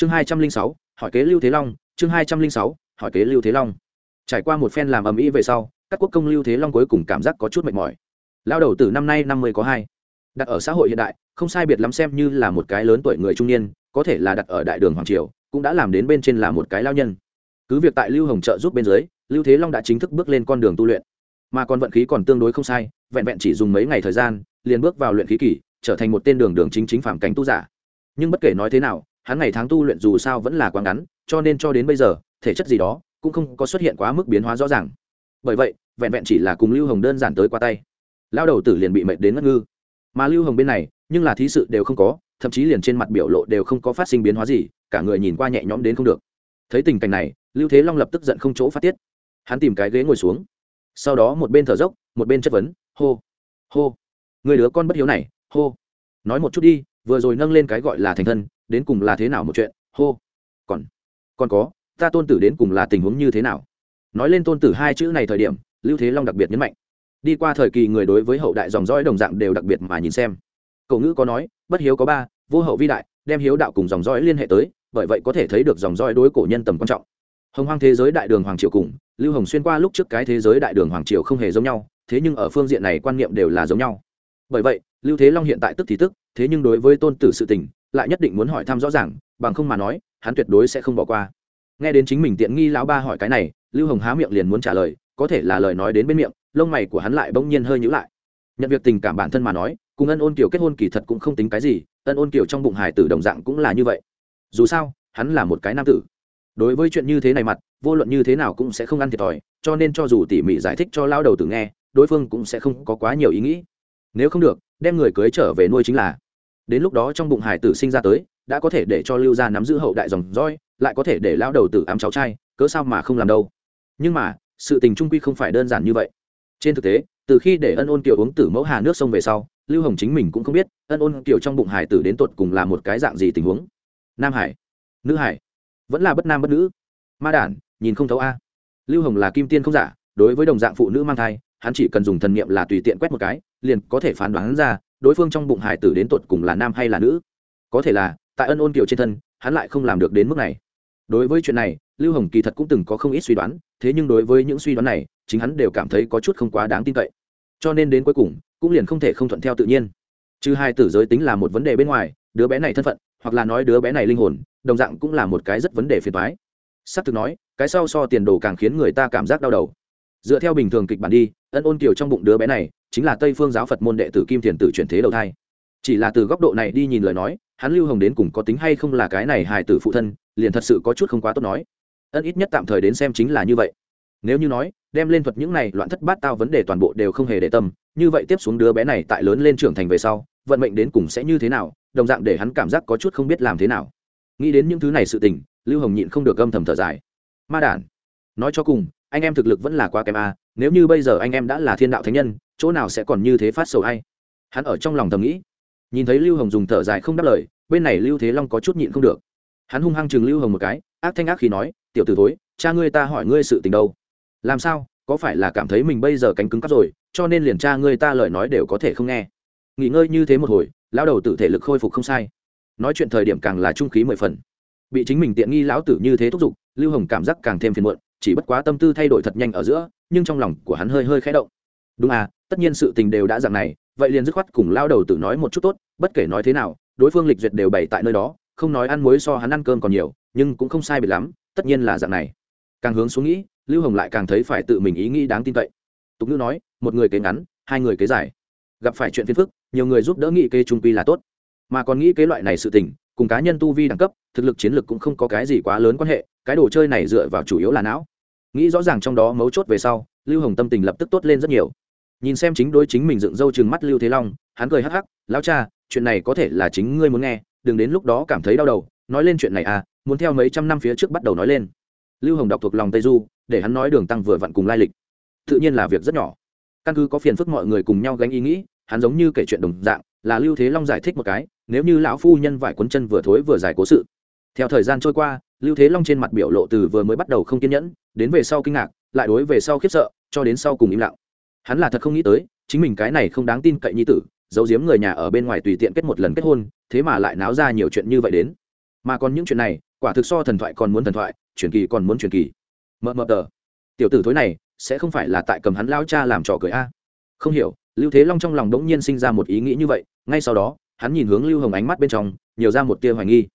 chương hai trăm linh sáu, hỏi kế lưu thế long, chương hai trăm linh sáu, hỏi kế lưu thế long. Trải qua một phen làm ầm ĩ về sau, các quốc công lưu thế long cuối cùng cảm giác có chút mệt mỏi. Lao đầu từ năm nay năm mươi có hai. Đặt ở xã hội hiện đại, không sai biệt lắm xem như là một cái lớn tuổi người trung niên, có thể là đặt ở đại đường hoàng triều, cũng đã làm đến bên trên là một cái lao nhân. Cứ việc tại lưu hồng trợ giúp bên dưới, lưu thế long đã chính thức bước lên con đường tu luyện. Mà còn vận khí còn tương đối không sai, vẹn vẹn chỉ dùng mấy ngày thời gian, liền bước vào luyện khí kỷ trở thành một tên đường đường chính chính phạm cánh tu giả. Nhưng bất kể nói thế nào hắn ngày tháng tu luyện dù sao vẫn là quá ngắn, cho nên cho đến bây giờ, thể chất gì đó cũng không có xuất hiện quá mức biến hóa rõ ràng. Bởi vậy, vẹn vẹn chỉ là cùng lưu hồng đơn giản tới qua tay. Lao đầu tử liền bị mệt đến ngất ngư. Mà lưu hồng bên này, nhưng là thí sự đều không có, thậm chí liền trên mặt biểu lộ đều không có phát sinh biến hóa gì, cả người nhìn qua nhẹ nhõm đến không được. Thấy tình cảnh này, lưu thế long lập tức giận không chỗ phát tiết. Hắn tìm cái ghế ngồi xuống. Sau đó một bên thở dốc, một bên chất vấn, hô hô, người đứa con bất hiếu này, hô. Nói một chút đi, vừa rồi nâng lên cái gọi là thành thân đến cùng là thế nào một chuyện? Hô. Còn còn có, ta tôn tử đến cùng là tình huống như thế nào? Nói lên tôn tử hai chữ này thời điểm, lưu thế long đặc biệt nhấn mạnh. Đi qua thời kỳ người đối với hậu đại dòng dõi đồng dạng đều đặc biệt mà nhìn xem. Cậu ngữ có nói, bất hiếu có ba, vô hậu vi đại, đem hiếu đạo cùng dòng dõi liên hệ tới, bởi vậy có thể thấy được dòng dõi đối cổ nhân tầm quan trọng. Hồng hoang thế giới đại đường hoàng triều cùng, lưu hồng xuyên qua lúc trước cái thế giới đại đường hoàng triều không hề giống nhau, thế nhưng ở phương diện này quan niệm đều là giống nhau. Bởi vậy, lưu thế long hiện tại tức thì tức thế nhưng đối với tôn tử sự tình, lại nhất định muốn hỏi thăm rõ ràng, bằng không mà nói, hắn tuyệt đối sẽ không bỏ qua. Nghe đến chính mình tiện nghi lão ba hỏi cái này, lưu hồng há miệng liền muốn trả lời, có thể là lời nói đến bên miệng, lông mày của hắn lại bỗng nhiên hơi nhữ lại. Nhận việc tình cảm bản thân mà nói, cùng ân ôn kiều kết hôn kỳ thật cũng không tính cái gì, ân ôn kiều trong bụng hải tử đồng dạng cũng là như vậy. Dù sao, hắn là một cái nam tử. Đối với chuyện như thế này mặt, vô luận như thế nào cũng sẽ không ăn thiệt thòi, cho nên cho dù tỉ mỉ giải thích cho lao đầu tử nghe, đối phương cũng sẽ không có quá nhiều ý nghĩ. Nếu không được, đem người cưới trở về nuôi chính là đến lúc đó trong bụng hải tử sinh ra tới, đã có thể để cho lưu gia nắm giữ hậu đại dòng roi lại có thể để lao đầu tử ám cháu trai, cớ sao mà không làm đâu? Nhưng mà, sự tình trung quy không phải đơn giản như vậy. Trên thực tế, từ khi để ân ôn kiều uống tử mẫu hà nước sông về sau, lưu hồng chính mình cũng không biết ân ôn kiều trong bụng hải tử đến tột cùng là một cái dạng gì tình huống. Nam hải, nữ hải, vẫn là bất nam bất nữ. Ma đản, nhìn không thấu a. Lưu hồng là kim tiên không giả, đối với đồng dạng phụ nữ mang thai, hắn chỉ cần dùng thần niệm là tùy tiện quét một cái, liền có thể phán đoán ra đối phương trong bụng hải tử đến tột cùng là nam hay là nữ? Có thể là, tại ân ôn kiều trên thân, hắn lại không làm được đến mức này. Đối với chuyện này, lưu hồng kỳ thật cũng từng có không ít suy đoán, thế nhưng đối với những suy đoán này, chính hắn đều cảm thấy có chút không quá đáng tin cậy. Cho nên đến cuối cùng, cũng liền không thể không thuận theo tự nhiên. Chứ hai tử giới tính là một vấn đề bên ngoài, đứa bé này thân phận, hoặc là nói đứa bé này linh hồn, đồng dạng cũng là một cái rất vấn đề phiền toái. S ắ c thực nói, cái sau so tiền đồ càng khiến người ta cảm giác đau đầu. Dựa theo bình thường kịch bản đi ân ôn kiều trong bụng đứa bé này chính là tây phương giáo phật môn đệ tử kim thiền tử chuyển thế đầu thai chỉ là từ góc độ này đi nhìn lời nói hắn lưu hồng đến cùng có tính hay không là cái này hài tử phụ thân liền thật sự có chút không quá tốt nói ân ít nhất tạm thời đến xem chính là như vậy nếu như nói đem lên thuật những này loạn thất bát tao vấn đề toàn bộ đều không hề để tâm như vậy tiếp xuống đứa bé này tại lớn lên trưởng thành về sau vận mệnh đến cùng sẽ như thế nào đồng dạng để hắn cảm giác có chút không biết làm thế nào nghĩ đến những thứ này sự tình lưu hồng nhịn không được gâm thầm thở dài ma đản nói cho cùng anh em thực lực vẫn là quá kém a, nếu như bây giờ anh em đã là thiên đạo thánh nhân, chỗ nào sẽ còn như thế phát sầu hay? Hắn ở trong lòng thầm nghĩ. Nhìn thấy lưu hồng dùng thở dài không đáp lời, bên này lưu thế long có chút nhịn không được. Hắn hung hăng chừng lưu hồng một cái, ác thanh ác khi nói, tiểu t ử thối, cha ngươi ta hỏi ngươi sự tình đâu? Làm sao? Có phải là cảm thấy mình bây giờ cánh cứng cắp rồi, cho nên liền cha ngươi ta lời nói đều có thể không nghe? Nghỉ ngơi như thế một hồi, lão đầu tự thể lực khôi phục không sai. Nói chuyện thời điểm càng là trung khí mười phần. Bị chính mình tiện nghi lão tử như thế thúc giục, lưu hồng cảm giác càng thêm phiền muộn chỉ bất quá tâm tư thay đổi thật nhanh ở giữa, nhưng trong lòng của hắn hơi hơi khẽ động. Đúng à tất nhiên sự tình đều đã dạng này, vậy liền dứt khoát cùng lao đầu tự nói một chút tốt, bất kể nói thế nào, đối phương lịch duyệt đều bày tại nơi đó, không nói ăn muối so hắn ăn cơm còn nhiều, nhưng cũng không sai biệt lắm, tất nhiên là dạng này. Càng hướng xuống nghĩ, lưu hồng lại càng thấy phải tự mình ý nghĩ đáng tin cậy. Tục ngữ nói, một người kế ngắn, hai người kế dài. Gặp phải chuyện phiền phức, nhiều người giúp đỡ nghị kê trung quy là tốt. Mà còn nghĩ kế loại này sự tình, cùng cá nhân tu vi đẳng cấp, thực lực chiến lược cũng không có cái gì quá lớn quan hệ, cái đồ chơi này dựa vào chủ yếu là não nghĩ rõ ràng trong đó mấu chốt về sau, lưu hồng tâm tình lập tức tốt lên rất nhiều. Nhìn xem chính đối chính mình dựng râu chừng mắt lưu thế long, hắn cười hắc hắc, lão cha, chuyện này có thể là chính ngươi muốn nghe, đừng đến lúc đó cảm thấy đau đầu, nói lên chuyện này à muốn theo mấy trăm năm phía trước bắt đầu nói lên. Lưu hồng đọc thuộc lòng tây du, để hắn nói đường tăng vừa vặn cùng lai lịch. Tự nhiên là việc rất nhỏ. Căn cứ có phiền phức mọi người cùng nhau gánh ý nghĩ, hắn giống như kể chuyện đồng dạng, là lưu thế long giải thích một cái, nếu như lão phu nhân vải cuốn chân vừa thối vừa dài cố sự. Theo thời gian trôi qua lưu thế long trên mặt biểu lộ từ vừa mới bắt đầu không kiên nhẫn, đến về sau kinh ngạc, lại đối về sau khiếp sợ, cho đến sau cùng im lặng. Hắn là thật không nghĩ tới, chính mình cái này không đáng tin cậy nhi tử, giấu giếm người nhà ở bên ngoài tùy tiện kết một lần kết hôn, thế mà lại náo ra nhiều chuyện như vậy đến. Mà còn những chuyện này, quả thực so thần thoại còn muốn thần thoại, truyền kỳ còn muốn truyền kỳ. Mờ mờ tờ. Tiểu tử thối này, sẽ không phải là tại cầm hắn lao cha làm trò cười a. Không hiểu, lưu thế long trong lòng đống nhiên sinh ra một ý nghĩ như vậy, ngay sau đó, hắn nhìn hướng lưu hồng ánh mắt bên trong, nhiều ra một tia hoài nghi.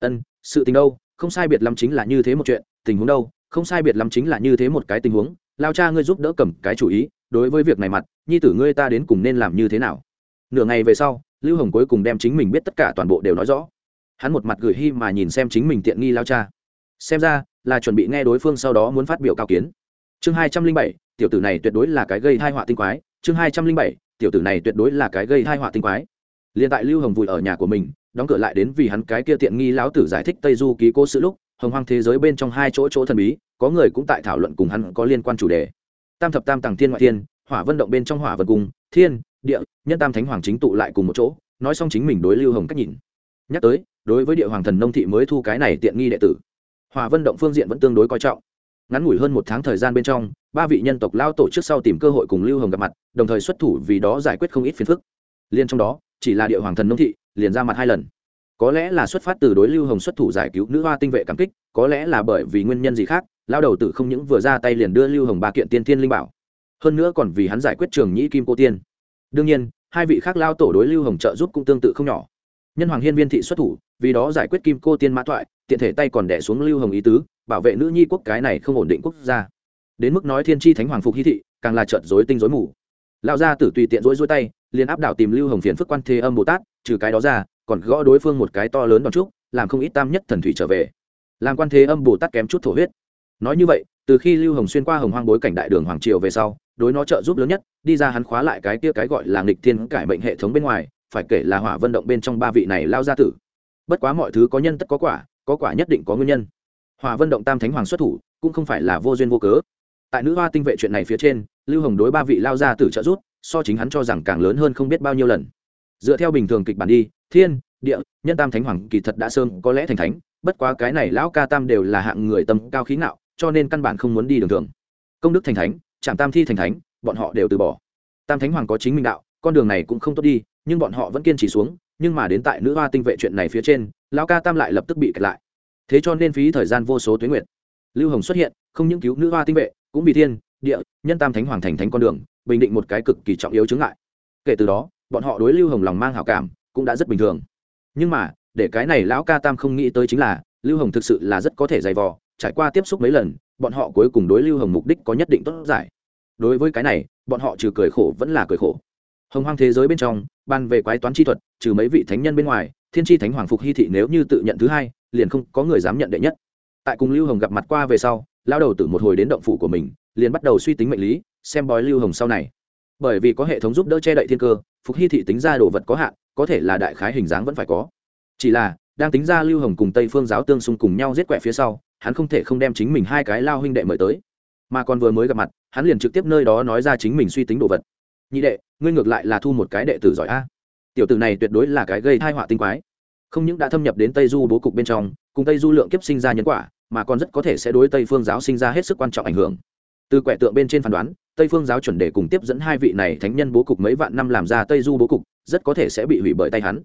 Ân, sự tình đâu? Không sai biệt lắm chính là như thế một chuyện, tình huống đâu, không sai biệt lắm chính là như thế một cái tình huống, lao cha ngươi giúp đỡ cầm cái chủ ý, đối với việc này mặt, nhi tử ngươi ta đến cùng nên làm như thế nào? Nửa ngày về sau, lưu hồng cuối cùng đem chính mình biết tất cả toàn bộ đều nói rõ. Hắn một mặt gửi hy mà nhìn xem chính mình tiện nghi lao cha. Xem ra, là chuẩn bị nghe đối phương sau đó muốn phát biểu cao kiến. Chương hai trăm linh bảy, tiểu tử này tuyệt đối là cái gây hai họa tinh quái. Chương hai trăm linh bảy, tiểu tử này tuyệt đối là cái gây hai họa tinh quái liền tại lưu hồng vùi ở nhà của mình, đóng cửa lại đến vì hắn cái kia tiện nghi lão tử giải thích tây du ký cố sự lúc, hồng hoang thế giới bên trong hai chỗ chỗ thần bí, có người cũng tại thảo luận cùng hắn có liên quan chủ đề. Tam thập tam tàng thiên ngoại thiên, hỏa vân động bên trong hỏa vật cung, thiên, địa, nhân tam thánh hoàng chính tụ lại cùng một chỗ, nói xong chính mình đối lưu hồng cách nhìn. Nhắc tới, đối với địa hoàng thần nông thị mới thu cái này tiện nghi đệ tử, hỏa vân động phương diện vẫn tương đối coi trọng. Ngắn ngủi hơn một tháng thời gian bên trong, ba vị nhân tộc lao tổ trước sau tìm cơ hội cùng lưu hồng gặp mặt, đồng thời xuất thủ vì đó giải quyết không ít phiền phức liên trong đó, chỉ là địa hoàng thần nông thị, liền ra mặt hai lần. Có lẽ là xuất phát từ đối lưu hồng xuất thủ giải cứu nữ hoa tinh vệ cảm kích, có lẽ là bởi vì nguyên nhân gì khác lao đầu tử không những vừa ra tay liền đưa lưu hồng ba kiện tiên thiên linh bảo, hơn nữa còn vì hắn giải quyết trường nhĩ kim cô tiên. Đương nhiên, hai vị khác lao tổ đối lưu hồng trợ giúp cũng tương tự không nhỏ. Nhân hoàng hiên viên thị xuất thủ, vì đó giải quyết kim cô tiên mã thoại, tiện thể tay còn đẻ xuống lưu hồng ý tứ, bảo vệ nữ nhi quốc cái này không ổn định quốc gia. Đến mức nói thiên tri thánh hoàng phục hy thị, càng là trợn dối tinh dối mù. Lao ra tử tùy tiện dối dối tay liền áp đảo tìm lưu hồng phiền phức quan thế âm bồ tát, trừ cái đó ra, còn gõ đối phương một cái to lớn đòn trúc, làm không ít tam nhất thần thủy trở về. Làm quan thế âm bồ tát kém chút thổ huyết. Nói như vậy, từ khi lưu hồng xuyên qua hồng hoang bối cảnh đại đường hoàng triều về sau, đối nó trợ giúp lớn nhất, đi ra hắn khóa lại cái kia cái gọi là nghịch thiên cải mệnh hệ thống bên ngoài, phải kể là hỏa vận động bên trong ba vị này lao ra tử. Bất quá mọi thứ có nhân tất có quả có quả nhất định có nguyên nhân. Hỏa vận động tam thánh hoàng xuất thủ, cũng không phải là vô duyên vô cớ. Tại nữ hoa tinh vệ chuyện này phía trên, lưu hồng đối ba vị lao ra tử trợ giúp so chính hắn cho rằng càng lớn hơn không biết bao nhiêu lần. Dựa theo bình thường kịch bản đi, thiên, địa, nhân tam thánh hoàng kỳ thật đã sơn có lẽ thành thánh, bất quá cái này lão ca tam đều là hạng người tâm cao khí ngạo, cho nên căn bản không muốn đi đường thường. Công đức thành thánh, trạm tam thi thành thánh, bọn họ đều từ bỏ. Tam thánh hoàng có chính minh đạo, con đường này cũng không tốt đi, nhưng bọn họ vẫn kiên trì xuống, nhưng mà đến tại nữ hoa tinh vệ chuyện này phía trên, lão ca tam lại lập tức bị kẹt lại. Thế cho nên phí thời gian vô số tuyến nguyện. Lưu hồng xuất hiện, không những cứu nữ hoa tinh vệ, cũng bị thiên, địa, nhân tam thánh hoàng thành thánh con đường bình định một cái cực kỳ trọng yếu chứng ngại. Kể từ đó, bọn họ đối lưu hồng lòng mang hảo cảm cũng đã rất bình thường. Nhưng mà, để cái này lão ca tam không nghĩ tới chính là, lưu hồng thực sự là rất có thể dày vò, trải qua tiếp xúc mấy lần, bọn họ cuối cùng đối lưu hồng mục đích có nhất định tốt giải. Đối với cái này, bọn họ trừ cười khổ vẫn là cười khổ. Hồng hoang thế giới bên trong, ban về quái toán chi thuật, trừ mấy vị thánh nhân bên ngoài, thiên tri thánh hoàng phục hy thị nếu như tự nhận thứ hai, liền không có người dám nhận đệ nhất. Tại cùng lưu hồng gặp mặt qua về sau lao đầu từ một hồi đến động phủ của mình, liền bắt đầu suy tính mệnh lý xem bói lưu hồng sau này. Bởi vì có hệ thống giúp đỡ che đậy thiên cơ, phục hy thị tính ra đồ vật có hạn, có thể là đại khái hình dáng vẫn phải có. Chỉ là, đang tính ra lưu hồng cùng tây phương giáo tương xung cùng nhau giết quẹ phía sau, hắn không thể không đem chính mình hai cái lao huynh đệ mời tới. Mà còn vừa mới gặp mặt, hắn liền trực tiếp nơi đó nói ra chính mình suy tính đồ vật. Nhị đệ, ngươi ngược lại là thu một cái đệ tử giỏi a. Tiểu tử này tuyệt đối là cái gây thai họa tinh quái. Không những đã thâm nhập đến tây du bố cục bên trong, cùng tây du lượng kiếp sinh ra nhân quả, mà còn rất có thể sẽ đối tây phương giáo sinh ra hết sức quan trọng ảnh hưởng. Từ quẻ tượng bên trên phán đoán tây phương giáo chuẩn đề cùng tiếp dẫn hai vị này thánh nhân bố cục mấy vạn năm làm ra tây du bố cục, rất có thể sẽ bị hủy bởi tay hắn.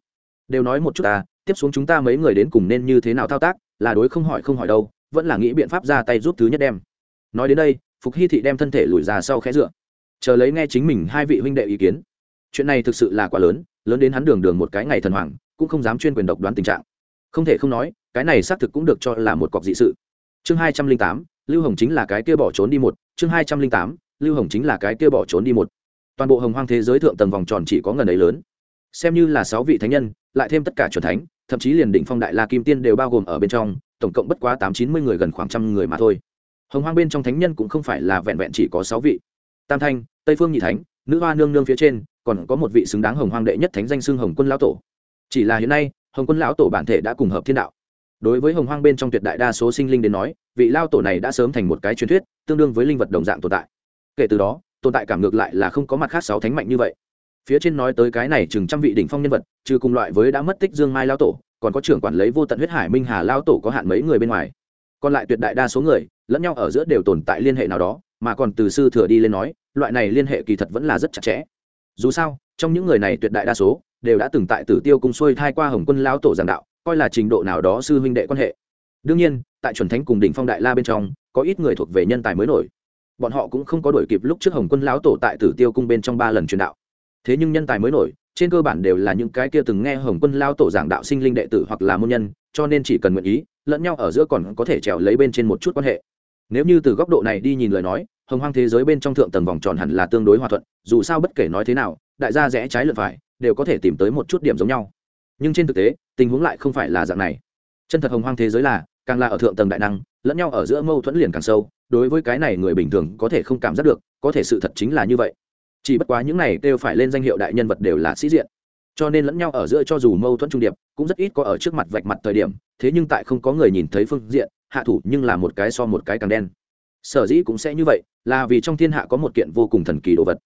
Đều nói một chút ta, tiếp xuống chúng ta mấy người đến cùng nên như thế nào thao tác, là đối không hỏi không hỏi đâu, vẫn là nghĩ biện pháp ra tay giúp thứ nhất đem. Nói đến đây, phục hy thị đem thân thể lùi ra sau khẽ dựa. Chờ lấy nghe chính mình hai vị huynh đệ ý kiến. Chuyện này thực sự là quá lớn lớn đến hắn đường đường một cái ngày thần hoàng, cũng không dám chuyên quyền độc đoán tình trạng. Không thể không nói, cái này xác thực cũng được cho là một cọc dị sự. Chương hai trăm linh tám, lưu hồng chính là cái kia bỏ trốn đi một, chương hai trăm linh tám lưu hồng chính là cái kia bỏ trốn đi một. Toàn bộ hồng hoang thế giới thượng tầng vòng tròn chỉ có ngần ấy lớn. Xem như là sáu vị thánh nhân, lại thêm tất cả c thánh, thậm chí liền đỉnh phong đại la kim tiên đều bao gồm ở bên trong, tổng cộng bất quá tám chín mươi người gần khoảng trăm người mà thôi. Hồng hoang bên trong thánh nhân cũng không phải là vẹn vẹn chỉ có sáu vị. Tam thanh, tây phương nhị thánh, nữ hoa nương nương phía trên, còn có một vị xứng đáng hồng hoang đệ nhất thánh danh xưng hồng quân lão tổ. Chỉ là hiện nay, hồng quân lão tổ bản thể đã cùng hợp thiên đạo. Đối với hồng hoang bên trong tuyệt đại đa số sinh linh đến nói, vị lao tổ này đã sớm thành một cái truyền thuyết, tương đương với linh vật đồng dạng tồn tại kể từ đó, tồn tại cảm ngược lại là không có mặt khác sáu thánh mạnh như vậy. Phía trên nói tới cái này chừng trăm vị đỉnh phong nhân vật, trừ cùng loại với đã mất tích dương mai lao tổ, còn có trưởng quản lấy vô tận huyết hải minh hà lao tổ có hạn mấy người bên ngoài. Còn lại tuyệt đại đa số người, lẫn nhau ở giữa đều tồn tại liên hệ nào đó, mà còn từ sư thừa đi lên nói, loại này liên hệ kỳ thật vẫn là rất chặt chẽ. Dù sao, trong những người này tuyệt đại đa số đều đã từng tại tử tiêu cung xuôi thai qua hồng quân lao tổ giảng đạo, coi là trình độ nào đó sư huynh đệ quan hệ. Đương nhiên, tại chuẩn thánh cùng đỉnh phong đại la bên trong, có ít người thuộc về nhân tài mới nổi bọn họ cũng không có đổi kịp lúc trước hồng quân lão tổ tại tử tiêu cung bên trong ba lần truyền đạo. Thế nhưng nhân tài mới nổi, trên cơ bản đều là những cái kia từng nghe hồng quân lao tổ giảng đạo sinh linh đệ tử hoặc là môn nhân, cho nên chỉ cần nguyện ý, lẫn nhau ở giữa còn có thể trèo lấy bên trên một chút quan hệ. Nếu như từ góc độ này đi nhìn lời nói, hồng hoang thế giới bên trong thượng tầng vòng tròn hẳn là tương đối hòa thuận, dù sao bất kể nói thế nào, đại gia rẽ trái lượt phải, đều có thể tìm tới một chút điểm giống nhau. Nhưng trên thực tế, tình huống lại không phải là dạng này. Chân thật hồng hoang thế giới là, càng là ở thượng tầng đại năng, lẫn nhau ở giữa mâu thuẫn liền càng sâu đối với cái này người bình thường có thể không cảm giác được, có thể sự thật chính là như vậy. Chỉ bất quá những này đều phải lên danh hiệu đại nhân vật đều là sĩ diện. Cho nên lẫn nhau ở giữa cho dù mâu thuẫn trung điệp, cũng rất ít có ở trước mặt vạch mặt thời điểm, thế nhưng tại không có người nhìn thấy phương diện, hạ thủ nhưng là một cái so một cái càng đen. Sở dĩ cũng sẽ như vậy, là vì trong thiên hạ có một kiện vô cùng thần kỳ đồ vật.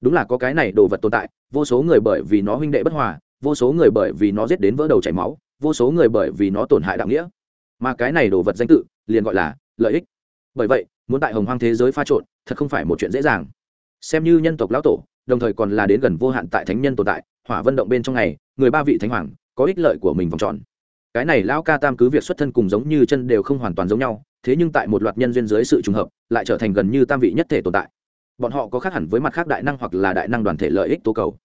Đúng là có cái này đồ vật tồn tại, vô số người bởi vì nó huynh đệ bất hòa, vô số người bởi vì nó giết đến vỡ đầu chảy máu, vô số người bởi vì nó tổn hại đạo nghĩa. Mà cái này đồ vật danh tự, liền gọi là lợi ích bởi vậy, muốn tại hồng hoang thế giới pha trộn, thật không phải một chuyện dễ dàng. Xem như nhân tộc lão tổ, đồng thời còn là đến gần vô hạn tại thánh nhân tồn tại, hỏa vận động bên trong ngày người ba vị thánh hoàng, có ích lợi của mình vòng tròn. Cái này lão ca tam cứ việc xuất thân cùng giống như chân đều không hoàn toàn giống nhau, thế nhưng tại một loạt nhân duyên dưới sự trùng hợp, lại trở thành gần như tam vị nhất thể tồn tại. Bọn họ có khác hẳn với mặt khác đại năng hoặc là đại năng đoàn thể lợi ích tố cầu.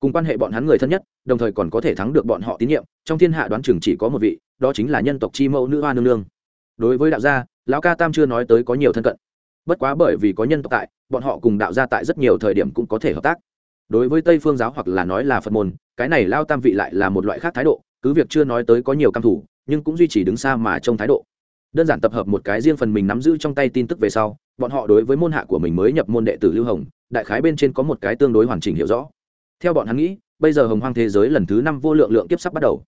Cùng quan hệ bọn hắn người thân nhất, đồng thời còn có thể thắng được bọn họ tín nhiệm, trong thiên hạ đoán chừng chỉ có một vị, đó chính là nhân tộc chi mẫu nữ hoa nương nương. Đối với đạo gia lão ca tam chưa nói tới có nhiều thân cận. Bất quá bởi vì có nhân tộc tại, bọn họ cùng đạo gia tại rất nhiều thời điểm cũng có thể hợp tác. Đối với tây phương giáo hoặc là nói là phật môn, cái này lao tam vị lại là một loại khác thái độ, cứ việc chưa nói tới có nhiều cam thủ nhưng cũng duy trì đứng xa mà trong thái độ. Đơn giản tập hợp một cái riêng phần mình nắm giữ trong tay tin tức về sau, bọn họ đối với môn hạ của mình mới nhập môn đệ tử lưu hồng, đại khái bên trên có một cái tương đối hoàn chỉnh hiểu rõ. Theo bọn hắn nghĩ, bây giờ hồng hoang thế giới lần thứ năm vô lượng lượng kiếp sắp bắt đầu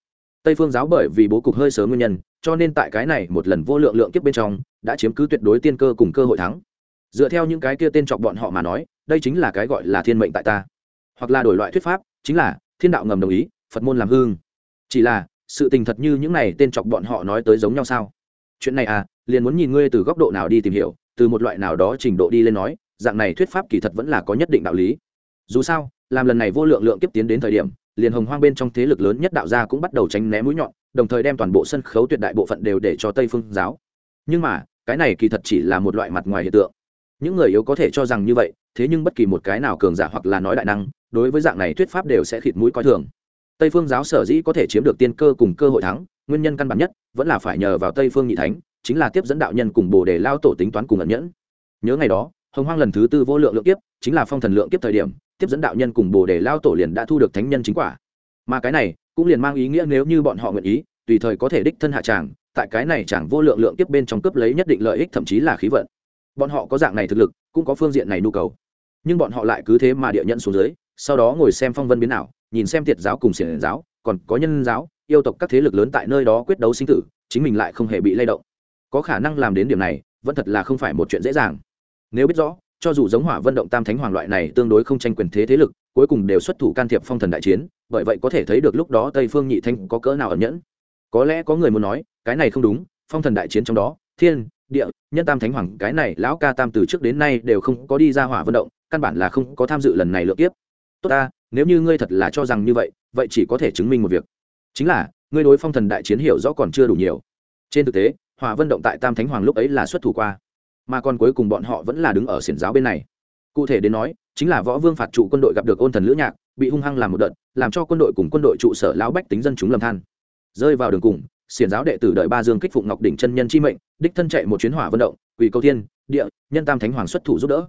tây phương giáo bởi vì bố cục hơi sớm nguyên nhân, cho nên tại cái này một lần vô lượng lượng kiếp bên trong, đã chiếm cứ tuyệt đối tiên cơ cùng cơ hội thắng. Dựa theo những cái kia tên chọc bọn họ mà nói, đây chính là cái gọi là thiên mệnh tại ta. Hoặc là đổi loại thuyết pháp, chính là, thiên đạo ngầm đồng ý, phật môn làm hương. Chỉ là, sự tình thật như những này tên chọc bọn họ nói tới giống nhau sao? Chuyện này à liền muốn nhìn ngươi từ góc độ nào đi tìm hiểu, từ một loại nào đó trình độ đi lên nói, dạng này thuyết pháp kỳ thật vẫn là có nhất định đạo lý. Dù sao, làm lần này vô lượng lượng kiếp tiến đến thời điểm liền hồng hoang bên trong thế lực lớn nhất đạo gia cũng bắt đầu tránh né mũi nhọn, đồng thời đem toàn bộ sân khấu tuyệt đại bộ phận đều để cho tây phương giáo. Nhưng mà, cái này kỳ thật chỉ là một loại mặt ngoài hiện tượng. Những người yếu có thể cho rằng như vậy, thế nhưng bất kỳ một cái nào cường giả hoặc là nói đại năng, đối với dạng này thuyết pháp đều sẽ khịt mũi coi thường. Tây phương giáo sở dĩ có thể chiếm được tiên cơ cùng cơ hội thắng, nguyên nhân căn bản nhất vẫn là phải nhờ vào tây phương nhị thánh, chính là tiếp dẫn đạo nhân cùng bồ đề lao tổ tính toán cùng ẩn nhẫn. Nhớ ngày đó, hồng hoang lần thứ tư vô lượng lượng kiếp, chính là phong thần lượng kiếp thời điểm tiếp dẫn đạo nhân cùng bồ để lao tổ liền đã thu được thánh nhân chính quả. Mà cái này cũng liền mang ý nghĩa nếu như bọn họ nguyện ý, tùy thời có thể đích thân hạ tràng, tại cái này chẳng vô lượng lượng tiếp bên trong cướp lấy nhất định lợi ích thậm chí là khí vận. Bọn họ có dạng này thực lực, cũng có phương diện này nhu cầu. Nhưng bọn họ lại cứ thế mà địa nhận xuống dưới, sau đó ngồi xem phong vân biến nào nhìn xem thiệt giáo cùng xiển giáo, còn có nhân giáo, yêu tộc các thế lực lớn tại nơi đó quyết đấu sinh tử, chính mình lại không hề bị lay động. Có khả năng làm đến điểm này, vẫn thật là không phải một chuyện dễ dàng. Nếu biết rõ cho dù giống hỏa vận động tam thánh hoàng loại này tương đối không tranh quyền thế thế lực, cuối cùng đều xuất thủ can thiệp phong thần đại chiến, bởi vậy có thể thấy được lúc đó tây phương nhị thanh có cỡ nào ẩn nhẫn. Có lẽ có người muốn nói, cái này không đúng, phong thần đại chiến trong đó, thiên, địa, nhân tam thánh hoàng, cái này lão ca tam từ trước đến nay đều không có đi ra hỏa vận động, căn bản là không có tham dự lần này lượt tiếp tốt ta, nếu như ngươi thật là cho rằng như vậy vậy chỉ có thể chứng minh một việc. Chính là, ngươi đối phong thần đại chiến hiểu rõ còn chưa đủ nhiều. Trên thực tế, hỏa vận động tại tam thánh hoàng lúc ấy là xuất thủ qua mà còn cuối cùng bọn họ vẫn là đứng ở xiển giáo bên này. Cụ thể đến nói, chính là võ vương phạt trụ quân đội gặp được ôn thần lữ nhạc, bị hung hăng làm một đợt, làm cho quân đội cùng quân đội trụ sở lão bách tính dân chúng lầm than. Rơi vào đường cùng, xiển giáo đệ tử đợi ba dương kích phụng ngọc đỉnh chân nhân chi mệnh, đích thân chạy một chuyến hỏa vận động, quỳ cầu thiên, địa, nhân tam thánh hoàng xuất thủ giúp đỡ.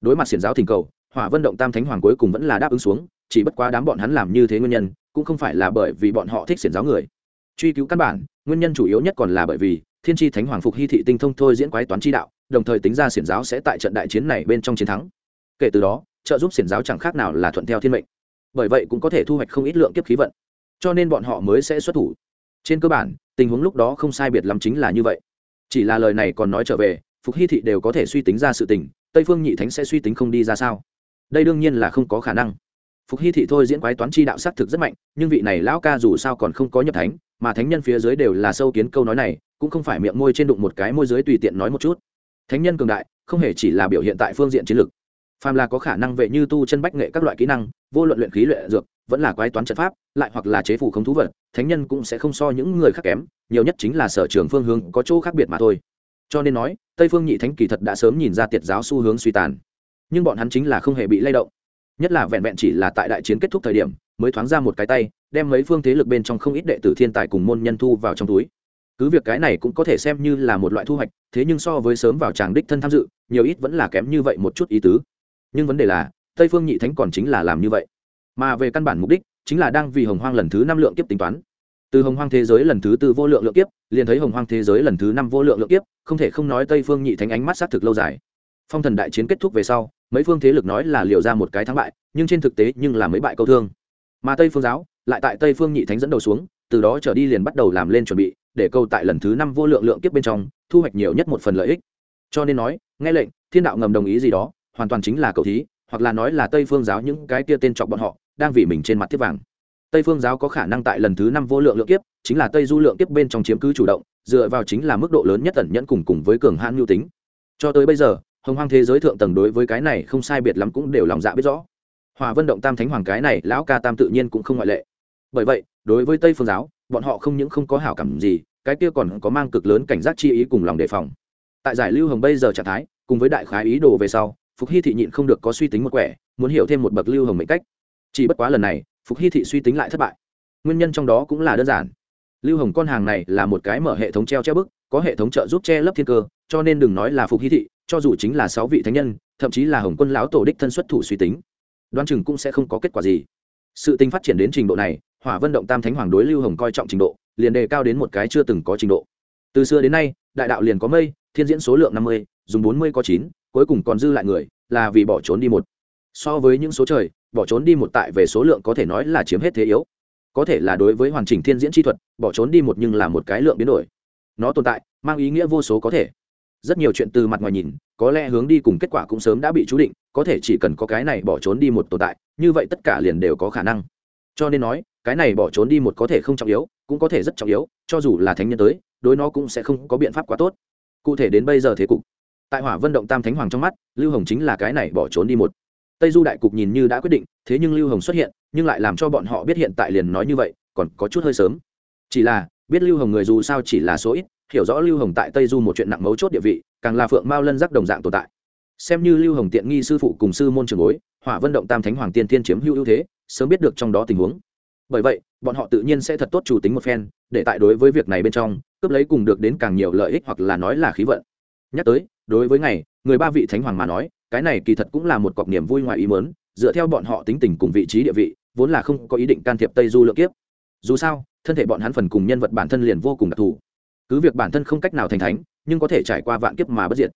Đối mặt xiển giáo thỉnh cầu, hỏa vận động tam thánh hoàng cuối cùng vẫn là đáp ứng xuống, chỉ bất quá đám bọn hắn làm như thế nguyên nhân, cũng không phải là bởi vì bọn họ thích xiển giáo người. Truy cứu căn bản, nguyên nhân chủ yếu nhất còn là bởi vì thiên tri thánh hoàng phục hy thị tinh thông thôi diễn quái toán chi đạo đồng thời tính ra xiển giáo sẽ tại trận đại chiến này bên trong chiến thắng. Kể từ đó, trợ giúp xiển giáo chẳng khác nào là thuận theo thiên mệnh. Bởi vậy cũng có thể thu hoạch không ít lượng kiếp khí vận. Cho nên bọn họ mới sẽ xuất thủ. Trên cơ bản, tình huống lúc đó không sai biệt lắm chính là như vậy. Chỉ là lời này còn nói trở về, phục hy thị đều có thể suy tính ra sự tình, tây phương nhị thánh sẽ suy tính không đi ra sao? Đây đương nhiên là không có khả năng. Phục hy thị thôi diễn quái toán chi đạo xác thực rất mạnh, nhưng vị này lão ca dù sao còn không có nhập thánh, mà thánh nhân phía dưới đều là sâu kiến câu nói này, cũng không phải miệng môi trên đụng một cái môi dưới tùy tiện nói một chút thánh nhân cường đại, không hề chỉ là biểu hiện tại phương diện chiến lược. Phàm là có khả năng vệ như tu chân bách nghệ các loại kỹ năng, vô luận luyện khí luyện dược, vẫn là quái toán trận pháp, lại hoặc là chế phủ không thú vật, thánh nhân cũng sẽ không so những người khác kém, nhiều nhất chính là sở trường phương hướng có chỗ khác biệt mà thôi. Cho nên nói, tây phương nhị thánh kỳ thật đã sớm nhìn ra tiệt giáo xu hướng suy tàn. Nhưng bọn hắn chính là không hề bị lay động. Nhất là vẹn vẹn chỉ là tại đại chiến kết thúc thời điểm, mới thoáng ra một cái tay, đem mấy phương thế lực bên trong không ít đệ tử thiên tài cùng môn nhân thu vào trong túi cứ việc cái này cũng có thể xem như là một loại thu hoạch, thế nhưng so với sớm vào tràng đích thân tham dự, nhiều ít vẫn là kém như vậy một chút ý tứ. Nhưng vấn đề là, tây phương nhị thánh còn chính là làm như vậy. Mà về căn bản mục đích, chính là đang vì hồng hoang lần thứ năm lượng kiếp tính toán. Từ hồng hoang thế giới lần thứ tư vô lượng lượng kiếp, liền thấy hồng hoang thế giới lần thứ năm vô lượng lượng kiếp, không thể không nói tây phương nhị thánh ánh mắt xác thực lâu dài. Phong thần đại chiến kết thúc về sau, mấy phương thế lực nói là liệu ra một cái thắng bại, nhưng trên thực tế nhưng là mấy bại câu thương. Mà tây phương giáo lại tại tây phương nhị thánh dẫn đầu xuống, từ đó trở đi liền bắt đầu làm lên chuẩn bị để câu tại lần thứ năm vô lượng lượng kiếp bên trong, thu hoạch nhiều nhất một phần lợi ích. Cho nên nói, nghe lệnh, thiên đạo ngầm đồng ý gì đó, hoàn toàn chính là cầu thí, hoặc là nói là tây phương giáo những cái kia tên chọc bọn họ, đang vì mình trên mặt thiết vàng. Tây phương giáo có khả năng tại lần thứ năm vô lượng lượng kiếp, chính là tây du lượng kiếp bên trong chiếm cứ chủ động, dựa vào chính là mức độ lớn nhất tẩn nhẫn cùng cùng với cường hãn mưu tính. Cho tới bây giờ, hồng hoang thế giới thượng tầng đối với cái này không sai biệt lắm cũng đều lòng dạ biết rõ. Hòa vân động tam thánh hoàng cái này, lão ca tam tự nhiên cũng không ngoại lệ. Bởi vậy, đối với tây phương giáo bọn họ không những không có hảo cảm gì, cái kia còn có mang cực lớn cảnh giác chi ý cùng lòng đề phòng. Tại giải lưu hồng bây giờ trạng thái, cùng với đại khái ý đồ về sau, phục hy thị nhịn không được có suy tính một quẻ, muốn hiểu thêm một bậc lưu hồng mệnh cách. Chỉ bất quá lần này, phục hy thị suy tính lại thất bại. Nguyên nhân trong đó cũng là đơn giản. Lưu hồng con hàng này là một cái mở hệ thống treo treo bức, có hệ thống trợ giúp che lấp thiên cơ, cho nên đừng nói là phục hy thị, cho dù chính là sáu vị thánh nhân, thậm chí là hồng quân lão tổ đích thân xuất thủ suy tính, đoán chừng cũng sẽ không có kết quả gì. Sự tình phát triển đến trình độ này hỏa vân động tam thánh hoàng đối lưu hồng coi trọng trình độ, liền đề cao đến một cái chưa từng có trình độ. Từ xưa đến nay, đại đạo liền có mây, thiên diễn số lượng năm mươi, dùng bốn mươi có chín, cuối cùng còn dư lại người, là vì bỏ trốn đi một. So với những số trời, bỏ trốn đi một tại về số lượng có thể nói là chiếm hết thế yếu. Có thể là đối với hoàn chỉnh thiên diễn chi thuật, bỏ trốn đi một nhưng là một cái lượng biến đổi. Nó tồn tại, mang ý nghĩa vô số có thể. Rất nhiều chuyện từ mặt ngoài nhìn, có lẽ hướng đi cùng kết quả cũng sớm đã bị chú định, có thể chỉ cần có cái này bỏ trốn đi một tồn tại, như vậy tất cả liền đều có khả năng. Cho nên nói cái này bỏ trốn đi một có thể không trọng yếu, cũng có thể rất trọng yếu, cho dù là thánh nhân tới, đối nó cũng sẽ không có biện pháp quá tốt. Cụ thể đến bây giờ thế cục. Tại hỏa vân động tam thánh hoàng trong mắt, lưu hồng chính là cái này bỏ trốn đi một. Tây du đại cục nhìn như đã quyết định, thế nhưng lưu hồng xuất hiện, nhưng lại làm cho bọn họ biết hiện tại liền nói như vậy, còn có chút hơi sớm. Chỉ là, biết lưu hồng người dù sao chỉ là số ít, hiểu rõ lưu hồng tại tây du một chuyện nặng mấu chốt địa vị, càng là phượng mao lân giác đồng dạng tồn tại. Xem như lưu hồng tiện nghi sư phụ cùng sư môn trường bối, hỏa vân động tam thánh hoàng tiên tiên chiếm hữu ưu thế, sớm biết được trong đó tình huống bởi vậy, bọn họ tự nhiên sẽ thật tốt chủ tính một phen, để tại đối với việc này bên trong, cướp lấy cùng được đến càng nhiều lợi ích hoặc là nói là khí vận. Nhắc tới, đối với ngày, người ba vị thánh hoàng mà nói, cái này kỳ thật cũng là một cọc niềm vui ngoài ý mớn dựa theo bọn họ tính tình cùng vị trí địa vị, vốn là không có ý định can thiệp tây du lượng kiếp. Dù sao, thân thể bọn hắn phần cùng nhân vật bản thân liền vô cùng đặc thù. Cứ việc bản thân không cách nào thành thánh, nhưng có thể trải qua vạn kiếp mà bất diệt.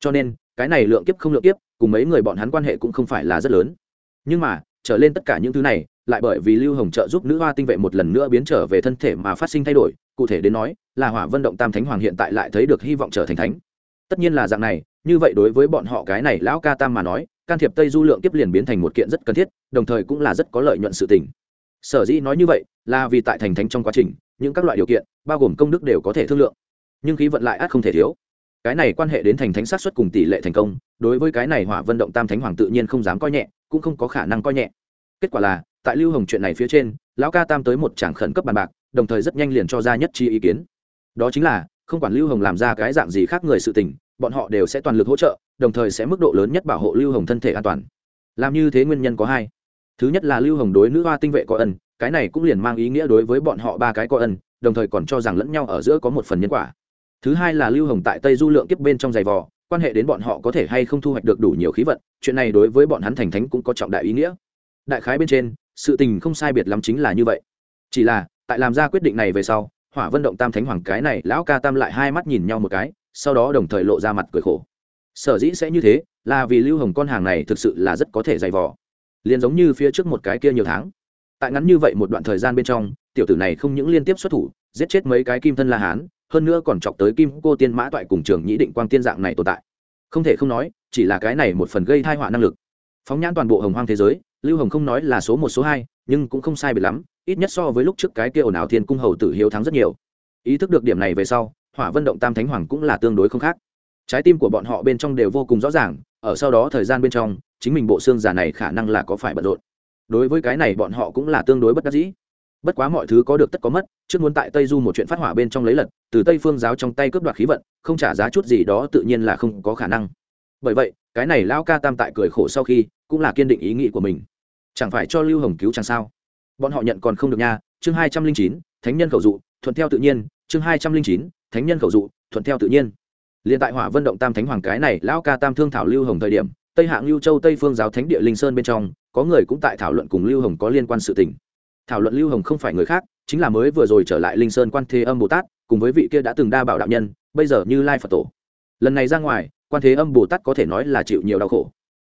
Cho nên, cái này lượng kiếp không lượng kiếp, cùng mấy người bọn hắn quan hệ cũng không phải là rất lớn. Nhưng mà, trở lên tất cả những thứ này lại bởi vì lưu hồng trợ giúp nữ hoa tinh vệ một lần nữa biến trở về thân thể mà phát sinh thay đổi, cụ thể đến nói, là hỏa vân động tam thánh hoàng hiện tại lại thấy được hy vọng trở thành thánh. Tất nhiên là dạng này, như vậy đối với bọn họ cái này lão ca tam mà nói, can thiệp tây du lượng kiếp liền biến thành một kiện rất cần thiết, đồng thời cũng là rất có lợi nhuận sự tình. Sở dĩ nói như vậy, là vì tại thành thánh trong quá trình, những các loại điều kiện, bao gồm công đức đều có thể thương lượng. Nhưng khí vận lại át không thể thiếu. Cái này quan hệ đến thành thánh sát xuất cùng tỷ lệ thành công, đối với cái này hỏa vân động tam thánh hoàng tự nhiên không dám coi nhẹ, cũng không có khả năng coi nhẹ. Kết quả là tại lưu hồng chuyện này phía trên, lão ca tam tới một trảng khẩn cấp bàn bạc, đồng thời rất nhanh liền cho ra nhất chi ý kiến. Đó chính là, không quản lưu hồng làm ra cái dạng gì khác người sự tình, bọn họ đều sẽ toàn lực hỗ trợ, đồng thời sẽ mức độ lớn nhất bảo hộ lưu hồng thân thể an toàn. Làm như thế nguyên nhân có hai. Thứ nhất là lưu hồng đối nữ hoa tinh vệ có ân, cái này cũng liền mang ý nghĩa đối với bọn họ ba cái có ân, đồng thời còn cho rằng lẫn nhau ở giữa có một phần nhân quả. Thứ hai là lưu hồng tại tây du lượng kiếp bên trong giày vò, quan hệ đến bọn họ có thể hay không thu hoạch được đủ nhiều khí vận, chuyện này đối với bọn hắn thành thánh cũng có trọng đại ý nghĩa. Đại khái bên trên sự tình không sai biệt lắm chính là như vậy. Chỉ là, tại làm ra quyết định này về sau, hỏa vân động tam thánh hoàng cái này lão ca tam lại hai mắt nhìn nhau một cái, sau đó đồng thời lộ ra mặt cười khổ. Sở dĩ sẽ như thế, là vì lưu hồng con hàng này thực sự là rất có thể dày vò. Liền giống như phía trước một cái kia nhiều tháng. Tại ngắn như vậy một đoạn thời gian bên trong, tiểu tử này không những liên tiếp xuất thủ, giết chết mấy cái kim thân la hán, hơn nữa còn chọc tới kim cô tiên mã toại cùng trường nhĩ định quang tiên dạng này tồn tại. Không thể không nói, chỉ là cái này một phần gây thai họa năng lực. Phóng nhãn toàn bộ hồng hoang thế giới lưu hồng không nói là số một, số hai, nhưng cũng không sai biệt lắm, ít nhất so với lúc trước cái kia ồn ào thiên cung hầu tử hiếu thắng rất nhiều. Ý thức được điểm này về sau, hỏa vân động tam thánh hoàng cũng là tương đối không khác. Trái tim của bọn họ bên trong đều vô cùng rõ ràng, ở sau đó thời gian bên trong, chính mình bộ xương giả này khả năng là có phải bận rộn. Đối với cái này bọn họ cũng là tương đối bất đắc dĩ. Bất quá mọi thứ có được tất có mất, trước muốn tại tây du một chuyện phát hỏa bên trong lấy lật, từ tây phương giáo trong tay cướp đoạt khí vận, không trả giá chút gì đó tự nhiên là không có khả năng bởi vậy, cái này lão ca tam tại cười khổ sau khi, cũng là kiên định ý nghĩ của mình. Chẳng phải cho lưu hồng cứu chẳng sao? Bọn họ nhận còn không được nha, chương hai trăm linh chín, thánh nhân khẩu dụ, thuận theo tự nhiên, chương hai trăm linh chín, thánh nhân khẩu dụ, thuận theo tự nhiên. Liền tại hỏa vận động tam thánh hoàng cái này, lão ca tam thương thảo lưu hồng thời điểm, tây hạng lưu châu tây phương giáo thánh địa linh sơn bên trong, có người cũng tại thảo luận cùng lưu hồng có liên quan sự tình. Thảo luận lưu hồng không phải người khác, chính là mới vừa rồi trở lại linh sơn quan thế âm bồ tát, cùng với vị kia đã từng đa bảo đạo nhân, bây giờ như lai phật tổ. Lần này ra ngoài quan thế âm bồ tát có thể nói là chịu nhiều đau khổ.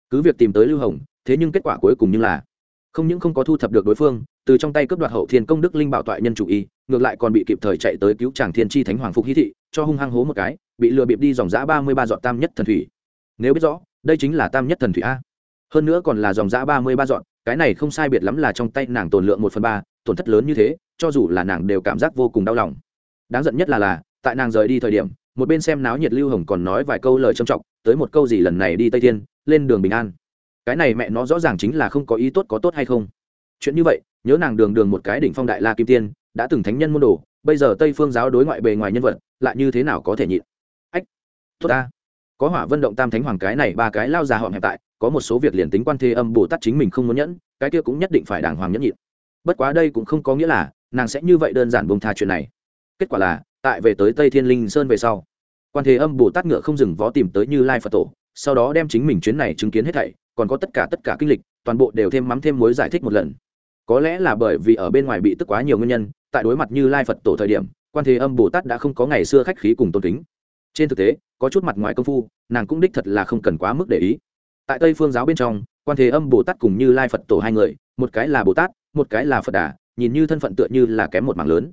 Cứ việc tìm tới lưu hồng, thế nhưng kết quả cuối cùng như là không những không có thu thập được đối phương, từ trong tay cướp đoạt hậu thiên công đức linh bảo toại nhân chủ y, ngược lại còn bị kịp thời chạy tới cứu chàng thiên tri thánh hoàng phục hí thị, cho hung hăng hố một cái, bị lừa bịp đi dòng giã ba mươi ba dọn tam nhất thần thủy. Nếu biết rõ, đây chính là tam nhất thần thủy a. Hơn nữa còn là dòng giã ba mươi ba dọn, cái này không sai biệt lắm là trong tay nàng tồn lượng một phần ba, tổn thất lớn như thế, cho dù là nàng đều cảm giác vô cùng đau lòng. Đáng giận nhất là là, tại nàng rời đi thời điểm một bên xem náo nhiệt lưu hồng còn nói vài câu lời trầm trọng, tới một câu gì lần này đi tây thiên, lên đường bình an. Cái này mẹ nó rõ ràng chính là không có ý tốt có tốt hay không. Chuyện như vậy, nhớ nàng đường đường một cái đỉnh phong đại la kim tiên, đã từng thánh nhân môn đồ, bây giờ tây phương giáo đối ngoại bề ngoài nhân vật, lại như thế nào có thể nhịn? Ách, tốt ta. Có hỏa vân động tam thánh hoàng cái này ba cái lao già họm hẹp tại, có một số việc liền tính quan thế âm bồ tát chính mình không muốn nhẫn, cái kia cũng nhất định phải đàng hoàng nhẫn nhịn. Bất quá đây cũng không có nghĩa là nàng sẽ như vậy đơn giản bông tha chuyện này. Kết quả là tại về tới tây thiên linh sơn về sau. Quan thế âm bồ tát ngựa không dừng vó tìm tới như lai phật tổ, sau đó đem chính mình chuyến này chứng kiến hết thảy, còn có tất cả tất cả kinh lịch, toàn bộ đều thêm mắm thêm mối giải thích một lần. Có lẽ là bởi vì ở bên ngoài bị tức quá nhiều nguyên nhân, tại đối mặt như lai phật tổ thời điểm, quan thế âm bồ tát đã không có ngày xưa khách khí cùng tôn kính. Trên thực tế, có chút mặt ngoài công phu, nàng cũng đích thật là không cần quá mức để ý. Tại tây phương giáo bên trong, quan thế âm bồ tát cùng như lai phật tổ hai người, một cái là bồ tát, một cái là phật đà, nhìn như thân phận tựa như là kém một mảng lớn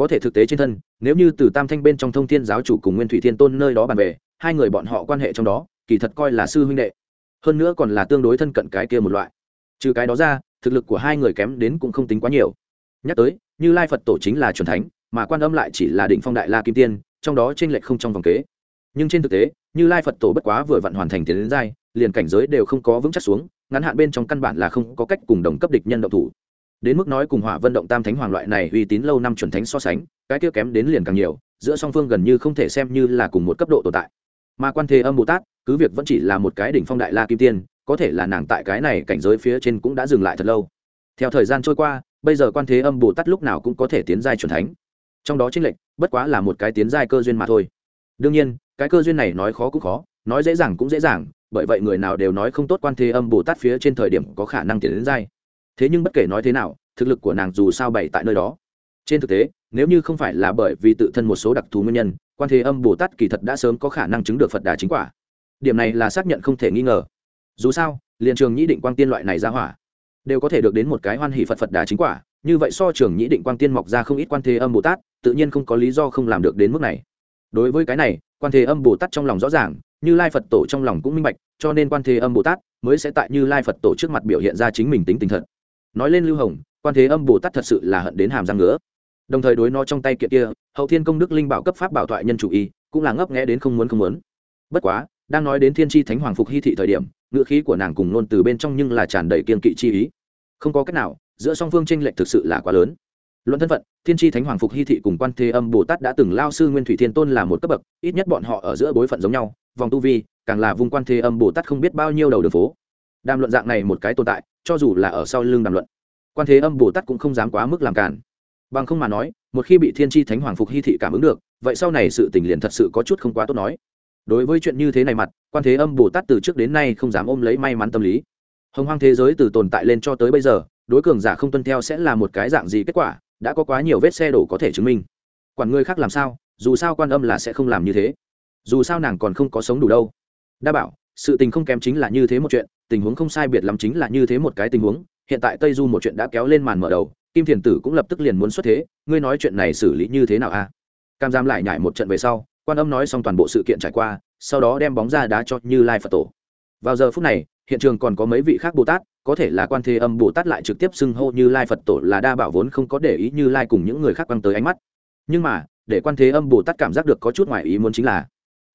có thể thực tế trên thân, nếu như từ tam thanh bên trong thông thiên giáo chủ cùng nguyên thủy thiên tôn nơi đó bàn về, hai người bọn họ quan hệ trong đó, kỳ thật coi là sư huynh đệ. Hơn nữa còn là tương đối thân cận cái kia một loại. Trừ cái đó ra, thực lực của hai người kém đến cũng không tính quá nhiều. Nhắc tới, như lai phật tổ chính là c thánh, mà quan âm lại chỉ là đỉnh phong đại la kim tiên, trong đó t r ê n lệch không trong vòng kế. Nhưng trên thực tế, như lai phật tổ bất quá vừa vặn hoàn thành tiến đến giai, liền cảnh giới đều không có vững chắc xuống, ngắn hạn bên trong căn bản là không có cách cùng đồng cấp địch nhân động thủ đến mức nói cùng hỏa vân động tam thánh hoàng loại này uy tín lâu năm chuẩn thánh so sánh, cái kia kém đến liền càng nhiều, giữa song phương gần như không thể xem như là cùng một cấp độ tồn tại. Mà quan thế âm bồ tát cứ việc vẫn chỉ là một cái đỉnh phong đại la kim tiên, có thể là nàng tại cái này cảnh giới phía trên cũng đã dừng lại thật lâu. Theo thời gian trôi qua, bây giờ quan thế âm bồ tát lúc nào cũng có thể tiến giai c thánh. Trong đó chính lệnh bất quá là một cái tiến giai cơ duyên mà thôi. Đương nhiên, cái cơ duyên này nói khó cũng khó, nói dễ dàng cũng dễ dàng, bởi vậy người nào đều nói không tốt quan thế âm bồ tát phía trên thời điểm có khả năng tiến đến giai thế nhưng bất kể nói thế nào, thực lực của nàng dù sao bày tại nơi đó. Trên thực tế, nếu như không phải là bởi vì tự thân một số đặc thù nguyên nhân, quan thế âm bồ tát kỳ thật đã sớm có khả năng chứng được phật đà chính quả. Điểm này là xác nhận không thể nghi ngờ. Dù sao, liền trường nhĩ định quang tiên loại này ra hỏa, đều có thể được đến một cái hoan hỷ phật phật đà chính quả. Như vậy so trường nhĩ định quang tiên mọc ra không ít quan thế âm bồ tát, tự nhiên không có lý do không làm được đến mức này. Đối với cái này, quan thế âm bồ tát trong lòng rõ ràng, như lai phật tổ trong lòng cũng minh bạch, cho nên quan thế âm bồ tát mới sẽ tại như lai phật tổ trước mặt biểu hiện ra chính mình tính tình thật nói lên lưu hồng, quan thế âm bồ tát thật sự là hận đến hàm răng ngứa. Đồng thời đối nó trong tay kiện kia, hậu thiên công đức linh bảo cấp pháp bảo thoại nhân chủ y, cũng là ngấp nghẽ đến không muốn không muốn. Bất quá, đang nói đến thiên tri thánh hoàng phục hy thị thời điểm ngựa khí của nàng cùng nôn từ bên trong nhưng là tràn đầy kiên kỵ chi ý. Không có cách nào, giữa song phương tranh lệch thực sự là quá lớn. Luận thân phận, thiên tri thánh hoàng phục hy thị cùng quan thế âm bồ tát đã từng lao sư nguyên thủy thiên tôn là một cấp bậc, ít nhất bọn họ ở giữa bối phận giống nhau, vòng tu vi, càng là vùng quan thế âm bồ tát không biết bao nhiêu đầu đường phố. Đàm luận dạng này một cái tồn tại cho dù là ở sau lưng đàm luận, quan thế âm bồ tát cũng không dám quá mức làm cản bằng không mà nói, một khi bị thiên tri thánh hoàng phục hy thị cảm ứng được, vậy sau này sự tình liền thật sự có chút không quá tốt nói. Đối với chuyện như thế này mặt, quan thế âm bồ tát từ trước đến nay không dám ôm lấy may mắn tâm lý. Hồng hoang thế giới từ tồn tại lên cho tới bây giờ, đối cường giả không tuân theo sẽ là một cái dạng gì kết quả, đã có quá nhiều vết xe đổ có thể chứng minh. Quản người khác làm sao, dù sao quan âm là sẽ không làm như thế. Dù sao nàng còn không có sống đủ đâu. Đa bảo, sự tình không kém chính là như thế một chuyện tình huống không sai biệt lắm chính là như thế một cái tình huống, hiện tại tây du một chuyện đã kéo lên màn mở đầu, kim thiền tử cũng lập tức liền muốn xuất thế, ngươi nói chuyện này xử lý như thế nào a à? cam giam lại nhảy một trận về sau, quan âm nói xong toàn bộ sự kiện trải qua, sau đó đem bóng ra đá cho như lai phật tổ vào giờ phút này, hiện trường còn có mấy vị khác bồ tát, có thể là quan thế âm bồ tát lại trực tiếp xưng hô như lai phật tổ là đa bảo vốn không có để ý như lai cùng những người khác quăng tới ánh mắt nhưng mà, để quan thế âm bồ tát cảm giác được có chút ngoại ý muốn chính là,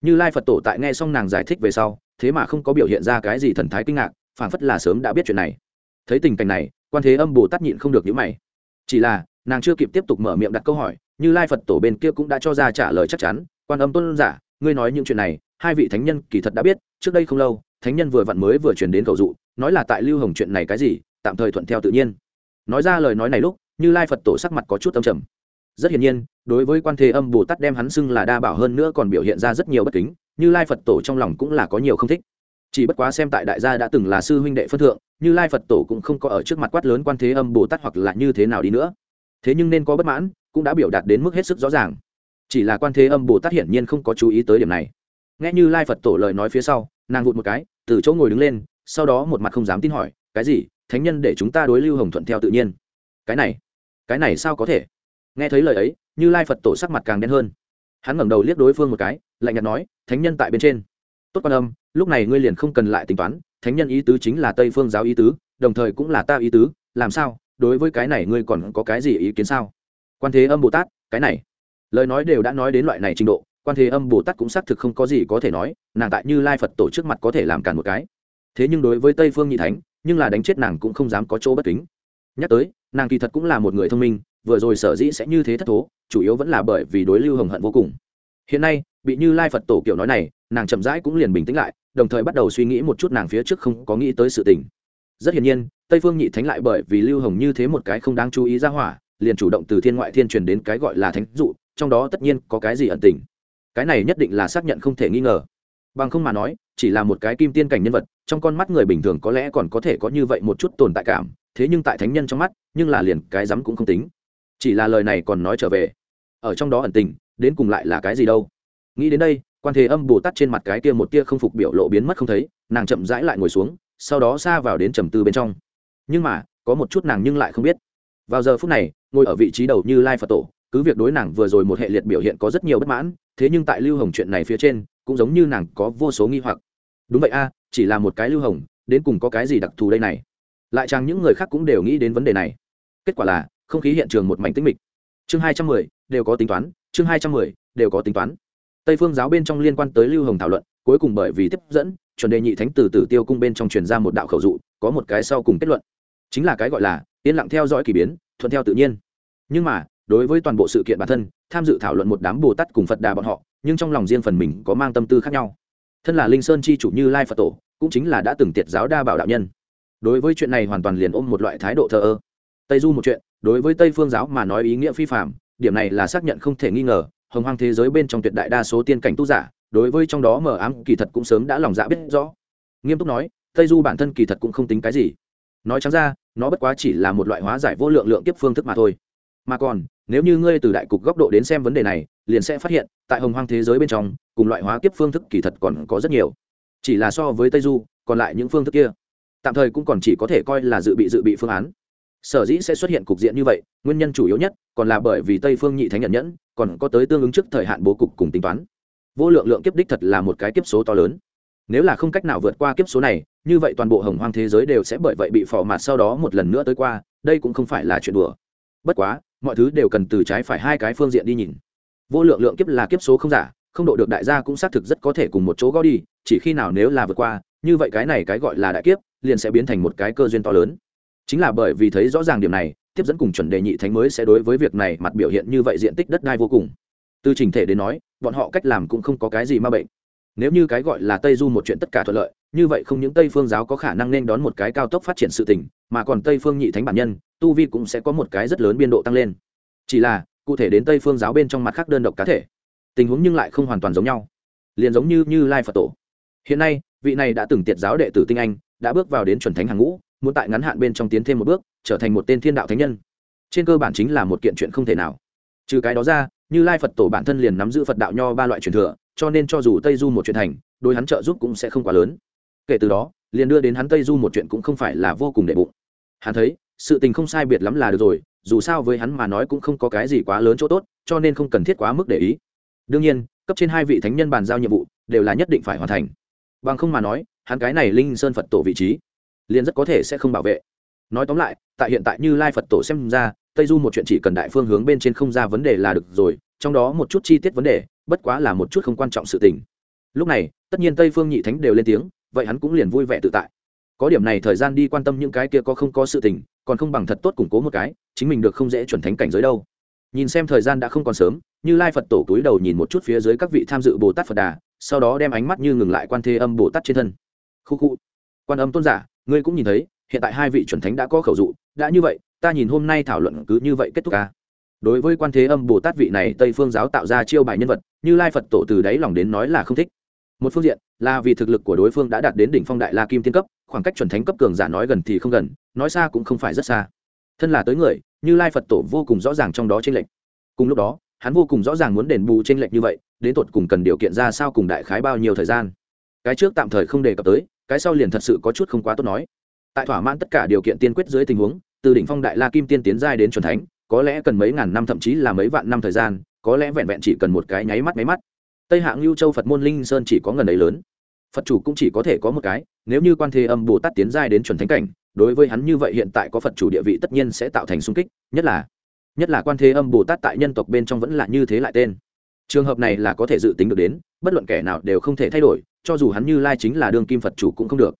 như lai phật tổ tại nghe xong nàng giải thích về sau thế mà không có biểu hiện ra cái gì thần thái kinh ngạc, phảng phất là sớm đã biết chuyện này. Thấy tình cảnh này, quan thế âm bồ tát nhịn không được nhữ mày. Chỉ là, nàng chưa kịp tiếp tục mở miệng đặt câu hỏi, như lai phật tổ bên kia cũng đã cho ra trả lời chắc chắn, quan âm tôn giả, ngươi nói những chuyện này, hai vị thánh nhân kỳ thật đã biết, trước đây không lâu, thánh nhân vừa vặn mới vừa chuyển đến cầu dụ, nói là tại lưu hồng chuyện này cái gì, tạm thời thuận theo tự nhiên. Nói ra lời nói này lúc, như lai phật tổ sắc mặt có chút âm trầm. Rất hiển nhiên, đối với quan thế âm bồ tát đem hắn xưng là đa bảo hơn nữa còn biểu hiện ra rất nhiều bất kính như lai phật tổ trong lòng cũng là có nhiều không thích. Chỉ bất quá xem tại đại gia đã từng là sư huynh đệ phân thượng, như lai phật tổ cũng không có ở trước mặt quát lớn quan thế âm bồ tát hoặc là như thế nào đi nữa. Thế nhưng nên có bất mãn, cũng đã biểu đạt đến mức hết sức rõ ràng. Chỉ là quan thế âm bồ tát hiển nhiên không có chú ý tới điểm này. Nghe như lai phật tổ lời nói phía sau, nàng vụt một cái, từ chỗ ngồi đứng lên, sau đó một mặt không dám tin hỏi, cái gì? Thánh nhân để chúng ta đối lưu hồng thuận theo tự nhiên. Cái này cái này sao có thể? Nghe thấy lời ấy, như lai phật tổ sắc mặt càng đen hơn. Hắn ngẩng đầu liếc đối phương một cái lạnh nhạt nói, thánh nhân tại bên trên. Tốt quan âm, lúc này ngươi liền không cần lại tính toán, thánh nhân ý tứ chính là tây phương giáo ý tứ, đồng thời cũng là ta ý tứ, làm sao? Đối với cái này ngươi còn có cái gì ý kiến sao? Quan thế âm bồ tát, cái này, lời nói đều đã nói đến loại này trình độ, quan thế âm bồ tát cũng xác thực không có gì có thể nói, nàng tại như lai phật tổ trước mặt có thể làm cản một cái. Thế nhưng đối với tây phương nhị thánh, nhưng là đánh chết nàng cũng không dám có chỗ bất kính. Nhắc tới, nàng kỳ thật cũng là một người thông minh, vừa rồi sở dĩ sẽ như thế thất thố, chủ yếu vẫn là bởi vì đối lưu hồng hận vô cùng hiện nay, bị như lai phật tổ kiểu nói này, nàng chậm rãi cũng liền bình tĩnh lại, đồng thời bắt đầu suy nghĩ một chút nàng phía trước không có nghĩ tới sự tình. Rất hiển nhiên, tây phương nhị thánh lại bởi vì lưu hồng như thế một cái không đáng chú ý ra hỏa, liền chủ động từ thiên ngoại thiên truyền đến cái gọi là thánh dụ, trong đó tất nhiên có cái gì ẩn tình. Cái này nhất định là xác nhận không thể nghi ngờ. Bằng không mà nói, chỉ là một cái kim tiên cảnh nhân vật, trong con mắt người bình thường có lẽ còn có thể có như vậy một chút tồn tại cảm, thế nhưng tại thánh nhân trong mắt, nhưng là liền cái rắm cũng không tính. Chỉ là lời này còn nói trở về. Ở trong đó ẩn tình đến cùng lại là cái gì đâu. Nghĩ đến đây, quan thế âm bồ tát trên mặt cái kia một tia không phục biểu lộ biến mất không thấy, nàng chậm rãi lại ngồi xuống, sau đó xa vào đến trầm tư bên trong. Nhưng mà, có một chút nàng nhưng lại không biết. Vào giờ phút này, ngồi ở vị trí đầu như lai phật tổ, cứ việc đối nàng vừa rồi một hệ liệt biểu hiện có rất nhiều bất mãn, thế nhưng tại lưu hồng chuyện này phía trên, cũng giống như nàng có vô số nghi hoặc. Đúng vậy a, chỉ là một cái lưu hồng, đến cùng có cái gì đặc thù đây này? Lại chăng những người khác cũng đều nghĩ đến vấn đề này. Kết quả là, không khí hiện trường một mảnh tĩnh mịch. Chương hai trăm mười đều có tính toán, chương hai trăm mười, đều có tính toán. Tây phương giáo bên trong liên quan tới lưu hồng thảo luận, cuối cùng bởi vì tiếp dẫn, chuẩn đề nhị thánh từ tử tiêu cung bên trong truyền ra một đạo khẩu dụ, có một cái sau cùng kết luận. Chính là cái gọi là, yên lặng theo dõi k ỳ biến, thuận theo tự nhiên. Nhưng mà, đối với toàn bộ sự kiện bản thân, tham dự thảo luận một đám bồ tát cùng phật đà bọn họ, nhưng trong lòng riêng phần mình có mang tâm tư khác nhau. Thân là linh sơn chi chủ như lai phật tổ, cũng chính là đã từng tiệt giáo đa bảo đạo nhân. Đối với chuyện này hoàn toàn liền ôm một loại thái độ thờ ơ. Tây du một chuyện, đối với tây phương giáo mà nói ý nghĩa phi phạm điểm này là xác nhận không thể nghi ngờ, hồng hoang thế giới bên trong tuyệt đại đa số tiên cảnh tu giả, đối với trong đó mờ ám kỳ thật cũng sớm đã lòng dạ biết rõ. Nghiêm túc nói, tây du bản thân kỳ thật cũng không tính cái gì. Nói chẳng ra, nó bất quá chỉ là một loại hóa giải vô lượng lượng kiếp phương thức mà thôi. Mà còn, nếu như ngươi từ đại cục góc độ đến xem vấn đề này, liền sẽ phát hiện, tại hồng hoang thế giới bên trong, cùng loại hóa kiếp phương thức kỳ thật còn có rất nhiều. Chỉ là so với tây du, còn lại những phương thức kia, tạm thời cũng còn chỉ có thể coi là dự bị dự bị phương án sở dĩ sẽ xuất hiện cục diện như vậy, nguyên nhân chủ yếu nhất còn là bởi vì tây phương nhị thánh nhận nhẫn, còn có tới tương ứng trước thời hạn bố cục cùng tính toán. Vô lượng lượng kiếp đích thật là một cái kiếp số to lớn. Nếu là không cách nào vượt qua kiếp số này, như vậy toàn bộ hồng hoang thế giới đều sẽ bởi vậy bị phò mạt sau đó một lần nữa tới qua, đây cũng không phải là chuyện đùa. Bất quá, mọi thứ đều cần từ trái phải hai cái phương diện đi nhìn. Vô lượng lượng kiếp là kiếp số không giả, không độ được đại gia cũng xác thực rất có thể cùng một chỗ gõ đi, chỉ khi nào nếu là vượt qua, như vậy cái này cái gọi là đại kiếp, liền sẽ biến thành một cái cơ duyên to lớn chính là bởi vì thấy rõ ràng điểm này, tiếp dẫn cùng chuẩn đề nhị thánh mới sẽ đối với việc này mặt biểu hiện như vậy diện tích đất đai vô cùng. Từ trình thể đến nói, bọn họ cách làm cũng không có cái gì ma bệnh. Nếu như cái gọi là tây du một chuyện tất cả thuận lợi, như vậy không những tây phương giáo có khả năng nên đón một cái cao tốc phát triển sự tình, mà còn tây phương nhị thánh bản nhân, tu vi cũng sẽ có một cái rất lớn biên độ tăng lên. Chỉ là, cụ thể đến tây phương giáo bên trong mặt khác đơn độc cá thể, tình huống nhưng lại không hoàn toàn giống nhau. Liền giống như như lai phật tổ. Hiện nay, vị này đã từng tiệt giáo đệ tử tinh anh, đã bước vào đến chuẩn thánh hàng ngũ muốn tại ngắn hạn bên trong tiến thêm một bước, trở thành một tên thiên đạo thánh nhân. Trên cơ bản chính là một kiện chuyện không thể nào. Trừ cái đó ra, như lai phật tổ bản thân liền nắm giữ phật đạo nho ba loại truyền thừa, cho nên cho dù tây du một chuyện thành đôi hắn trợ giúp cũng sẽ không quá lớn. Kể từ đó, liền đưa đến hắn tây du một chuyện cũng không phải là vô cùng đệ bụng. Hắn thấy, sự tình không sai biệt lắm là được rồi, dù sao với hắn mà nói cũng không có cái gì quá lớn chỗ tốt, cho nên không cần thiết quá mức để ý. Đương nhiên, cấp trên hai vị thánh nhân bàn giao nhiệm vụ, đều là nhất định phải hoàn thành. Bằng không mà nói, hắn cái này linh sơn phật tổ vị trí liền rất có thể sẽ không bảo vệ. Nói tóm lại, tại hiện tại như lai phật tổ xem ra, tây du một chuyện chỉ cần đại phương hướng bên trên không ra vấn đề là được rồi, trong đó một chút chi tiết vấn đề, bất quá là một chút không quan trọng sự tình. Lúc này, tất nhiên tây phương nhị thánh đều lên tiếng, vậy hắn cũng liền vui vẻ tự tại. Có điểm này thời gian đi quan tâm những cái kia có không có sự tình, còn không bằng thật tốt củng cố một cái, chính mình được không dễ chuẩn thánh cảnh giới đâu. Nhìn xem thời gian đã không còn sớm, như lai phật tổ túi đầu nhìn một chút phía dưới các vị tham dự bồ tát phật đà, sau đó đem ánh mắt như ngừng lại quan thế âm bồ tát trên thân. Khu khu. Quan âm tôn giả ngươi cũng nhìn thấy, hiện tại hai vị chuẩn thánh đã có khẩu dụ, đã như vậy, ta nhìn hôm nay thảo luận cứ như vậy kết thúc ca đối với quan thế âm bồ tát vị này tây phương giáo tạo ra chiêu bài nhân vật, như lai phật tổ từ đáy lòng đến nói là không thích. Một phương diện là vì thực lực của đối phương đã đạt đến đỉnh phong đại la kim tiên cấp, khoảng cách chuẩn thánh cấp cường giả nói gần thì không gần, nói xa cũng không phải rất xa. Thân là tới người, như lai phật tổ vô cùng rõ ràng trong đó tranh lệch. Cùng lúc đó, hắn vô cùng rõ ràng muốn đền bù tranh lệch như vậy, đến tột cùng cần điều kiện ra sao cùng đại khái bao nhiêu thời gian. Cái trước tạm thời không đề cập tới cái sau liền thật sự có chút không quá tốt nói. Tại thỏa mãn tất cả điều kiện tiên quyết dưới tình huống, từ đỉnh phong đại la kim tiên tiến giai đến chuẩn thánh, có lẽ cần mấy ngàn năm thậm chí là mấy vạn năm thời gian, có lẽ vẹn vẹn chỉ cần một cái nháy mắt máy mắt. Tây hạng lưu châu phật môn linh sơn chỉ có ngần ấy lớn. Phật chủ cũng chỉ có thể có một cái, nếu như quan thế âm bồ tát tiến giai đến chuẩn thánh cảnh, đối với hắn như vậy hiện tại có phật chủ địa vị tất nhiên sẽ tạo thành sung kích, nhất là nhất là quan thế âm bồ tát tại nhân tộc bên trong vẫn là như thế lại tên. Trường hợp này là có thể dự tính được đến, bất luận kẻ nào đều không thể thay đổi cho dù hắn như lai chính là đương kim phật chủ cũng không được.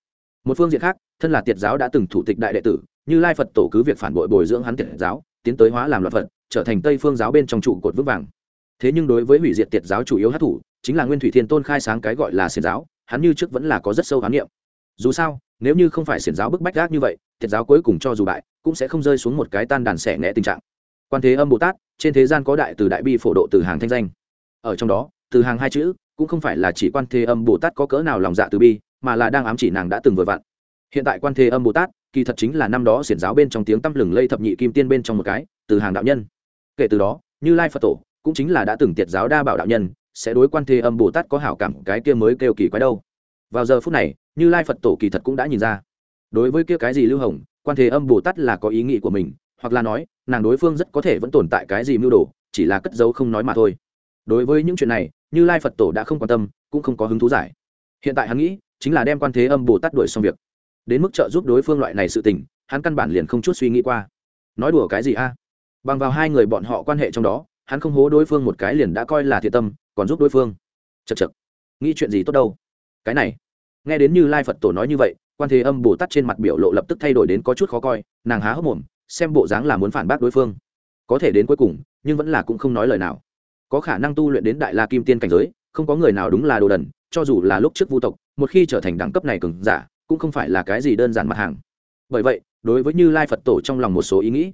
Một phương diện khác, thân là tiệt giáo đã từng thủ tịch đại đệ tử, như lai phật tổ cứ việc phản bội bồi dưỡng hắn tiệt giáo, tiến tới hóa làm loạt phật, trở thành tây phương giáo bên trong trụ cột vững vàng. Thế nhưng đối với hủy diệt tiệt giáo chủ yếu hát thủ chính là nguyên thủy thiên tôn khai sáng cái gọi là xiển giáo, hắn như trước vẫn là có rất sâu khám nghiệm dù sao, nếu như không phải xiển giáo bức bách gác như vậy, tiệt giáo cuối cùng cho dù bại, cũng sẽ không rơi xuống một cái tan đàn xẻ nghẽ tình trạng. Quan thế âm bồ tát, trên thế gian có đại từ đại bi phổ độ từ hàng thanh danh. Ở trong đó, từ hàng hai chữ cũng không phải là chỉ quan thế âm bồ tát có cỡ nào lòng dạ từ bi, mà là đang ám chỉ nàng đã từng vừa vặn. Hiện tại quan thế âm bồ tát, kỳ thật chính là năm đó xiển giáo bên trong tiếng tăm lừng lây thập nhị kim tiên bên trong một cái, từ hàng đạo nhân. Kể từ đó, như lai phật tổ cũng chính là đã từng tiệt giáo đa bảo đạo nhân, sẽ đối quan thế âm bồ tát có hảo cảm, cái kia mới kêu kỳ quái đâu. Vào giờ phút này, như lai phật tổ kỳ thật cũng đã nhìn ra. Đối với kia cái gì lưu hồng, quan thế âm bồ tát là có ý nghĩ của mình, hoặc là nói, nàng đối phương rất có thể vẫn tồn tại cái gì mưu đồ, chỉ là cất giấu không nói mà thôi. Đối với những chuyện này như lai phật tổ đã không quan tâm, cũng không có hứng thú giải. Hiện tại hắn nghĩ, chính là đem quan thế âm bồ tát đuổi xong việc. Đến mức trợ giúp đối phương loại này sự tình, hắn căn bản liền không chút suy nghĩ qua. Nói đùa cái gì a? Bằng vào hai người bọn họ quan hệ trong đó, hắn không hố đối phương một cái liền đã coi là thiệt tâm, còn giúp đối phương. Chật chật nghĩ chuyện gì tốt đâu? Cái này. Nghe đến như lai phật tổ nói như vậy, quan thế âm bồ tát trên mặt biểu lộ lập tức thay đổi đến có chút khó coi, nàng há hốc mồm, xem bộ dáng là muốn phản bác đối phương. Có thể đến cuối cùng, nhưng vẫn là cũng không nói lời nào có khả năng tu luyện đến đại la kim tiên cảnh giới, không có người nào đúng là đồ đần, cho dù là lúc trước vu tộc, một khi trở thành đẳng cấp này cường giả, cũng không phải là cái gì đơn giản mặt hàng. Bởi vậy, đối với như lai phật tổ trong lòng một số ý nghĩ,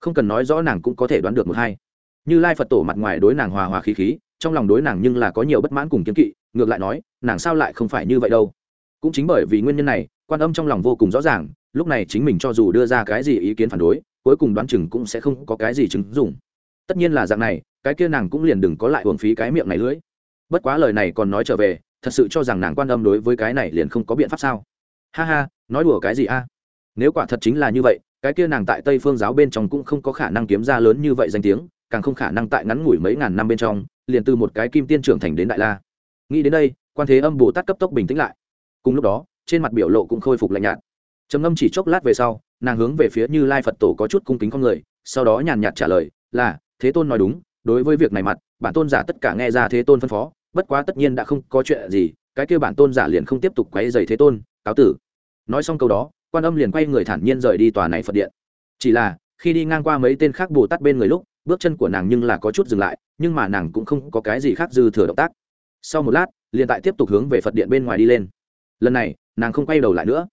không cần nói rõ nàng cũng có thể đoán được một hai. Như lai phật tổ mặt ngoài đối nàng hòa hòa khí khí, trong lòng đối nàng nhưng là có nhiều bất mãn cùng kiếm kỵ, ngược lại nói, nàng sao lại không phải như vậy đâu? Cũng chính bởi vì nguyên nhân này, quan âm trong lòng vô cùng rõ ràng, lúc này chính mình cho dù đưa ra cái gì ý kiến phản đối, cuối cùng đoán chừng cũng sẽ không có cái gì chứng dùng tất nhiên là dạng này, cái kia nàng cũng liền đừng có lại uổng phí cái miệng này lưỡi. Bất quá lời này còn nói trở về, thật sự cho rằng nàng quan âm đối với cái này liền không có biện pháp sao. Ha ha, nói đùa cái gì a? Nếu quả thật chính là như vậy, cái kia nàng tại tây phương giáo bên trong cũng không có khả năng kiếm ra lớn như vậy danh tiếng, càng không khả năng tại ngắn ngủi mấy ngàn năm bên trong, liền từ một cái kim tiên trưởng thành đến đại la. Nghĩ đến đây, quan thế âm bồ tát cấp tốc bình tĩnh lại. Cùng lúc đó, trên mặt biểu lộ cũng khôi phục lạnh nhạt. Trầm ngâm chỉ chốc lát về sau, nàng hướng về phía như lai phật tổ có chút cung kính con người, sau đó nhàn nhạt trả lời, là thế tôn nói đúng, đối với việc này mặt, bản tôn giả tất cả nghe ra thế tôn phân phó, bất quá tất nhiên đã không có chuyện gì, cái kêu bản tôn giả liền không tiếp tục quay dày thế tôn, cáo tử. Nói xong câu đó, quan âm liền quay người thản nhiên rời đi tòa này phật điện. Chỉ là, khi đi ngang qua mấy tên khác bồ tát bên người lúc, bước chân của nàng nhưng là có chút dừng lại, nhưng mà nàng cũng không có cái gì khác dư thừa động tác. Sau một lát, liền tại tiếp tục hướng về phật điện bên ngoài đi lên. Lần này, nàng không quay đầu lại nữa.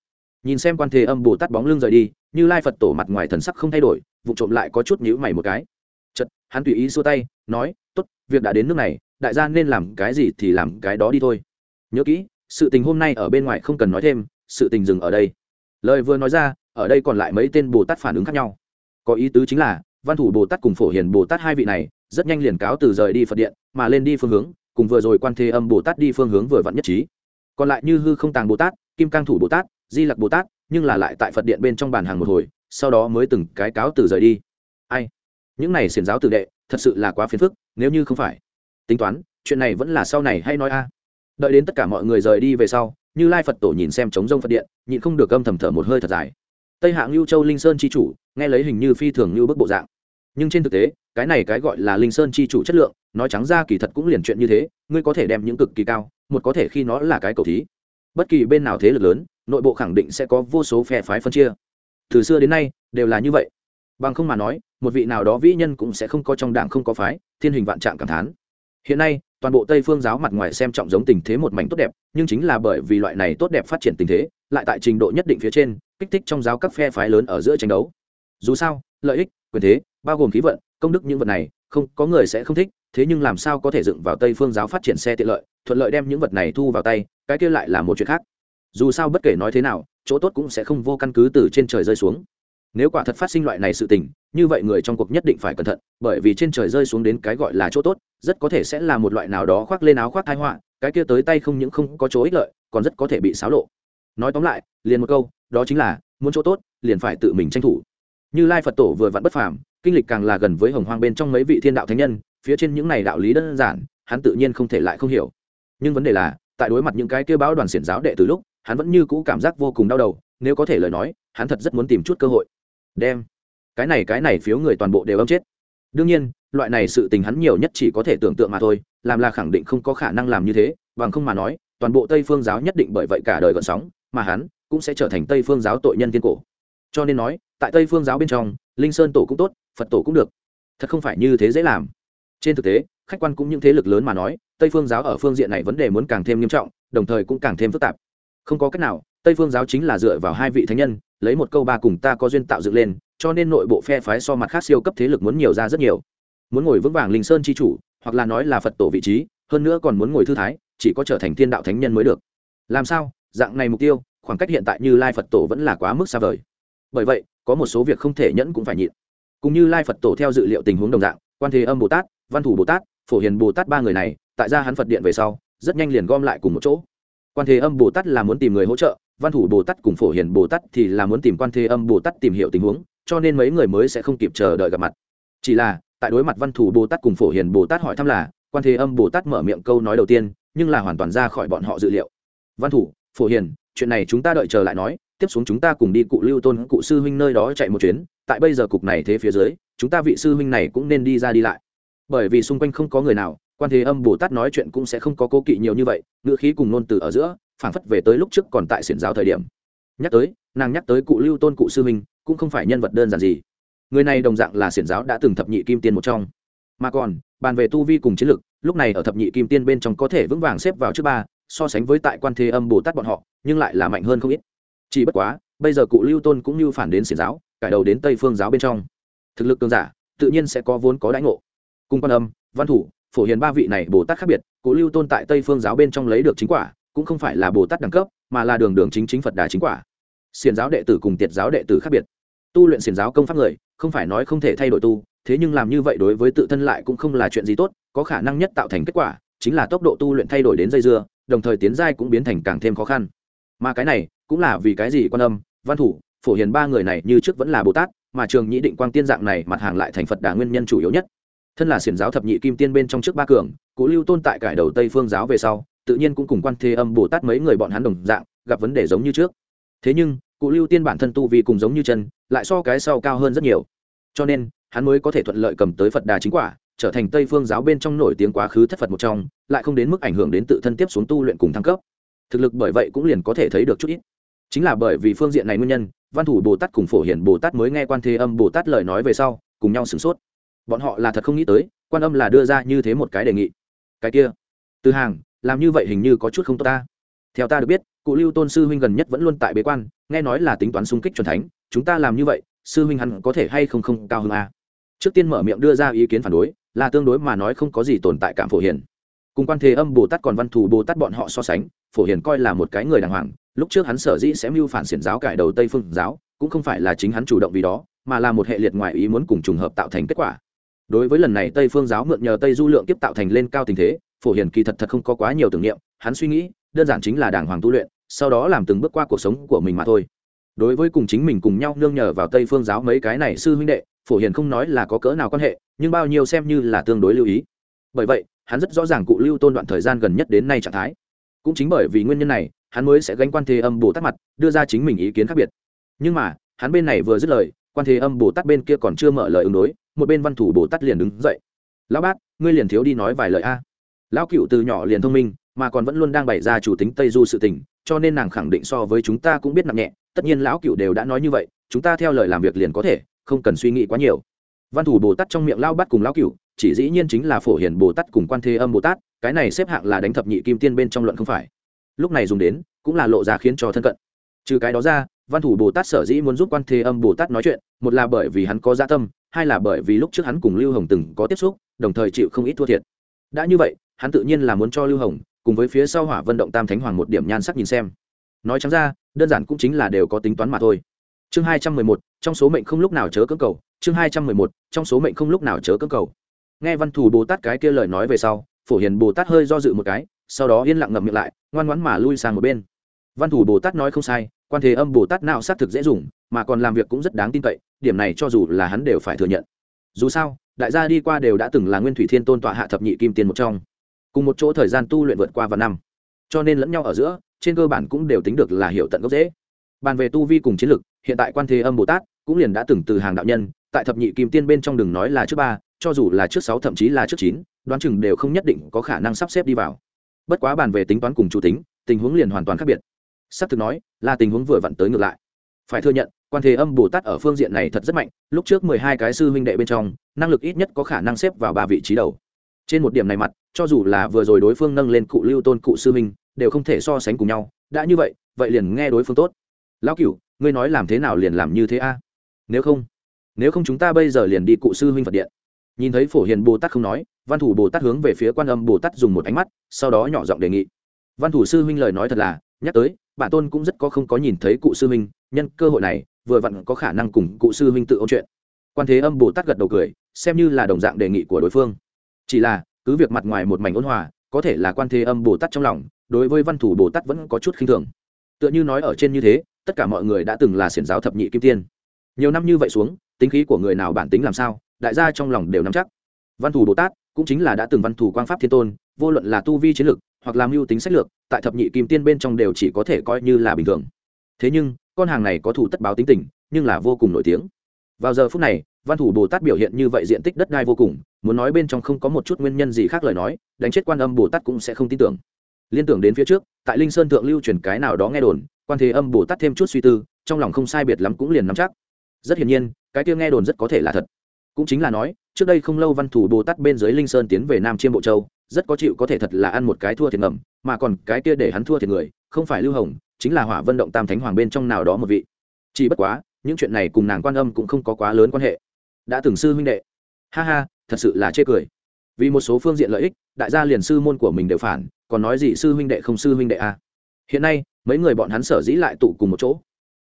Nhìn xem quan thế âm bồ tát bóng lưng rời đi, như lai phật tổ mặt ngoài thần sắc không thay đổi, vụ trộm lại có chút nhữ mày một cái chật hắn tùy ý xua tay, nói, tốt, việc đã đến nước này, đại gia nên làm cái gì thì làm cái đó đi thôi. Nhớ kỹ, sự tình hôm nay ở bên ngoài không cần nói thêm, sự tình dừng ở đây. Lời vừa nói ra, ở đây còn lại mấy tên bồ tát phản ứng khác nhau. Có ý tứ chính là, văn thủ bồ tát cùng phổ hiền bồ tát hai vị này, rất nhanh liền cáo từ rời đi phật điện, mà lên đi phương hướng, cùng vừa rồi quan thế âm bồ tát đi phương hướng vừa vặn nhất trí. Còn lại như hư không tàng bồ tát, kim cang thủ bồ tát, di lặc bồ tát, nhưng là lại tại phật điện bên trong bàn hàng một hồi, sau đó mới từng cái cáo từ rời đi. Ai? Những này xiển giáo tử đệ, thật sự là quá phiền phức, nếu như không phải. Tính toán, chuyện này vẫn là sau này hay nói a. Đợi đến tất cả mọi người rời đi về sau, như lai phật tổ nhìn xem trống rông phật điện, nhịn không được âm thầm thở một hơi thật dài. Tây hạng lưu châu linh sơn c h i chủ, nghe lấy hình như phi thường như bức bộ dạng. Nhưng trên thực tế, cái này cái gọi là linh sơn c h i chủ chất lượng, nói trắng ra kỳ thật cũng liền chuyện như thế, ngươi có thể đem những cực kỳ cao, một có thể khi nó là cái cầu thí. Bất kỳ bên nào thế lực lớn, nội bộ khẳng định sẽ có vô số phe phái phân chia. Từ xưa đến nay, đều là như vậy. Bằng không mà nói một vị nào đó vĩ nhân cũng sẽ không có trong đảng không có phái, thiên hình vạn trạng cảm thán. Hiện nay, toàn bộ tây phương giáo mặt ngoài xem trọng giống tình thế một mảnh tốt đẹp, nhưng chính là bởi vì loại này tốt đẹp phát triển tình thế, lại tại trình độ nhất định phía trên, kích thích trong giáo các phe phái lớn ở giữa tranh đấu. Dù sao, lợi ích, quyền thế, bao gồm khí vận, công đức những vật này, không, có người sẽ không thích, thế nhưng làm sao có thể dựng vào tây phương giáo phát triển xe tiện lợi, thuận lợi đem những vật này thu vào tay, cái kia lại là một chuyện khác. Dù sao bất kể nói thế nào, chỗ tốt cũng sẽ không vô căn cứ từ trên trời rơi xuống nếu quả thật phát sinh loại này sự tình, như vậy người trong cuộc nhất định phải cẩn thận, bởi vì trên trời rơi xuống đến cái gọi là chỗ tốt, rất có thể sẽ là một loại nào đó khoác lên áo khoác thái họa, cái kia tới tay không những không có chỗ ích lợi, còn rất có thể bị xáo lộ. Nói tóm lại, liền một câu, đó chính là, muốn chỗ tốt, liền phải tự mình tranh thủ. Như lai phật tổ vừa vặn bất phàm, kinh lịch càng là gần với hồng hoang bên trong mấy vị thiên đạo thánh nhân, phía trên những này đạo lý đơn giản, hắn tự nhiên không thể lại không hiểu. Nhưng vấn đề là, tại đối mặt những cái kêu báo đoàn xiển giáo đệ từ lúc, hắn vẫn như cũ cảm giác vô cùng đau đầu, nếu có thể lời nói, hắn thật rất muốn tìm chút cơ hội đem. Cái này cái này phiếu người toàn bộ đều âm chết. Đương nhiên, loại này sự tình hắn nhiều nhất chỉ có thể tưởng tượng mà thôi, làm là khẳng định không có khả năng làm như thế, bằng không mà nói, toàn bộ tây phương giáo nhất định bởi vậy cả đời gợn sóng, mà hắn cũng sẽ trở thành tây phương giáo tội nhân tiên cổ. Cho nên nói, tại tây phương giáo bên trong, linh sơn tổ cũng tốt, phật tổ cũng được. Thật không phải như thế dễ làm. Trên thực tế, khách quan cũng những thế lực lớn mà nói, tây phương giáo ở phương diện này vấn đề muốn càng thêm nghiêm trọng, đồng thời cũng càng thêm phức tạp. Không có cách nào, tây phương giáo chính là dựa vào hai vị thánh nhân lấy một câu ba cùng ta có duyên tạo dựng lên, cho nên nội bộ phe phái so mặt khác siêu cấp thế lực muốn nhiều ra rất nhiều. Muốn ngồi vững vàng linh sơn chi chủ, hoặc là nói là phật tổ vị trí, hơn nữa còn muốn ngồi thư thái, chỉ có trở thành thiên đạo thánh nhân mới được. Làm sao? Dạng này mục tiêu, khoảng cách hiện tại như lai phật tổ vẫn là quá mức xa vời. Bởi vậy, có một số việc không thể nhẫn cũng phải nhịn. Cũng như lai phật tổ theo dự liệu tình huống đồng dạng, quan thế âm bồ tát, văn thủ bồ tát, phổ hiền bồ tát ba người này, tại gia hắn phật điện về sau, rất nhanh liền gom lại cùng một chỗ. Quan thế âm bồ tát là muốn tìm người hỗ trợ văn thủ bồ tát cùng phổ hiền bồ tát thì là muốn tìm quan thế âm bồ tát tìm hiểu tình huống, cho nên mấy người mới sẽ không kịp chờ đợi gặp mặt. Chỉ là, tại đối mặt văn thủ bồ tát cùng phổ hiền bồ tát hỏi thăm là, quan thế âm bồ tát mở miệng câu nói đầu tiên, nhưng là hoàn toàn ra khỏi bọn họ dự liệu. Văn thủ, phổ hiền, chuyện này chúng ta đợi chờ lại nói, tiếp xuống chúng ta cùng đi cụ lưu tôn, cụ sư huynh nơi đó chạy một chuyến, tại bây giờ cục này thế phía dưới, chúng ta vị sư huynh này cũng nên đi ra đi lại. Bởi vì xung quanh không có người nào, quan thế âm bồ tát nói chuyện cũng sẽ không có cố kỵ nhiều như vậy, ngữ khí cùng nôn từ ở giữa phảng phất về tới lúc trước còn tại xiển giáo thời điểm. Nhắc tới, nàng nhắc tới cụ lưu tôn cụ sư minh cũng không phải nhân vật đơn giản gì. Người này đồng dạng là xiển giáo đã từng thập nhị kim tiên một trong. Mà còn, bàn về tu vi cùng chiến lực, lúc này ở thập nhị kim tiên bên trong có thể vững vàng xếp vào trước ba, so sánh với tại quan thế âm bồ tát bọn họ, nhưng lại là mạnh hơn không ít. Chỉ bất quá, bây giờ cụ lưu tôn cũng như phản đến xiển giáo, cải đầu đến tây phương giáo bên trong. Thực lực cường giả, tự nhiên sẽ có vốn có đãi ngộ. Cùng quan âm, văn thủ, phổ hiền ba vị này bồ tát khác biệt, cụ lưu tôn tại tây phương giáo bên trong lấy được chính quả cũng không phải là bồ tát đẳng cấp, mà là đường đường chính chính phật đà chính quả. Xiền giáo đệ tử cùng tiệt giáo đệ tử khác biệt. Tu luyện xiền giáo công pháp người, không phải nói không thể thay đổi tu, thế nhưng làm như vậy đối với tự thân lại cũng không là chuyện gì tốt, có khả năng nhất tạo thành kết quả, chính là tốc độ tu luyện thay đổi đến dây dưa, đồng thời tiến giai cũng biến thành càng thêm khó khăn. Mà cái này, cũng là vì cái gì quan âm, văn thủ, phổ hiền ba người này như trước vẫn là bồ tát, mà trường nhĩ định quang tiên dạng này mặt hàng lại thành phật đà nguyên nhân chủ yếu nhất. Thân là xiển giáo thập nhị kim tiên bên trong trước ba cường cụ lưu tôn tại cải đầu tây phương giáo về sau tự nhiên cũng cùng quan thế âm bồ tát mấy người bọn hắn đồng dạng, gặp vấn đề giống như trước. Thế nhưng, cụ lưu tiên bản thân tu vì cùng giống như chân, lại so cái sau cao hơn rất nhiều. Cho nên, hắn mới có thể thuận lợi cầm tới phật đà chính quả, trở thành tây phương giáo bên trong nổi tiếng quá khứ thất phật một trong, lại không đến mức ảnh hưởng đến tự thân tiếp xuống tu luyện cùng thăng cấp. Thực lực bởi vậy cũng liền có thể thấy được chút ít. Chính là bởi vì phương diện này nguyên nhân, văn thủ bồ tát cùng phổ hiển bồ tát mới nghe quan thế âm bồ tát lời nói về sau, cùng nhau sửng sốt. Bọn họ là thật không nghĩ tới, quan âm là đưa ra như thế một cái đề nghị. Cái kia, từ hàng làm như vậy hình như có chút không tốt ta. Theo ta được biết, cụ lưu tôn sư huynh gần nhất vẫn luôn tại bế quan, nghe nói là tính toán xung kích c thánh, chúng ta làm như vậy, sư huynh hắn có thể hay không không cao hơn a à? trước tiên mở miệng đưa ra ý kiến phản đối, là tương đối mà nói không có gì tồn tại cảm phổ hiền. Cùng quan thế âm bồ tát còn văn thù bồ tát bọn họ so sánh, phổ hiền coi là một cái người đàng hoàng, lúc trước hắn sở dĩ sẽ mưu phản xiển giáo cải đầu tây phương giáo, cũng không phải là chính hắn chủ động vì đó, mà là một hệ liệt ngoại ý muốn cùng trùng hợp tạo thành kết quả. Đối với lần này tây phương giáo mượn nhờ tây du lượng kiếp tạo thành lên cao tình thế phổ hiền kỳ thật thật không có quá nhiều tưởng niệm, hắn suy nghĩ, đơn giản chính là đàng hoàng tu luyện, sau đó làm từng bước qua cuộc sống của mình mà thôi. Đối với cùng chính mình cùng nhau nương nhờ vào tây phương giáo mấy cái này sư huynh đệ, phổ hiền không nói là có cỡ nào quan hệ, nhưng bao nhiêu xem như là tương đối lưu ý. Bởi vậy, hắn rất rõ ràng cụ lưu tôn đoạn thời gian gần nhất đến nay trạng thái. Cũng chính bởi vì nguyên nhân này, hắn mới sẽ gánh quan thế âm bồ tát mặt, đưa ra chính mình ý kiến khác biệt. Nhưng mà, hắn bên này vừa dứt lời, quan thế âm bồ tát bên kia còn chưa mở lời ứng đối, một bên văn thủ bồ tát liền đứng dậy. Lão bác, ngươi liền thiếu đi nói vài lời a lão cựu từ nhỏ liền thông minh, mà còn vẫn luôn đang bày ra chủ tính tây du sự tình, cho nên nàng khẳng định so với chúng ta cũng biết nặng nhẹ. Tất nhiên lão cựu đều đã nói như vậy, chúng ta theo lời làm việc liền có thể, không cần suy nghĩ quá nhiều. Văn thủ bồ tát trong miệng lao bắt cùng lão cựu, chỉ dĩ nhiên chính là phổ hiền bồ tát cùng quan thế âm bồ tát, cái này xếp hạng là đánh thập nhị kim tiên bên trong luận không phải. Lúc này dùng đến, cũng là lộ ra khiến cho thân cận. Trừ cái đó ra, văn thủ bồ tát sở dĩ muốn giúp quan thế âm bồ tát nói chuyện, một là bởi vì hắn có gia tâm, hai là bởi vì lúc trước hắn cùng lưu hồng từng có tiếp xúc, đồng thời chịu không ít thua thiệt. Đã như vậy hắn tự nhiên là muốn cho lưu hồng cùng với phía sau hỏa vận động tam thánh hoàng một điểm nhan sắc nhìn xem. Nói chẳng ra, đơn giản cũng chính là đều có tính toán mà thôi. Chương hai trăm mười một, trong số mệnh không lúc nào chớ cưỡng cầu. Chương hai trăm mười một, trong số mệnh không lúc nào chớ cưỡng cầu. Nghe văn thù bồ tát cái kia lời nói về sau, phổ hiền bồ tát hơi do dự một cái, sau đó yên lặng ngậm miệng lại, ngoan ngoãn mà lui sang một bên. Văn thủ bồ tát nói không sai, quan thế âm bồ tát nào xác thực dễ dùng, mà còn làm việc cũng rất đáng tin cậy, điểm này cho dù là hắn đều phải thừa nhận. Dù sao, đại gia đi qua đều đã từng là nguyên thủy thiên tôn tọa hạ thập nhị kim tiền một trong cùng một chỗ thời gian tu luyện vượt qua vào năm. Cho nên lẫn nhau ở giữa, trên cơ bản cũng đều tính được là hiểu tận gốc dễ bàn về tu vi cùng chiến lực, hiện tại quan thế âm bồ tát cũng liền đã từng từ hàng đạo nhân, tại thập nhị kim tiên bên trong đừng nói là trước ba, cho dù là trước sáu, thậm chí là trước chín, đoán chừng đều không nhất định có khả năng sắp xếp đi vào. Bất quá bàn về tính toán cùng chủ tính, tình huống liền hoàn toàn khác biệt. Sắp thực nói, là tình huống vừa vặn tới ngược lại. Phải thừa nhận, quan thế âm bồ tát ở phương diện này thật rất mạnh, lúc trước mười hai cái sư huynh đệ bên trong, năng lực ít nhất có khả năng xếp vào ba vị trí đầu trên một điểm này mặt cho dù là vừa rồi đối phương nâng lên cụ lưu tôn cụ sư minh, đều không thể so sánh cùng nhau. Đã như vậy vậy liền nghe đối phương tốt. Lão cửu ngươi nói làm thế nào liền làm như thế a? Nếu không nếu không chúng ta bây giờ liền đi cụ sư huynh phật điện. Nhìn thấy phổ hiền bồ tát không nói văn thủ bồ tát hướng về phía quan âm bồ tát dùng một ánh mắt sau đó nhỏ giọng đề nghị. Văn thủ sư huynh lời nói thật là nhắc tới bản tôn cũng rất có không có nhìn thấy cụ sư huynh nhân cơ hội này vừa vặn có khả năng cùng cụ sư huynh tự ôn chuyện. Quan thế âm bồ tát gật đầu cười xem như là đồng dạng đề nghị của đối phương chỉ là, cứ việc mặt ngoài một mảnh ôn hòa, có thể là quan thế âm bồ tát trong lòng, đối với văn thủ bồ tát vẫn có chút khinh thường. Tựa như nói ở trên như thế, tất cả mọi người đã từng là xiển giáo thập nhị kim tiên. Nhiều năm như vậy xuống, tính khí của người nào bản tính làm sao, đại gia trong lòng đều nắm chắc. Văn thủ bồ tát cũng chính là đã từng văn thủ quang pháp thiên tôn, vô luận là tu vi chiến lược hoặc làm mưu tính sách lược, tại thập nhị kim tiên bên trong đều chỉ có thể coi như là bình thường. Thế nhưng, con hàng này có thủ tất báo tính tình, nhưng là vô cùng nổi tiếng. Vào giờ phút này văn thủ bồ tát biểu hiện như vậy diện tích đất đai vô cùng, muốn nói bên trong không có một chút nguyên nhân gì khác lời nói, đánh chết quan âm bồ tát cũng sẽ không tin tưởng. Liên tưởng đến phía trước, tại linh sơn thượng lưu truyền cái nào đó nghe đồn, quan thế âm bồ tát thêm chút suy tư, trong lòng không sai biệt lắm cũng liền nắm chắc. Rất hiển nhiên, cái kia nghe đồn rất có thể là thật. Cũng chính là nói, trước đây không lâu văn thủ bồ tát bên dưới linh sơn tiến về nam chiêm bộ châu, rất có chịu có thể thật là ăn một cái thua thiệt ngầm, mà còn cái kia để hắn thua thiệt người, không phải lưu hồng, chính là hỏa vân động tam thánh hoàng bên trong nào đó một vị. Chỉ bất quá, những chuyện này cùng nàng quan âm cũng không có quá lớn quan hệ đã từng sư huynh đệ. Ha ha, thật sự là chê cười. Vì một số phương diện lợi ích, đại gia liền sư môn của mình đều phản, còn nói gì sư huynh đệ không sư huynh đệ a à. hiện nay, mấy người bọn hắn sở dĩ lại tụ cùng một chỗ?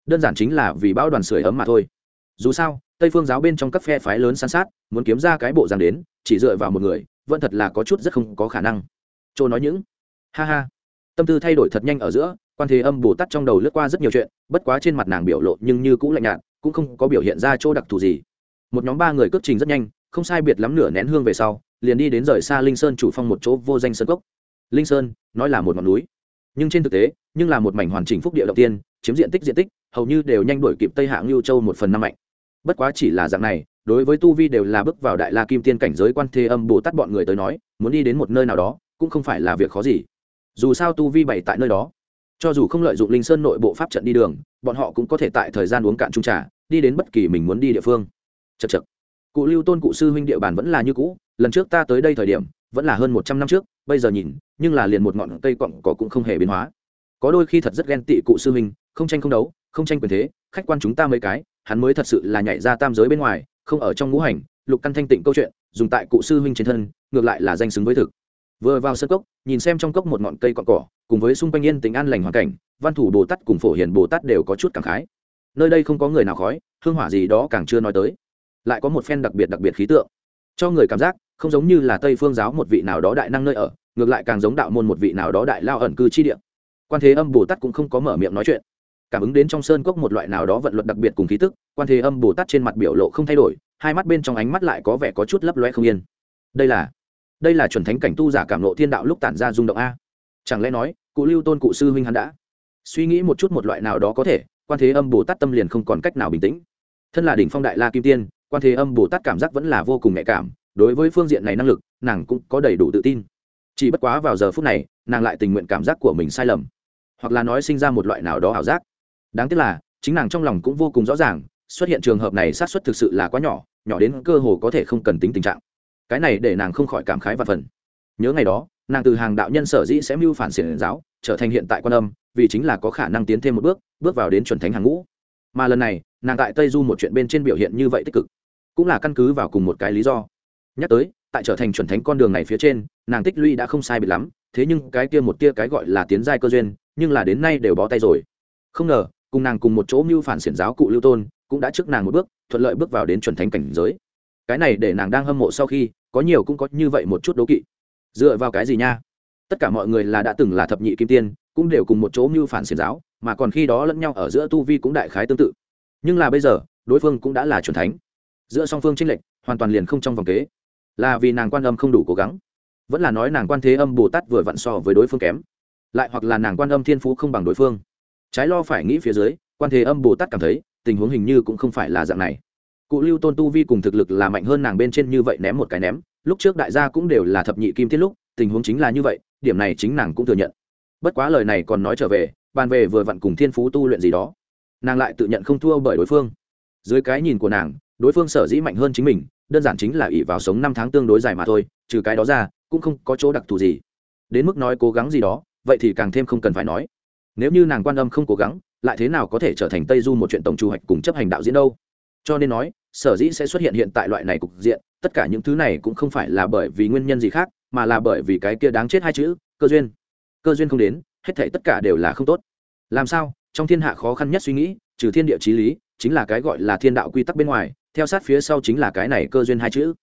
Đơn giản chính là vì bão đoàn sưởi ấm mà thôi. Dù sao, tây phương giáo bên trong các phe phái lớn san sát, muốn kiếm ra cái bộ dàn đến, chỉ dựa vào một người, vẫn thật là có chút rất không có khả năng. Chỗ nói những. Ha ha. Tâm tư thay đổi thật nhanh ở giữa, quan thế âm bồ tát trong đầu lướt qua rất nhiều chuyện, bất quá trên mặt nàng biểu lộ nhưng như cũng lạnh nhạt, cũng không có biểu hiện ra chỗ đặc thù gì một nhóm ba người cước trình rất nhanh, không sai biệt lắm nửa nén hương về sau, liền đi đến rời xa linh sơn chủ phong một chỗ vô danh sơn cốc. Linh sơn, nói là một ngọn núi, nhưng trên thực tế, nhưng là một mảnh hoàn chỉnh phúc địa đầu tiên, chiếm diện tích diện tích, hầu như đều nhanh đổi kịp tây hạng lưu châu một phần năm mạnh. Bất quá chỉ là dạng này, đối với tu vi đều là bước vào đại la kim tiên cảnh giới quan thế âm bồ tát bọn người tới nói, muốn đi đến một nơi nào đó, cũng không phải là việc khó gì. Dù sao tu vi bày tại nơi đó, cho dù không lợi dụng linh sơn nội bộ pháp trận đi đường, bọn họ cũng có thể tại thời gian uống cạn trung trà, đi đến bất kỳ mình muốn đi địa phương chật chật cụ lưu tôn cụ sư huynh địa bàn vẫn là như cũ, lần trước ta tới đây thời điểm, vẫn là hơn một trăm năm trước, bây giờ nhìn, nhưng là liền một ngọn cây cọng cỏ cũng không hề biến hóa. Có đôi khi thật rất ghen tị cụ sư huynh, không tranh không đấu, không tranh quyền thế, khách quan chúng ta mấy cái, hắn mới thật sự là nhảy ra tam giới bên ngoài, không ở trong ngũ hành, lục căn thanh tịnh câu chuyện, dùng tại cụ sư huynh trên thân, ngược lại là danh xứng với thực. Vừa vào sân cốc, nhìn xem trong cốc một ngọn cây cọn cỏ, cùng với xung quanh yên tính an lành hoàn cảnh, văn thủ bồ tát cùng phổ hiền bồ tát đều có chút cảm khái. Nơi đây không có người nào khói, hương hỏa gì đó càng chưa nói tới lại có một phen đặc biệt đặc biệt khí tượng. Cho người cảm giác, không giống như là tây phương giáo một vị nào đó đại năng nơi ở, ngược lại càng giống đạo môn một vị nào đó đại lao ẩn cư chi địa. Quan thế âm bồ tát cũng không có mở miệng nói chuyện. Cảm ứng đến trong sơn cốc một loại nào đó vận luật đặc biệt cùng khí tức, quan thế âm bồ tát trên mặt biểu lộ không thay đổi, hai mắt bên trong ánh mắt lại có vẻ có chút lấp loe không yên. Đây là đây là chuẩn thánh cảnh tu giả cảm lộ thiên đạo lúc tản ra rung động a. Chẳng lẽ nói, cụ lưu tôn cụ sư huynh hắn đã suy nghĩ một chút một loại nào đó có thể, quan thế âm bồ tát tâm liền không còn cách nào bình tĩnh. Thân là đỉnh phong đại la kim tiên quan thế âm bồ tát cảm giác vẫn là vô cùng nhạy cảm đối với phương diện này năng lực nàng cũng có đầy đủ tự tin chỉ bất quá vào giờ phút này nàng lại tình nguyện cảm giác của mình sai lầm hoặc là nói sinh ra một loại nào đó ảo giác đáng tiếc là chính nàng trong lòng cũng vô cùng rõ ràng xuất hiện trường hợp này sát xuất thực sự là quá nhỏ nhỏ đến cơ hồ có thể không cần tính tình trạng cái này để nàng không khỏi cảm khái và phần nhớ ngày đó nàng từ hàng đạo nhân sở dĩ sẽ mưu phản xiển giáo trở thành hiện tại quan âm vì chính là có khả năng tiến thêm một bước bước vào đến chuẩn thánh hàng ngũ mà lần này, nàng tại tây du một chuyện bên trên biểu hiện như vậy tích cực, cũng là căn cứ vào cùng một cái lý do. Nhắc tới, tại trở thành chuẩn thánh con đường này phía trên, nàng tích lũy đã không sai biệt lắm, thế nhưng cái kia một tia cái gọi là tiến giai cơ duyên, nhưng là đến nay đều bó tay rồi. Không ngờ, cùng nàng cùng một chỗ mưu phản xiển giáo cụ lưu tôn, cũng đã trước nàng một bước, thuận lợi bước vào đến chuẩn thánh cảnh giới. Cái này để nàng đang hâm mộ sau khi, có nhiều cũng có như vậy một chút đố kỵ. Dựa vào cái gì nha? Tất cả mọi người là đã từng là thập nhị kim tiên, cũng đều cùng một chỗ mưu phản xiển giáo mà còn khi đó lẫn nhau ở giữa tu vi cũng đại khái tương tự. Nhưng là bây giờ, đối phương cũng đã là chuẩn thánh. Giữa song phương tranh lệch, hoàn toàn liền không trong vòng kế. Là vì nàng quan âm không đủ cố gắng. Vẫn là nói nàng quan thế âm bồ tát vừa vặn so với đối phương kém. Lại hoặc là nàng quan âm thiên phú không bằng đối phương. Trái lo phải nghĩ phía dưới, quan thế âm bồ tát cảm thấy, tình huống hình như cũng không phải là dạng này. Cụ lưu tôn tu vi cùng thực lực là mạnh hơn nàng bên trên như vậy ném một cái ném. Lúc trước đại gia cũng đều là thập nhị kim tiết lúc, tình huống chính là như vậy, điểm này chính nàng cũng thừa nhận. Bất quá lời này còn nói trở về bàn về vừa vặn cùng thiên phú tu luyện gì đó. Nàng lại tự nhận không thua bởi đối phương. Dưới cái nhìn của nàng, đối phương sở dĩ mạnh hơn chính mình, đơn giản chính là ỷ vào sống năm tháng tương đối dài mà thôi, trừ cái đó ra, cũng không có chỗ đặc thù gì. Đến mức nói cố gắng gì đó, vậy thì càng thêm không cần phải nói. Nếu như nàng quan âm không cố gắng, lại thế nào có thể trở thành tây du một chuyện tổng chủ hoạch cùng chấp hành đạo diễn đâu? Cho nên nói, sở dĩ sẽ xuất hiện hiện tại loại này cục diện, tất cả những thứ này cũng không phải là bởi vì nguyên nhân gì khác, mà là bởi vì cái kia đáng chết hai chữ, cơ duyên. Cơ duyên không đến hết thảy tất cả đều là không tốt. Làm sao? Trong thiên hạ khó khăn nhất suy nghĩ, trừ thiên địa chí lý, chính là cái gọi là thiên đạo quy tắc bên ngoài, theo sát phía sau chính là cái này cơ duyên hai chữ.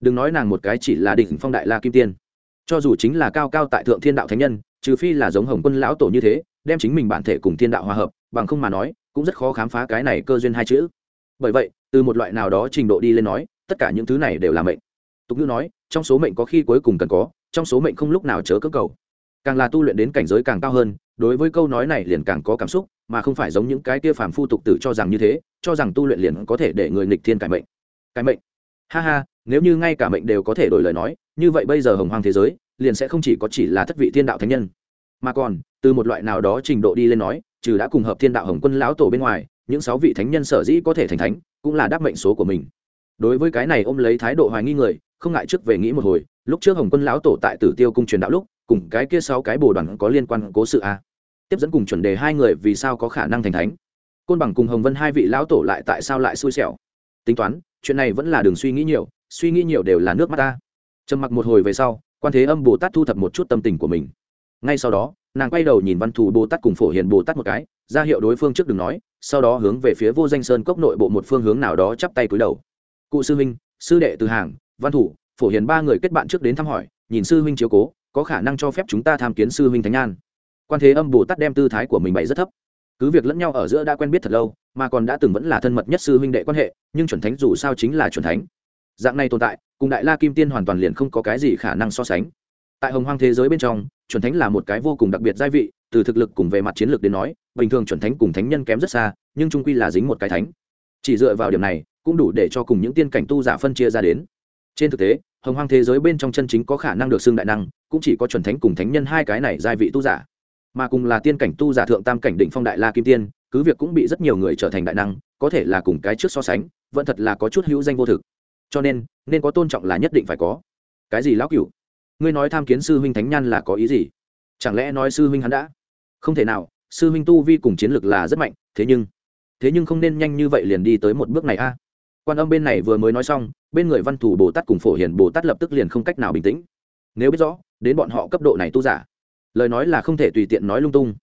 Đừng nói nàng một cái chỉ là đỉnh phong đại la kim tiên. Cho dù chính là cao cao tại thượng thiên đạo thánh nhân, trừ phi là giống hồng quân lão tổ như thế, đem chính mình bản thể cùng thiên đạo hòa hợp, bằng không mà nói, cũng rất khó khám phá cái này cơ duyên hai chữ. Bởi vậy, từ một loại nào đó trình độ đi lên nói, tất cả những thứ này đều là mệnh. Tục ngữ nói, trong số mệnh có khi cuối cùng cần có, trong số mệnh không lúc nào chớ cơ cầu càng là tu luyện đến cảnh giới càng cao hơn, đối với câu nói này liền càng có cảm xúc, mà không phải giống những cái kia phàm phu tục tử cho rằng như thế, cho rằng tu luyện liền có thể để người nghịch thiên cải mệnh. Cải mệnh? Ha ha, nếu như ngay cả mệnh đều có thể đổi lời nói, như vậy bây giờ hồng hoang thế giới, liền sẽ không chỉ có chỉ là thất vị thiên đạo thánh nhân. Mà còn, từ một loại nào đó trình độ đi lên nói, trừ đã cùng hợp thiên đạo hồng quân lão tổ bên ngoài, những sáu vị thánh nhân sở dĩ có thể thành thánh, cũng là đáp mệnh số của mình. Đối với cái này ôm lấy thái độ hoài nghi người, không ngại trước về nghĩ một hồi, lúc trước hồng quân lão tổ tại tử tiêu cung truyền đạo lúc cùng cái kia sáu cái bồ đoàn có liên quan cố sự a. Tiếp dẫn cùng chuẩn đề hai người vì sao có khả năng thành thánh. Côn bằng cùng hồng vân hai vị lão tổ lại tại sao lại xui xẻo? Tính toán, chuyện này vẫn là đường suy nghĩ nhiều, suy nghĩ nhiều đều là nước mắt ta. Trầm mặc một hồi về sau, quan thế âm bồ tát thu thập một chút tâm tình của mình. Ngay sau đó, nàng quay đầu nhìn văn thù bồ tát cùng phổ hiền bồ tát một cái, ra hiệu đối phương trước đừng nói, sau đó hướng về phía vô danh sơn cốc nội bộ một phương hướng nào đó chắp tay cúi đầu. Cụ sư huynh, sư đệ từ hàng, văn thủ phổ hiền ba người kết bạn trước đến thăm hỏi, nhìn sư huynh chiếu cố có khả năng cho phép chúng ta tham kiến sư huynh thánh an quan thế âm bồ tát đem tư thái của mình bày rất thấp. Cứ việc lẫn nhau ở giữa đã quen biết thật lâu, mà còn đã từng vẫn là thân mật nhất sư huynh đệ quan hệ, nhưng chuẩn thánh dù sao chính là chuẩn thánh. Dạng này tồn tại, cùng đại la kim tiên hoàn toàn liền không có cái gì khả năng so sánh. Tại hồng hoang thế giới bên trong, chuẩn thánh là một cái vô cùng đặc biệt gia vị, từ thực lực cùng về mặt chiến lược đến nói, bình thường chuẩn thánh cùng thánh nhân kém rất xa, nhưng trung quy là dính một cái thánh. Chỉ dựa vào điểm này, cũng đủ để cho cùng những tiên cảnh tu giả phân chia ra đến trên thực tế, hồng hoang thế giới bên trong chân chính có khả năng được xưng đại năng, cũng chỉ có chuẩn thánh cùng thánh nhân hai cái này giai vị tu giả. Mà cùng là tiên cảnh tu giả thượng tam cảnh định phong đại la kim tiên, cứ việc cũng bị rất nhiều người trở thành đại năng, có thể là cùng cái trước so sánh, vẫn thật là có chút hữu danh vô thực. Cho nên nên có tôn trọng là nhất định phải có. Cái gì lão cửu? Ngươi nói tham kiến sư huynh thánh nhan là có ý gì? Chẳng lẽ nói sư huynh hắn đã? Không thể nào, sư huynh tu vi cùng chiến lược là rất mạnh, thế nhưng thế nhưng không nên nhanh như vậy liền đi tới một bước này a quan âm bên này vừa mới nói xong, bên người văn thủ bồ tát cùng phổ hiền bồ tát lập tức liền không cách nào bình tĩnh. Nếu biết rõ, đến bọn họ cấp độ này tu giả, lời nói là không thể tùy tiện nói lung tung.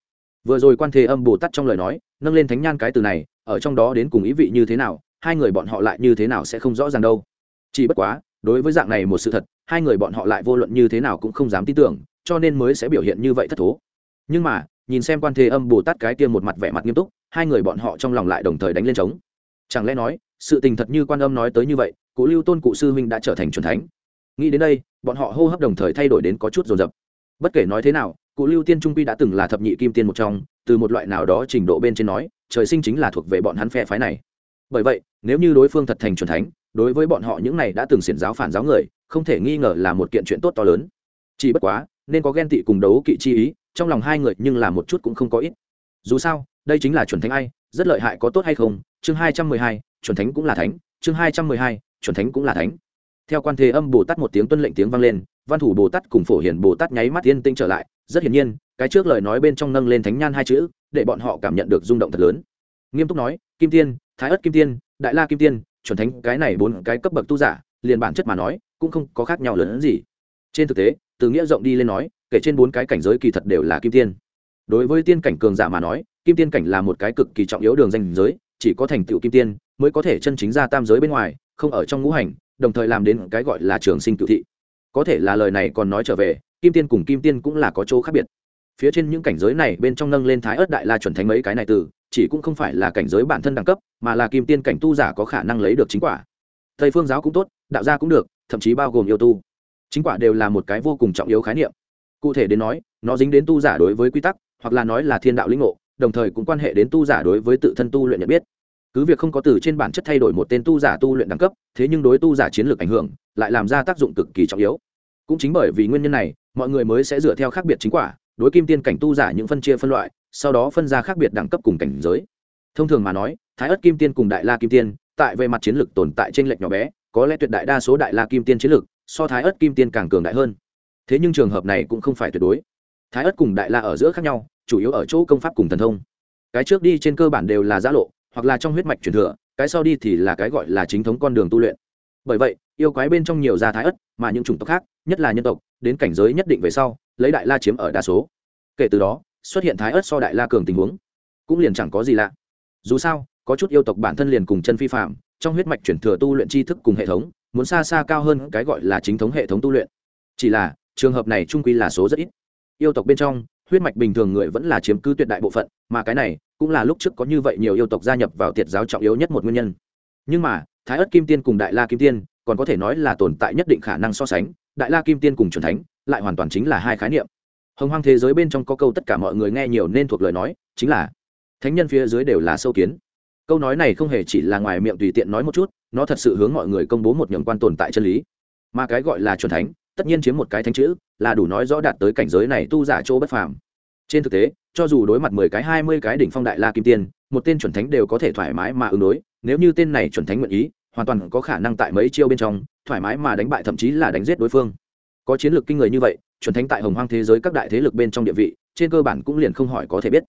Vừa rồi quan thế âm bồ tát trong lời nói, nâng lên thánh nhan cái từ này, ở trong đó đến cùng ý vị như thế nào, hai người bọn họ lại như thế nào sẽ không rõ ràng đâu. Chỉ bất quá, đối với dạng này một sự thật, hai người bọn họ lại vô luận như thế nào cũng không dám tin tưởng, cho nên mới sẽ biểu hiện như vậy thất thố. Nhưng mà, nhìn xem quan thế âm bồ tát cái kia một mặt vẻ mặt nghiêm túc, hai người bọn họ trong lòng lại đồng thời đánh lên trống. Chẳng lẽ nói sự tình thật như quan âm nói tới như vậy cụ lưu tôn cụ sư huynh đã trở thành c thánh. Nghĩ đến đây, bọn họ hô hấp đồng thời thay đổi đến có chút rồn rập bất kể nói thế nào cụ lưu tiên trung quy đã từng là thập nhị kim tiên một trong, từ một loại nào đó trình độ bên trên nói, trời sinh chính là thuộc về bọn hắn phe phái này. Bởi vậy, nếu như đối phương thật thành c thánh, đối với bọn họ những này đã từng xiển giáo phản giáo người, không thể nghi ngờ là một kiện chuyện tốt to lớn. Chỉ bất quá, nên có ghen tị cùng đấu kỵ chi ý, trong lòng hai người nhưng là một chút cũng không có ít. Dù sao, đây chính là chuẩn thánh ai, rất lợi hại có tốt hay không? Chương hai trăm mười hai chuẩn thánh cũng là thánh, chương hai trăm mười hai, chuẩn thánh cũng là thánh. Theo quan thế âm bồ tát một tiếng tuân lệnh tiếng vang lên, văn thủ bồ tát cùng phổ hiển bồ tát nháy mắt yên tinh trở lại, rất hiển nhiên, cái trước lời nói bên trong nâng lên thánh nhan hai chữ, để bọn họ cảm nhận được rung động thật lớn. Nghiêm túc nói, kim tiên, thái ất kim tiên, đại la kim tiên, chuẩn thánh, cái này bốn cái cấp bậc tu giả, liền bản chất mà nói, cũng không có khác nhau lớn hơn gì. Trên thực tế, từ nghĩa rộng đi lên nói, kể trên bốn cái cảnh giới kỳ thật đều là kim tiên. Đối với tiên cảnh cường giả mà nói, kim tiên cảnh là một cái cực kỳ trọng yếu đường danh giới chỉ có thành tựu kim tiên mới có thể chân chính ra tam giới bên ngoài, không ở trong ngũ hành, đồng thời làm đến cái gọi là trường sinh cựu thị. Có thể là lời này còn nói trở về, kim tiên cùng kim tiên cũng là có chỗ khác biệt. Phía trên những cảnh giới này bên trong nâng lên thái ớt đại la chuẩn thánh mấy cái này từ, chỉ cũng không phải là cảnh giới bản thân đẳng cấp, mà là kim tiên cảnh tu giả có khả năng lấy được chính quả. Tây phương giáo cũng tốt, đạo gia cũng được, thậm chí bao gồm yêu tu. Chính quả đều là một cái vô cùng trọng yếu khái niệm. Cụ thể đến nói, nó dính đến tu giả đối với quy tắc, hoặc là nói là thiên đạo lĩnh ngộ đồng thời cũng quan hệ đến tu giả đối với tự thân tu luyện nhận biết. Cứ việc không có từ trên bản chất thay đổi một tên tu giả tu luyện đẳng cấp, thế nhưng đối tu giả chiến lược ảnh hưởng, lại làm ra tác dụng cực kỳ trọng yếu. Cũng chính bởi vì nguyên nhân này, mọi người mới sẽ dựa theo khác biệt chính quả, đối kim tiên cảnh tu giả những phân chia phân loại, sau đó phân ra khác biệt đẳng cấp cùng cảnh giới. Thông thường mà nói, thái ất kim tiên cùng đại la kim tiên, tại về mặt chiến lược tồn tại trên lệch nhỏ bé, có lẽ tuyệt đại đa số đại la kim tiên chiến lược so thái ất kim tiên càng cường đại hơn. Thế nhưng trường hợp này cũng không phải tuyệt đối. Thái ất cùng đại la ở giữa khác nhau chủ yếu ở chỗ công pháp cùng thần thông. Cái trước đi trên cơ bản đều là giã lộ, hoặc là trong huyết mạch truyền thừa, cái sau đi thì là cái gọi là chính thống con đường tu luyện. Bởi vậy, yêu quái bên trong nhiều gia thái ất, mà những chủng tộc khác, nhất là nhân tộc, đến cảnh giới nhất định về sau, lấy đại la chiếm ở đa số. Kể từ đó, xuất hiện thái ất so đại la cường tình huống, cũng liền chẳng có gì lạ. Dù sao, có chút yêu tộc bản thân liền cùng chân phi phạm trong huyết mạch chuyển thừa tu luyện tri thức cùng hệ thống, muốn xa xa cao hơn cái gọi là chính thống hệ thống tu luyện. Chỉ là, trường hợp này trung quy là số rất ít. Yêu tộc bên trong huyết mạch bình thường người vẫn là chiếm cứ tuyệt đại bộ phận, mà cái này cũng là lúc trước có như vậy nhiều yêu tộc gia nhập vào tiệt giáo trọng yếu nhất một nguyên nhân. Nhưng mà, thái ất kim tiên cùng đại la kim tiên, còn có thể nói là tồn tại nhất định khả năng so sánh, đại la kim tiên cùng c thánh lại hoàn toàn chính là hai khái niệm. Hồng hoang thế giới bên trong có câu tất cả mọi người nghe nhiều nên thuộc lời nói, chính là thánh nhân phía dưới đều là sâu kiến. Câu nói này không hề chỉ là ngoài miệng tùy tiện nói một chút, nó thật sự hướng mọi người công bố một nhầm quan tồn tại chân lý. Mà cái gọi là c thánh tất nhiên chiếm một cái thánh chữ, là đủ nói rõ đạt tới cảnh giới này tu giả chỗ bất phàm. Trên thực tế, cho dù đối mặt mười cái, hai mươi cái đỉnh phong đại la kim tiên, một tên chuẩn thánh đều có thể thoải mái mà ứng đối, nếu như tên này chuẩn thánh nguyện ý, hoàn toàn có khả năng tại mấy chiêu bên trong, thoải mái mà đánh bại, thậm chí là đánh giết đối phương. Có chiến lược kinh người như vậy, chuẩn thánh tại hồng hoang thế giới các đại thế lực bên trong địa vị, trên cơ bản cũng liền không hỏi có thể biết.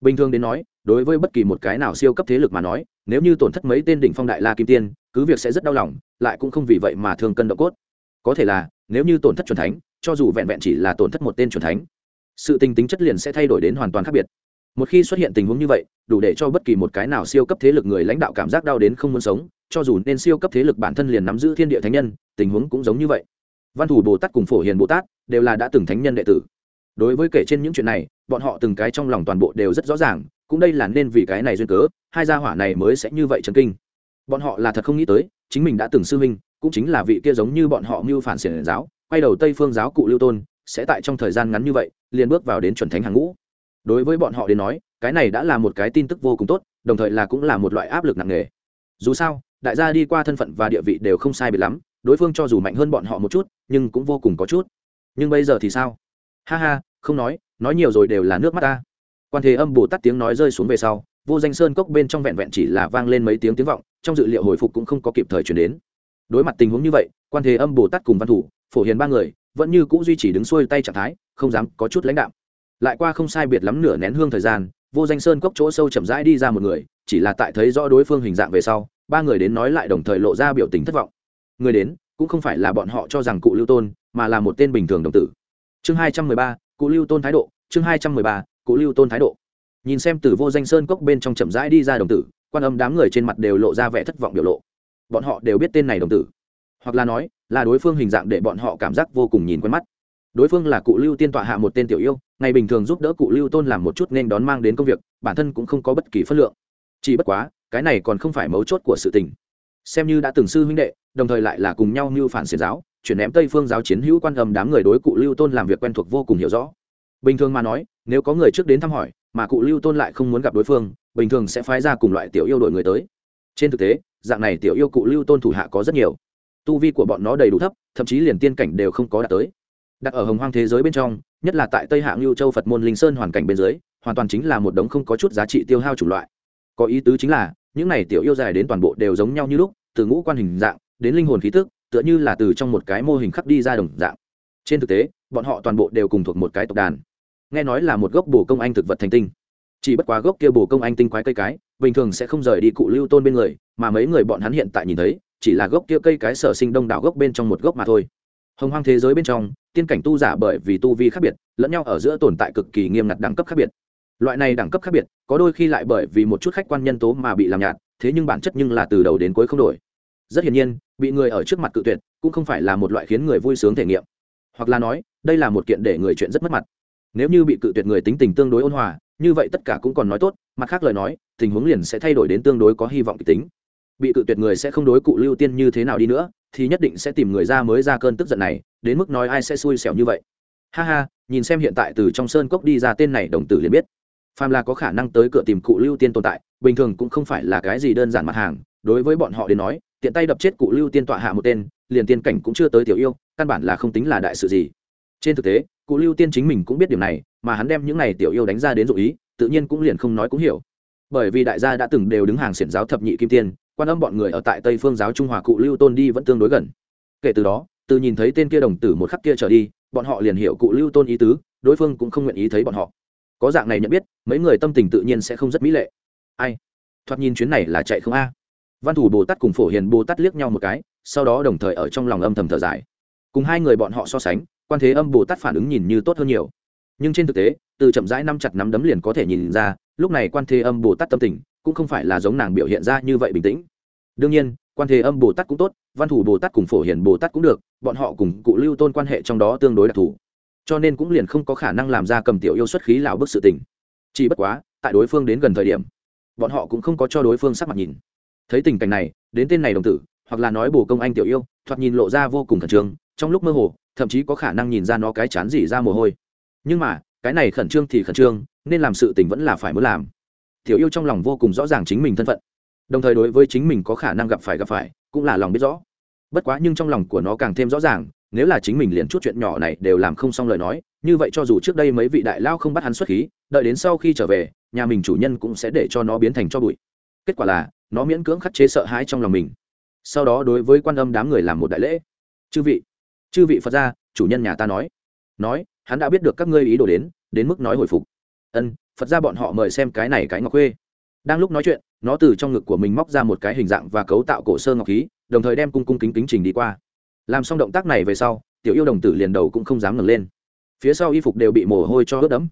Bình thường đến nói, đối với bất kỳ một cái nào siêu cấp thế lực mà nói, nếu như tổn thất mấy tên đỉnh phong đại la kim tiên, cứ việc sẽ rất đau lòng, lại cũng không vì vậy mà thường cân độ cốt. Có thể là nếu như tổn thất chuẩn thánh, cho dù vẹn vẹn chỉ là tổn thất một tên chuẩn thánh, sự tình tính chất liền sẽ thay đổi đến hoàn toàn khác biệt. Một khi xuất hiện tình huống như vậy, đủ để cho bất kỳ một cái nào siêu cấp thế lực người lãnh đạo cảm giác đau đến không muốn sống, cho dù nên siêu cấp thế lực bản thân liền nắm giữ thiên địa thánh nhân, tình huống cũng giống như vậy. Văn thủ bồ tát cùng phổ hiền bồ tát đều là đã từng thánh nhân đệ tử. Đối với kể trên những chuyện này, bọn họ từng cái trong lòng toàn bộ đều rất rõ ràng, cũng đây là nên vì cái này duyên cớ, hai gia hỏa này mới sẽ như vậy chấn kinh. Bọn họ là thật không nghĩ tới, chính mình đã từng sư huynh cũng chính là vị kia giống như bọn họ mưu phản xiển giáo, quay đầu tây phương giáo cụ lưu tôn, sẽ tại trong thời gian ngắn như vậy, liền bước vào đến chuẩn thánh hàng ngũ. Đối với bọn họ đến nói, cái này đã là một cái tin tức vô cùng tốt, đồng thời là cũng là một loại áp lực nặng nề. Dù sao, đại gia đi qua thân phận và địa vị đều không sai biệt lắm, đối phương cho dù mạnh hơn bọn họ một chút, nhưng cũng vô cùng có chút. Nhưng bây giờ thì sao? Ha ha, không nói nói nhiều rồi đều là nước mắt ta. Quan thế âm bồ tát tiếng nói rơi xuống về sau, vô danh sơn cốc bên trong vẹn vẹn chỉ là vang lên mấy tiếng tiếng vọng, trong dự liệu hồi phục cũng không có kịp thời chuyển đến đối mặt tình huống như vậy, quan thế âm bồ tát cùng văn thủ, phổ hiền ba người, vẫn như c ũ duy trì đứng xuôi tay trạng thái, không dám có chút lãnh đạo lại qua không sai biệt lắm nửa nén hương thời gian, vô danh sơn cốc chỗ sâu chậm rãi đi ra một người, chỉ là tại thấy rõ đối phương hình dạng về sau, ba người đến nói lại đồng thời lộ ra biểu tình thất vọng. Người đến, cũng không phải là bọn họ cho rằng cụ lưu tôn, mà là một tên bình thường đồng tử. Chương hai trăm mười ba, cụ lưu tôn thái độ, chương hai trăm mười ba, cụ lưu tôn thái độ. Nhìn xem từ vô danh sơn cốc bên trong chậm rãi đi ra đồng tử, quan âm đám người trên mặt đều lộ ra vẻ thất vọng biểu lộ bọn họ đều biết tên này đồng tử. Hoặc là nói, là đối phương hình dạng để bọn họ cảm giác vô cùng nhìn quen mắt. Đối phương là cụ lưu tiên tọa hạ một tên tiểu yêu, ngày bình thường giúp đỡ cụ lưu tôn làm một chút nên đón mang đến công việc, bản thân cũng không có bất kỳ phất lượng. Chỉ bất quá, cái này còn không phải mấu chốt của sự tình. Xem như đã từng sư huynh đệ, đồng thời lại là cùng nhau mưu phản xiển giáo, chuyển ném tây phương giáo chiến hữu quan âm đám người đối cụ lưu tôn làm việc quen thuộc vô cùng hiểu rõ. Bình thường mà nói, nếu có người trước đến thăm hỏi, mà cụ lưu tôn lại không muốn gặp đối phương, bình thường sẽ phái ra cùng loại tiểu yêu đội người tới. Trên thực tế dạng này tiểu yêu cụ lưu tôn thủ hạ có rất nhiều. Tu vi của bọn nó đầy đủ thấp, thậm chí liền tiên cảnh đều không có đạt tới. Đặt ở hồng hoang thế giới bên trong, nhất là tại tây hạng lưu châu phật môn linh sơn hoàn cảnh bên dưới, hoàn toàn chính là một đống không có chút giá trị tiêu hao chủng loại. Có ý tứ chính là, những này tiểu yêu dài đến toàn bộ đều giống nhau như lúc, từ ngũ quan hình dạng, đến linh hồn khí tức, tựa như là từ trong một cái mô hình khắc đi ra đồng dạng. Trên thực tế, bọn họ toàn bộ đều cùng thuộc một cái tộc đàn. Nghe nói là một gốc bồ công anh thực vật thành tinh. Chỉ bất quá gốc kia bồ công anh tinh quái cây cái, bình thường sẽ không rời đi cụ lưu tôn bên người mà mấy người bọn hắn hiện tại nhìn thấy, chỉ là gốc kia cây cái sở sinh đông đảo gốc bên trong một gốc mà thôi. Hồng hoang thế giới bên trong, tiên cảnh tu giả bởi vì tu vi khác biệt, lẫn nhau ở giữa tồn tại cực kỳ nghiêm ngặt đẳng cấp khác biệt. Loại này đẳng cấp khác biệt, có đôi khi lại bởi vì một chút khách quan nhân tố mà bị làm nhạt, thế nhưng bản chất nhưng là từ đầu đến cuối không đổi. Rất hiển nhiên, bị người ở trước mặt cự tuyệt, cũng không phải là một loại khiến người vui sướng thể nghiệm. Hoặc là nói, đây là một kiện để người chuyện rất mất mặt. Nếu như bị cự tuyệt người tính tình tương đối ôn hòa, như vậy tất cả cũng còn nói tốt, mặt khác lời nói, tình huống liền sẽ thay đổi đến tương đối có hy vọng kịch tính bị cự tuyệt người sẽ không đối cụ lưu tiên như thế nào đi nữa, thì nhất định sẽ tìm người ra mới ra cơn tức giận này, đến mức nói ai sẽ xui xẻo như vậy. Ha ha, nhìn xem hiện tại từ trong sơn cốc đi ra tên này đồng tử liền biết. Phàm là có khả năng tới cửa tìm cụ lưu tiên tồn tại, bình thường cũng không phải là cái gì đơn giản mặt hàng. Đối với bọn họ đến nói, tiện tay đập chết cụ lưu tiên tọa hạ một tên, liền tiên cảnh cũng chưa tới tiểu yêu, căn bản là không tính là đại sự gì. Trên thực tế, cụ lưu tiên chính mình cũng biết điểm này, mà hắn đem những này tiểu yêu đánh ra đến dụ ý, tự nhiên cũng liền không nói cũng hiểu. Bởi vì đại gia đã từng đều đứng hàng xiển giáo thập nhị kim tiên quan âm bọn người ở tại tây phương giáo trung hòa cụ lưu tôn đi vẫn tương đối gần. Kể từ đó, từ nhìn thấy tên kia đồng tử một khắc kia trở đi, bọn họ liền hiểu cụ lưu tôn ý tứ, đối phương cũng không nguyện ý thấy bọn họ. Có dạng này nhận biết, mấy người tâm tình tự nhiên sẽ không rất mỹ lệ. Ai? Thoạt nhìn chuyến này là chạy không a. Văn thủ bồ tát cùng phổ hiền bồ tát liếc nhau một cái, sau đó đồng thời ở trong lòng âm thầm thở dài. Cùng hai người bọn họ so sánh, quan thế âm bồ tát phản ứng nhìn như tốt hơn nhiều. Nhưng trên thực tế, từ chậm rãi năm chặt nắm đấm liền có thể nhìn ra, lúc này quan thế âm bồ tát tâm tình cũng không phải là giống nàng biểu hiện ra như vậy bình tĩnh. Đương nhiên, quan thế âm bồ tát cũng tốt, văn thủ bồ tát cùng phổ hiền bồ tát cũng được, bọn họ cùng cụ lưu tôn quan hệ trong đó tương đối đặc thù. Cho nên cũng liền không có khả năng làm ra cầm tiểu yêu xuất khí lào bức sự tình. Chỉ bất quá, tại đối phương đến gần thời điểm, bọn họ cũng không có cho đối phương sắc mặt nhìn. Thấy tình cảnh này, đến tên này đồng tử, hoặc là nói bồ công anh tiểu yêu, thoạt nhìn lộ ra vô cùng khẩn trương, trong lúc mơ hồ, thậm chí có khả năng nhìn ra nó cái chán gì ra mồ hôi. Nhưng mà, cái này khẩn trương thì khẩn trương, nên làm sự tình vẫn là phải muốn làm tiểu yêu trong lòng vô cùng rõ ràng chính mình thân phận. Đồng thời đối với chính mình có khả năng gặp phải gặp phải, cũng là lòng biết rõ. Bất quá nhưng trong lòng của nó càng thêm rõ ràng, nếu là chính mình liền chút chuyện nhỏ này đều làm không xong lời nói, như vậy cho dù trước đây mấy vị đại lao không bắt hắn xuất khí, đợi đến sau khi trở về, nhà mình chủ nhân cũng sẽ để cho nó biến thành cho bụi. Kết quả là, nó miễn cưỡng khắc chế sợ hãi trong lòng mình. Sau đó đối với quan âm đám người làm một đại lễ. Chư vị chư vị phật gia, chủ nhân nhà ta nói. Nói, hắn đã biết được các ngươi ý đồ đến đến mức nói hồi phục. Ân phật gia bọn họ mời xem cái này cái ngọc khuê. Đang lúc nói chuyện, nó từ trong ngực của mình móc ra một cái hình dạng và cấu tạo cổ sơ ngọc khí, đồng thời đem cung cung kính kính trình đi qua. Làm xong động tác này về sau, tiểu yêu đồng tử liền đầu cũng không dám ngẩng lên. Phía sau y phục đều bị mồ hôi cho ướt đẫm.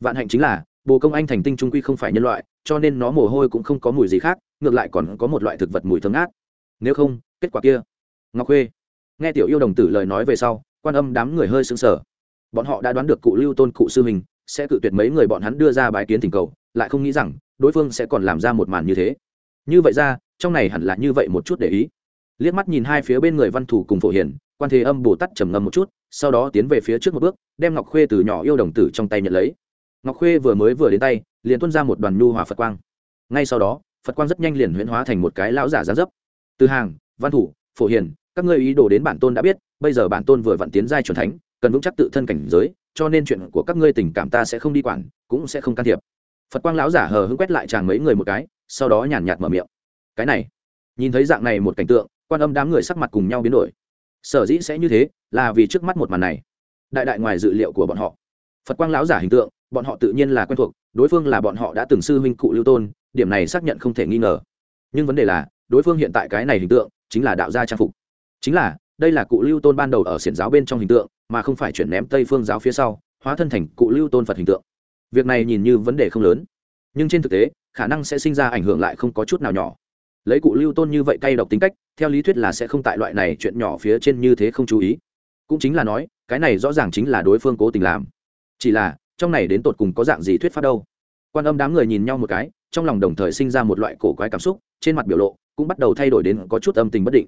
Vạn hạnh chính là, bồ công anh thành tinh trung quy không phải nhân loại, cho nên nó mồ hôi cũng không có mùi gì khác, ngược lại còn có một loại thực vật mùi thơm ngát. Nếu không, kết quả kia. Ngọc khuê. Nghe tiểu yêu đồng tử lời nói về sau, quan âm đám người hơi sững sờ. Bọn họ đã đoán được cụ lưu tôn, cụ sư mình sẽ cự tuyệt mấy người bọn hắn đưa ra bái kiến thỉnh cầu lại không nghĩ rằng đối phương sẽ còn làm ra một màn như thế. Như vậy ra trong này hẳn là như vậy một chút để ý. Liếc mắt nhìn hai phía bên người văn thủ cùng phổ hiển, quan thế âm bồ tát trầm ngâm một chút sau đó tiến về phía trước một bước đem ngọc khuê từ nhỏ yêu đồng tử trong tay nhận lấy. Ngọc khuê vừa mới vừa đến tay liền tuôn ra một đoàn nhu hòa phật quang. Ngay sau đó phật quang rất nhanh liền huyễn hóa thành một cái lão giả giá dấp. Từ hàng văn thủ phổ hiền các ngươi ý đồ đến bản tôn đã biết bây giờ bản tôn vừa vặn tiến giai chuẩn thánh cần vững chắc tự thân cảnh giới cho nên chuyện của các ngươi tình cảm ta sẽ không đi quản, cũng sẽ không can thiệp. Phật quang lão giả hờ hững quét lại chàng mấy người một cái, sau đó nhàn nhạt mở miệng. Cái này, nhìn thấy dạng này một cảnh tượng, quan âm đám người sắc mặt cùng nhau biến đổi. Sở dĩ sẽ như thế, là vì trước mắt một màn này. Đại đại ngoài dự liệu của bọn họ. Phật quang lão giả hình tượng, bọn họ tự nhiên là quen thuộc, đối phương là bọn họ đã từng sư huynh cụ lưu tôn, điểm này xác nhận không thể nghi ngờ. Nhưng vấn đề là, đối phương hiện tại cái này hình tượng, chính là đạo gia trang phục. Chính là, đây là cụ lưu tôn ban đầu ở xiển giáo bên trong hình tượng mà không phải chuyển ném tây phương giáo phía sau, hóa thân thành cụ lưu tôn phật hình tượng. Việc này nhìn như vấn đề không lớn, nhưng trên thực tế, khả năng sẽ sinh ra ảnh hưởng lại không có chút nào nhỏ. Lấy cụ lưu tôn như vậy cay độc tính cách, theo lý thuyết là sẽ không tại loại này chuyện nhỏ phía trên như thế không chú ý. Cũng chính là nói, cái này rõ ràng chính là đối phương cố tình làm. Chỉ là, trong này đến tột cùng có dạng gì thuyết pháp đâu? Quan âm đám người nhìn nhau một cái, trong lòng đồng thời sinh ra một loại cổ quái cảm xúc, trên mặt biểu lộ cũng bắt đầu thay đổi đến có chút âm tình bất định.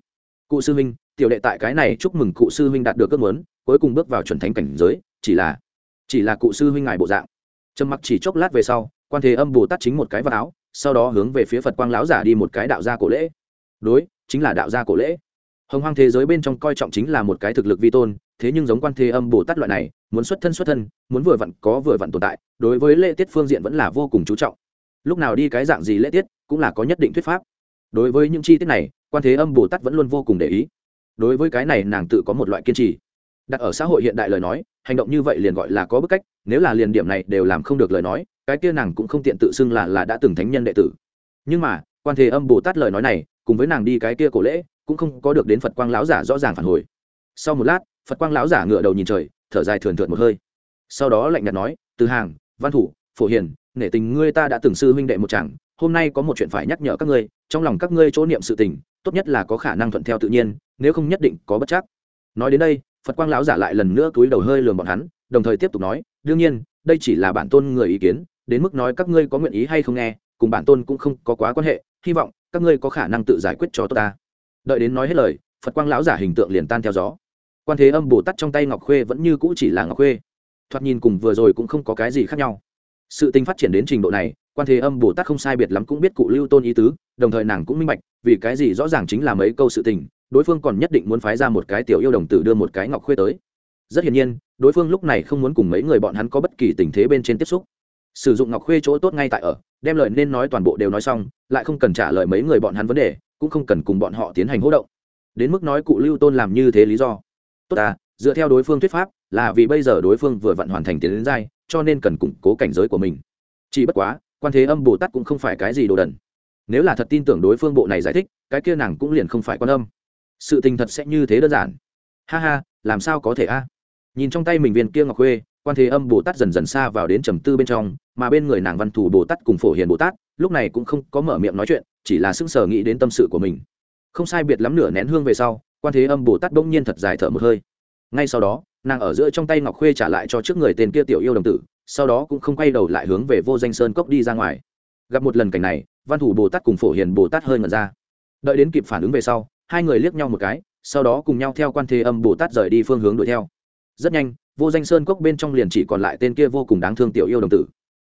Cụ sư huynh, tiểu đệ tại cái này chúc mừng cụ sư huynh đạt được ước muốn cuối cùng bước vào chuẩn thánh cảnh giới, chỉ là chỉ là cụ sư huynh ngài bộ dạng. Trầm mặc chỉ chốc lát về sau, quan thế âm bồ tát chính một cái vào áo, sau đó hướng về phía phật quang lão giả đi một cái đạo gia cổ lễ. Đối, chính là đạo gia cổ lễ. Hồng hoang thế giới bên trong coi trọng chính là một cái thực lực vi tôn, thế nhưng giống quan thế âm bồ tát loại này, muốn xuất thân xuất thân, muốn vừa vặn có vừa vặn tồn tại, đối với lễ tiết phương diện vẫn là vô cùng chú trọng. Lúc nào đi cái dạng gì lễ tiết, cũng là có nhất định thuyết pháp. Đối với những chi tiết này, quan thế âm bồ tát vẫn luôn vô cùng để ý. Đối với cái này nàng tự có một loại kiên trì đặt ở xã hội hiện đại lời nói, hành động như vậy liền gọi là có bức cách, nếu là liền điểm này đều làm không được lời nói, cái kia nàng cũng không tiện tự xưng là là đã từng thánh nhân đệ tử. Nhưng mà, quan thế âm bồ tát lời nói này, cùng với nàng đi cái kia cổ lễ, cũng không có được đến phật quang lão giả rõ ràng phản hồi. Sau một lát, phật quang lão giả ngựa đầu nhìn trời, thở dài thườn thượt một hơi. Sau đó lạnh nhạt nói, từ hàng, văn thủ, phổ hiền, nể tình ngươi ta đã từng sư huynh đệ một chẳng hôm nay có một chuyện phải nhắc nhở các ngươi, trong lòng các ngươi chỗ niệm sự tình, tốt nhất là có khả năng thuận theo tự nhiên, nếu không nhất định có bất chắc. Nói đến đây phật quang lão giả lại lần nữa cúi đầu hơi lường bọn hắn, đồng thời tiếp tục nói, đương nhiên, đây chỉ là bản tôn người ý kiến, đến mức nói các ngươi có nguyện ý hay không nghe, cùng bản tôn cũng không có quá quan hệ, hy vọng các ngươi có khả năng tự giải quyết cho tốt ta. Đợi đến nói hết lời, phật quang lão giả hình tượng liền tan theo gió. Quan thế âm bồ tát trong tay ngọc khuê vẫn như cũ chỉ là ngọc khuê. Thoạt nhìn cùng vừa rồi cũng không có cái gì khác nhau. Sự tình phát triển đến trình độ này, quan thế âm bồ tát không sai biệt lắm cũng biết cụ lưu tôn ý tứ, đồng thời nàng cũng minh bạch, vì cái gì rõ ràng chính là mấy câu sự tình đối phương còn nhất định muốn phái ra một cái tiểu yêu đồng tử đưa một cái ngọc khuê tới. Rất hiển nhiên, đối phương lúc này không muốn cùng mấy người bọn hắn có bất kỳ tình thế bên trên tiếp xúc. Sử dụng ngọc khuê chỗ tốt ngay tại ở, đem lời nên nói toàn bộ đều nói xong, lại không cần trả lời mấy người bọn hắn vấn đề, cũng không cần cùng bọn họ tiến hành hỗ động. Đến mức nói cụ lưu tôn làm như thế lý do. Tốt à dựa theo đối phương thuyết pháp, là vì bây giờ đối phương vừa vặn hoàn thành tiến đến giai, cho nên cần củng cố cảnh giới của mình. Chỉ bất quá, quan thế âm bồ tát cũng không phải cái gì đồ đần. Nếu là thật tin tưởng đối phương bộ này giải thích, cái kia nàng cũng liền không phải quan âm sự tình thật sẽ như thế đơn giản. Ha ha, làm sao có thể a? Nhìn trong tay mình viên kia ngọc khuê, quan thế âm bồ tát dần dần xa vào đến trầm tư bên trong, mà bên người nàng văn thủ bồ tát cùng phổ hiền bồ tát, lúc này cũng không có mở miệng nói chuyện, chỉ là sững sờ nghĩ đến tâm sự của mình. Không sai biệt lắm nửa nén hương về sau, quan thế âm bồ tát bỗng nhiên thật dài thở một hơi. Ngay sau đó, nàng ở giữa trong tay ngọc khuê trả lại cho trước người tên kia tiểu yêu đồng tử, sau đó cũng không quay đầu lại hướng về vô danh sơn cốc đi ra ngoài. Gặp một lần cảnh này, văn thủ bồ tát cùng phổ hiền bồ tát hơi ngẩn ra. Đợi đến kịp phản ứng về sau hai người liếc nhau một cái, sau đó cùng nhau theo quan thế âm bồ tát rời đi phương hướng đuổi theo. Rất nhanh, vô danh sơn cốc bên trong liền chỉ còn lại tên kia vô cùng đáng thương tiểu yêu đồng tử.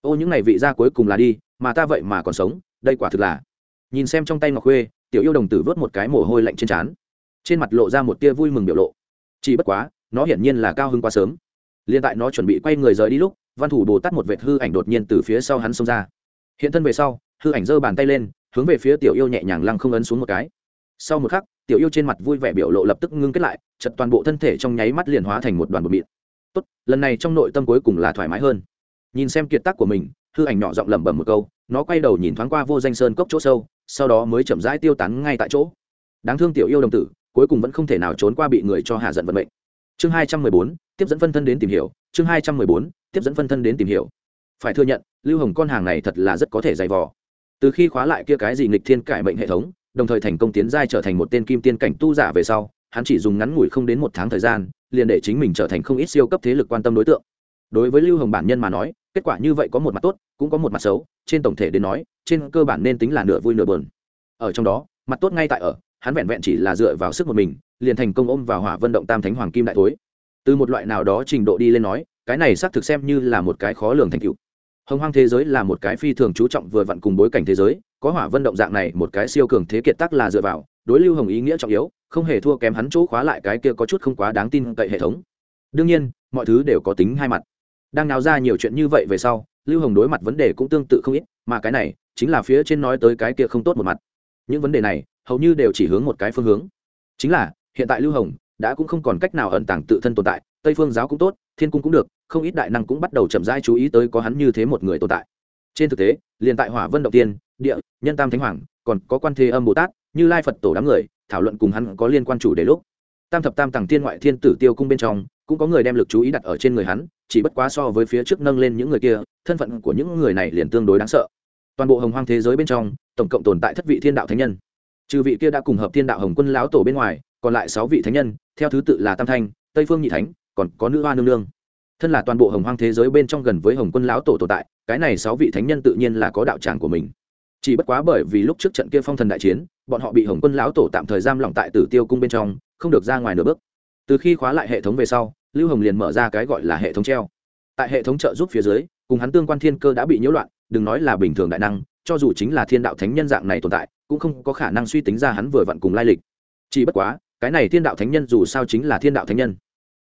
Ô, những ngày vị gia cuối cùng là đi, mà ta vậy mà còn sống, đây quả thực là. Nhìn xem trong tay ngọc khuê, tiểu yêu đồng tử vớt một cái mồ hôi lạnh trên trán. Trên mặt lộ ra một tia vui mừng biểu lộ. Chỉ bất quá, nó hiển nhiên là cao hơn quá sớm. Liền tại nó chuẩn bị quay người rời đi lúc, văn thủ bồ tát một vệt hư ảnh đột nhiên từ phía sau hắn xông ra. Hiện thân về sau, hư ảnh giơ bàn tay lên, hướng về phía tiểu yêu nhẹ nhàng lăng không ấn xuống một cái sau một khắc, tiểu yêu trên mặt vui vẻ biểu lộ lập tức ngưng kết lại chật toàn bộ thân thể trong nháy mắt liền hóa thành một đoàn bột mịn. Tốt, lần này trong nội tâm cuối cùng là thoải mái hơn. Nhìn xem kiệt tác của mình, hư ảnh nhỏ giọng lẩm bẩm một câu, nó quay đầu nhìn thoáng qua vô danh sơn cốc chỗ sâu, sau đó mới chậm rãi tiêu tán ngay tại chỗ. Đáng thương tiểu yêu đồng tử, cuối cùng vẫn không thể nào trốn qua bị người cho hạ giận vận mệnh. Chương hai trăm mười bốn, tiếp dẫn phân thân đến tìm hiểu, chương hai trăm mười bốn, tiếp dẫn phân thân đến tìm hiểu. Phải thừa nhận, lưu hồng con hàng này thật là rất có thể dày vò. Từ khi khóa lại kia cái gì nghịch thiên cải mệnh hệ thống đồng thời thành công tiến giai trở thành một tên kim tiên cảnh tu giả về sau, hắn chỉ dùng ngắn ngủi không đến một tháng thời gian, liền để chính mình trở thành không ít siêu cấp thế lực quan tâm đối tượng. Đối với lưu hồng bản nhân mà nói, kết quả như vậy có một mặt tốt, cũng có một mặt xấu, trên tổng thể đến nói, trên cơ bản nên tính là nửa vui nửa bờn ở trong đó, mặt tốt ngay tại ở, hắn vẹn vẹn chỉ là dựa vào sức một mình, liền thành công ôm vào hỏa vân động tam thánh hoàng kim đại thối. Từ một loại nào đó trình độ đi lên nói, cái này xác thực xem như là một cái khó lường thành tựu hồng hoang thế giới là một cái phi thường chú trọng vừa vặn cùng bối cảnh thế giới, có hỏa vân động dạng này một cái siêu cường thế kiệt tác là dựa vào, đối lưu hồng ý nghĩa trọng yếu, không hề thua kém hắn chỗ khóa lại cái kia có chút không quá đáng tin cậy hệ thống. Đương nhiên, mọi thứ đều có tính hai mặt. Đang náo ra nhiều chuyện như vậy về sau, lưu hồng đối mặt vấn đề cũng tương tự không ít, mà cái này chính là phía trên nói tới cái kia không tốt một mặt. Những vấn đề này, hầu như đều chỉ hướng một cái phương hướng. Chính là, hiện tại lưu hồng đã cũng không còn cách nào ẩn tàng tự thân tồn tại tây phương giáo cũng tốt, thiên cung cũng được, không ít đại năng cũng bắt đầu chậm rãi chú ý tới có hắn như thế một người tồn tại. Trên thực tế, liền tại hỏa vân động tiên, địa, nhân tam thánh hoàng, còn có quan thế âm bồ tát, như lai phật tổ đám người, thảo luận cùng hắn có liên quan chủ đề lúc. Tam thập tam tàng tiên ngoại thiên tử tiêu cung bên trong, cũng có người đem lực chú ý đặt ở trên người hắn, chỉ bất quá so với phía trước nâng lên những người kia, thân phận của những người này liền tương đối đáng sợ. Toàn bộ hồng hoang thế giới bên trong, tổng cộng tồn tại thất vị thiên đạo thánh nhân. Trừ vị kia đã cùng hợp thiên đạo hồng quân lão tổ bên ngoài, còn lại sáu vị thánh nhân, theo thứ tự là tam thanh, tây phương nhị thánh còn có nữ hoa nương nương. Thân là toàn bộ hồng hoang thế giới bên trong gần với hồng quân lão tổ tồn tại, cái này sáu vị thánh nhân tự nhiên là có đạo tràng của mình. Chỉ bất quá bởi vì lúc trước trận kia phong thần đại chiến, bọn họ bị hồng quân lão tổ tạm thời giam lỏng tại tử tiêu cung bên trong, không được ra ngoài nửa bước. Từ khi khóa lại hệ thống về sau, lưu hồng liền mở ra cái gọi là hệ thống treo. Tại hệ thống trợ giúp phía dưới, cùng hắn tương quan thiên cơ đã bị nhiễu loạn, đừng nói là bình thường đại năng, cho dù chính là thiên đạo thánh nhân dạng này tồn tại, cũng không có khả năng suy tính ra hắn vừa vặn cùng lai lịch. Chỉ bất quá, cái này thiên đạo thánh nhân dù sao chính là thiên đạo thánh nhân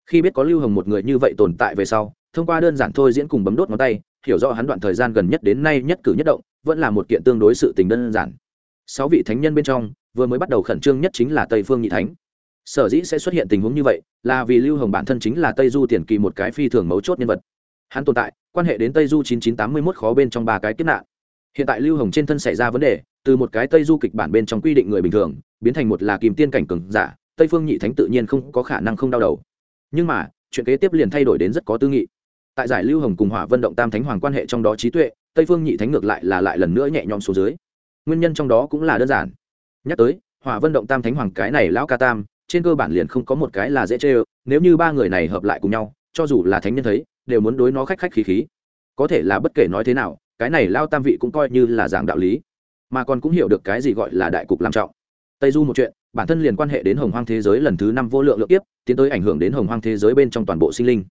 khi biết có lưu hồng một người như vậy tồn tại về sau, thông qua đơn giản thôi diễn cùng bấm đốt ngón tay, hiểu rõ hắn đoạn thời gian gần nhất đến nay nhất cử nhất động, vẫn là một kiện tương đối sự tình đơn giản. Sáu vị thánh nhân bên trong, vừa mới bắt đầu khẩn trương nhất chính là tây phương nhị thánh. Sở dĩ sẽ xuất hiện tình huống như vậy, là vì lưu hồng bản thân chính là tây du tiền kỳ một cái phi thường mấu chốt nhân vật. Hắn tồn tại, quan hệ đến tây du 9981 khó bên trong ba cái kiếp nạn. Hiện tại lưu hồng trên thân xảy ra vấn đề, từ một cái tây du kịch bản bên trong quy định người bình thường, biến thành một là kìm tiên cảnh cường giả, tây phương nhị thánh tự nhiên không có khả năng không đau đầu nhưng mà, chuyện kế tiếp liền thay đổi đến rất có tư nghị. Tại giải lưu hồng cùng hỏa vân động tam thánh hoàng quan hệ trong đó trí tuệ, tây phương nhị thánh ngược lại là lại lần nữa nhẹ nhõm xuống dưới. Nguyên nhân trong đó cũng là đơn giản. Nhắc tới, hỏa vân động tam thánh hoàng cái này lão ca tam, trên cơ bản liền không có một cái là dễ chê ơ, nếu như ba người này hợp lại cùng nhau, cho dù là thánh nhân thấy, đều muốn đối nó khách khách khí khí. Có thể là bất kể nói thế nào, cái này lao tam vị cũng coi như là giảng đạo lý. Mà còn cũng hiểu được cái gì gọi là đại cục làm trọng. Tây du một chuyện bản thân liền quan hệ đến hồng hoang thế giới lần thứ năm vô lượng lượng tiếp tiến tới ảnh hưởng đến hồng hoang thế giới bên trong toàn bộ sinh linh.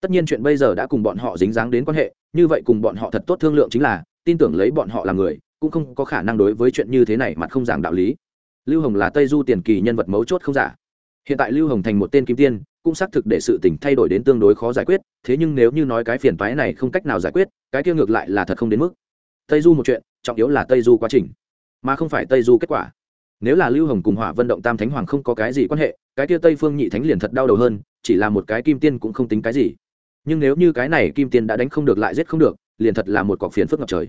Tất nhiên chuyện bây giờ đã cùng bọn họ dính dáng đến quan hệ, như vậy cùng bọn họ thật tốt thương lượng chính là, tin tưởng lấy bọn họ là người, cũng không có khả năng đối với chuyện như thế này mà không giảng đạo lý. Lưu hồng là tây du tiền kỳ nhân vật mấu chốt không giả. Hiện tại lưu hồng thành một tên kim tiên, cũng xác thực để sự tình thay đổi đến tương đối khó giải quyết, thế nhưng nếu như nói cái phiền toái này không cách nào giải quyết, cái kia ngược lại là thật không đến mức. Tây du một chuyện, trọng yếu là tây du quá trình, mà không phải tây du kết quả nếu là lưu hồng cùng hỏa vận động tam thánh hoàng không có cái gì quan hệ, cái kia tây phương nhị thánh liền thật đau đầu hơn, chỉ là một cái kim tiên cũng không tính cái gì. Nhưng nếu như cái này kim tiên đã đánh không được lại giết không được, liền thật là một cọc phiền phức ngập trời.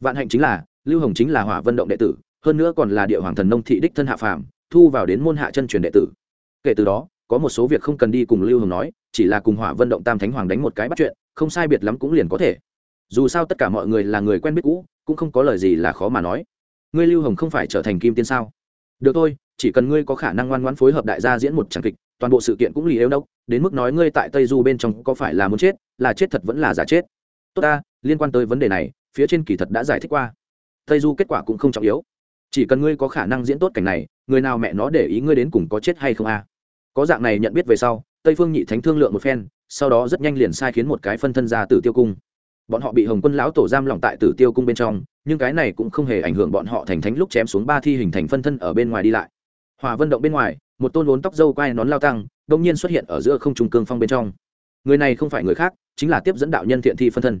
Vạn hạnh chính là, lưu hồng chính là hỏa vận động đệ tử, hơn nữa còn là địa hoàng thần nông thị đích thân hạ phàm, thu vào đến môn hạ chân truyền đệ tử. Kể từ đó, có một số việc không cần đi cùng lưu hồng nói, chỉ là cùng hỏa vận động tam thánh hoàng đánh một cái bắt chuyện, không sai biệt lắm cũng liền có thể. Dù sao tất cả mọi người là người quen biết cũ, cũng không có lời gì là khó mà nói. Ngươi lưu hồng không phải trở thành kim tiên sao? Được thôi, chỉ cần ngươi có khả năng ngoan ngoãn phối hợp đại gia diễn một tràng kịch, toàn bộ sự kiện cũng lì êu đốc, đến mức nói ngươi tại tây du bên trong có phải là muốn chết, là chết thật vẫn là giả chết. Tốt ta, liên quan tới vấn đề này, phía trên kỳ thật đã giải thích qua. Tây du kết quả cũng không trọng yếu. Chỉ cần ngươi có khả năng diễn tốt cảnh này, người nào mẹ nó để ý ngươi đến cùng có chết hay không a? Có dạng này nhận biết về sau, tây phương nhị thánh thương lượng một phen, sau đó rất nhanh liền sai khiến một cái phân thân ra từ tiêu cung bọn họ bị hồng quân lão tổ giam lỏng tại tử tiêu cung bên trong, nhưng cái này cũng không hề ảnh hưởng bọn họ thành thánh lúc chém xuống ba thi hình thành phân thân ở bên ngoài đi lại. Hòa vân động bên ngoài, một tôn vốn tóc dâu quai nón lao tăng đông nhiên xuất hiện ở giữa không trung cương phong bên trong. Người này không phải người khác, chính là tiếp dẫn đạo nhân thiện thi phân thân.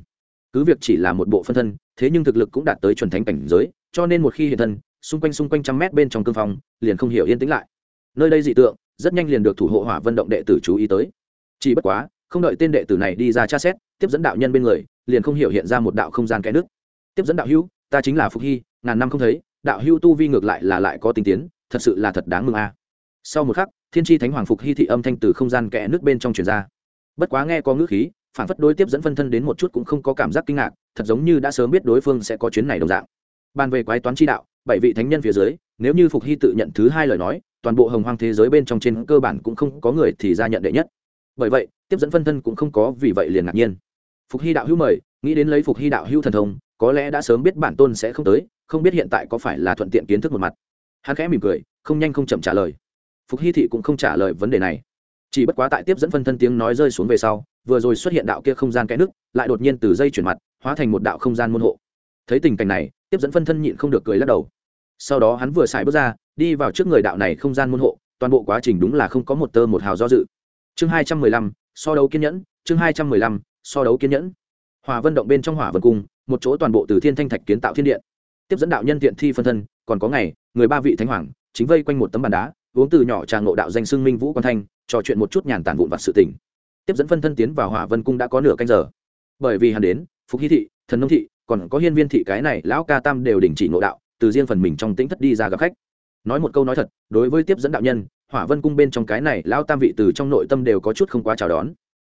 Cứ việc chỉ là một bộ phân thân, thế nhưng thực lực cũng đạt tới chuẩn thánh cảnh giới, cho nên một khi hiện thân, xung quanh xung quanh trăm mét bên trong cương phong, liền không hiểu yên tĩnh lại. Nơi đây dị tượng, rất nhanh liền được thủ hộ hỏa vân động đệ tử chú ý tới. Chỉ bất quá, không đợi tên đệ tử này đi ra tra xét, tiếp dẫn đạo nhân bên người liền không hiểu hiện ra một đạo không gian kẽ nước. Tiếp dẫn đạo hữu, ta chính là phục hy, ngàn năm không thấy, đạo hữu tu vi ngược lại là lại có tinh tiến, thật sự là thật đáng mừng a. Sau một khắc, thiên tri thánh hoàng phục hy thị âm thanh từ không gian kẽ nước bên trong truyền ra. Bất quá nghe có ngữ khí, phản phất đối tiếp dẫn phân thân đến một chút cũng không có cảm giác kinh ngạc, thật giống như đã sớm biết đối phương sẽ có chuyến này đồng dạng. Bàn về quái toán chi đạo, bảy vị thánh nhân phía dưới, nếu như phục hy tự nhận thứ hai lời nói, toàn bộ hồng hoang thế giới bên trong trên cơ bản cũng không có người thì ra nhận đệ nhất. Bởi vậy, tiếp dẫn phân thân cũng không có vì vậy liền ngạc nhiên phục hy đạo hữu mời, nghĩ đến lấy phục hy đạo hữu thần thông, có lẽ đã sớm biết bản tôn sẽ không tới, không biết hiện tại có phải là thuận tiện kiến thức một mặt. Hắn khẽ mỉm cười, không nhanh không chậm trả lời. Phục hy thị cũng không trả lời vấn đề này. Chỉ bất quá tại tiếp dẫn phân thân tiếng nói rơi xuống về sau, vừa rồi xuất hiện đạo kia không gian kẽ nước, lại đột nhiên từ dây chuyển mặt, hóa thành một đạo không gian môn hộ. Thấy tình cảnh này, tiếp dẫn phân thân nhịn không được cười lắc đầu. Sau đó hắn vừa xài bước ra, đi vào trước người đạo này không gian môn hộ, toàn bộ quá trình đúng là không có một tơ một hào do dự. Chương hai trăm mười lăm, so đấu kiên nhẫn, chương hai trăm mười lăm so đấu kiên nhẫn. Hòa vân động bên trong hỏa vân cung, một chỗ toàn bộ từ thiên thanh thạch kiến tạo thiên điện. Tiếp dẫn đạo nhân tiện thi phân thân, còn có ngày, người ba vị thánh hoàng, chính vây quanh một tấm bàn đá, uống từ nhỏ trà ngộ đạo danh xưng minh vũ quan thanh, trò chuyện một chút nhàn tản vụn vặt sự tình. Tiếp dẫn phân thân tiến vào hỏa vân cung đã có nửa canh giờ. Bởi vì hắn đến, phục hy thị, thần nông thị, còn có hiên viên thị cái này, lão ca tam đều đình chỉ ngộ đạo, từ riêng phần mình trong tính thất đi ra gặp khách. Nói một câu nói thật, đối với tiếp dẫn đạo nhân, hỏa vân cung bên trong cái này, lão tam vị từ trong nội tâm đều có chút không quá chào đón.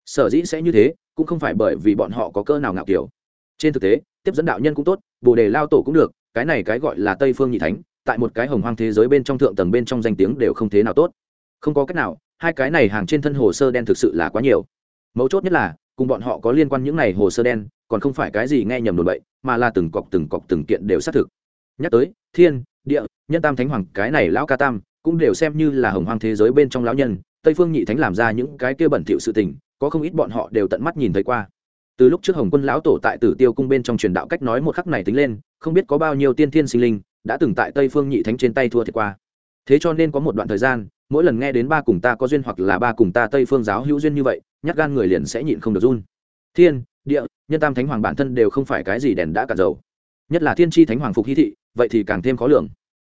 Sở dĩ sẽ như thế cũng không phải bởi vì bọn họ có cơ nào ngạo kiểu. Trên thực tế, tiếp dẫn đạo nhân cũng tốt, bồ đề lao tổ cũng được, cái này cái gọi là tây phương nhị thánh, tại một cái hồng hoang thế giới bên trong thượng tầng bên trong danh tiếng đều không thế nào tốt. Không có cách nào, hai cái này hàng trên thân hồ sơ đen thực sự là quá nhiều. Mấu chốt nhất là, cùng bọn họ có liên quan những này hồ sơ đen, còn không phải cái gì nghe nhầm đồn bậy, mà là từng cọc từng cọc từng kiện đều xác thực. Nhắc tới, thiên, địa, nhân tam thánh hoàng, cái này lão ca tam, cũng đều xem như là hồng hoang thế giới bên trong lão nhân, tây phương nhị thánh làm ra những cái kia bẩn thỉu sự tình có không ít bọn họ đều tận mắt nhìn thấy qua. Từ lúc trước hồng quân lão tổ tại tử tiêu cung bên trong truyền đạo cách nói một khắc này tính lên, không biết có bao nhiêu tiên thiên sinh linh đã từng tại tây phương nhị thánh trên tay thua thiệt qua. Thế cho nên có một đoạn thời gian, mỗi lần nghe đến ba cùng ta có duyên hoặc là ba cùng ta tây phương giáo hữu duyên như vậy, nhát gan người liền sẽ nhịn không được run. Thiên, địa, nhân tam thánh hoàng bản thân đều không phải cái gì đèn đã cả dầu. Nhất là thiên tri thánh hoàng phục hy thị, vậy thì càng thêm khó lường.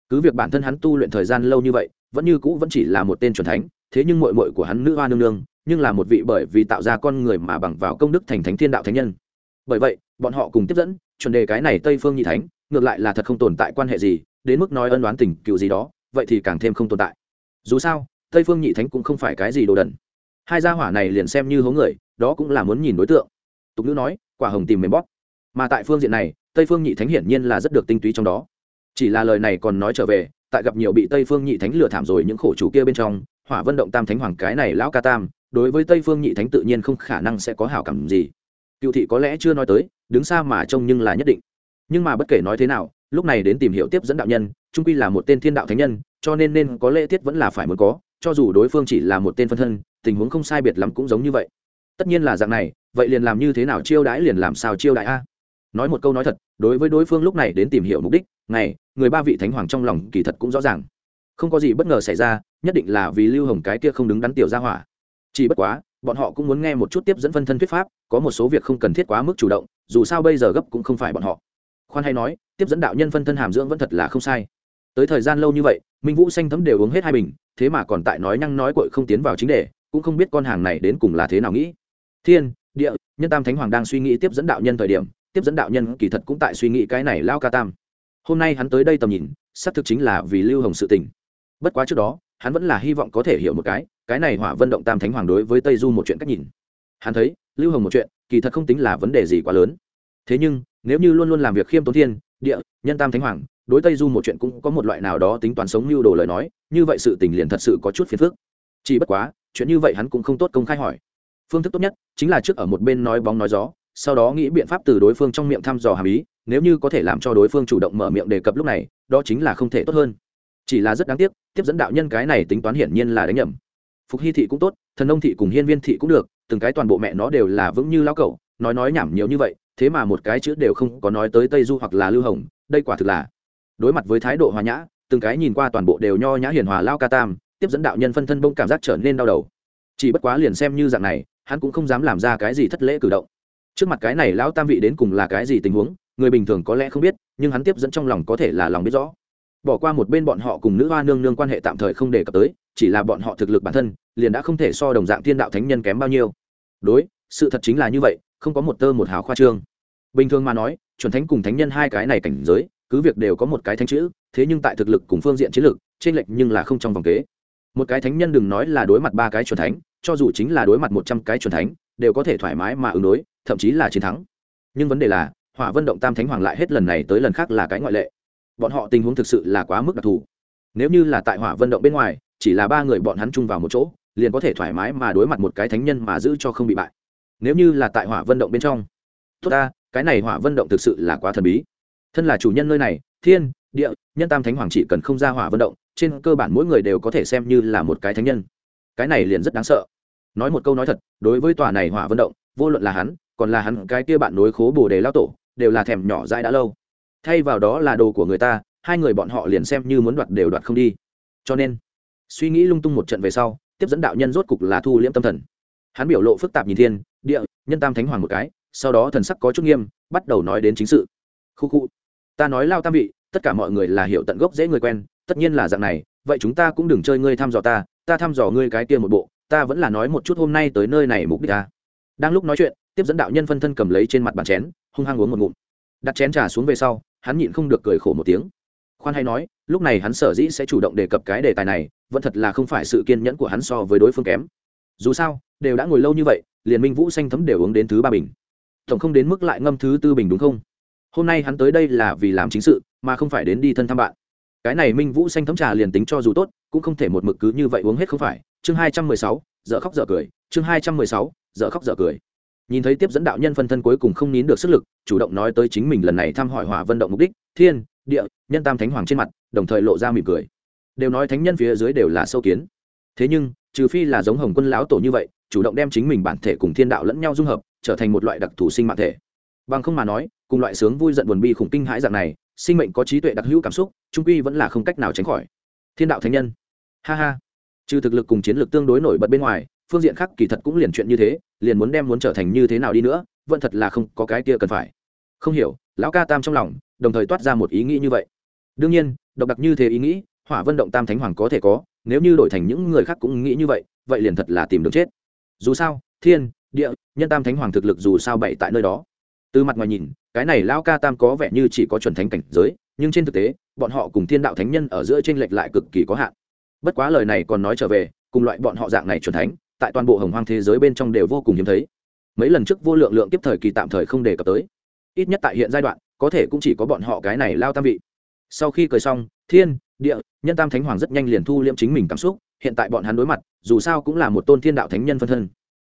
Cứ việc bản thân hắn tu luyện thời gian lâu như vậy, vẫn như cũ vẫn chỉ là một tên c thánh, thế nhưng mội mội của hắn nữ hoa nương nương nhưng là một vị bởi vì tạo ra con người mà bằng vào công đức thành thánh thiên đạo thánh nhân. Bởi vậy, bọn họ cùng tiếp dẫn, chuẩn đề cái này tây phương nhị thánh, ngược lại là thật không tồn tại quan hệ gì, đến mức nói ân đoán tình cựu gì đó, vậy thì càng thêm không tồn tại. Dù sao, tây phương nhị thánh cũng không phải cái gì đồ đần. Hai gia hỏa này liền xem như hố người, đó cũng là muốn nhìn đối tượng. Tục ngữ nói, quả hồng tìm mềm bóp. Mà tại phương diện này, tây phương nhị thánh hiển nhiên là rất được tinh túy trong đó. Chỉ là lời này còn nói trở về, tại gặp nhiều bị tây phương nhị thánh lừa thảm rồi những khổ chủ kia bên trong, hỏa vân động tam thánh hoàng cái này lão ca tam đối với tây phương nhị thánh tự nhiên không khả năng sẽ có hảo cảm gì. Cựu thị có lẽ chưa nói tới, đứng xa mà trông nhưng là nhất định. Nhưng mà bất kể nói thế nào, lúc này đến tìm hiểu tiếp dẫn đạo nhân trung quy là một tên thiên đạo thánh nhân, cho nên nên có lễ tiết vẫn là phải muốn có, cho dù đối phương chỉ là một tên phân thân, tình huống không sai biệt lắm cũng giống như vậy. Tất nhiên là dạng này, vậy liền làm như thế nào chiêu đãi liền làm sao chiêu đãi a? Nói một câu nói thật, đối với đối phương lúc này đến tìm hiểu mục đích, này, người ba vị thánh hoàng trong lòng kỳ thật cũng rõ ràng. Không có gì bất ngờ xảy ra, nhất định là vì lưu hồng cái kia không đứng đắn tiểu ra hỏa chỉ bất quá, bọn họ cũng muốn nghe một chút tiếp dẫn phân thân thuyết pháp, có một số việc không cần thiết quá mức chủ động, dù sao bây giờ gấp cũng không phải bọn họ. Khoan hay nói, tiếp dẫn đạo nhân phân thân hàm dưỡng vẫn thật là không sai. Tới thời gian lâu như vậy, minh vũ xanh thấm đều uống hết hai bình, thế mà còn tại nói nhăng nói cội không tiến vào chính đề, cũng không biết con hàng này đến cùng là thế nào nghĩ. Thiên, địa, nhân tam thánh hoàng đang suy nghĩ tiếp dẫn đạo nhân thời điểm, tiếp dẫn đạo nhân kỳ thật cũng tại suy nghĩ cái này lao ca tam. Hôm nay hắn tới đây tầm nhìn, xác thực chính là vì lưu hồng sự tình. Bất quá trước đó hắn vẫn là hy vọng có thể hiểu một cái cái này hỏa vân động tam thánh hoàng đối với tây du một chuyện cách nhìn. Hắn thấy, lưu hồng một chuyện, kỳ thật không tính là vấn đề gì quá lớn. Thế nhưng, nếu như luôn luôn làm việc khiêm tốn thiên, địa, nhân tam thánh hoàng, đối tây du một chuyện cũng có một loại nào đó tính toán sống lưu đồ lời nói, như vậy sự tình liền thật sự có chút phiền phức. Chỉ bất quá, chuyện như vậy hắn cũng không tốt công khai hỏi. Phương thức tốt nhất chính là trước ở một bên nói bóng nói gió, sau đó nghĩ biện pháp từ đối phương trong miệng thăm dò hàm ý, nếu như có thể làm cho đối phương chủ động mở miệng đề cập lúc này, đó chính là không thể tốt hơn chỉ là rất đáng tiếc, tiếp dẫn đạo nhân cái này tính toán hiển nhiên là đánh nhầm. Phục hy thị cũng tốt, thần ông thị cùng hiên viên thị cũng được, từng cái toàn bộ mẹ nó đều là vững như lao cẩu, nói nói nhảm nhiều như vậy, thế mà một cái chữ đều không có nói tới tây du hoặc là lưu hồng, đây quả thực là đối mặt với thái độ hòa nhã, từng cái nhìn qua toàn bộ đều nho nhã hiền hòa lao ca tam, tiếp dẫn đạo nhân phân thân bông cảm giác trở nên đau đầu. Chỉ bất quá liền xem như dạng này, hắn cũng không dám làm ra cái gì thất lễ cử động. Trước mặt cái này lão tam vị đến cùng là cái gì tình huống, người bình thường có lẽ không biết, nhưng hắn tiếp dẫn trong lòng có thể là lòng biết rõ bỏ qua một bên bọn họ cùng nữ hoa nương nương quan hệ tạm thời không đề cập tới, chỉ là bọn họ thực lực bản thân, liền đã không thể so đồng dạng thiên đạo thánh nhân kém bao nhiêu. Đối, sự thật chính là như vậy, không có một tơ một hào khoa trương. Bình thường mà nói, chuẩn thánh cùng thánh nhân hai cái này cảnh giới, cứ việc đều có một cái thánh chữ, thế nhưng tại thực lực cùng phương diện chiến lược trên lệch nhưng là không trong vòng kế. Một cái thánh nhân đừng nói là đối mặt ba cái chuẩn thánh, cho dù chính là đối mặt một trăm cái chuẩn thánh, đều có thể thoải mái mà ứng đối, thậm chí là chiến thắng. Nhưng vấn đề là, hỏa vân động tam thánh hoàng lại hết lần này tới lần khác là cái ngoại lệ bọn họ tình huống thực sự là quá mức đặc thù. Nếu như là tại hỏa vân động bên ngoài, chỉ là ba người bọn hắn chung vào một chỗ, liền có thể thoải mái mà đối mặt một cái thánh nhân mà giữ cho không bị bại. Nếu như là tại hỏa vân động bên trong, tốt ta, cái này hỏa vân động thực sự là quá thần bí. Thân là chủ nhân nơi này, thiên, địa, nhân tam thánh hoàng chỉ cần không ra hỏa vân động, trên cơ bản mỗi người đều có thể xem như là một cái thánh nhân. Cái này liền rất đáng sợ. Nói một câu nói thật, đối với tòa này hỏa vân động, vô luận là hắn, còn là hắn cái kia bạn nối khố bồ đề lao tổ, đều là thèm nhỏ dãi đã lâu thay vào đó là đồ của người ta, hai người bọn họ liền xem như muốn đoạt đều đoạt không đi. Cho nên, suy nghĩ lung tung một trận về sau, tiếp dẫn đạo nhân rốt cục là thu liễm tâm thần. Hắn biểu lộ phức tạp nhìn thiên, địa, nhân tam thánh hoàng một cái, sau đó thần sắc có chút nghiêm, bắt đầu nói đến chính sự. Khu khu, ta nói lao tam vị, tất cả mọi người là hiểu tận gốc dễ người quen, tất nhiên là dạng này, vậy chúng ta cũng đừng chơi ngươi thăm dò ta ta thăm dò ngươi cái kia một bộ, ta vẫn là nói một chút hôm nay tới nơi này mục đích ta. Đang lúc nói chuyện, tiếp dẫn đạo nhân phân thân cầm lấy trên mặt bàn chén, hung hăng uống một ngụm. Đặt chén trà xuống về sau hắn nhịn không được cười khổ một tiếng. Khoan hay nói, lúc này hắn sở dĩ sẽ chủ động đề cập cái đề tài này, vẫn thật là không phải sự kiên nhẫn của hắn so với đối phương kém. Dù sao, đều đã ngồi lâu như vậy, liền minh vũ xanh thấm đều uống đến thứ ba bình. Tổng không đến mức lại ngâm thứ tư bình đúng không? Hôm nay hắn tới đây là vì làm chính sự, mà không phải đến đi thân thăm bạn. Cái này minh vũ xanh thấm trà liền tính cho dù tốt, cũng không thể một mực cứ như vậy uống hết không phải. Chương hai trăm mười sáu, dở khóc dở cười. Chương hai trăm mười sáu, dở khóc dở cười nhìn thấy tiếp dẫn đạo nhân phân thân cuối cùng không nín được sức lực, chủ động nói tới chính mình lần này thăm hỏi hỏa vận động mục đích, thiên, địa, nhân tam thánh hoàng trên mặt, đồng thời lộ ra mỉm cười. Đều nói thánh nhân phía dưới đều là sâu kiến. Thế nhưng, trừ phi là giống hồng quân lão tổ như vậy, chủ động đem chính mình bản thể cùng thiên đạo lẫn nhau dung hợp, trở thành một loại đặc thù sinh mạng thể. Bằng không mà nói, cùng loại sướng vui giận buồn bi khủng kinh hãi dạng này, sinh mệnh có trí tuệ đặc hữu cảm xúc trung quy vẫn là không cách nào tránh khỏi. Thiên đạo thánh nhân. Ha ha. Trừ thực lực cùng chiến lược tương đối nổi bật bên ngoài, phương diện khác kỳ thật cũng liền chuyện như thế liền muốn đem muốn trở thành như thế nào đi nữa, vẫn thật là không có cái kia cần phải. Không hiểu, lão ca tam trong lòng, đồng thời toát ra một ý nghĩ như vậy. Đương nhiên, độc đặc như thế ý nghĩ, hỏa vân động tam thánh hoàng có thể có, nếu như đổi thành những người khác cũng nghĩ như vậy vậy liền thật là tìm đường chết. Dù sao, thiên, địa, nhân tam thánh hoàng thực lực dù sao bậy tại nơi đó. Từ mặt ngoài nhìn, cái này lão ca tam có vẻ như chỉ có chuẩn thánh cảnh giới, nhưng trên thực tế, bọn họ cùng thiên đạo thánh nhân ở giữa tranh lệch lại cực kỳ có hạn. Bất quá lời này còn nói trở về, cùng loại bọn họ dạng này chuẩn thánh tại toàn bộ hồng hoang thế giới bên trong đều vô cùng hiếm thấy. Mấy lần trước vô lượng lượng tiếp thời kỳ tạm thời không đề cập tới. Ít nhất tại hiện giai đoạn, có thể cũng chỉ có bọn họ cái này lao tam vị. Sau khi cười xong, thiên, địa, nhân tam thánh hoàng rất nhanh liền thu liễm chính mình cảm xúc, hiện tại bọn hắn đối mặt, dù sao cũng là một tôn thiên đạo thánh nhân phân thân.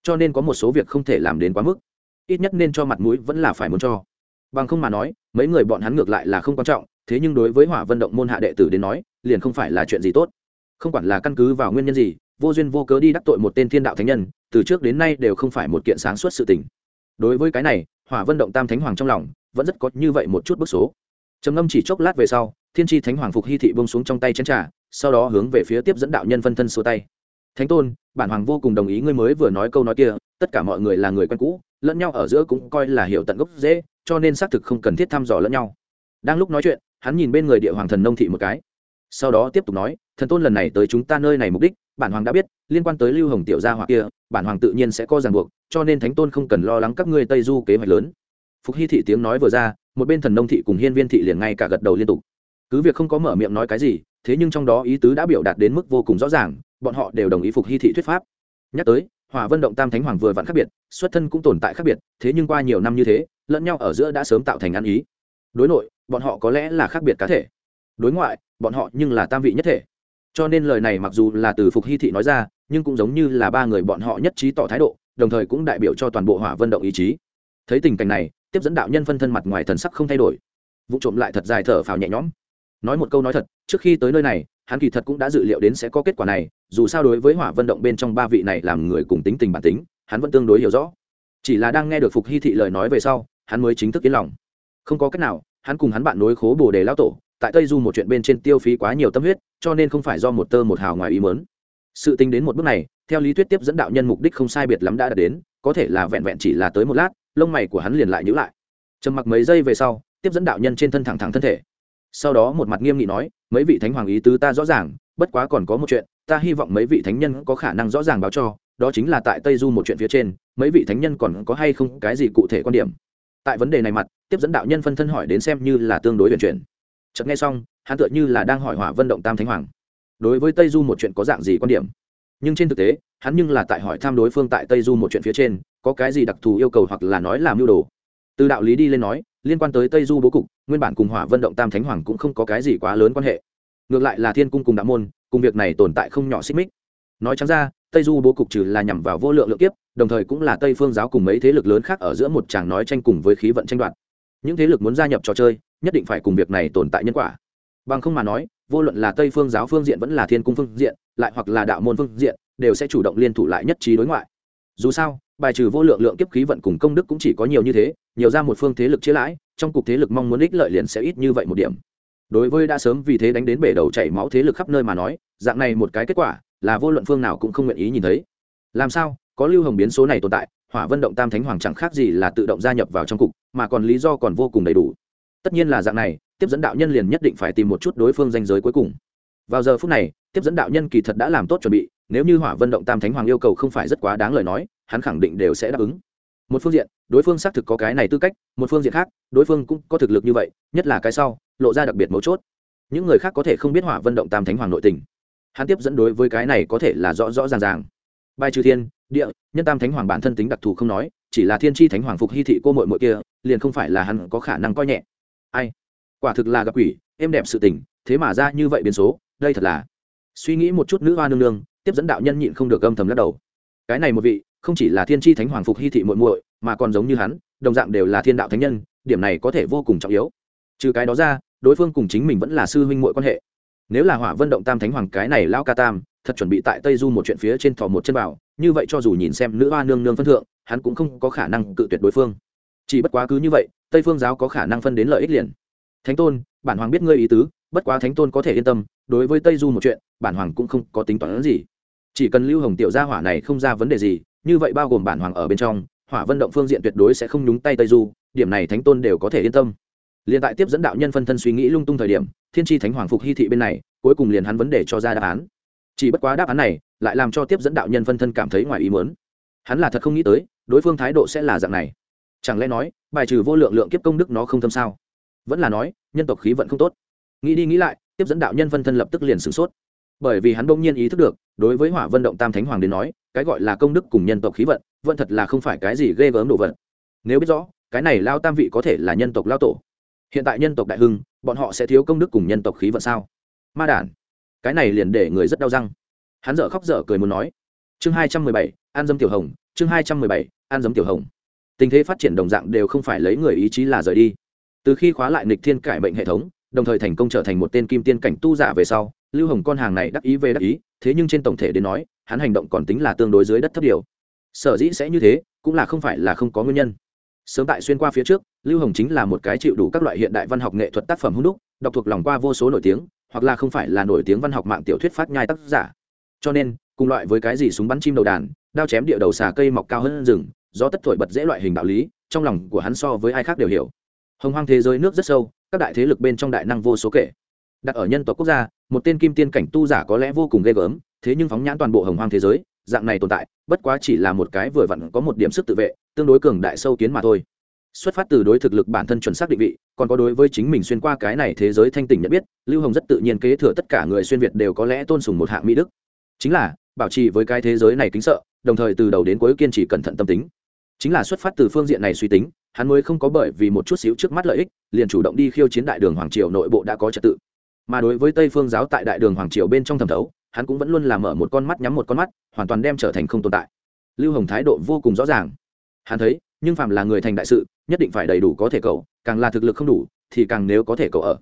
Cho nên có một số việc không thể làm đến quá mức. Ít nhất nên cho mặt mũi vẫn là phải muốn cho. Bằng không mà nói, mấy người bọn hắn ngược lại là không quan trọng, thế nhưng đối với hỏa vận động môn hạ đệ tử đến nói, liền không phải là chuyện gì tốt không quản là căn cứ vào nguyên nhân gì, vô duyên vô cớ đi đắc tội một tên thiên đạo thánh nhân, từ trước đến nay đều không phải một kiện sáng suốt sự tình. Đối với cái này, hỏa vân động tam thánh hoàng trong lòng vẫn rất có như vậy một chút bức số. Trầm ngâm chỉ chốc lát về sau, thiên tri thánh hoàng phục hy thị bông xuống trong tay chén trà, sau đó hướng về phía tiếp dẫn đạo nhân phân thân xua tay. Thánh tôn, bản hoàng vô cùng đồng ý ngươi mới vừa nói câu nói kia, tất cả mọi người là người quen cũ, lẫn nhau ở giữa cũng coi là hiểu tận gốc dễ, cho nên xác thực không cần thiết thăm dò lẫn nhau. Đang lúc nói chuyện, hắn nhìn bên người địa hoàng thần nông thị một cái sau đó tiếp tục nói, thần tôn lần này tới chúng ta nơi này mục đích, bản hoàng đã biết, liên quan tới lưu hồng tiểu gia hoặc kia, bản hoàng tự nhiên sẽ có ràng buộc, cho nên thánh tôn không cần lo lắng các ngươi tây du kế hoạch lớn. Phục hy thị tiếng nói vừa ra, một bên thần nông thị cùng hiên viên thị liền ngay cả gật đầu liên tục. Cứ việc không có mở miệng nói cái gì, thế nhưng trong đó ý tứ đã biểu đạt đến mức vô cùng rõ ràng, bọn họ đều đồng ý phục hy thị thuyết pháp. Nhắc tới, hỏa vân động tam thánh hoàng vừa vặn khác biệt, xuất thân cũng tồn tại khác biệt, thế nhưng qua nhiều năm như thế, lẫn nhau ở giữa đã sớm tạo thành ăn ý. Đối nội, bọn họ có lẽ là khác biệt cá thể đối ngoại, bọn họ nhưng là tam vị nhất thể. Cho nên lời này mặc dù là từ phục hy thị nói ra, nhưng cũng giống như là ba người bọn họ nhất trí tỏ thái độ, đồng thời cũng đại biểu cho toàn bộ hỏa vân động ý chí. Thấy tình cảnh này, tiếp dẫn đạo nhân phân thân mặt ngoài thần sắc không thay đổi. Vụ trộm lại thật dài thở phào nhẹ nhõm. Nói một câu nói thật, trước khi tới nơi này, hắn kỳ thật cũng đã dự liệu đến sẽ có kết quả này, dù sao đối với hỏa vận động bên trong ba vị này làm người cùng tính tình bản tính, hắn vẫn tương đối hiểu rõ. Chỉ là đang nghe được phục hy thị lời nói về sau, hắn mới chính thức yên lòng. Không có cách nào, hắn cùng hắn bạn nối khố bồ đề lao tổ tại tây du một chuyện bên trên tiêu phí quá nhiều tâm huyết, cho nên không phải do một tơ một hào ngoài ý mớn sự tính đến một bước này, theo lý thuyết tiếp dẫn đạo nhân mục đích không sai biệt lắm đã đạt đến, có thể là vẹn vẹn chỉ là tới một lát, lông mày của hắn liền lại nhữ lại. Trầm mặc mấy giây về sau, tiếp dẫn đạo nhân trên thân thẳng thẳng thân thể. Sau đó một mặt nghiêm nghị nói, mấy vị thánh hoàng ý tứ ta rõ ràng, bất quá còn có một chuyện, ta hy vọng mấy vị thánh nhân có khả năng rõ ràng báo cho, đó chính là tại tây du một chuyện phía trên, mấy vị thánh nhân còn có hay không cái gì cụ thể quan điểm? Tại vấn đề này mặt, tiếp dẫn đạo nhân phân thân hỏi đến xem như là tương đối huyền chuyển chợt nghe xong, hắn tựa như là đang hỏi hỏa vân động tam thánh hoàng. Đối với tây du một chuyện có dạng gì quan điểm? Nhưng trên thực tế, hắn nhưng là tại hỏi tham đối phương tại tây du một chuyện phía trên, có cái gì đặc thù yêu cầu hoặc là nói làm mưu đồ. Từ đạo lý đi lên nói, liên quan tới tây du bố cục, nguyên bản cùng hỏa vân động tam thánh hoàng cũng không có cái gì quá lớn quan hệ. Ngược lại là thiên cung cùng đạo môn, cùng việc này tồn tại không nhỏ xích mích. Nói chẳng ra, tây du bố cục trừ là nhằm vào vô lượng lượng kiếp, đồng thời cũng là tây phương giáo cùng mấy thế lực lớn khác ở giữa một tràng nói tranh cùng với khí vận tranh đoạt. Những thế lực muốn gia nhập trò chơi nhất định phải cùng việc này tồn tại nhân quả. Bằng không mà nói, vô luận là tây phương giáo phương diện vẫn là thiên cung phương diện, lại hoặc là đạo môn phương diện, đều sẽ chủ động liên thủ lại nhất trí đối ngoại. Dù sao, bài trừ vô lượng lượng kiếp khí vận cùng công đức cũng chỉ có nhiều như thế, nhiều ra một phương thế lực chia lãi, trong cục thế lực mong muốn ích lợi liền sẽ ít như vậy một điểm. Đối với đã sớm vì thế đánh đến bể đầu chảy máu thế lực khắp nơi mà nói, dạng này một cái kết quả, là vô luận phương nào cũng không nguyện ý nhìn thấy. Làm sao, có lưu hồng biến số này tồn tại, hỏa vân động tam thánh hoàng chẳng khác gì là tự động gia nhập vào trong cục, mà còn lý do còn vô cùng đầy đủ tất nhiên là dạng này, tiếp dẫn đạo nhân liền nhất định phải tìm một chút đối phương danh giới cuối cùng. Vào giờ phút này, tiếp dẫn đạo nhân kỳ thật đã làm tốt chuẩn bị, nếu như hỏa vân động tam thánh hoàng yêu cầu không phải rất quá đáng lời nói, hắn khẳng định đều sẽ đáp ứng. Một phương diện, đối phương xác thực có cái này tư cách, một phương diện khác, đối phương cũng có thực lực như vậy, nhất là cái sau, lộ ra đặc biệt mấu chốt. Những người khác có thể không biết hỏa vân động tam thánh hoàng nội tình. Hắn tiếp dẫn đối với cái này có thể là rõ rõ ràng ràng. Bài trừ thiên, địa, nhân tam thánh hoàng bản thân tính đặc thù không nói, chỉ là thiên tri thánh hoàng phục hy thị cô mội mội kia, liền không phải là hắn có khả năng coi nhẹ ai? Quả thực là gặp quỷ, êm đẹp sự tình, thế mà ra như vậy biến số, đây thật là. Suy nghĩ một chút nữ hoa nương nương, tiếp dẫn đạo nhân nhịn không được âm thầm lắc đầu. Cái này một vị, không chỉ là thiên tri thánh hoàng phục hy thị muội muội, mà còn giống như hắn, đồng dạng đều là thiên đạo thánh nhân, điểm này có thể vô cùng trọng yếu. Trừ cái đó ra, đối phương cùng chính mình vẫn là sư huynh muội quan hệ. Nếu là hỏa vân động tam thánh hoàng cái này lao ca tam, thật chuẩn bị tại tây du một chuyện phía trên thò một chân bảo như vậy cho dù nhìn xem nữ hoa nương nương phân thượng, hắn cũng không có khả năng cự tuyệt đối phương. Chỉ bất quá cứ như vậy tây phương giáo có khả năng phân đến lợi ích liền. Thánh tôn, bản hoàng biết ngươi ý tứ, bất quá thánh tôn có thể yên tâm, đối với tây du một chuyện, bản hoàng cũng không có tính toán gì. Chỉ cần lưu hồng tiểu gia hỏa này không ra vấn đề gì, như vậy bao gồm bản hoàng ở bên trong, hỏa vân động phương diện tuyệt đối sẽ không nhúng tay tây du, điểm này thánh tôn đều có thể yên tâm. Liền tại tiếp dẫn đạo nhân phân thân suy nghĩ lung tung thời điểm, thiên tri thánh hoàng phục hy thị bên này, cuối cùng liền hắn vấn đề cho ra đáp án. Chỉ bất quá đáp án này, lại làm cho tiếp dẫn đạo nhân phân thân cảm thấy ngoài ý muốn. Hắn là thật không nghĩ tới, đối phương thái độ sẽ là dạng này chẳng lẽ nói, bài trừ vô lượng lượng kiếp công đức nó không thâm sao? Vẫn là nói, nhân tộc khí vận không tốt. Nghĩ đi nghĩ lại, tiếp dẫn đạo nhân phân thân lập tức liền sửng sốt. Bởi vì hắn bỗng nhiên ý thức được, đối với hỏa vân động tam thánh hoàng đến nói, cái gọi là công đức cùng nhân tộc khí vận, vẫn thật là không phải cái gì ghê gớm đồ vật. Nếu biết rõ, cái này lao tam vị có thể là nhân tộc lao tổ. Hiện tại nhân tộc đại hưng, bọn họ sẽ thiếu công đức cùng nhân tộc khí vận sao? Ma đản, cái này liền để người rất đau răng. Hắn dở khóc dở cười muốn nói. Chương hai trăm mười bảy, an dâm tiểu hồng, chương hai trăm mười bảy, an dâm tiểu hồng tình thế phát triển đồng dạng đều không phải lấy người ý chí là rời đi. Từ khi khóa lại nịch thiên cải bệnh hệ thống, đồng thời thành công trở thành một tên kim tiên cảnh tu giả về sau, lưu hồng con hàng này đắc ý về đắc ý, thế nhưng trên tổng thể đến nói, hắn hành động còn tính là tương đối dưới đất thấp điều. Sở dĩ sẽ như thế, cũng là không phải là không có nguyên nhân. Sớm tại xuyên qua phía trước, lưu hồng chính là một cái chịu đủ các loại hiện đại văn học nghệ thuật tác phẩm hung đúc, đọc thuộc lòng qua vô số nổi tiếng, hoặc là không phải là nổi tiếng văn học mạng tiểu thuyết phát nhai tác giả. Cho nên, cùng loại với cái gì súng bắn chim đầu đàn, đao chém địa đầu xà cây mọc cao hơn rừng do tất thổi bật dễ loại hình đạo lý, trong lòng của hắn so với ai khác đều hiểu. Hồng hoang thế giới nước rất sâu, các đại thế lực bên trong đại năng vô số kể. Đặt ở nhân tộc quốc gia, một tên kim tiên cảnh tu giả có lẽ vô cùng ghê gớm, thế nhưng phóng nhãn toàn bộ hồng hoang thế giới, dạng này tồn tại, bất quá chỉ là một cái vừa vặn có một điểm sức tự vệ, tương đối cường đại sâu kiến mà thôi. Xuất phát từ đối thực lực bản thân chuẩn xác định vị, còn có đối với chính mình xuyên qua cái này thế giới thanh tỉnh nhận biết, lưu hồng rất tự nhiên kế thừa tất cả người xuyên việt đều có lẽ tôn sùng một hạng mỹ đức. Chính là, bảo trì với cái thế giới này kính sợ, đồng thời từ đầu đến cuối kiên trì cẩn thận tâm tính chính là xuất phát từ phương diện này suy tính, hắn mới không có bởi vì một chút xíu trước mắt lợi ích, liền chủ động đi khiêu chiến đại đường hoàng triều nội bộ đã có trật tự. Mà đối với tây phương giáo tại đại đường hoàng triều bên trong thẩm thấu, hắn cũng vẫn luôn làm mở một con mắt nhắm một con mắt, hoàn toàn đem trở thành không tồn tại. Lưu hồng thái độ vô cùng rõ ràng. Hắn thấy, nhưng phạm là người thành đại sự, nhất định phải đầy đủ có thể cầu, càng là thực lực không đủ, thì càng nếu có thể cầu ở.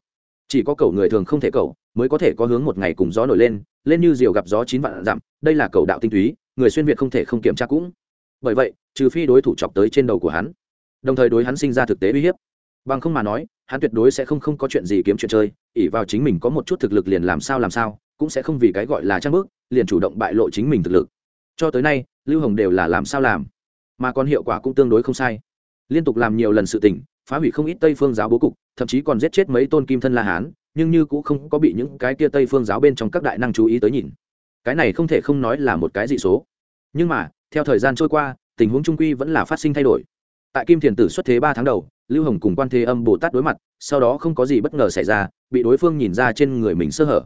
Chỉ có cầu người thường không thể cầu, mới có thể có hướng một ngày cùng gió nổi lên lên như diều gặp gió chín vạn dặm, đây là cầu đạo tinh túy, người xuyên việt không thể không kiểm tra cũng bởi vậy, trừ phi đối thủ chọc tới trên đầu của hắn, đồng thời đối hắn sinh ra thực tế uy hiếp. Bằng không mà nói, hắn tuyệt đối sẽ không không có chuyện gì kiếm chuyện chơi ỉ vào chính mình có một chút thực lực liền làm sao làm sao, cũng sẽ không vì cái gọi là trang bước, liền chủ động bại lộ chính mình thực lực. Cho tới nay, lưu hồng đều là làm sao làm, mà còn hiệu quả cũng tương đối không sai. Liên tục làm nhiều lần sự tình, phá hủy không ít tây phương giáo bố cục, thậm chí còn giết chết mấy tôn kim thân la hán, nhưng như cũng không có bị những cái kia tây phương giáo bên trong các đại năng chú ý tới nhìn. Cái này không thể không nói là một cái dị số. Nhưng mà theo thời gian trôi qua, tình huống trung quy vẫn là phát sinh thay đổi. Tại kim thiền tử xuất thế ba tháng đầu, lưu hồng cùng quan thế âm, bồ tát đối mặt, sau đó không có gì bất ngờ xảy ra, bị đối phương nhìn ra trên người mình sơ hở.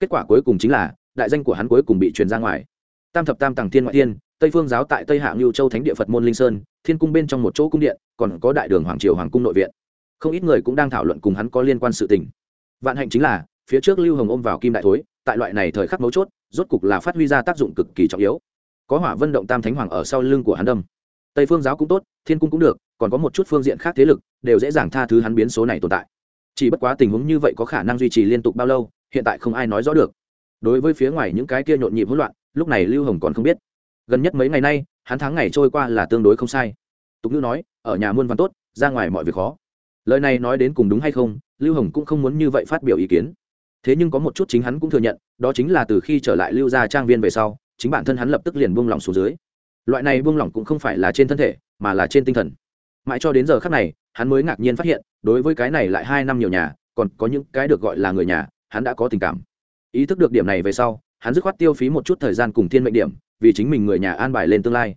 Kết quả cuối cùng chính là, đại danh của hắn cuối cùng bị truyền ra ngoài. Tam thập tam tàng thiên ngoại thiên, tây phương giáo tại tây hạ lưu châu thánh địa phật môn linh sơn, thiên cung bên trong một chỗ cung điện, còn có đại đường hoàng triều hoàng cung nội viện. Không ít người cũng đang thảo luận cùng hắn có liên quan sự tình. Vạn hạnh chính là, phía trước lưu hồng ôm vào kim đại thối, tại loại này thời khắc mấu chốt, rốt cục là phát huy ra tác dụng cực kỳ trọng yếu có hỏa vân động tam thánh hoàng ở sau lưng của hắn đâm. Tây phương giáo cũng tốt, thiên cung cũng được, còn có một chút phương diện khác thế lực, đều dễ dàng tha thứ hắn biến số này tồn tại. Chỉ bất quá tình huống như vậy có khả năng duy trì liên tục bao lâu, hiện tại không ai nói rõ được. Đối với phía ngoài những cái kia nhộn nhịp hỗn loạn, lúc này lưu hồng còn không biết. Gần nhất mấy ngày nay, hắn tháng ngày trôi qua là tương đối không sai. Tục ngữ nói, ở nhà muôn văn tốt, ra ngoài mọi việc khó. Lời này nói đến cùng đúng hay không, lưu hồng cũng không muốn như vậy phát biểu ý kiến. Thế nhưng có một chút chính hắn cũng thừa nhận, đó chính là từ khi trở lại lưu gia trang viên về sau chính bản thân hắn lập tức liền buông lỏng xuống dưới. Loại này buông lỏng cũng không phải là trên thân thể, mà là trên tinh thần. Mãi cho đến giờ khác này, hắn mới ngạc nhiên phát hiện, đối với cái này lại hai năm nhiều nhà, còn có những cái được gọi là người nhà, hắn đã có tình cảm. Ý thức được điểm này về sau, hắn dứt khoát tiêu phí một chút thời gian cùng thiên mệnh điểm, vì chính mình người nhà an bài lên tương lai.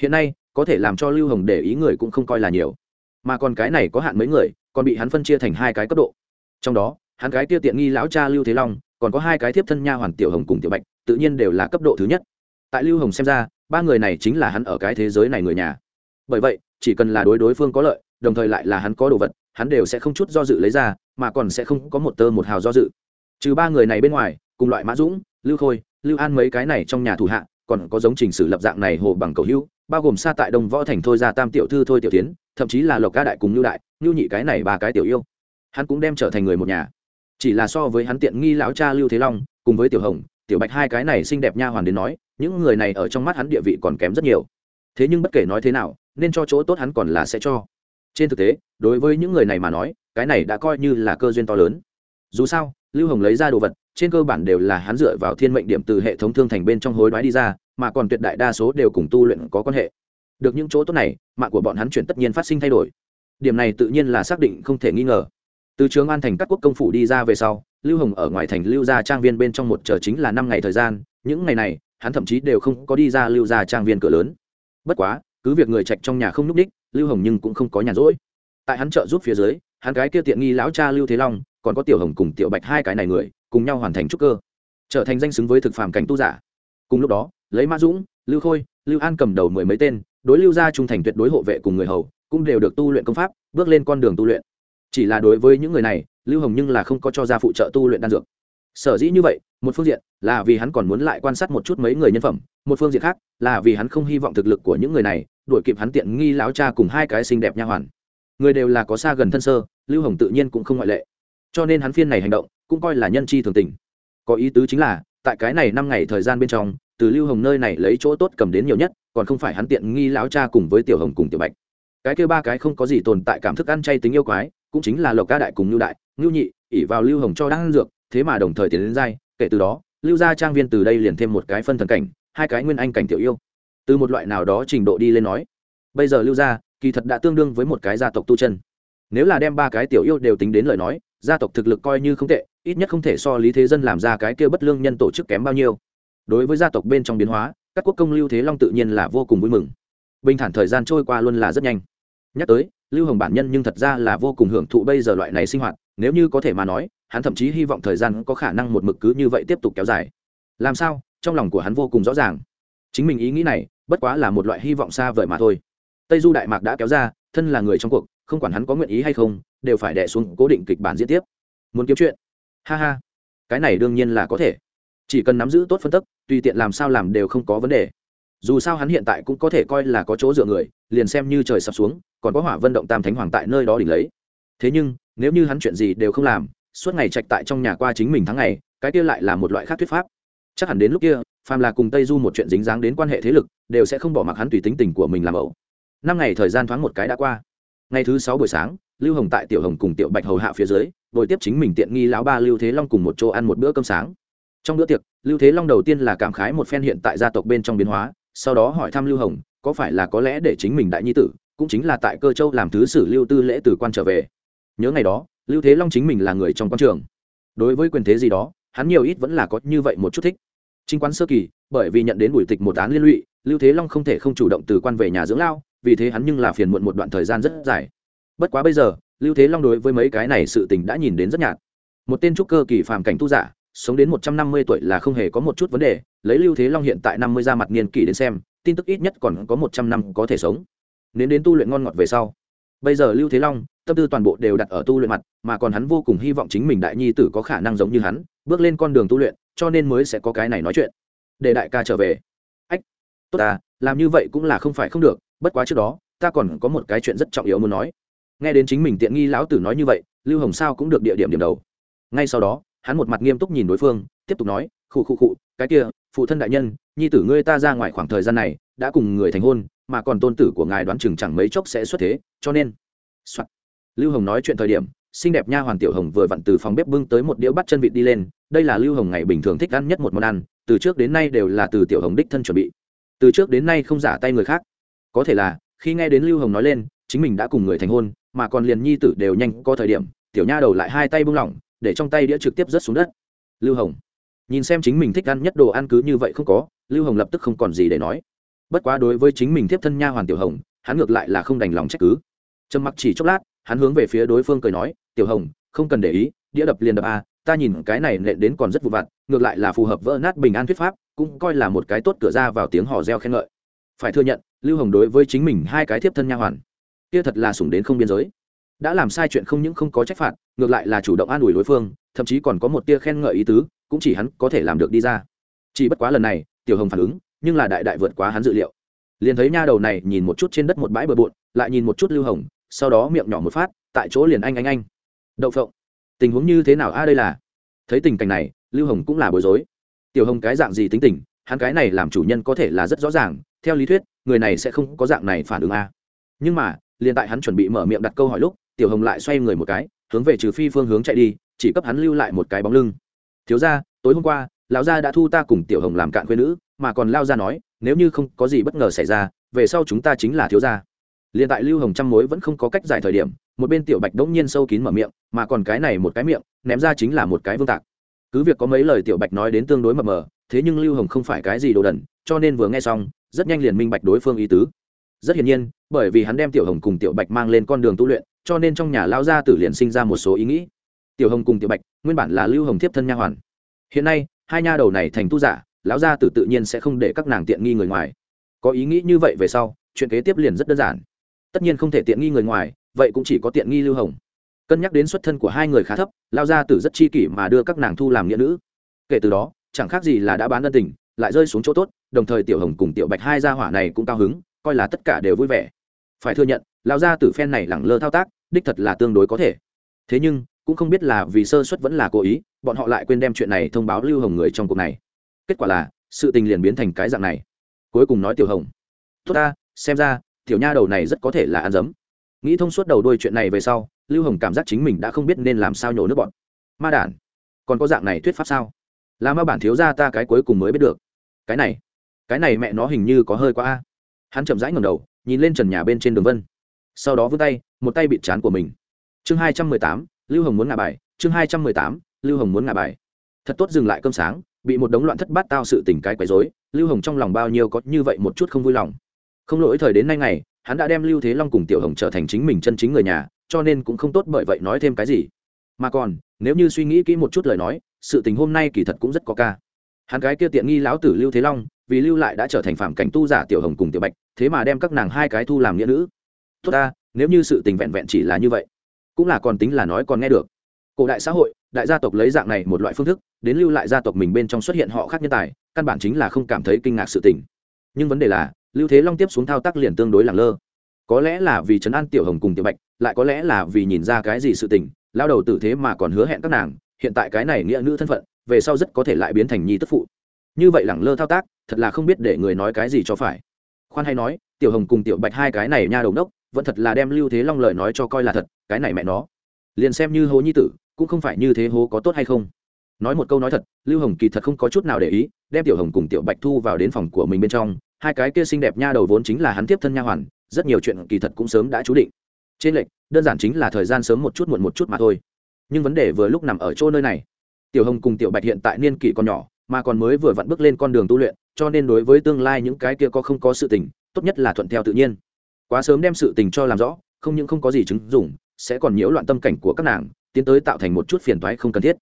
Hiện nay, có thể làm cho lưu hồng để ý người cũng không coi là nhiều. Mà còn cái này có hạn mấy người, còn bị hắn phân chia thành hai cái cấp độ. Trong đó, hắn cái tiêu tiện nghi lão cha lưu thế long, còn có hai cái thiếp thân nha hoàn tiểu hồng cùng tiểu bạch tự nhiên đều là cấp độ thứ nhất. Tại lưu hồng xem ra, ba người này chính là hắn ở cái thế giới này người nhà. Bởi vậy, chỉ cần là đối đối phương có lợi, đồng thời lại là hắn có đồ vật, hắn đều sẽ không chút do dự lấy ra, mà còn sẽ không có một tơ một hào do dự. Trừ ba người này bên ngoài, cùng loại mã dũng, lưu khôi, lưu an mấy cái này trong nhà thủ hạ, còn có giống trình sử lập dạng này hồ bằng cầu hữu, bao gồm xa tại đông võ thành thôi ra tam tiểu thư thôi tiểu tiến, thậm chí là lộc ca đại cùng lưu đại lưu nhị cái này ba cái tiểu yêu. Hắn cũng đem trở thành người một nhà. Chỉ là so với hắn tiện nghi lão cha lưu thế long, cùng với tiểu hồng tiểu bạch hai cái này xinh đẹp nha hoàn đến nói, những người này ở trong mắt hắn địa vị còn kém rất nhiều. Thế nhưng bất kể nói thế nào, nên cho chỗ tốt hắn còn là sẽ cho. Trên thực tế, đối với những người này mà nói, cái này đã coi như là cơ duyên to lớn. Dù sao, lưu hồng lấy ra đồ vật, trên cơ bản đều là hắn dựa vào thiên mệnh điểm từ hệ thống thương thành bên trong hối đoái đi ra, mà còn tuyệt đại đa số đều cùng tu luyện có quan hệ. Được những chỗ tốt này, mạng của bọn hắn chuyển tất nhiên phát sinh thay đổi. Điểm này tự nhiên là xác định không thể nghi ngờ từ trường an thành các quốc công phủ đi ra về sau, lưu hồng ở ngoài thành lưu gia trang viên bên trong một chờ chính là năm ngày thời gian, những ngày này, hắn thậm chí đều không có đi ra lưu gia trang viên cửa lớn. Bất quá, cứ việc người trạch trong nhà không n ú c đích, lưu hồng nhưng cũng không có nhàn rỗi. Tại hắn trợ giúp phía dưới, hắn cái kia tiện nghi lão cha lưu thế long, còn có tiểu hồng cùng tiểu bạch hai cái này người, cùng nhau hoàn thành trúc cơ. Trở thành danh xứng với thực phàm cảnh tu giả. Cùng lúc đó, lấy mã dũng, lưu khôi, lưu an cầm đầu mười mấy tên, đối lưu gia trung thành tuyệt đối hộ vệ cùng người hầu, cũng đều được tu luyện công pháp, bước lên con đường tu luyện chỉ là đối với những người này, lưu hồng nhưng là không có cho ra phụ trợ tu luyện đan dược. Sở dĩ như vậy, một phương diện là vì hắn còn muốn lại quan sát một chút mấy người nhân phẩm, một phương diện khác là vì hắn không hy vọng thực lực của những người này đuổi kịp hắn tiện nghi láo cha cùng hai cái xinh đẹp nha hoàn. Người đều là có xa gần thân sơ, lưu hồng tự nhiên cũng không ngoại lệ. Cho nên hắn phiên này hành động cũng coi là nhân chi thường tình. Có ý tứ chính là, tại cái này năm ngày thời gian bên trong, từ lưu hồng nơi này lấy chỗ tốt cầm đến nhiều nhất, còn không phải hắn tiện nghi láo cha cùng với tiểu hồng cùng tiểu bạch. Cái kêu ba cái không có gì tồn tại cảm thức ăn chay tính yêu quái cũng chính là lộc ca đại cùng lưu đại ngưu nhị ỉ vào lưu hồng cho đang dược, thế mà đồng thời tiến đến giai kể từ đó, lưu gia trang viên từ đây liền thêm một cái phân thần cảnh, hai cái nguyên anh cảnh tiểu yêu. Từ một loại nào đó trình độ đi lên nói, bây giờ lưu gia, kỳ thật đã tương đương với một cái gia tộc tu chân. Nếu là đem ba cái tiểu yêu đều tính đến lời nói, gia tộc thực lực coi như không tệ, ít nhất không thể so lý thế dân làm ra cái kia bất lương nhân tổ chức kém bao nhiêu. Đối với gia tộc bên trong biến hóa, các quốc công lưu thế long tự nhiên là vô cùng vui mừng. Bình thản thời gian trôi qua luôn là rất nhanh nhắc tới, lưu hồng bản nhân nhưng thật ra là vô cùng hưởng thụ bây giờ loại này sinh hoạt, nếu như có thể mà nói, hắn thậm chí hy vọng thời gian có khả năng một mực cứ như vậy tiếp tục kéo dài. Làm sao? Trong lòng của hắn vô cùng rõ ràng. Chính mình ý nghĩ này, bất quá là một loại hy vọng xa vời mà thôi. Tây du đại mạc đã kéo ra, thân là người trong cuộc, không quản hắn có nguyện ý hay không, đều phải đẻ xuống cố định kịch bản diễn tiếp. Muốn kiếm chuyện. Ha ha. Cái này đương nhiên là có thể. Chỉ cần nắm giữ tốt phân tức, tùy tiện làm sao làm đều không có vấn đề dù sao hắn hiện tại cũng có thể coi là có chỗ dựa người, liền xem như trời sập xuống, còn có hỏa vân động tam thánh hoàng tại nơi đó đỉnh lấy. Thế nhưng, nếu như hắn chuyện gì đều không làm, suốt ngày trạch tại trong nhà qua chính mình tháng ngày, cái kia lại là một loại khác thuyết pháp. Chắc hẳn đến lúc kia, phàm là cùng tây du một chuyện dính dáng đến quan hệ thế lực, đều sẽ không bỏ mặc hắn tùy tính tình của mình làm ẩu. Năm ngày thời gian thoáng một cái đã qua. Ngày thứ sáu buổi sáng, lưu hồng tại tiểu hồng cùng tiểu bạch hầu hạ phía dưới, bồi tiếp chính mình tiện nghi lão ba lưu thế long cùng một chỗ ăn một bữa cơm sáng. Trong bữa tiệc, lưu thế long đầu tiên là cảm khái một phen hiện tại gia tộc bên trong biến hóa sau đó hỏi thăm lưu hồng, có phải là có lẽ để chính mình đại nhi tử, cũng chính là tại cơ châu làm thứ sử lưu tư lễ từ quan trở về. Nhớ ngày đó, lưu thế long chính mình là người trong quan trường. Đối với quyền thế gì đó, hắn nhiều ít vẫn là có như vậy một chút thích. Chính quan sơ kỳ, bởi vì nhận đến buổi tịch một án liên lụy, lưu thế long không thể không chủ động từ quan về nhà dưỡng lao, vì thế hắn nhưng là phiền muộn một đoạn thời gian rất dài. Bất quá bây giờ, lưu thế long đối với mấy cái này sự tình đã nhìn đến rất nhạt. Một tên trúc cơ kỳ phàm cảnh tu giả sống đến một trăm năm mươi tuổi là không hề có một chút vấn đề, lấy lưu thế long hiện tại năm mươi ra mặt niên kỷ đến xem, tin tức ít nhất còn có một trăm năm có thể sống. Nếu đến tu luyện ngon ngọt về sau. Bây giờ lưu thế long, tâm tư toàn bộ đều đặt ở tu luyện mặt, mà còn hắn vô cùng hy vọng chính mình đại nhi tử có khả năng giống như hắn, bước lên con đường tu luyện, cho nên mới sẽ có cái này nói chuyện. Để đại ca trở về. Ách, tốt ta, làm như vậy cũng là không phải không được, bất quá trước đó, ta còn có một cái chuyện rất trọng yếu muốn nói. Nghe đến chính mình tiện nghi lão tử nói như vậy, lưu hồng sao cũng được địa điểm điểm đầu. Ngay sau đó hắn một mặt nghiêm túc nhìn đối phương, tiếp tục nói, khụ khụ khụ, cái kia, phụ thân đại nhân, nhi tử ngươi ta ra ngoài khoảng thời gian này, đã cùng người thành hôn, mà còn tôn tử của ngài đoán chừng chẳng mấy chốc sẽ xuất thế, cho nên、Soạn. lưu hồng nói chuyện thời điểm, xinh đẹp nha hoàn tiểu hồng vừa vặn từ phòng bếp bưng tới một đĩa bắt chân vịt đi lên, đây là lưu hồng ngày bình thường thích ăn nhất một món ăn, từ trước đến nay đều là từ tiểu hồng đích thân chuẩn bị từ trước đến nay không giả tay người khác có thể là, khi nghe đến lưu hồng nói lên, chính mình đã cùng người thành hôn, mà còn liền nhi tử đều nhanh có thời điểm, tiểu nha đầu lại hai tay bưng lỏng để trong tay đĩa trực tiếp rớt xuống đất. Lưu hồng nhìn xem chính mình thích ăn nhất đồ ăn cứ như vậy không có, lưu hồng lập tức không còn gì để nói. Bất quá đối với chính mình thiếp thân nha hoàn tiểu hồng, hắn ngược lại là không đành lòng trách cứ. Trầm mặc chỉ chốc lát, hắn hướng về phía đối phương cười nói, tiểu hồng, không cần để ý, đĩa đập liền đập a ta nhìn cái này nện đến còn rất vụ vặt, ngược lại là phù hợp vỡ nát bình an thuyết pháp, cũng coi là một cái tốt cửa ra vào tiếng hò reo khen ngợi. Phải thừa nhận, lưu hồng đối với chính mình hai cái thiếp thân nha hoàn, kia thật là sủng đến không biên giới đã làm sai chuyện không những không có trách phạt, ngược lại là chủ động an ủi đối phương, thậm chí còn có một tia khen ngợi ý tứ, cũng chỉ hắn có thể làm được đi ra. Chỉ bất quá lần này, tiểu hồng phản ứng, nhưng là đại đại vượt quá hắn dự liệu. Liền thấy nha đầu này nhìn một chút trên đất một bãi bờ bộn, lại nhìn một chút lưu hồng, sau đó miệng nhỏ một phát, tại chỗ liền anh anh anh. Đậu phộng. Tình huống như thế nào a đây là? Thấy tình cảnh này, lưu hồng cũng là bối rối. Tiểu hồng cái dạng gì tính tình, hắn cái này làm chủ nhân có thể là rất rõ ràng, theo lý thuyết, người này sẽ không có dạng này phản ứng a. Nhưng mà, liền tại hắn chuẩn bị mở miệng đặt câu hỏi lúc tiểu hồng lại xoay người một cái, hướng về trừ phi phương hướng chạy đi, chỉ cấp hắn lưu lại một cái bóng lưng. Thiếu ra tối hôm qua, lão gia đã thu ta cùng tiểu hồng làm cạn quê nữ, mà còn lao ra nói, nếu như không có gì bất ngờ xảy ra, về sau chúng ta chính là thiếu gia. Liền tại lưu hồng trăm mối vẫn không có cách giải thời điểm, một bên tiểu bạch đống nhiên sâu kín mở miệng, mà còn cái này một cái miệng, ném ra chính là một cái vương tạc. Cứ việc có mấy lời tiểu bạch nói đến tương đối mập mờ, thế nhưng lưu hồng không phải cái gì đồ đần, cho nên vừa nghe xong, rất nhanh liền minh bạch đối phương ý tứ rất hiển nhiên, bởi vì hắn đem tiểu hồng cùng tiểu bạch mang lên con đường tu luyện, cho nên trong nhà lao gia tử liền sinh ra một số ý nghĩ. Tiểu hồng cùng tiểu bạch, nguyên bản là lưu hồng tiếp thân nha hoàn. Hiện nay, hai nha đầu này thành tu giả, lão gia tử tự nhiên sẽ không để các nàng tiện nghi người ngoài. Có ý nghĩ như vậy về sau, chuyện kế tiếp liền rất đơn giản. Tất nhiên không thể tiện nghi người ngoài, vậy cũng chỉ có tiện nghi lưu hồng. Cân nhắc đến xuất thân của hai người khá thấp lao gia tử rất chi kỷ mà đưa các nàng thu làm nghĩa nữ. Kể từ đó, chẳng khác gì là đã bán ân tình, lại rơi xuống chỗ tốt, đồng thời tiểu hồng cùng tiểu bạch hai gia hỏa này cũng cao hứng coi là tất cả đều vui vẻ. Phải thừa nhận lao gia tử phen này lẳng lơ thao tác, đích thật là tương đối có thể. Thế nhưng, cũng không biết là vì sơ suất vẫn là cố ý, bọn họ lại quên đem chuyện này thông báo lưu hồng người trong cuộc này. Kết quả là, sự tình liền biến thành cái dạng này. Cuối cùng nói tiểu hồng, tốt ta, xem ra, tiểu nha đầu này rất có thể là ăn dấm. Nghĩ thông suốt đầu đuôi chuyện này về sau, lưu hồng cảm giác chính mình đã không biết nên làm sao nhổ nước bọn ma đản, còn có dạng này thuyết pháp sao? Là ma bản thiếu ra ta cái cuối cùng mới biết được. Cái này cái này mẹ nó hình như có hơi quá a hắn chậm rãi ngầm đầu, nhìn lên trần nhà bên trên đường vân. Sau đó vươn tay, một tay bịt chán của mình. Chương hai trăm mười tám, lưu hồng muốn ngả bài. Chương hai trăm mười tám, lưu hồng muốn ngả bài. Thật tốt dừng lại cơm sáng, bị một đống loạn thất bát tao sự tình cái quấy rối, lưu hồng trong lòng bao nhiêu có như vậy một chút không vui lòng. Không lỗi thời đến nay ngày, hắn đã đem lưu thế long cùng tiểu hồng trở thành chính mình chân chính người nhà, cho nên cũng không tốt bởi vậy nói thêm cái gì. Mà còn, nếu như suy nghĩ kỹ một chút lời nói, sự tình hôm nay kỳ thật cũng rất có ca. Hắn gái kia tiện nghi lão tử lưu thế long vì lưu lại đã trở thành phạm cảnh tu giả tiểu hồng cùng tiểu bạch, thế mà đem các nàng hai cái thu làm nghĩa nữ. Tốt ta, nếu như sự tình vẹn vẹn chỉ là như vậy, cũng là còn tính là nói còn nghe được. Cổ đại xã hội, đại gia tộc lấy dạng này một loại phương thức, đến lưu lại gia tộc mình bên trong xuất hiện họ khác nhân tài, căn bản chính là không cảm thấy kinh ngạc sự tình. Nhưng vấn đề là, lưu thế long tiếp xuống thao tác liền tương đối lẳng lơ. Có lẽ là vì trấn an tiểu hồng cùng tiểu bạch, lại có lẽ là vì nhìn ra cái gì sự tình, lao đầu tử thế mà còn hứa hẹn các nàng, hiện tại cái này nghĩa nữ thân phận, về sau rất có thể lại biến thành nhi tức phụ. Như vậy lẳng lơ thao tác thật là không biết để người nói cái gì cho phải. Khoan hay nói, tiểu hồng cùng tiểu bạch hai cái này nha đầu đốc vẫn thật là đem lưu thế long lời nói cho coi là thật, cái này mẹ nó. Liền xem như hố nhi tử, cũng không phải như thế hố có tốt hay không. Nói một câu nói thật, lưu hồng kỳ thật không có chút nào để ý, đem tiểu hồng cùng tiểu bạch thu vào đến phòng của mình bên trong, hai cái kia xinh đẹp nha đầu vốn chính là hắn tiếp thân nha hoàn, rất nhiều chuyện kỳ thật cũng sớm đã chú định. Trên lệnh đơn giản chính là thời gian sớm một chút muộn một chút mà thôi. Nhưng vấn đề vừa lúc nằm ở chỗ nơi này. Tiểu hồng cùng tiểu bạch hiện tại niên kỷ còn nhỏ, mà còn mới vừa vặn bước lên con đường tu luyện cho nên đối với tương lai những cái kia có không có sự tình, tốt nhất là thuận theo tự nhiên. Quá sớm đem sự tình cho làm rõ, không những không có gì chứng dụng, sẽ còn nhiễu loạn tâm cảnh của các nàng, tiến tới tạo thành một chút phiền toái không cần thiết.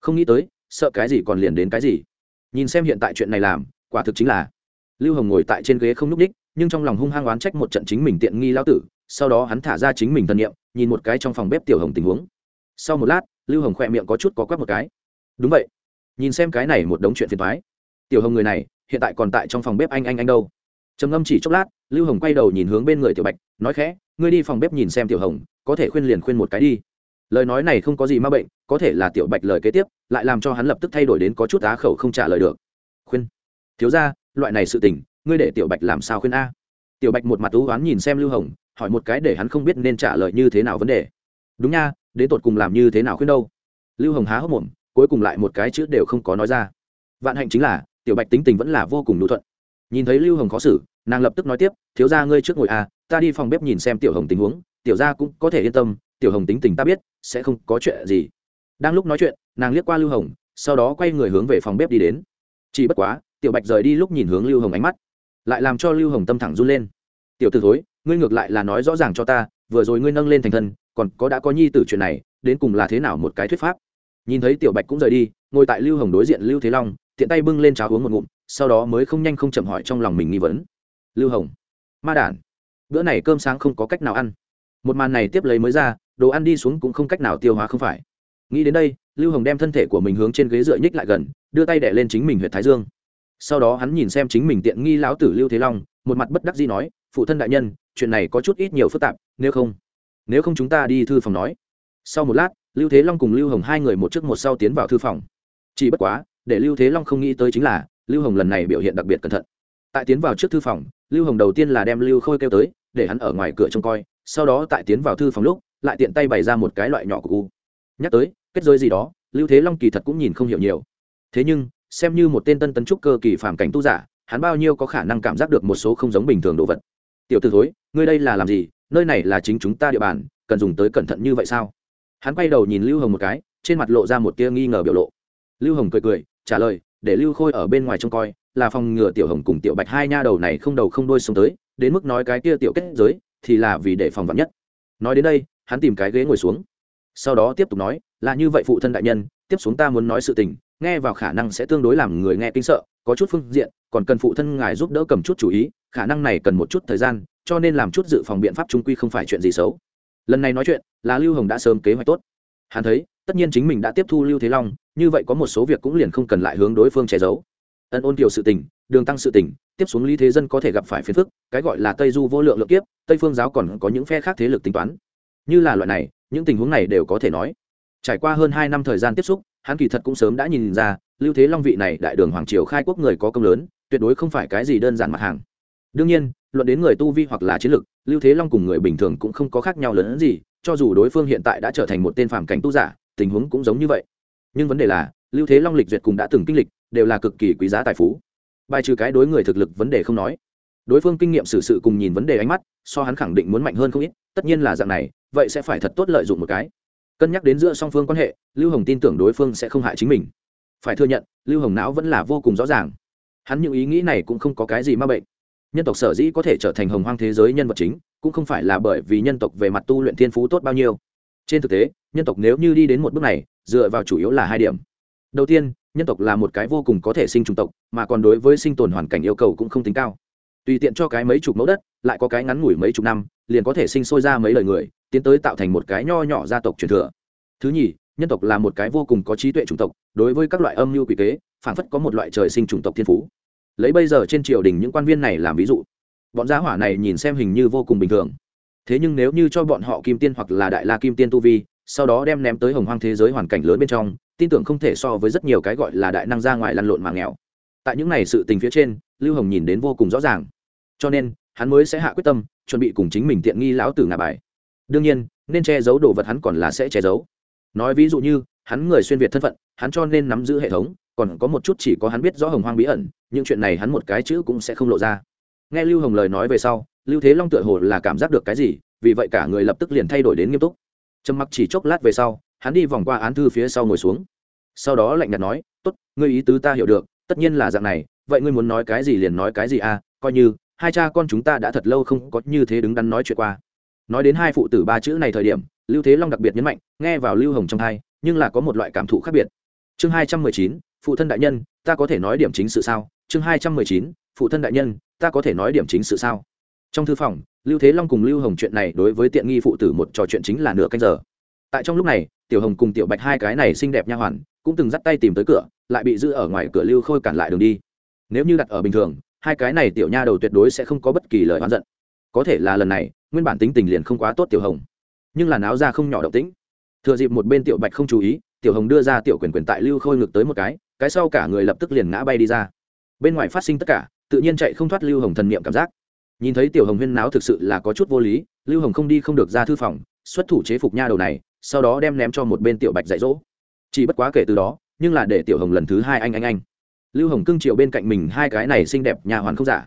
Không nghĩ tới, sợ cái gì còn liền đến cái gì. Nhìn xem hiện tại chuyện này làm, quả thực chính là. Lưu hồng ngồi tại trên ghế không nhúc ních nhưng trong lòng hung hăng oán trách một trận chính mình tiện nghi lao tử, sau đó hắn thả ra chính mình thân nhiệm nhìn một cái trong phòng bếp tiểu hồng tình huống. Sau một lát, lưu hồng khỏe miệng có chút có quét một cái. Đúng vậy. Nhìn xem cái này một đống chuyện phiền thoái tiểu hồng người này hiện tại còn tại trong phòng bếp anh anh anh đâu. Trầm ngâm chỉ chốc lát, lưu hồng quay đầu nhìn hướng bên người tiểu bạch, nói khẽ, ngươi đi phòng bếp nhìn xem tiểu hồng, có thể khuyên liền khuyên một cái đi. Lời nói này không có gì ma bệnh, có thể là tiểu bạch lời kế tiếp, lại làm cho hắn lập tức thay đổi đến có chút á khẩu không trả lời được. Khuyên? Thiếu ra loại này sự tình, ngươi để tiểu bạch làm sao khuyên a? Tiểu bạch một mặt thú oán nhìn xem lưu hồng, hỏi một cái để hắn không biết nên trả lời như thế nào vấn đề. Đúng nha, đến tột cùng làm như thế nào khuyên đâu? Lưu hồng há hốc mồm, cuối cùng lại một cái chữ đều không có nói ra. Vạn hạnh chính là tiểu bạch tính tình vẫn là vô cùng nhu thuận. Nhìn thấy lưu hồng khó xử, nàng lập tức nói tiếp, thiếu ra ngươi trước ngồi à ta đi phòng bếp nhìn xem tiểu hồng tình huống, tiểu ra cũng có thể yên tâm, tiểu hồng tính tình ta biết, sẽ không có chuyện gì. Đang lúc nói chuyện, nàng liếc qua lưu hồng, sau đó quay người hướng về phòng bếp đi đến. Chỉ bất quá, tiểu bạch rời đi lúc nhìn hướng lưu hồng ánh mắt, lại làm cho lưu hồng tâm thẳng run lên. Tiểu t ử thối, ngươi ngược lại là nói rõ ràng cho ta, vừa rồi ngươi nâng lên thành thân, còn có đã có nhi tử chuyện này, đến cùng là thế nào một cái thuyết pháp? Nhìn thấy tiểu bạch cũng rời đi, ngồi tại lưu hồng đối diện lưu thế long tiện tay bưng lên cháo uống một ngụm, sau đó mới không nhanh không chậm hỏi trong lòng mình nghi vấn. Lưu hồng, ma đản, bữa này cơm sáng không có cách nào ăn. Một màn này tiếp lấy mới ra, đồ ăn đi xuống cũng không cách nào tiêu hóa không phải. Nghĩ đến đây, lưu hồng đem thân thể của mình hướng trên ghế dựa nhích lại gần, đưa tay đẻ lên chính mình huyện thái dương. Sau đó hắn nhìn xem chính mình tiện nghi lão tử lưu thế long, một mặt bất đắc dĩ nói, phụ thân đại nhân, chuyện này có chút ít nhiều phức tạp, nếu không nếu không chúng ta đi thư phòng nói. Sau một lát, lưu thế long cùng lưu hồng hai người một trước một sau tiến vào thư phòng. Chỉ bất quá để lưu thế long không nghĩ tới chính là, lưu hồng lần này biểu hiện đặc biệt cẩn thận. Tại tiến vào trước thư phòng, lưu hồng đầu tiên là đem lưu khôi kêu tới, để hắn ở ngoài cửa trông coi, sau đó tại tiến vào thư phòng lúc, lại tiện tay bày ra một cái loại nhỏ của u nhắc tới, kết giới gì đó, lưu thế long kỳ thật cũng nhìn không hiểu nhiều. Thế nhưng, xem như một tên tân tấn trúc cơ kỳ phàm cảnh tu giả, hắn bao nhiêu có khả năng cảm giác được một số không giống bình thường đồ vật. Tiểu t ử thối, ngươi đây là làm gì? Nơi này là chính chúng ta địa bàn, cần dùng tới cẩn thận như vậy sao? Hắn quay đầu nhìn lưu hồng một cái, trên mặt lộ ra một tia nghi ngờ biểu lộ. Lưu hồng cười cười trả lời, để lưu khôi ở bên ngoài trông coi, là phòng ngừa tiểu hồng cùng tiểu bạch hai nha đầu này không đầu không đôi xuống tới, đến mức nói cái kia tiểu kết giới, thì là vì để phòng vắn nhất. Nói đến đây, hắn tìm cái ghế ngồi xuống. Sau đó tiếp tục nói, là như vậy phụ thân đại nhân, tiếp xuống ta muốn nói sự tình, nghe vào khả năng sẽ tương đối làm người nghe kinh sợ, có chút phương diện, còn cần phụ thân ngài giúp đỡ cầm chút chú ý, khả năng này cần một chút thời gian, cho nên làm chút dự phòng biện pháp trung quy không phải chuyện gì xấu. Lần này nói chuyện, là lưu hồng đã sớm kế hoạch tốt. Hắn thấy tất nhiên chính mình đã tiếp thu lưu thế long, như vậy có một số việc cũng liền không cần lại hướng đối phương che giấu. Ân ôn kiều sự tình, đường tăng sự tình, tiếp xuống lý thế dân có thể gặp phải phiền phức, cái gọi là tây du vô lượng lượng kiếp, tây phương giáo còn có những phe khác thế lực tính toán. Như là loại này, những tình huống này đều có thể nói. Trải qua hơn hai năm thời gian tiếp xúc, hắn kỳ thật cũng sớm đã nhìn ra, lưu thế long vị này đại đường hoàng triều khai quốc người có công lớn, tuyệt đối không phải cái gì đơn giản mặt hàng. Đương nhiên, luận đến người tu vi hoặc là chiến lược lưu thế long cùng người bình thường cũng không có khác nhau lớn hơn gì, cho dù đối phương hiện tại đã trở thành một tên phàm cảnh tu giả tình huống cũng giống như vậy. Nhưng vấn đề là, lưu thế long lịch duyệt cùng đã từng kinh lịch, đều là cực kỳ quý giá tài phú. Bài trừ cái đối người thực lực vấn đề không nói. Đối phương kinh nghiệm xử sự cùng nhìn vấn đề ánh mắt, so hắn khẳng định muốn mạnh hơn không ít, tất nhiên là dạng này, vậy sẽ phải thật tốt lợi dụng một cái. Cân nhắc đến giữa song phương quan hệ, lưu hồng tin tưởng đối phương sẽ không hại chính mình. Phải thừa nhận, lưu hồng não vẫn là vô cùng rõ ràng. Hắn những ý nghĩ này cũng không có cái gì ma bệnh. Nhân tộc sở dĩ có thể trở thành hồng hoang thế giới nhân vật chính, cũng không phải là bởi vì nhân tộc về mặt tu luyện thiên phú tốt bao nhiêu trên thực tế, nhân tộc nếu như đi đến một bước này, dựa vào chủ yếu là hai điểm. Đầu tiên, nhân tộc là một cái vô cùng có thể sinh trùng tộc, mà còn đối với sinh tồn hoàn cảnh yêu cầu cũng không tính cao. Tùy tiện cho cái mấy chục mẫu đất, lại có cái ngắn ngủi mấy chục năm, liền có thể sinh sôi ra mấy lời người, tiến tới tạo thành một cái nho nhỏ gia tộc truyền thừa. Thứ nhì, nhân tộc là một cái vô cùng có trí tuệ chủng tộc, đối với các loại âm mưu quỷ kế, phản phất có một loại trời sinh chủng tộc thiên phú. Lấy bây giờ trên triều đình những quan viên này làm ví dụ. Bọn gia hỏa này nhìn xem hình như vô cùng bình thường thế nhưng nếu như cho bọn họ kim tiên hoặc là đại la kim tiên tu vi, sau đó đem ném tới hồng hoang thế giới hoàn cảnh lớn bên trong, tin tưởng không thể so với rất nhiều cái gọi là đại năng ra ngoài lăn lộn mà nghèo. Tại những này sự tình phía trên, lưu hồng nhìn đến vô cùng rõ ràng. Cho nên, hắn mới sẽ hạ quyết tâm, chuẩn bị cùng chính mình tiện nghi lão tử ngà bài. Đương nhiên, nên che giấu đồ vật hắn còn là sẽ che giấu. Nói ví dụ như, hắn người xuyên việt thân phận, hắn cho nên nắm giữ hệ thống, còn có một chút chỉ có hắn biết rõ hồng hoang bí ẩn những chuyện này hắn một cái chữ cũng sẽ không lộ ra. Nghe lưu hồng lời nói về sau lưu thế long tựa hồ là cảm giác được cái gì, vì vậy cả người lập tức liền thay đổi đến nghiêm túc. Trầm mặc chỉ chốc lát về sau, hắn đi vòng qua án thư phía sau ngồi xuống. Sau đó lạnh nhạt nói, tốt, ngươi ý tứ ta hiểu được, tất nhiên là dạng này, vậy ngươi muốn nói cái gì liền nói cái gì à coi như hai cha con chúng ta đã thật lâu không có như thế đứng đắn nói chuyện qua. Nói đến hai phụ tử ba chữ này thời điểm, lưu thế long đặc biệt nhấn mạnh, nghe vào lưu hồng trong hai, nhưng là có một loại cảm thụ khác biệt. Chương hai trăm mười chín, phụ thân đại nhân, ta có thể nói điểm chính sự sao? Chương hai trăm mười chín, phụ thân đại nhân, ta có thể nói điểm chính sự sao? Trong thư phòng, lưu thế long cùng lưu hồng chuyện này đối với tiện nghi phụ tử một trò chuyện chính là nửa canh giờ. Tại trong lúc này, tiểu hồng cùng tiểu bạch hai cái này xinh đẹp nha hoàn cũng từng dắt tay tìm tới cửa, lại bị giữ ở ngoài cửa lưu khôi cản lại đường đi. Nếu như đặt ở bình thường, hai cái này tiểu nha đầu tuyệt đối sẽ không có bất kỳ lời oán giận. Có thể là lần này, nguyên bản tính tình liền không quá tốt tiểu hồng. Nhưng là náo ra không nhỏ động tĩnh. Thừa dịp một bên tiểu bạch không chú ý, tiểu hồng đưa ra tiểu quyền quyền tại lưu khôi ngược tới một cái cái sau cả người lập tức liền ngã bay đi ra. Bên ngoài phát sinh tất cả, tự nhiên chạy không thoát lưu hồng thần niệm cảm giác nhìn thấy tiểu hồng huyên náo thực sự là có chút vô lý, lưu hồng không đi không được ra thư phòng, xuất thủ chế phục nha đầu này, sau đó đem ném cho một bên tiểu bạch dạy dỗ. Chỉ bất quá kể từ đó, nhưng là để tiểu hồng lần thứ hai anh anh anh. Lưu hồng cưng triều bên cạnh mình hai cái này xinh đẹp nhà hoàn không giả.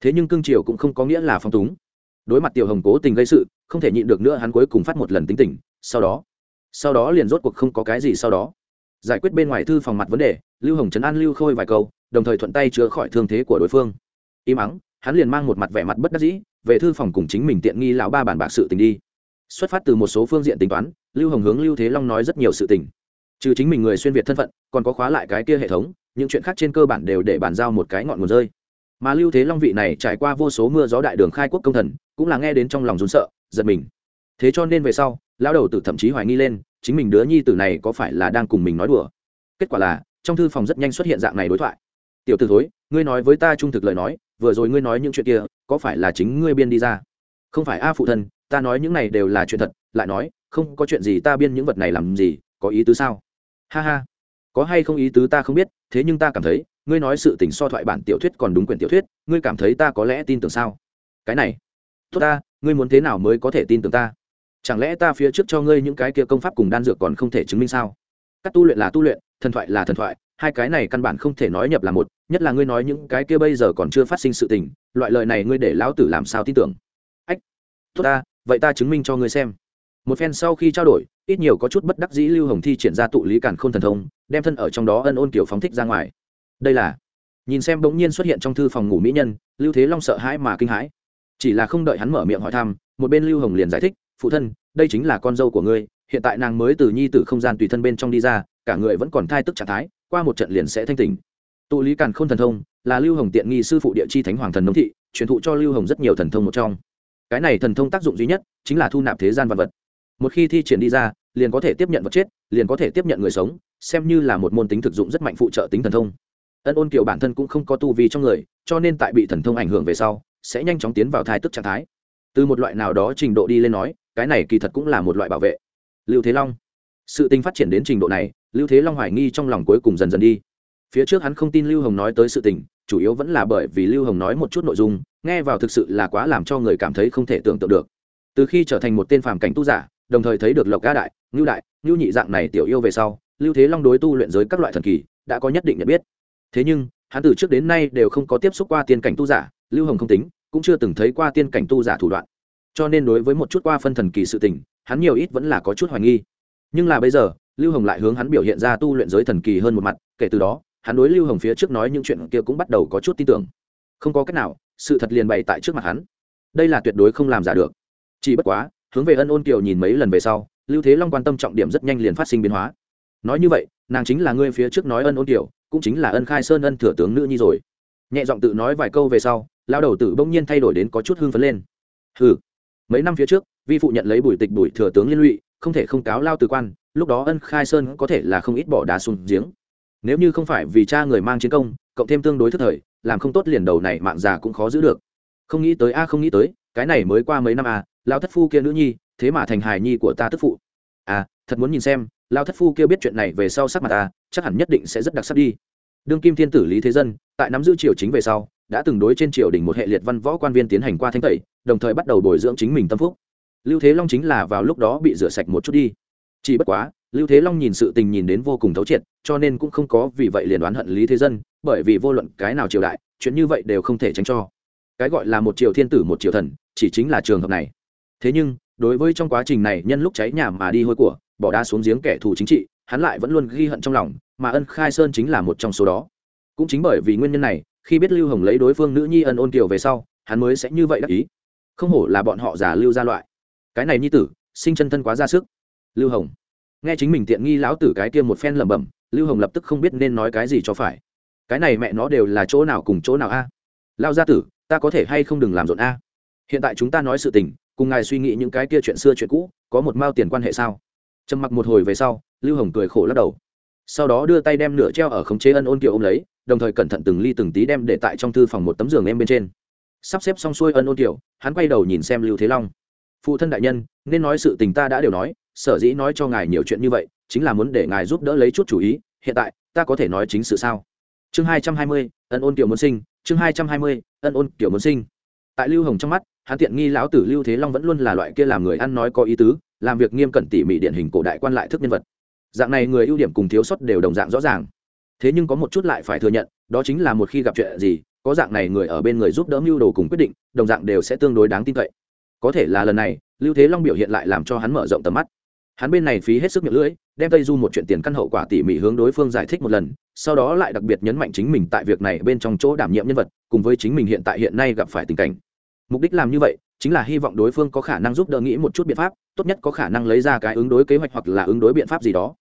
Thế nhưng cưng triều cũng không có nghĩa là phong túng. Đối mặt tiểu hồng cố tình gây sự, không thể nhịn được nữa hắn cuối cùng phát một lần tính tình, sau đó sau đó liền rốt cuộc không có cái gì sau đó. Giải quyết bên ngoài thư phòng mặt vấn đề, lưu hồng trấn an lưu khôi vài câu, đồng thời thuận tay chữa khỏi thương thế của đối phương. Im ắng hắn liền mang một mặt vẻ mặt bất đắc dĩ, về thư phòng cùng chính mình tiện nghi lão ba bàn bạc sự tình đi. Xuất phát từ một số phương diện tính toán, lưu hồng hướng lưu thế long nói rất nhiều sự tình. Trừ chính mình người xuyên việt thân phận, còn có khóa lại cái kia hệ thống, những chuyện khác trên cơ bản đều để bàn giao một cái ngọn nguồn rơi. Mà lưu thế long vị này trải qua vô số mưa gió đại đường khai quốc công thần, cũng là nghe đến trong lòng rốn sợ, giật mình. Thế cho nên về sau, lão đầu tử thậm chí hoài nghi lên, chính mình đứa nhi tử này có phải là đang cùng mình nói đùa. Kết quả là, trong thư phòng rất nhanh xuất hiện dạng này đối thoại. Tiểu t ử thối, ngươi nói với ta trung thực lời nói vừa rồi ngươi nói những chuyện kia, có phải là chính ngươi biên đi ra? Không phải, a phụ thân, ta nói những này đều là chuyện thật, lại nói, không có chuyện gì ta biên những vật này làm gì, có ý tứ sao? Ha ha, có hay không ý tứ ta không biết, thế nhưng ta cảm thấy, ngươi nói sự tình so thoại bản tiểu thuyết còn đúng quyển tiểu thuyết, ngươi cảm thấy ta có lẽ tin tưởng sao? Cái này, tốt ta, ngươi muốn thế nào mới có thể tin tưởng ta? Chẳng lẽ ta phía trước cho ngươi những cái kia công pháp cùng đan dược còn không thể chứng minh sao? Các tu luyện là tu luyện, thần thoại là thần thoại hai cái này căn bản không thể nói nhập là một, nhất là ngươi nói những cái kia bây giờ còn chưa phát sinh sự tình, loại lời này ngươi để lão tử làm sao tin tưởng? Ách, tốt ta, vậy ta chứng minh cho ngươi xem. Một phen sau khi trao đổi, ít nhiều có chút bất đắc dĩ lưu hồng thi triển ra tụ lý cản k h ô n thần thông, đem thân ở trong đó ân ôn kiểu phóng thích ra ngoài. Đây là, nhìn xem bỗng nhiên xuất hiện trong thư phòng ngủ mỹ nhân, lưu thế long sợ hãi mà kinh hãi. Chỉ là không đợi hắn mở miệng hỏi thăm, một bên lưu hồng liền giải thích, phụ thân, đây chính là con dâu của ngươi, hiện tại nàng mới từ nhi t không gian tùy thân bên trong đi ra, cả người vẫn còn thai tức trạng thái qua một trận liền sẽ thanh tỉnh. Tụ lý càn k h ô n thần thông, là lưu hồng tiện nghi sư phụ địa chi thánh hoàng thần nông thị, truyền thụ cho lưu hồng rất nhiều thần thông một trong. Cái này thần thông tác dụng duy nhất chính là thu nạp thế gian vật vật. Một khi thi triển đi ra, liền có thể tiếp nhận vật chết, liền có thể tiếp nhận người sống, xem như là một môn tính thực dụng rất mạnh phụ trợ tính thần thông. Ân ôn kiều bản thân cũng không có tu vi trong người, cho nên tại bị thần thông ảnh hưởng về sau, sẽ nhanh chóng tiến vào thai tức trạng thái. Từ một loại nào đó trình độ đi lên nói, cái này kỳ thật cũng là một loại bảo vệ. Lưu thế long, sự tình phát triển đến trình độ này lưu thế long hoài nghi trong lòng cuối cùng dần dần đi. Phía trước hắn không tin lưu hồng nói tới sự tình, chủ yếu vẫn là bởi vì lưu hồng nói một chút nội dung, nghe vào thực sự là quá làm cho người cảm thấy không thể tưởng tượng được. Từ khi trở thành một tên phàm cảnh tu giả, đồng thời thấy được lộc ca đại, ngưu đại, ngưu nhị dạng này tiểu yêu về sau, lưu thế long đối tu luyện giới các loại thần kỳ, đã có nhất định nhận biết. Thế nhưng, hắn từ trước đến nay đều không có tiếp xúc qua tiên cảnh tu giả, lưu hồng không tính, cũng chưa từng thấy qua tiên cảnh tu giả thủ đoạn. Cho nên đối với một chút qua phân thần kỳ sự tình, hắn nhiều ít vẫn là có chút hoài nghi. Nhưng là bây giờ lưu hồng lại hướng hắn biểu hiện ra tu luyện giới thần kỳ hơn một mặt, kể từ đó, hắn đối lưu hồng phía trước nói những chuyện kia cũng bắt đầu có chút tin tưởng. Không có cách nào, sự thật liền bày tại trước mặt hắn. Đây là tuyệt đối không làm giả được. Chỉ bất quá, hướng về ân ôn kiều nhìn mấy lần về sau, lưu thế long quan tâm trọng điểm rất nhanh liền phát sinh biến hóa. Nói như vậy, nàng chính là ngươi phía trước nói ân ôn kiều, cũng chính là ân khai sơn ân thừa tướng nữ nhi rồi. Nhẹ giọng tự nói vài câu về sau lao đầu tử bỗng nhiên thay đổi đến có chút hưng phấn lên. Ừ mấy năm phía trước, vi phụ nhận lấy bùi tịch bùi thừa tướng liên lụy, không thể không cáo lao từ quan lúc đó ân khai sơn có thể là không ít bỏ đá xuống giếng. Nếu như không phải vì cha người mang chiến công, cộng thêm tương đối thức thời, làm không tốt liền đầu này mạng già cũng khó giữ được. Không nghĩ tới a, không nghĩ tới, cái này mới qua mấy năm a lao thất phu kia nữ nhi, thế mà thành hài nhi của ta tức phụ. À thật muốn nhìn xem lao thất phu kia biết chuyện này về sau sắc mặt ta chắc hẳn nhất định sẽ rất đặc sắc đi. Đương kim thiên tử lý thế dân, tại nắm giữ triều chính về sau, đã từng đối trên triều đình một hệ liệt văn võ quan viên tiến hành qua thanh tẩy, đồng thời bắt đầu bồi dưỡng chính mình tâm phúc. Lưu thế long chính là vào lúc đó bị rửa sạch một chút đi chỉ bất quá, lưu thế long nhìn sự tình nhìn đến vô cùng thấu triệt, cho nên cũng không có vì vậy liền đoán hận lý thế dân, bởi vì vô luận cái nào triều đại, chuyện như vậy đều không thể tránh cho. Cái gọi là một triều thiên tử một triều thần, chỉ chính là trường hợp này. Thế nhưng, đối với trong quá trình này nhân lúc cháy nhà mà đi hôi của, bỏ đa xuống giếng kẻ thù chính trị, hắn lại vẫn luôn ghi hận trong lòng, mà ân khai sơn chính là một trong số đó. Cũng chính bởi vì nguyên nhân này, khi biết lưu hồng lấy đối phương nữ nhi ân ôn kiều về sau, hắn mới sẽ như vậy đắc ý. Không hổ là bọn họ giả lưu ra loại. Cái này nhi tử, sinh chân thân quá ra sức lưu hồng. Nghe chính mình tiện nghi lão tử cái kia một phen lẩm bẩm, lưu hồng lập tức không biết nên nói cái gì cho phải. Cái này mẹ nó đều là chỗ nào cùng chỗ nào a? Lao gia tử, ta có thể hay không đừng làm rộn a? Hiện tại chúng ta nói sự tình, cùng ngài suy nghĩ những cái kia chuyện xưa chuyện cũ, có một mao tiền quan hệ sao? Trầm mặc một hồi về sau, lưu hồng cười khổ lắc đầu. Sau đó đưa tay đem nửa treo ở khống chế ân ôn kiều ôm lấy, đồng thời cẩn thận từng ly từng tí đem để tại trong thư phòng một tấm giường em bên trên. Sắp xếp xong xuôi ân ôn kiều hắn quay đầu nhìn xem lưu thế long. Phụ thân đại nhân, nên nói sự tình ta đã đều nói sở dĩ nói cho ngài nhiều chuyện như vậy, chính là muốn để ngài giúp đỡ lấy chút chủ ý, hiện tại, ta có thể nói chính sự sao? Chương hai trăm hai mươi, ân ôn tiểu muốn sinh, chương hai trăm hai mươi, ân ôn tiểu muốn sinh. Tại lưu hồng trong mắt, hắn tiện nghi lão tử lưu thế long vẫn luôn là loại kia làm người ăn nói có ý tứ, làm việc nghiêm cẩn tỉ mỉ điển hình cổ đại quan lại thức nhân vật. Dạng này người ưu điểm cùng thiếu sót đều đồng dạng rõ ràng. Thế nhưng có một chút lại phải thừa nhận, đó chính là một khi gặp chuyện gì, có dạng này người ở bên người giúp đỡ mưu đồ cùng quyết định, đồng dạng đều sẽ tương đối đáng tin cậy. Có thể là lần này, lưu thế long biểu hiện lại làm cho hắn mở rộng tầm mắt hắn bên này phí hết sức miệng lưỡi, đem tây du một chuyện tiền căn hậu quả tỉ mỉ hướng đối phương giải thích một lần, sau đó lại đặc biệt nhấn mạnh chính mình tại việc này bên trong chỗ đảm nhiệm nhân vật, cùng với chính mình hiện tại hiện nay gặp phải tình cảnh. Mục đích làm như vậy, chính là hy vọng đối phương có khả năng giúp đỡ nghĩ một chút biện pháp, tốt nhất có khả năng lấy ra cái ứng đối kế hoạch hoặc là ứng đối biện pháp gì đó.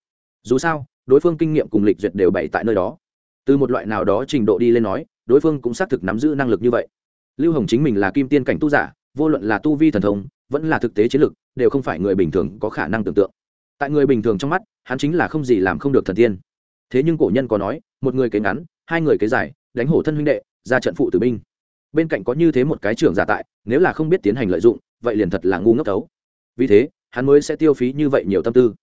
Dù sao, đối phương kinh nghiệm cùng lịch duyệt đều bày tại nơi đó. Từ một loại nào đó trình độ đi lên nói, đối phương cũng xác thực nắm giữ năng lực như vậy. Lưu hồng chính mình là kim tiên cảnh tu giả vô luận là tu vi thần thông, vẫn là thực tế chiến lực, đều không phải người bình thường có khả năng tưởng tượng. Tại người bình thường trong mắt, hắn chính là không gì làm không được thần tiên. Thế nhưng cổ nhân có nói, một người kế ngắn, hai người kế dài, đánh hổ thân huynh đệ, ra trận phụ tử binh. Bên cạnh có như thế một cái trưởng giả tại, nếu là không biết tiến hành lợi dụng, vậy liền thật là ngu ngốc tấu vì thế, hắn mới sẽ tiêu phí như vậy nhiều tâm tư.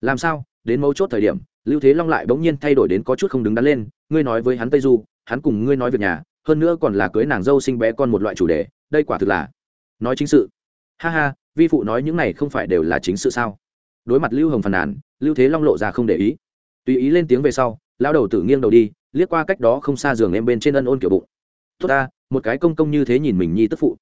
Làm sao, đến mấu chốt thời điểm, lưu thế long lại bỗng nhiên thay đổi đến có chút không đứng đắn lên, ngươi nói với hắn tây du, hắn cùng ngươi nói việc nhà, hơn nữa còn là cưới nàng dâu sinh bé con một loại chủ đề, đây quả thực là nói chính sự. Ha ha, vi phụ nói những này không phải đều là chính sự sao? Đối mặt lưu hồng phàn nàn, lưu thế long lộ ra không để ý. Tùy ý lên tiếng về sau lao đầu tử nghiêng đầu đi, liếc qua cách đó không xa giường em bên trên ân ôn kiểu bụng. Tốt ta, một cái công công như thế nhìn mình nhi tức phụ.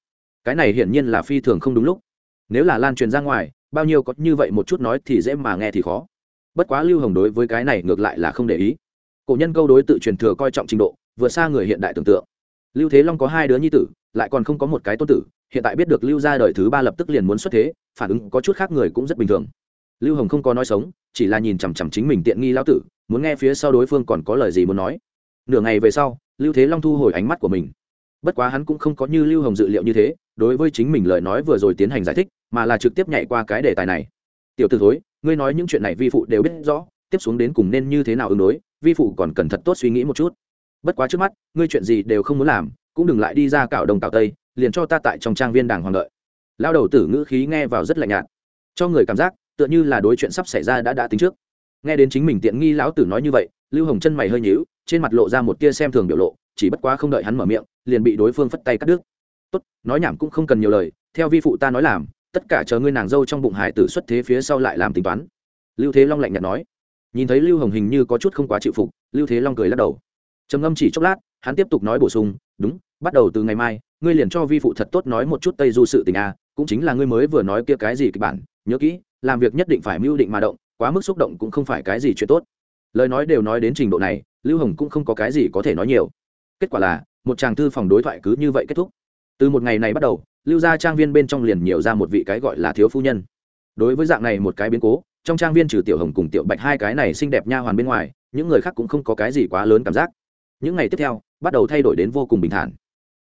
Cái này hiển nhiên là phi thường không đúng lúc. Nếu là lan truyền ra ngoài, bao nhiêu có như vậy một chút nói thì dễ mà nghe thì khó. Bất quá lưu hồng đối với cái này ngược lại là không để ý. Cổ nhân câu đối tự truyền thừa coi trọng trình độ vượt xa người hiện đại tưởng tượng. Lưu thế long có hai đứa nhi tử, lại còn không có một cái tôn tử hiện tại biết được lưu ra đời thứ ba lập tức liền muốn xuất thế, phản ứng có chút khác người cũng rất bình thường. Lưu hồng không có nói sống, chỉ là nhìn chằm chằm chính mình tiện nghi lão tử, muốn nghe phía sau đối phương còn có lời gì muốn nói. Nửa ngày về sau, lưu thế long thu hồi ánh mắt của mình. Bất quá hắn cũng không có như lưu hồng dự liệu như thế, đối với chính mình lời nói vừa rồi tiến hành giải thích, mà là trực tiếp nhảy qua cái đề tài này. Tiểu t ử thối, ngươi nói những chuyện này vi phụ đều biết rõ, tiếp xuống đến cùng nên như thế nào ứng đối, vi phụ còn cần thật tốt suy nghĩ một chút. Bất quá trước mắt, ngươi chuyện gì đều không muốn làm, cũng đừng lại đi ra cạo đồng cạo tây liền cho ta tại trong trang viên đàng hoàng đợi. Lao đầu tử ngữ khí nghe vào rất lạnh nhạt, cho người cảm giác, tựa như là đối chuyện sắp xảy ra đã đã tính trước. Nghe đến chính mình tiện nghi lão tử nói như vậy, lưu hồng chân mày hơi nhíu, trên mặt lộ ra một tia xem thường biểu lộ, chỉ bất quá không đợi hắn mở miệng, liền bị đối phương phất tay cắt đứt. Tốt, nói nhảm cũng không cần nhiều lời, theo vi phụ ta nói làm, tất cả chờ ngươi nàng dâu trong bụng hải tử xuất thế phía sau lại làm tính toán. Lưu thế long lạnh nhạt nói. Nhìn thấy lưu hồng hình như có chút không quá chịu phục, lưu thế long cười lắc đầu. Trầm ngâm chỉ chốc lát, hắn tiếp tục nói bổ sung, đúng, bắt đầu từ ngày mai ngươi liền cho vi phụ thật tốt nói một chút tây du sự tình a, cũng chính là ngươi mới vừa nói kia cái gì kịch bản, nhớ kỹ, làm việc nhất định phải mưu định mà động, quá mức xúc động cũng không phải cái gì chuyện tốt. Lời nói đều nói đến trình độ này, lưu hồng cũng không có cái gì có thể nói nhiều. Kết quả là, một chàng thư phòng đối thoại cứ như vậy kết thúc. Từ một ngày này bắt đầu, lưu gia trang viên bên trong liền nhiều ra một vị cái gọi là thiếu phu nhân. Đối với dạng này một cái biến cố, trong trang viên trừ tiểu hồng cùng tiểu bạch hai cái này xinh đẹp nha hoàn bên ngoài, những người khác cũng không có cái gì quá lớn cảm giác. Những ngày tiếp theo, bắt đầu thay đổi đến vô cùng bình thản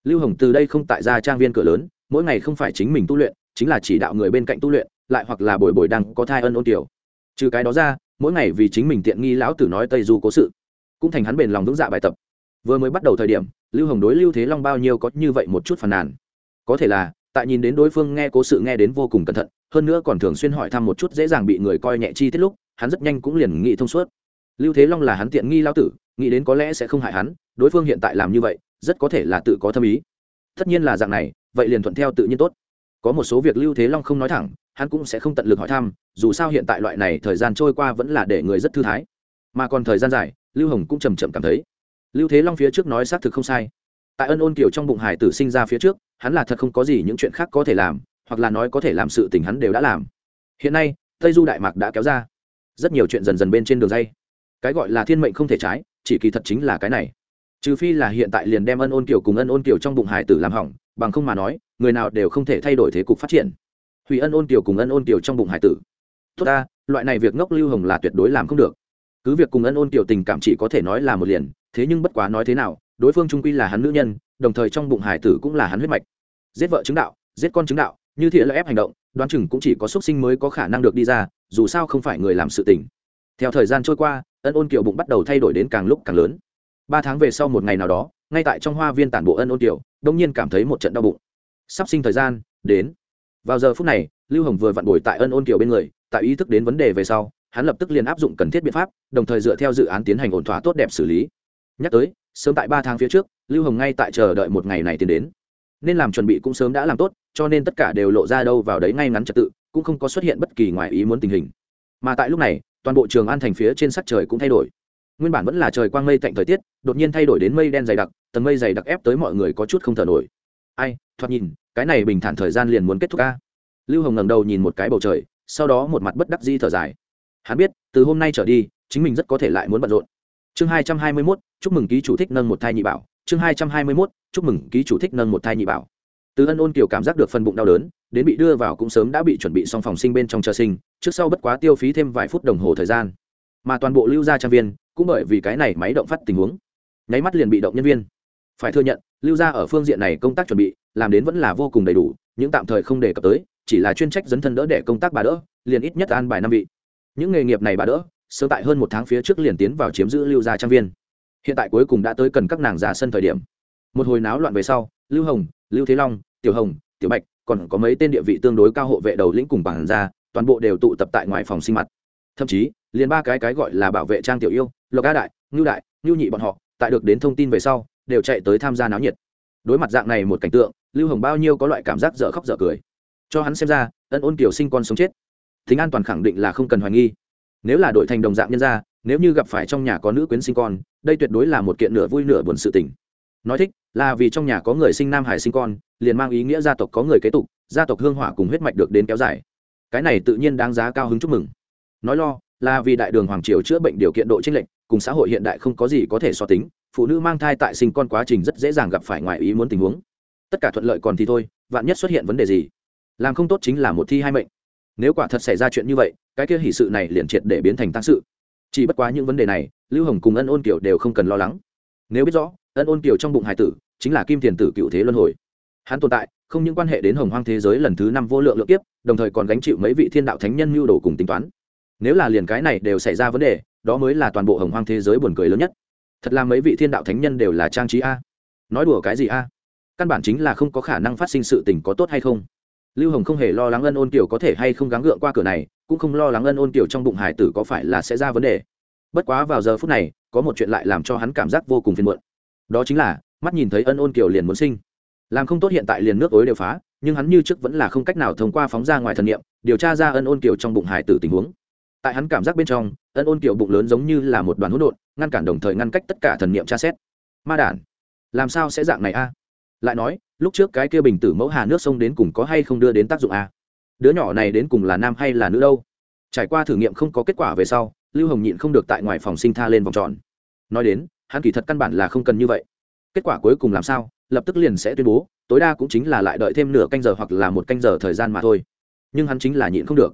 lưu hồng từ đây không tại ra trang viên cửa lớn, mỗi ngày không phải chính mình tu luyện, chính là chỉ đạo người bên cạnh tu luyện, lại hoặc là bồi bồi đang có thai ân ôn tiểu. Trừ cái đó ra, mỗi ngày vì chính mình tiện nghi lão tử nói tây du cố sự, cũng thành hắn bền lòng vững dạ bài tập. Vừa mới bắt đầu thời điểm, lưu hồng đối lưu thế long bao nhiêu có như vậy một chút phàn nàn. Có thể là, tại nhìn đến đối phương nghe cố sự nghe đến vô cùng cẩn thận, hơn nữa còn thường xuyên hỏi thăm một chút dễ dàng bị người coi nhẹ chi tiết lúc, hắn rất nhanh cũng liền nghĩ thông suốt. Lưu thế long là hắn tiện nghi lao tử, nghĩ đến có lẽ sẽ không hại hắn, đối phương hiện tại làm như vậy rất có thể là tự có thâm ý. Tất nhiên là dạng này, vậy liền thuận theo tự nhiên tốt. Có một số việc lưu thế long không nói thẳng, hắn cũng sẽ không tận lực hỏi thăm, dù sao hiện tại loại này thời gian trôi qua vẫn là để người rất thư thái. Mà còn thời gian dài, lưu hồng cũng chầm chậm cảm thấy. Lưu thế long phía trước nói xác thực không sai. Tại ân ôn kiểu trong bụng hải tử sinh ra phía trước, hắn là thật không có gì những chuyện khác có thể làm, hoặc là nói có thể làm sự tình hắn đều đã làm. Hiện nay, tây du đại mạc đã kéo ra. Rất nhiều chuyện dần dần bên trên đường dây. Cái gọi là thiên mệnh không thể trái, chỉ kỳ thật chính là cái này trừ phi là hiện tại liền đem ân ôn kiểu cùng ân ôn kiểu trong bụng hải tử làm hỏng, bằng không mà nói, người nào đều không thể thay đổi thế cục phát triển. Hủy ân ôn kiểu cùng ân ôn kiểu trong bụng hải tử. Tốt ta, loại này việc ngốc lưu hồng là tuyệt đối làm không được. Cứ việc cùng ân ôn kiểu tình cảm chỉ có thể nói là một liền, thế nhưng bất quá nói thế nào, đối phương trung quy là hắn nữ nhân, đồng thời trong bụng hải tử cũng là hắn huyết mạch. Giết vợ chứng đạo, giết con chứng đạo, như thiện là ép hành động, đoán chừng cũng chỉ có xuất sinh mới có khả năng được đi ra, dù sao không phải người làm sự tình. Theo thời gian trôi qua, ân ôn kiểu bụng bắt đầu thay đổi đến càng lúc càng lớn ba tháng về sau một ngày nào đó, ngay tại trong hoa viên tản bộ ân ôn tiểu, đông nhiên cảm thấy một trận đau bụng. Sắp sinh thời gian, đến. Vào giờ phút này, lưu hồng vừa vặn bồi tại ân ôn kiều bên người, tại ý thức đến vấn đề về sau, hắn lập tức liền áp dụng cần thiết biện pháp, đồng thời dựa theo dự án tiến hành ổn thỏa tốt đẹp xử lý. Nhắc tới, sớm tại ba tháng phía trước, lưu hồng ngay tại chờ đợi một ngày này tiến đến. Nên làm chuẩn bị cũng sớm đã làm tốt, cho nên tất cả đều lộ ra đâu vào đấy ngay ngắn trật tự, cũng không có xuất hiện bất kỳ ngoài ý muốn tình hình. Mà tại lúc này, toàn bộ trường an thành phía trên sắc trời cũng thay đổi nguyên bản vẫn là trời quang mây tạnh thời tiết, đột nhiên thay đổi đến mây đen dày đặc, tầng mây dày đặc ép tới mọi người có chút không thở nổi. Ai, thoạt nhìn, cái này bình thản thời gian liền muốn kết thúc ca lưu hồng ngẩng đầu nhìn một cái bầu trời, sau đó một mặt bất đắc di thở dài. Hắn biết, từ hôm nay trở đi, chính mình rất có thể lại muốn bận rộn. Chương hai trăm hai mươi mốt, chúc mừng ký chủ thích nâng một thai nhị bảo. Chương hai trăm hai mươi mốt, chúc mừng ký chủ thích nâng một thai nhị bảo. Từ ân ôn kiều cảm giác được phần bụng đau đớn, đến bị đưa vào cũng sớm đã bị chuẩn bị xong phòng sinh bên trong chờ sinh, trước sau bất quá tiêu phí thêm vài phút đồng hồ thời gian. Mà toàn bộ lưu gia trang viên cũng bởi vì cái này máy động phát tình huống, nháy mắt liền bị động nhân viên. Phải thừa nhận, lưu gia ở phương diện này công tác chuẩn bị, làm đến vẫn là vô cùng đầy đủ những tạm thời không đề cập tới, chỉ là chuyên trách dấn thân đỡ để công tác bà đỡ, liền ít nhất an bài năm vị. Những nghề nghiệp này bà đỡ, sớm tại hơn một tháng phía trước liền tiến vào chiếm giữ lưu gia trang viên. Hiện tại cuối cùng đã tới cần các nàng giả sân thời điểm. Một hồi náo loạn về sau, lưu hồng, lưu thế long, tiểu hồng, tiểu bạch, còn có mấy tên địa vị tương đối cao hộ vệ đầu lĩnh cùng bản ra, toàn bộ đều tụ tập tại ngoài phòng sinh mặt. Thậm chí liền ba cái cái gọi là bảo vệ trang tiểu yêu, lộc a đại, ngưu đại, ngưu nhị bọn họ, tại được đến thông tin về sau, đều chạy tới tham gia náo nhiệt. Đối mặt dạng này một cảnh tượng, lưu hồng bao nhiêu có loại cảm giác dở khóc dở cười. Cho hắn xem ra, ân ôn kiểu sinh con sống chết. Tính an toàn khẳng định là không cần hoài nghi. Nếu là đội thành đồng dạng nhân gia, nếu như gặp phải trong nhà có nữ quyến sinh con, đây tuyệt đối là một kiện nửa vui nửa buồn sự tình. Nói thích, là vì trong nhà có người sinh nam hải sinh con, liền mang ý nghĩa gia tộc có người kế tục, gia tộc hương hỏa cùng huyết mạch được đến kéo dài. Cái này tự nhiên đáng giá cao hứng chúc mừng. Nói lo là vì đại đường hoàng triều chữa bệnh điều kiện độ chênh lệch, cùng xã hội hiện đại không có gì có thể so tính, phụ nữ mang thai tại sinh con quá trình rất dễ dàng gặp phải ngoài ý muốn tình huống. Tất cả thuận lợi còn thì thôi, vạn nhất xuất hiện vấn đề gì, làm không tốt chính là một thi hai mệnh. Nếu quả thật xảy ra chuyện như vậy, cái kia hỷ sự này liền triệt để biến thành tăng sự. Chỉ bất quá những vấn đề này, lưu hồng cùng ân ôn kiều đều không cần lo lắng. Nếu biết rõ, ân ôn kiều trong bụng hải tử, chính là kim thiền tử cựu thế luân hồi. Hắn tồn tại, không những quan hệ đến hồng hoang thế giới lần thứ năm vô lượng lượng kiếp, đồng thời còn gánh chịu mấy vị thiên đạo thánh nhân mưu đồ cùng tính toán nếu là liền cái này đều xảy ra vấn đề, đó mới là toàn bộ hồng hoang thế giới buồn cười lớn nhất. Thật là mấy vị thiên đạo thánh nhân đều là trang trí a. Nói đùa cái gì a? Căn bản chính là không có khả năng phát sinh sự tình có tốt hay không. Lưu hồng không hề lo lắng ân ôn kiều có thể hay không gắng gượng qua cửa này, cũng không lo lắng ân ôn kiều trong bụng hải tử có phải là sẽ ra vấn đề. Bất quá vào giờ phút này, có một chuyện lại làm cho hắn cảm giác vô cùng phiền muộn. Đó chính là, mắt nhìn thấy ân ôn kiều liền muốn sinh. Làm không tốt hiện tại liền nước ối đều phá, nhưng hắn như trước vẫn là không cách nào thông qua phóng ra ngoài thần niệm, điều tra ra ân ôn kiều trong bụng hải tử tình huống tại hắn cảm giác bên trong, ân ôn kiểu bụng lớn giống như là một đoàn hỗn độn, ngăn cản đồng thời ngăn cách tất cả thần niệm tra xét. Ma đản, làm sao sẽ dạng này a? Lại nói, lúc trước cái kia bình tử mẫu hà nước sông đến cùng có hay không đưa đến tác dụng a? Đứa nhỏ này đến cùng là nam hay là nữ đâu? Trải qua thử nghiệm không có kết quả về sau, lưu hồng nhịn không được tại ngoài phòng sinh tha lên vòng tròn. Nói đến, hắn kỳ thật căn bản là không cần như vậy. Kết quả cuối cùng làm sao, lập tức liền sẽ tuyên bố, tối đa cũng chính là lại đợi thêm nửa canh giờ hoặc là một canh giờ thời gian mà thôi. Nhưng hắn chính là nhịn không được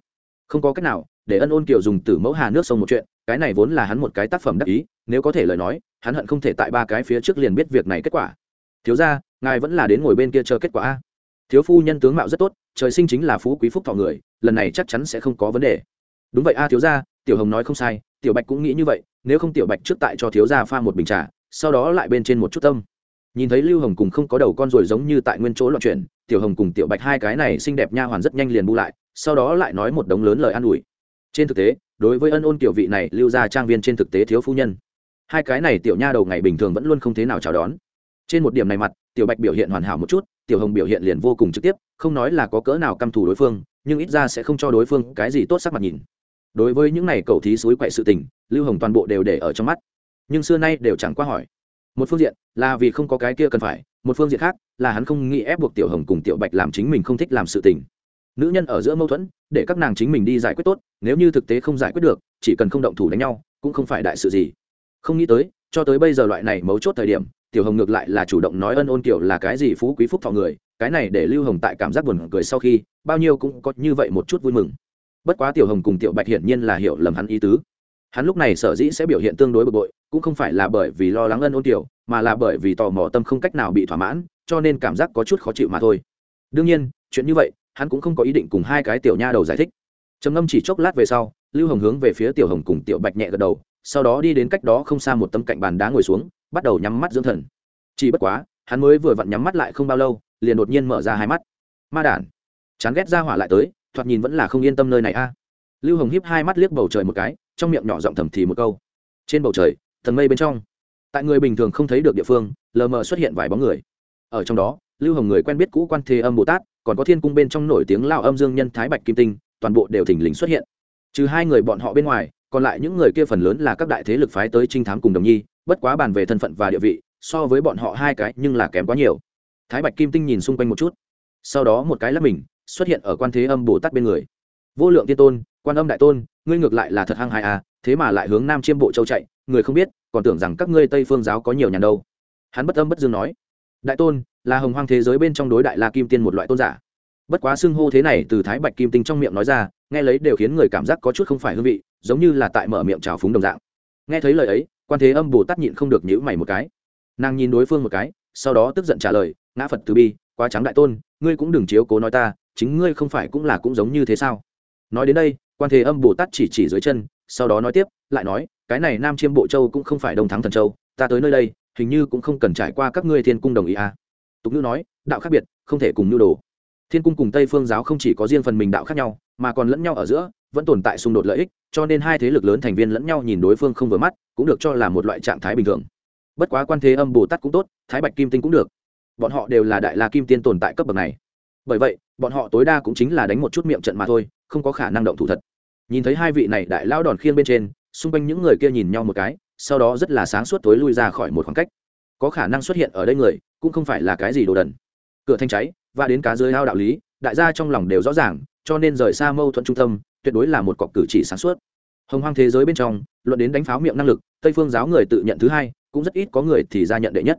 không có cách nào, để ân ôn kiều dùng tử mẫu hà nước sông một chuyện, cái này vốn là hắn một cái tác phẩm đắc ý, nếu có thể lời nói, hắn hận không thể tại ba cái phía trước liền biết việc này kết quả. Thiếu ra ngài vẫn là đến ngồi bên kia chờ kết quả a. Thiếu phu nhân tướng mạo rất tốt, trời sinh chính là phú quý phúc thọ người, lần này chắc chắn sẽ không có vấn đề. Đúng vậy a, thiếu gia, tiểu hồng nói không sai, tiểu bạch cũng nghĩ như vậy, nếu không tiểu bạch trước tại cho thiếu gia pha một bình trà, sau đó lại bên trên một chút tâm. Nhìn thấy lưu hồng cùng không có đầu con rồi giống như tại nguyên chỗ loạn chuyển, tiểu hồng cùng tiểu bạch hai cái này xinh đẹp nha hoàn rất nhanh liền bu lại sau đó lại nói một đống lớn lời an ủi. Trên thực tế, đối với ân ôn kiểu vị này, lưu ra trang viên trên thực tế thiếu phu nhân. Hai cái này tiểu nha đầu ngày bình thường vẫn luôn không thế nào chào đón. Trên một điểm này mặt, tiểu bạch biểu hiện hoàn hảo một chút, tiểu hồng biểu hiện liền vô cùng trực tiếp, không nói là có cỡ nào căm thù đối phương, nhưng ít ra sẽ không cho đối phương cái gì tốt sắc mặt nhìn. Đối với những này cầu thí suối quậy sự tình, lưu hồng toàn bộ đều để ở trong mắt. Nhưng xưa nay đều chẳng qua hỏi. Một phương diện là vì không có cái kia cần phải, một phương diện khác là hắn không nghĩ ép buộc tiểu hồng cùng tiểu bạch làm chính mình không thích làm sự tình nữ nhân ở giữa mâu thuẫn, để các nàng chính mình đi giải quyết tốt, nếu như thực tế không giải quyết được, chỉ cần không động thủ đánh nhau, cũng không phải đại sự gì. Không nghĩ tới, cho tới bây giờ loại này mấu chốt thời điểm, tiểu hồng ngược lại là chủ động nói ân ôn kiểu là cái gì phú quý phúc thọ người, cái này để lưu hồng tại cảm giác buồn cười sau khi, bao nhiêu cũng có như vậy một chút vui mừng. Bất quá tiểu hồng cùng tiểu bạch hiển nhiên là hiểu lầm hắn ý tứ. Hắn lúc này sở dĩ sẽ biểu hiện tương đối bực bội, cũng không phải là bởi vì lo lắng ân ôn tiểu mà là bởi vì tò mò tâm không cách nào bị thỏa mãn, cho nên cảm giác có chút khó chịu mà thôi. Đương nhiên, chuyện như vậy hắn cũng không có ý định cùng hai cái tiểu nha đầu giải thích. Trầm ngâm chỉ chốc lát về sau, lưu hồng hướng về phía tiểu hồng cùng tiểu bạch nhẹ gật đầu, sau đó đi đến cách đó không xa một tấm cạnh bàn đá ngồi xuống, bắt đầu nhắm mắt dưỡng thần. Chỉ bất quá, hắn mới vừa vặn nhắm mắt lại không bao lâu, liền đột nhiên mở ra hai mắt. Ma đản, chán ghét ra hỏa lại tới, thoạt nhìn vẫn là không yên tâm nơi này a. Lưu hồng hiếp hai mắt liếc bầu trời một cái, trong miệng nhỏ giọng thầm thì một câu. Trên bầu trời, thần mây bên trong, tại người bình thường không thấy được địa phương, lờ mờ xuất hiện vài bóng người. Ở trong đó lưu hồng người quen biết cũ quan thế âm bồ tát, còn có thiên cung bên trong nổi tiếng lao âm dương nhân thái bạch kim tinh, toàn bộ đều thình lình xuất hiện. Trừ hai người bọn họ bên ngoài, còn lại những người kia phần lớn là các đại thế lực phái tới trinh thám cùng đồng nhi, bất quá bàn về thân phận và địa vị, so với bọn họ hai cái nhưng là kém quá nhiều. Thái bạch kim tinh nhìn xung quanh một chút. Sau đó một cái lắp mình, xuất hiện ở quan thế âm bồ tát bên người. Vô lượng tiên tôn, quan âm đại tôn, ngươi ngược lại là thật hăng hai à thế mà lại hướng nam chiêm bộ châu chạy, người không biết, còn tưởng rằng các ngươi tây phương giáo có nhiều nhàn đâu. Hắn bất âm bất dương nói. Đại tôn là hồng hoang thế giới bên trong đối đại la kim tiên một loại tôn giả. Bất quá xưng hô thế này từ thái bạch kim tinh trong miệng nói ra, nghe lấy đều khiến người cảm giác có chút không phải hương vị, giống như là tại mở miệng trào phúng đồng dạng. Nghe thấy lời ấy, quan thế âm bồ tát nhịn không được nhữ mày một cái. Nàng nhìn đối phương một cái, sau đó tức giận trả lời, ngã phật từ bi, quá trắng đại tôn, ngươi cũng đừng chiếu cố nói ta, chính ngươi không phải cũng là cũng giống như thế sao? Nói đến đây, quan thế âm bồ tát chỉ chỉ dưới chân, sau đó nói tiếp, lại nói, cái này nam chiêm bộ châu cũng không phải đông thắng thần châu, ta tới nơi đây, hình như cũng không cần trải qua các ngươi thiên cung đồng ý à tục ngữ nói, đạo khác biệt, không thể cùng nhu đồ. Thiên cung cùng tây phương giáo không chỉ có riêng phần mình đạo khác nhau, mà còn lẫn nhau ở giữa, vẫn tồn tại xung đột lợi ích, cho nên hai thế lực lớn thành viên lẫn nhau nhìn đối phương không vừa mắt, cũng được cho là một loại trạng thái bình thường. Bất quá quan thế âm bồ tát cũng tốt, thái bạch kim tinh cũng được. Bọn họ đều là đại la kim tiên tồn tại cấp bậc này. Bởi vậy, bọn họ tối đa cũng chính là đánh một chút miệng trận mà thôi, không có khả năng động thủ thật. Nhìn thấy hai vị này đại lao đòn khiên bên trên, xung quanh những người kia nhìn nhau một cái, sau đó rất là sáng suốt tối lui ra khỏi một khoảng cách. Có khả năng xuất hiện ở đây người cũng không phải là cái gì đồ đần. Cửa thanh cháy, và đến cá dưới ao đạo lý, đại gia trong lòng đều rõ ràng, cho nên rời xa mâu thuẫn trung tâm, tuyệt đối là một cọc cử chỉ sáng suốt. Hồng hoang thế giới bên trong, luận đến đánh pháo miệng năng lực, tây phương giáo người tự nhận thứ hai, cũng rất ít có người thì ra nhận đệ nhất.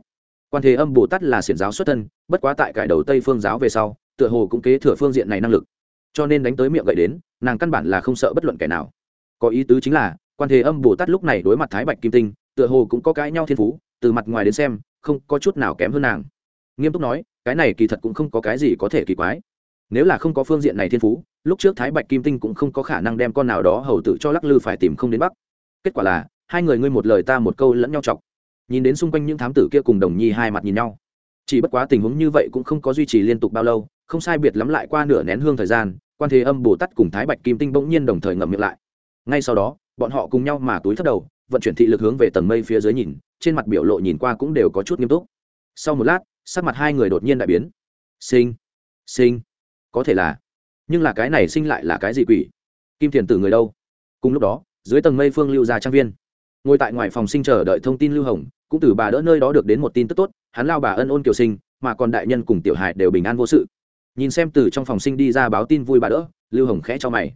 Quan thế âm bồ tát là xiển giáo xuất thân, bất quá tại cải đầu tây phương giáo về sau, tựa hồ cũng kế thừa phương diện này năng lực. Cho nên đánh tới miệng gậy đến, nàng căn bản là không sợ bất luận kẻ nào. Có ý tứ chính là, quan thế âm bồ tát lúc này đối mặt thái bạch kim tinh, tựa hồ cũng có cãi nhau thiên phú, từ mặt ngoài đến xem không có chút nào kém hơn nàng. Nghiêm túc nói, cái này kỳ thật cũng không có cái gì có thể kỳ quái. Nếu là không có phương diện này thiên phú, lúc trước thái bạch kim tinh cũng không có khả năng đem con nào đó hầu tự cho lắc lư phải tìm không đến bắc. Kết quả là, hai người ngươi một lời ta một câu lẫn nhau chọc. Nhìn đến xung quanh những thám tử kia cùng đồng nhi hai mặt nhìn nhau. Chỉ bất quá tình huống như vậy cũng không có duy trì liên tục bao lâu, không sai biệt lắm lại qua nửa nén hương thời gian, quan thế âm bồ tát cùng thái bạch kim tinh bỗng nhiên đồng thời ngậm miệng lại. Ngay sau đó, bọn họ cùng nhau mà túi thất đầu vận chuyển thị lực hướng về tầng mây phía dưới nhìn, trên mặt biểu lộ nhìn qua cũng đều có chút nghiêm túc. Sau một lát, sắc mặt hai người đột nhiên đại biến. Sinh sinh, có thể là, nhưng là cái này sinh lại là cái gì quỷ? Kim thiền tử người đâu? Cùng lúc đó, dưới tầng mây phương lưu ra trang viên. Ngồi tại ngoài phòng sinh chờ đợi thông tin lưu hồng, cũng từ bà đỡ nơi đó được đến một tin tức tốt, hắn lao bà ân ôn kiều sinh, mà còn đại nhân cùng tiểu hải đều bình an vô sự. Nhìn xem từ trong phòng sinh đi ra báo tin vui bà đỡ, lưu hồng khẽ cho mày.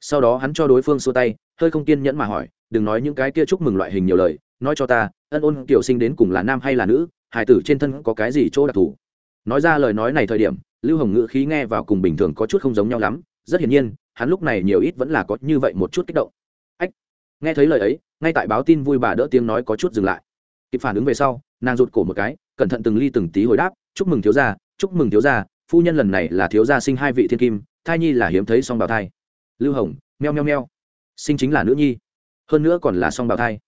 Sau đó hắn cho đối phương xua tay, hơi không kiên nhẫn mà hỏi đừng nói những cái kia chúc mừng loại hình nhiều lời, nói cho ta, ân ôn kiều sinh đến cùng là nam hay là nữ, hải tử trên thân có cái gì chỗ đặc thù? Nói ra lời nói này thời điểm, lưu hồng ngữ khí nghe vào cùng bình thường có chút không giống nhau lắm, rất hiển nhiên, hắn lúc này nhiều ít vẫn là có như vậy một chút kích động. Ách, nghe thấy lời ấy, ngay tại báo tin vui bà đỡ tiếng nói có chút dừng lại. Kịp phản ứng về sau, nàng rụt cổ một cái, cẩn thận từng ly từng tí hồi đáp, chúc mừng thiếu gia, chúc mừng thiếu gia, phu nhân lần này là thiếu gia sinh hai vị thiên kim, thai nhi là hiếm thấy song bào thai. Lưu hồng, meo meo meo. Sinh chính là nữ nhi hơn nữa còn là song bào thai.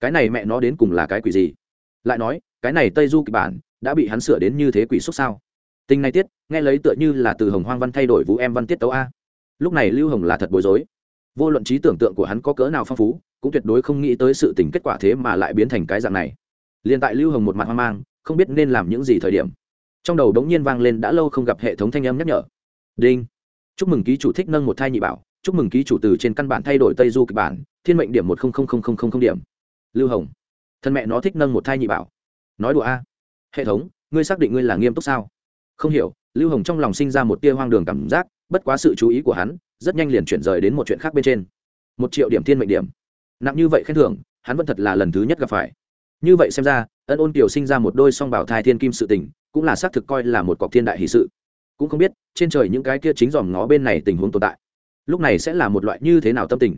Cái này mẹ nó đến cùng là cái quỷ gì? Lại nói, cái này tây du kịch bản đã bị hắn sửa đến như thế quỷ xúc sao? Tình này tiết, nghe lấy tựa như là từ hồng hoang văn thay đổi vũ em văn tiết tấu a. Lúc này lưu hồng là thật bối rối. Vô luận trí tưởng tượng của hắn có cỡ nào phong phú, cũng tuyệt đối không nghĩ tới sự tình kết quả thế mà lại biến thành cái dạng này. Liền tại lưu hồng một mặt hoang mang, không biết nên làm những gì thời điểm. Trong đầu đống nhiên vang lên đã lâu không gặp hệ thống thanh âm nhắc nhở. Đinh. Chúc mừng ký chủ thích nâng một thai nhị bảo chúc mừng ký chủ từ trên căn bản thay đổi tây du kịch bản, thiên mệnh điểm một điểm. Lưu hồng, thân mẹ nó thích nâng một thai nhị bảo. Nói đùa a. Hệ thống, ngươi xác định ngươi là nghiêm túc sao? Không hiểu, lưu hồng trong lòng sinh ra một tia hoang đường cảm giác, bất quá sự chú ý của hắn, rất nhanh liền chuyển rời đến một chuyện khác bên trên. Một triệu điểm thiên mệnh điểm. Nặng như vậy khen thưởng, hắn vẫn thật là lần thứ nhất gặp phải. Như vậy xem ra, ân ôn kiều sinh ra một đôi song bảo thai thiên kim sự tình, cũng là xác thực coi là một cọc thiên đại hỷ sự. Cũng không biết, trên trời những cái kia chính dòm ngó bên này tình huống tồn tại lúc này sẽ là một loại như thế nào tâm tình?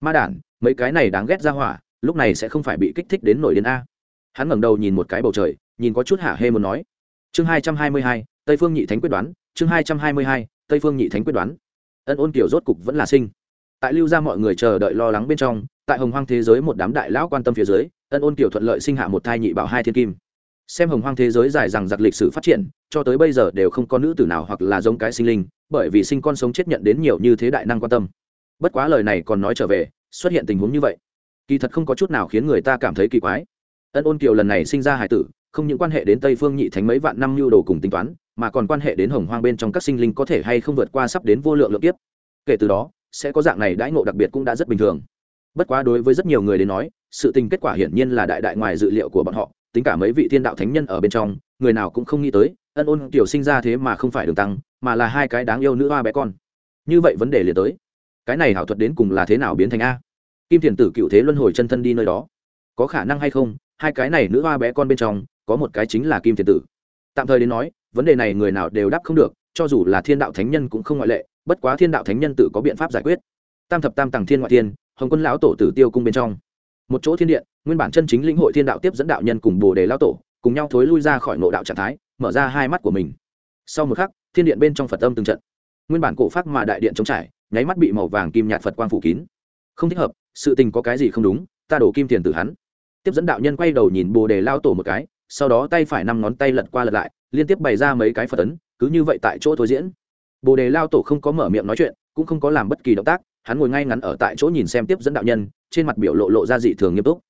Ma đản, mấy cái này đáng ghét ra hỏa, lúc này sẽ không phải bị kích thích đến nổi đến a. Hắn ngẩng đầu nhìn một cái bầu trời, nhìn có chút hạ hê muốn nói. Chương hai trăm hai mươi hai, tây phương nhị thánh quyết đoán, chương hai trăm hai mươi hai, tây phương nhị thánh quyết đoán. Ân ôn kiểu rốt cục vẫn là sinh. Tại lưu ra mọi người chờ đợi lo lắng bên trong, tại hồng hoang thế giới một đám đại lão quan tâm phía dưới, ân ôn kiểu thuận lợi sinh hạ một thai nhị bảo hai thiên kim. Xem hồng hoang thế giới dài rằng giặc lịch sử phát triển, cho tới bây giờ đều không có nữ tử nào hoặc là giống cái sinh linh bởi vì sinh con sống chết nhận đến nhiều như thế đại năng quan tâm. Bất quá lời này còn nói trở về, xuất hiện tình huống như vậy, kỳ thật không có chút nào khiến người ta cảm thấy kỳ quái. Ân ôn kiều lần này sinh ra hải tử, không những quan hệ đến tây phương nhị thánh mấy vạn năm lưu đồ cùng tính toán, mà còn quan hệ đến hồng hoang bên trong các sinh linh có thể hay không vượt qua sắp đến vô lượng lượng tiếp kể từ đó, sẽ có dạng này đãi ngộ đặc biệt cũng đã rất bình thường. Bất quá đối với rất nhiều người đến nói, sự tình kết quả hiển nhiên là đại đại ngoài dự liệu của bọn họ, tính cả mấy vị thiên đạo thánh nhân ở bên trong, người nào cũng không nghĩ tới, ân ôn tiểu sinh ra thế mà không phải đường tăng mà là hai cái đáng yêu nữ hoa bé con. Như vậy vấn đề liền tới. Cái này hảo thuật đến cùng là thế nào biến thành a? Kim thiền tử cựu thế luân hồi chân thân đi nơi đó. Có khả năng hay không, hai cái này nữ hoa bé con bên trong, có một cái chính là kim thiền tử. Tạm thời đến nói, vấn đề này người nào đều đáp không được, cho dù là thiên đạo thánh nhân cũng không ngoại lệ, bất quá thiên đạo thánh nhân tự có biện pháp giải quyết. Tam thập tam tàng thiên ngoại thiên, hồng quân lão tổ tử tiêu cung bên trong. Một chỗ thiên điện, nguyên bản chân chính lĩnh hội thiên đạo tiếp dẫn đạo nhân cùng bồ đề lão tổ, cùng nhau thối lui ra khỏi nội đạo trạng thái, mở ra hai mắt của mình. Sau một khắc thiên điện bên trong phật âm từng trận. Nguyên bản cổ pháp mà đại điện chống trải, nháy mắt bị màu vàng kim nhạt phật quang phủ kín. Không thích hợp, sự tình có cái gì không đúng, ta đổ kim tiền từ hắn. Tiếp dẫn đạo nhân quay đầu nhìn bồ đề lao tổ một cái, sau đó tay phải năm ngón tay lật qua lật lại, liên tiếp bày ra mấy cái phật ấn, cứ như vậy tại chỗ thôi diễn. Bồ đề lao tổ không có mở miệng nói chuyện, cũng không có làm bất kỳ động tác, hắn ngồi ngay ngắn ở tại chỗ nhìn xem tiếp dẫn đạo nhân, trên mặt biểu lộ lộ ra dị thường nghiêm túc.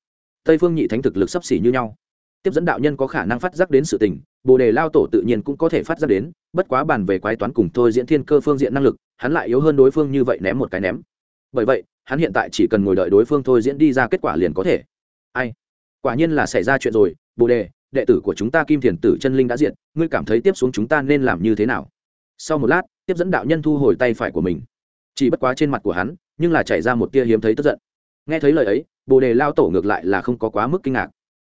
Tây phương nhị thánh thực lực sấp xỉ như nhau tiếp dẫn đạo nhân có khả năng phát giác đến sự tình, bồ đề lao tổ tự nhiên cũng có thể phát giác đến, bất quá bàn về quái toán cùng thôi diễn thiên cơ phương diện năng lực, hắn lại yếu hơn đối phương như vậy ném một cái ném. Bởi vậy, hắn hiện tại chỉ cần ngồi đợi đối phương thôi diễn đi ra kết quả liền có thể. Ai? Quả nhiên là xảy ra chuyện rồi, bồ đề, đệ tử của chúng ta kim thiền tử chân linh đã diện ngươi cảm thấy tiếp xuống chúng ta nên làm như thế nào? Sau một lát, tiếp dẫn đạo nhân thu hồi tay phải của mình. Chỉ bất quá trên mặt của hắn, nhưng là chảy ra một tia hiếm thấy tức giận. Nghe thấy lời ấy, bồ đề lao tổ ngược lại là không có quá mức kinh ngạc.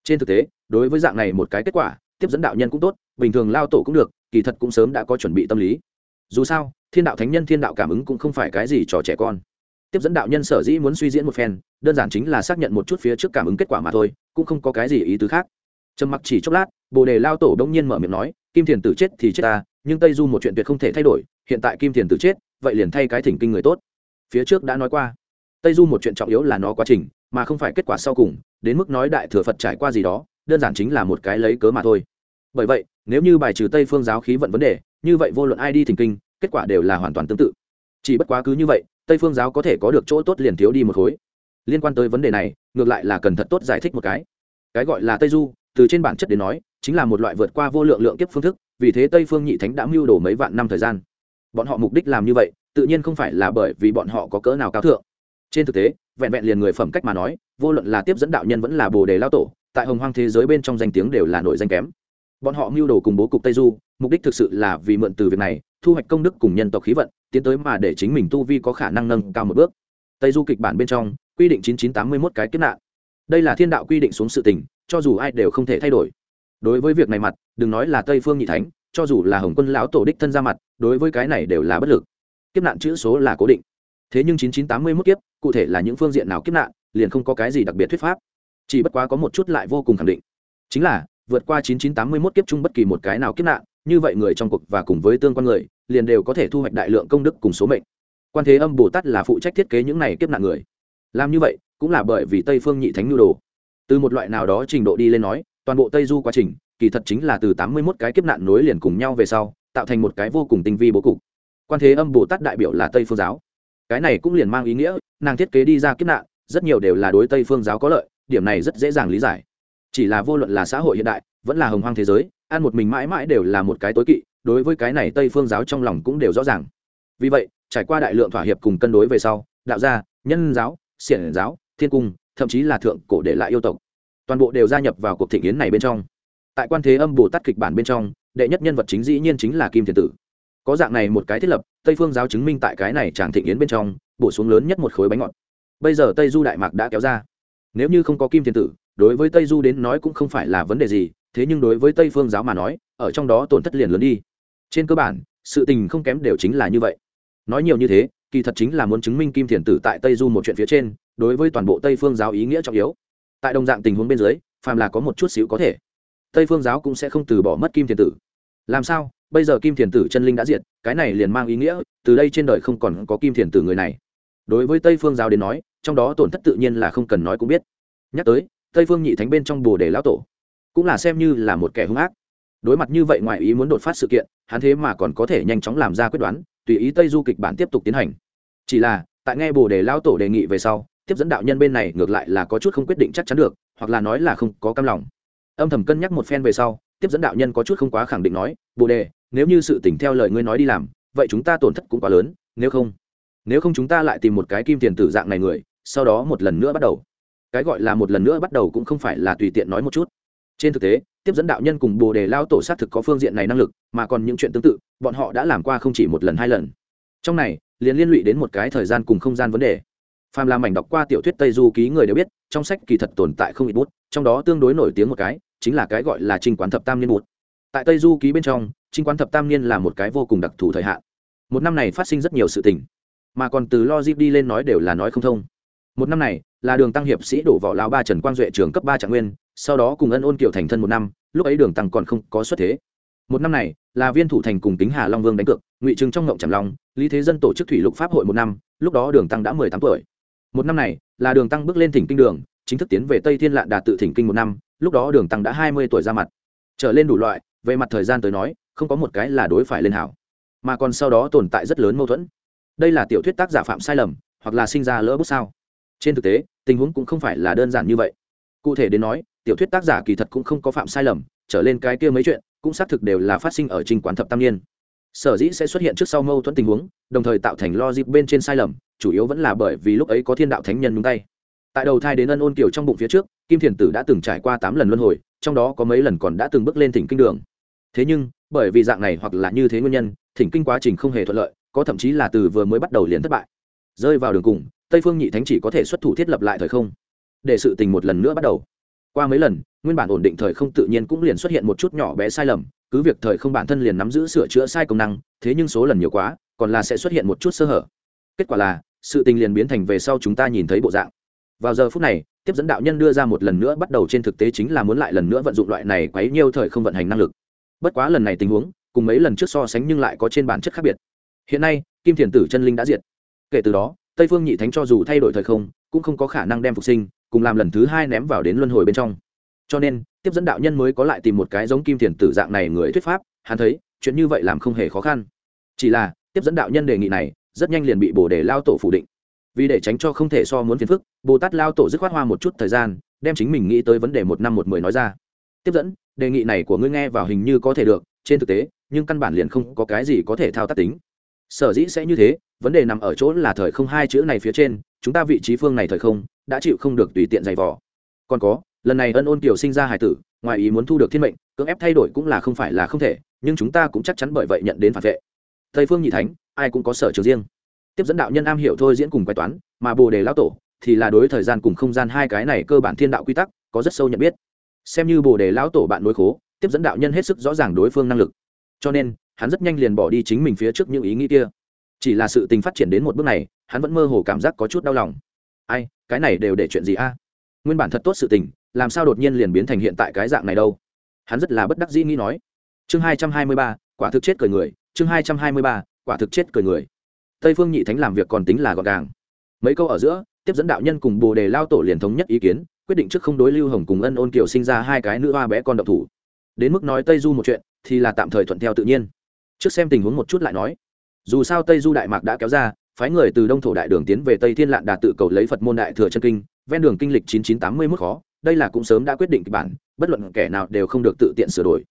Trên thực tế đối với dạng này một cái kết quả, tiếp dẫn đạo nhân cũng tốt, bình thường lao tổ cũng được, kỳ thật cũng sớm đã có chuẩn bị tâm lý. Dù sao, thiên đạo thánh nhân thiên đạo cảm ứng cũng không phải cái gì trò trẻ con. Tiếp dẫn đạo nhân sở dĩ muốn suy diễn một phen, đơn giản chính là xác nhận một chút phía trước cảm ứng kết quả mà thôi, cũng không có cái gì ý tứ khác. Trầm mặc chỉ chốc lát, bồ đề lao tổ đông nhiên mở miệng nói, kim thiền tử chết thì chết ta, nhưng tây du một chuyện tuyệt không thể thay đổi, hiện tại kim thiền tử chết, vậy liền thay cái thỉnh kinh người tốt. Phía trước đã nói qua, tây du một chuyện trọng yếu là nó quá trình, mà không phải kết quả sau cùng, đến mức nói đại thừa phật trải qua gì đó đơn giản chính là một cái lấy cớ mà thôi. Bởi vậy, nếu như bài trừ tây phương giáo khí vận vấn đề, như vậy vô luận ai đi thỉnh kinh, kết quả đều là hoàn toàn tương tự. Chỉ bất quá cứ như vậy, tây phương giáo có thể có được chỗ tốt liền thiếu đi một khối. Liên quan tới vấn đề này, ngược lại là cần thật tốt giải thích một cái. Cái gọi là tây du, từ trên bản chất đến nói, chính là một loại vượt qua vô lượng lượng kiếp phương thức, vì thế tây phương nhị thánh đã mưu đồ mấy vạn năm thời gian. Bọn họ mục đích làm như vậy, tự nhiên không phải là bởi vì bọn họ có cỡ nào cao thượng. Trên thực tế, vẹn vẹn liền người phẩm cách mà nói, vô luận là tiếp dẫn đạo nhân vẫn là bồ đề lao tổ tại hồng hoang thế giới bên trong danh tiếng đều là nổi danh kém. Bọn họ mưu đồ cùng bố cục tây du, mục đích thực sự là vì mượn từ việc này, thu hoạch công đức cùng nhân tộc khí vận, tiến tới mà để chính mình tu vi có khả năng nâng cao một bước. Tây du kịch bản bên trong, quy định chín chín tám mươi mốt cái kiếp nạn. Đây là thiên đạo quy định xuống sự tình, cho dù ai đều không thể thay đổi. Đối với việc này mặt, đừng nói là tây phương nhị thánh, cho dù là hồng quân lão tổ đích thân ra mặt, đối với cái này đều là bất lực. Kiếp nạn chữ số là cố định. Thế nhưng chín chín tám mươi mốt kiếp, cụ thể là những phương diện nào kiếp nạn, liền không có cái gì đặc biệt thuyết pháp chỉ bất quá có một chút lại vô cùng khẳng định. Chính là, vượt qua chín chín tám mươi mốt kiếp chung bất kỳ một cái nào kiếp nạn, như vậy người trong cuộc và cùng với tương quan người, liền đều có thể thu hoạch đại lượng công đức cùng số mệnh. Quan thế âm bồ tát là phụ trách thiết kế những này kiếp nạn người. Làm như vậy, cũng là bởi vì tây phương nhị thánh nhu đồ. Từ một loại nào đó trình độ đi lên nói, toàn bộ tây du quá trình, kỳ thật chính là từ tám mươi mốt cái kiếp nạn nối liền cùng nhau về sau, tạo thành một cái vô cùng tinh vi bố cục. Quan thế âm bồ tát đại biểu là tây phương giáo. Cái này cũng liền mang ý nghĩa, nàng thiết kế đi ra kiếp nạn, rất nhiều đều là đối tây phương giáo có lợi điểm này rất dễ dàng lý giải. Chỉ là vô luận là xã hội hiện đại, vẫn là hồng hoang thế giới, ăn một mình mãi mãi đều là một cái tối kỵ, đối với cái này tây phương giáo trong lòng cũng đều rõ ràng. Vì vậy, trải qua đại lượng thỏa hiệp cùng cân đối về sau, đạo gia, nhân giáo xiển giáo, thiên cung, thậm chí là thượng cổ để lại yêu tộc, toàn bộ đều gia nhập vào cuộc thị yến này bên trong. Tại quan thế âm bồ tát kịch bản bên trong, đệ nhất nhân vật chính dĩ nhiên chính là kim thiền tử. Có dạng này một cái thiết lập, tây phương giáo chứng minh tại cái này tràng thịnh yến bên trong, bổ xuống lớn nhất một khối bánh ngọt. Bây giờ tây du đại mạc đã kéo ra nếu như không có kim thiền tử, đối với tây du đến nói cũng không phải là vấn đề gì, thế nhưng đối với tây phương giáo mà nói, ở trong đó tổn thất liền lớn đi. Trên cơ bản, sự tình không kém đều chính là như vậy. Nói nhiều như thế, kỳ thật chính là muốn chứng minh kim thiền tử tại tây du một chuyện phía trên, đối với toàn bộ tây phương giáo ý nghĩa trọng yếu. Tại đồng dạng tình huống bên dưới, phàm là có một chút xíu có thể, tây phương giáo cũng sẽ không từ bỏ mất kim thiền tử. Làm sao? Bây giờ kim thiền tử chân linh đã diệt, cái này liền mang ý nghĩa, từ đây trên đời không còn có kim thiền tử người này. Đối với tây phương giáo đến nói trong đó tổn thất tự nhiên là không cần nói cũng biết. Nhắc tới, tây phương nhị thánh bên trong bồ đề lão tổ, cũng là xem như là một kẻ hung ác. Đối mặt như vậy ngoài ý muốn đột phát sự kiện, hắn thế mà còn có thể nhanh chóng làm ra quyết đoán, tùy ý tây du kịch bản tiếp tục tiến hành. Chỉ là, tại nghe bồ đề lão tổ đề nghị về sau, tiếp dẫn đạo nhân bên này ngược lại là có chút không quyết định chắc chắn được, hoặc là nói là không có cam lòng. Âm thầm cân nhắc một phen về sau, tiếp dẫn đạo nhân có chút không quá khẳng định nói, bồ đề, nếu như sự tình theo lời ngươi nói đi làm, vậy chúng ta tổn thất cũng quá lớn, nếu không nếu không chúng ta lại tìm một cái kim tiền tử dạng này người sau đó một lần nữa bắt đầu. Cái gọi là một lần nữa bắt đầu cũng không phải là tùy tiện nói một chút. Trên thực tế, tiếp dẫn đạo nhân cùng bồ đề lao tổ xác thực có phương diện này năng lực, mà còn những chuyện tương tự, bọn họ đã làm qua không chỉ một lần, hai lần. Trong này, liền liên lụy đến một cái thời gian cùng không gian vấn đề. Phàm làm ảnh đọc qua tiểu thuyết tây du ký người đều biết, trong sách kỳ thật tồn tại không ít bút, trong đó tương đối nổi tiếng một cái, chính là cái gọi là trinh quán thập tam niên bút. Tại tây du ký bên trong, trinh quán thập tam niên là một cái vô cùng đặc thù thời hạn. Một năm này phát sinh rất nhiều sự tình, mà còn từ logic đi lên nói đều là nói không thông một năm này, là đường tăng hiệp sĩ đổ võ lao ba trần quang duệ trường cấp ba trạng nguyên, sau đó cùng ân ôn kiều thành thân một năm, lúc ấy đường tăng còn không có xuất thế. Một năm này, là viên thủ thành cùng tính hà long vương đánh cược, ngụy trưng trong ngộng trầm long, lý thế dân tổ chức thủy lục pháp hội một năm, lúc đó đường tăng đã mười tám tuổi. Một năm này, là đường tăng bước lên thỉnh kinh đường, chính thức tiến về tây thiên lạn đạt tự thỉnh kinh một năm, lúc đó đường tăng đã hai mươi tuổi ra mặt. Trở lên đủ loại, về mặt thời gian tới nói, không có một cái là đối phải lên hảo. Mà còn sau đó tồn tại rất lớn mâu thuẫn. Đây là tiểu thuyết tác giả phạm sai lầm, hoặc là sinh ra lỡ bút sao? Trên thực tế, tình huống cũng không phải là đơn giản như vậy. Cụ thể đến nói, tiểu thuyết tác giả kỳ thật cũng không có phạm sai lầm, trở lên cái kia mấy chuyện, cũng xác thực đều là phát sinh ở trình quán thập tam niên. Sở dĩ sẽ xuất hiện trước sau mâu thuẫn tình huống, đồng thời tạo thành logic bên trên sai lầm, chủ yếu vẫn là bởi vì lúc ấy có thiên đạo thánh nhân nhúng tay. Tại đầu thai đến ân ôn kiều trong bụng phía trước, kim thiền tử đã từng trải qua tám lần luân hồi, trong đó có mấy lần còn đã từng bước lên thỉnh kinh đường. Thế nhưng, bởi vì dạng này hoặc là như thế nguyên nhân, thỉnh kinh quá trình không hề thuận lợi, có thậm chí là từ vừa mới bắt đầu liền thất bại. Rơi vào đường cùng tây phương nhị thánh chỉ có thể xuất thủ thiết lập lại thời không. Để sự tình một lần nữa bắt đầu. Qua mấy lần, nguyên bản ổn định thời không tự nhiên cũng liền xuất hiện một chút nhỏ bé sai lầm, cứ việc thời không bản thân liền nắm giữ sửa chữa sai công năng, thế nhưng số lần nhiều quá, còn là sẽ xuất hiện một chút sơ hở. Kết quả là, sự tình liền biến thành về sau chúng ta nhìn thấy bộ dạng. Vào giờ phút này, tiếp dẫn đạo nhân đưa ra một lần nữa bắt đầu trên thực tế chính là muốn lại lần nữa vận dụng loại này quấy nhiều thời không vận hành năng lực. Bất quá lần này tình huống, cùng mấy lần trước so sánh nhưng lại có trên bản chất khác biệt. Hiện nay, kim thiền tử chân linh đã diệt. Kể từ đó tây phương nhị thánh cho dù thay đổi thời không, cũng không có khả năng đem phục sinh, cùng làm lần thứ hai ném vào đến luân hồi bên trong. Cho nên, tiếp dẫn đạo nhân mới có lại tìm một cái giống kim thiền tử dạng này người thuyết pháp, hắn thấy, chuyện như vậy làm không hề khó khăn. Chỉ là, tiếp dẫn đạo nhân đề nghị này, rất nhanh liền bị bồ đề lao tổ phủ định. Vì để tránh cho không thể so muốn phiền phức, bồ tát lao tổ dứt khoát hoa một chút thời gian, đem chính mình nghĩ tới vấn đề một năm một mười nói ra. Tiếp dẫn, đề nghị này của ngươi nghe vào hình như có thể được, trên thực tế, nhưng căn bản liền không có cái gì có thể thao tác tính. Sở dĩ sẽ như thế vấn đề nằm ở chỗ là thời không hai chữ này phía trên, chúng ta vị trí phương này thời không, đã chịu không được tùy tiện giày vò. Còn có, lần này ân ôn kiều sinh ra hải tử, ngoài ý muốn thu được thiên mệnh, cưỡng ép thay đổi cũng là không phải là không thể, nhưng chúng ta cũng chắc chắn bởi vậy nhận đến phản vệ. Tây phương nhị thánh, ai cũng có sở trường riêng. Tiếp dẫn đạo nhân am hiểu thôi diễn cùng bài toán, mà bồ đề lão tổ thì là đối thời gian cùng không gian hai cái này cơ bản thiên đạo quy tắc, có rất sâu nhận biết. Xem như bồ đề lão tổ bạn nối khố, tiếp dẫn đạo nhân hết sức rõ ràng đối phương năng lực. Cho nên, hắn rất nhanh liền bỏ đi chính mình phía trước những ý nghĩ kia chỉ là sự tình phát triển đến một bước này, hắn vẫn mơ hồ cảm giác có chút đau lòng. Ai, cái này đều để chuyện gì a? Nguyên bản thật tốt sự tình, làm sao đột nhiên liền biến thành hiện tại cái dạng này đâu? Hắn rất là bất đắc dĩ nghĩ nói. Chương hai trăm hai mươi ba, quả thực chết cười người. Chương hai trăm hai mươi ba, quả thực chết cười người. Tây phương nhị thánh làm việc còn tính là gọn gàng. Mấy câu ở giữa, tiếp dẫn đạo nhân cùng bồ đề lao tổ liền thống nhất ý kiến, quyết định trước không đối lưu hồng cùng ân ôn kiều sinh ra hai cái nữ hoa bé con độc thủ. Đến mức nói tây du một chuyện, thì là tạm thời thuận theo tự nhiên. Trước xem tình huống một chút lại nói dù sao tây du đại mạc đã kéo ra, phái người từ đông thổ đại đường tiến về tây thiên lạn Đà tự cầu lấy phật môn đại thừa chân kinh, ven đường kinh lịch chín chín tám mươi mức khó, đây là cũng sớm đã quyết định kịch bản, bất luận kẻ nào đều không được tự tiện sửa đổi.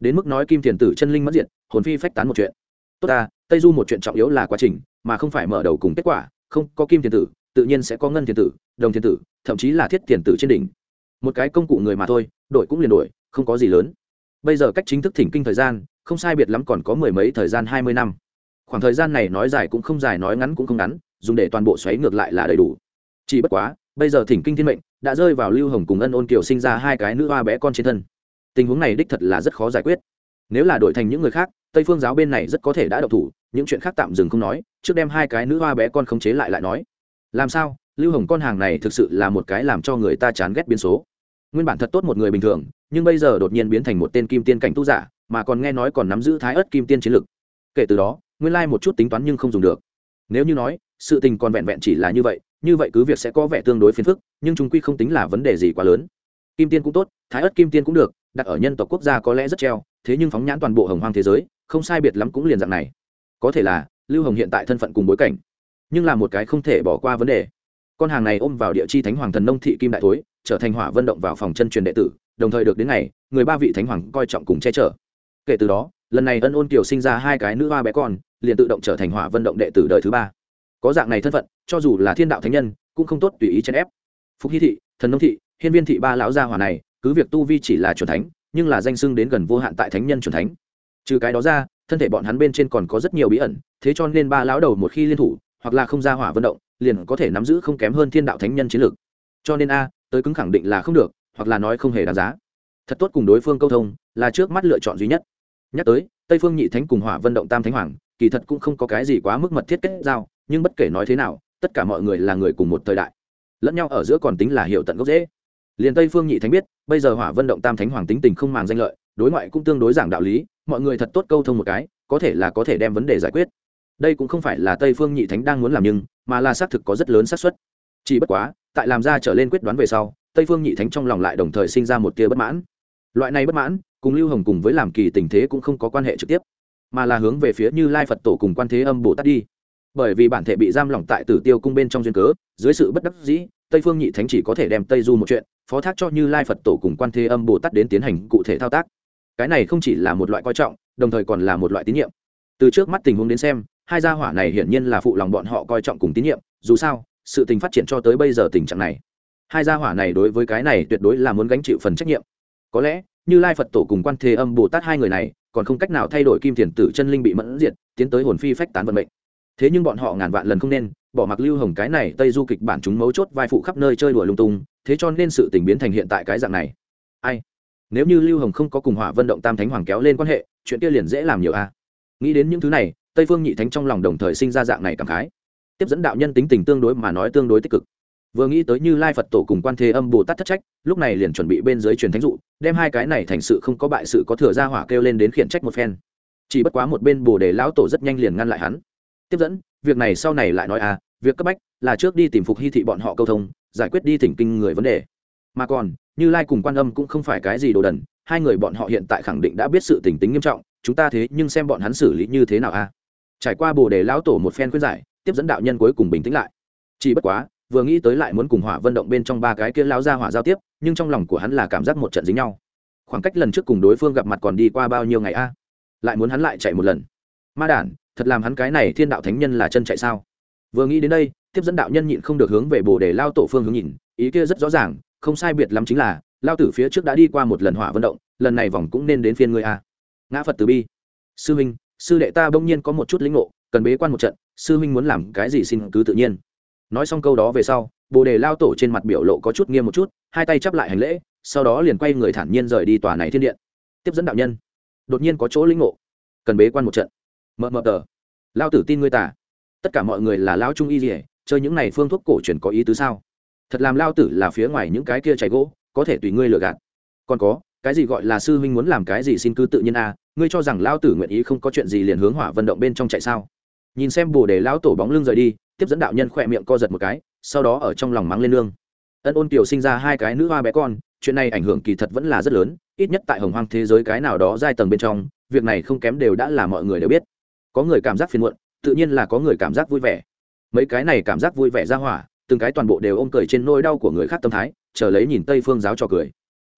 Đến mức nói kim thiền tử chân linh mất diện hồn phi phách tán một chuyện. Tốt ta, tây du một chuyện trọng yếu là quá trình, mà không phải mở đầu cùng kết quả, không, có kim thiền tử, tự nhiên sẽ có ngân thiền tử, đồng thiền tử, thậm chí là thiết thiền tử trên đỉnh. Một cái công cụ người mà thôi, đổi cũng liền đổi, không có gì lớn. Bây giờ cách chính thức thỉnh kinh thời gian, không sai biệt lắm còn có mười mấy thời gian hai mươi năm khoảng thời gian này nói dài cũng không dài, nói ngắn cũng không ngắn, dùng để toàn bộ xoáy ngược lại là đầy đủ. Chỉ bất quá, bây giờ thỉnh kinh thiên mệnh, đã rơi vào lưu hồng cùng ân ôn kiều sinh ra hai cái nữ hoa bé con trên thân. Tình huống này đích thật là rất khó giải quyết. Nếu là đổi thành những người khác, tây phương giáo bên này rất có thể đã độc thủ, những chuyện khác tạm dừng không nói, trước đem hai cái nữ hoa bé con khống chế lại lại nói. Làm sao? Lưu hồng con hàng này thực sự là một cái làm cho người ta chán ghét biến số. Nguyên bản thật tốt một người bình thường, nhưng bây giờ đột nhiên biến thành một tên kim tiên cảnh tu giả, mà còn nghe nói còn nắm giữ thái ớt kim tiên chiến lực. Kể từ đó nguyên lai một chút tính toán nhưng không dùng được. Nếu như nói, sự tình còn vẹn vẹn chỉ là như vậy như vậy cứ việc sẽ có vẻ tương đối phiền phức, nhưng chúng quy không tính là vấn đề gì quá lớn. Kim tiên cũng tốt, thái ớt kim tiên cũng được, đặt ở nhân tộc quốc gia có lẽ rất treo, thế nhưng phóng nhãn toàn bộ hồng hoang thế giới, không sai biệt lắm cũng liền dạng này. Có thể là, lưu hồng hiện tại thân phận cùng bối cảnh, nhưng là một cái không thể bỏ qua vấn đề. Con hàng này ôm vào địa chi thánh hoàng thần nông thị kim đại thối, trở thành hỏa vận động vào phòng chân truyền đệ tử, đồng thời được đến ngày, người ba vị thánh hoàng coi trọng cùng che chở. Kể từ đó, lần này ân ôn kiều sinh ra hai cái nữ hoa bé con liền tự động trở thành hỏa vận động đệ tử đời thứ ba. Có dạng này thân phận, cho dù là thiên đạo thánh nhân, cũng không tốt tùy ý chèn ép. Phúc hy thị, thần nông thị, hiên viên thị ba lão gia hỏa này, cứ việc tu vi chỉ là c thánh, nhưng là danh sưng đến gần vô hạn tại thánh nhân c thánh. Trừ cái đó ra, thân thể bọn hắn bên trên còn có rất nhiều bí ẩn, thế cho nên ba lão đầu một khi liên thủ, hoặc là không ra hỏa vận động, liền có thể nắm giữ không kém hơn thiên đạo thánh nhân chiến lược. Cho nên a, tới cứng khẳng định là không được, hoặc là nói không hề đáng giá. Thật tốt cùng đối phương câu thông, là trước mắt lựa chọn duy nhất. Nhắc tới, tây phương nhị thánh cùng hỏa vận động tam thánh hoàng kỳ thật cũng không có cái gì quá mức mật thiết kết giao, nhưng bất kể nói thế nào, tất cả mọi người là người cùng một thời đại. Lẫn nhau ở giữa còn tính là hiểu tận gốc dễ. Liền tây phương nhị thánh biết, bây giờ hỏa vận động tam thánh hoàng tính tình không màng danh lợi, đối ngoại cũng tương đối giảng đạo lý, mọi người thật tốt câu thông một cái, có thể là có thể đem vấn đề giải quyết. Đây cũng không phải là tây phương nhị thánh đang muốn làm nhưng, mà là xác thực có rất lớn xác suất. Chỉ bất quá, tại làm ra trở lên quyết đoán về sau, tây phương nhị thánh trong lòng lại đồng thời sinh ra một tia bất mãn. Loại này bất mãn, cùng lưu hồng cùng với làm kỳ tình thế cũng không có quan hệ trực tiếp mà là hướng về phía như lai phật tổ cùng quan thế âm bồ tát đi. Bởi vì bản thể bị giam lỏng tại tử tiêu cung bên trong duyên cớ, dưới sự bất đắc dĩ, tây phương nhị thánh chỉ có thể đem tây du một chuyện, phó thác cho như lai phật tổ cùng quan thế âm bồ tát đến tiến hành cụ thể thao tác. Cái này không chỉ là một loại coi trọng, đồng thời còn là một loại tín nhiệm. Từ trước mắt tình huống đến xem, hai gia hỏa này hiển nhiên là phụ lòng bọn họ coi trọng cùng tín nhiệm, dù sao, sự tình phát triển cho tới bây giờ tình trạng này, hai gia hỏa này đối với cái này tuyệt đối là muốn gánh chịu phần trách nhiệm. Có lẽ, như lai phật tổ cùng quan thế âm bồ tát hai người này còn không cách nào thay đổi kim thiền tử chân linh bị mẫn diệt, tiến tới hồn phi phách tán vận mệnh. Thế nhưng bọn họ ngàn vạn lần không nên, bỏ mặc lưu hồng cái này tây du kịch bản chúng mấu chốt vai phụ khắp nơi chơi đùa lung tung, thế cho nên sự tình biến thành hiện tại cái dạng này. Ai? Nếu như lưu hồng không có cùng hỏa vận động tam thánh hoàng kéo lên quan hệ, chuyện kia liền dễ làm nhiều a. Nghĩ đến những thứ này, tây phương nhị thánh trong lòng đồng thời sinh ra dạng này cảm khái. Tiếp dẫn đạo nhân tính tình tương đối mà nói tương đối tích cực vừa nghĩ tới như lai phật tổ cùng quan thế âm bồ tát thất trách, lúc này liền chuẩn bị bên dưới truyền thánh dụ, đem hai cái này thành sự không có bại sự có thừa ra hỏa kêu lên đến khiển trách một phen. Chỉ bất quá một bên bồ đề lão tổ rất nhanh liền ngăn lại hắn. Tiếp dẫn, việc này sau này lại nói à việc cấp bách là trước đi tìm phục hy thị bọn họ câu thông, giải quyết đi thỉnh kinh người vấn đề. Mà còn, như lai cùng quan âm cũng không phải cái gì đồ đần, hai người bọn họ hiện tại khẳng định đã biết sự tình tính nghiêm trọng, chúng ta thế nhưng xem bọn hắn xử lý như thế nào a trải qua bồ đề lão tổ một phen khuyên giải, tiếp dẫn đạo nhân cuối cùng bình tĩnh lại. Chỉ bất quá vừa nghĩ tới lại muốn cùng hỏa vận động bên trong ba cái kia lao ra hỏa giao tiếp, nhưng trong lòng của hắn là cảm giác một trận dính nhau. Khoảng cách lần trước cùng đối phương gặp mặt còn đi qua bao nhiêu ngày a? Lại muốn hắn lại chạy một lần. Ma đản, thật làm hắn cái này thiên đạo thánh nhân là chân chạy sao? Vừa nghĩ đến đây, tiếp dẫn đạo nhân nhịn không được hướng về bồ để lao tổ phương hướng nhìn, ý kia rất rõ ràng, không sai biệt lắm chính là, lao tử phía trước đã đi qua một lần hỏa vận động, lần này vòng cũng nên đến phiên ngươi a. Ngã phật từ bi. Sư huynh sư đệ ta bỗng nhiên có một chút lĩnh ngộ, cần bế quan một trận, sư huynh muốn làm cái gì xin cứ tự nhiên nói xong câu đó về sau bồ đề lao tổ trên mặt biểu lộ có chút nghiêm một chút hai tay chắp lại hành lễ sau đó liền quay người thản nhiên rời đi tòa này thiên điện. Tiếp dẫn đạo nhân. Đột nhiên có chỗ linh ngộ. Cần bế quan một trận. Mờ mờ tờ. Lao tử tin ngươi tả tất cả mọi người là lao trung y dỉa chơi những này phương thuốc cổ truyền có ý tứ sao? Thật làm lao tử là phía ngoài những cái kia chảy gỗ có thể tùy ngươi lừa gạt. Còn có cái gì gọi là sư huynh muốn làm cái gì xin cứ tự nhiên a à, ngươi cho rằng lao tử nguyện ý không có chuyện gì liền hướng hỏa vận động bên trong chạy sao? Nhìn xem bồ đề lão tổ bóng lưng rời đi tiếp dẫn đạo nhân khỏe miệng co giật một cái, sau đó ở trong lòng mắng lên nương. Ân ôn kiều sinh ra hai cái nữ hoa bé con, chuyện này ảnh hưởng kỳ thật vẫn là rất lớn, ít nhất tại hồng hoang thế giới cái nào đó giai tầng bên trong, việc này không kém đều đã là mọi người đều biết. Có người cảm giác phiền muộn, tự nhiên là có người cảm giác vui vẻ. Mấy cái này cảm giác vui vẻ ra hỏa, từng cái toàn bộ đều ôm cười trên nỗi đau của người khác tâm thái, chờ lấy nhìn tây phương giáo cho cười.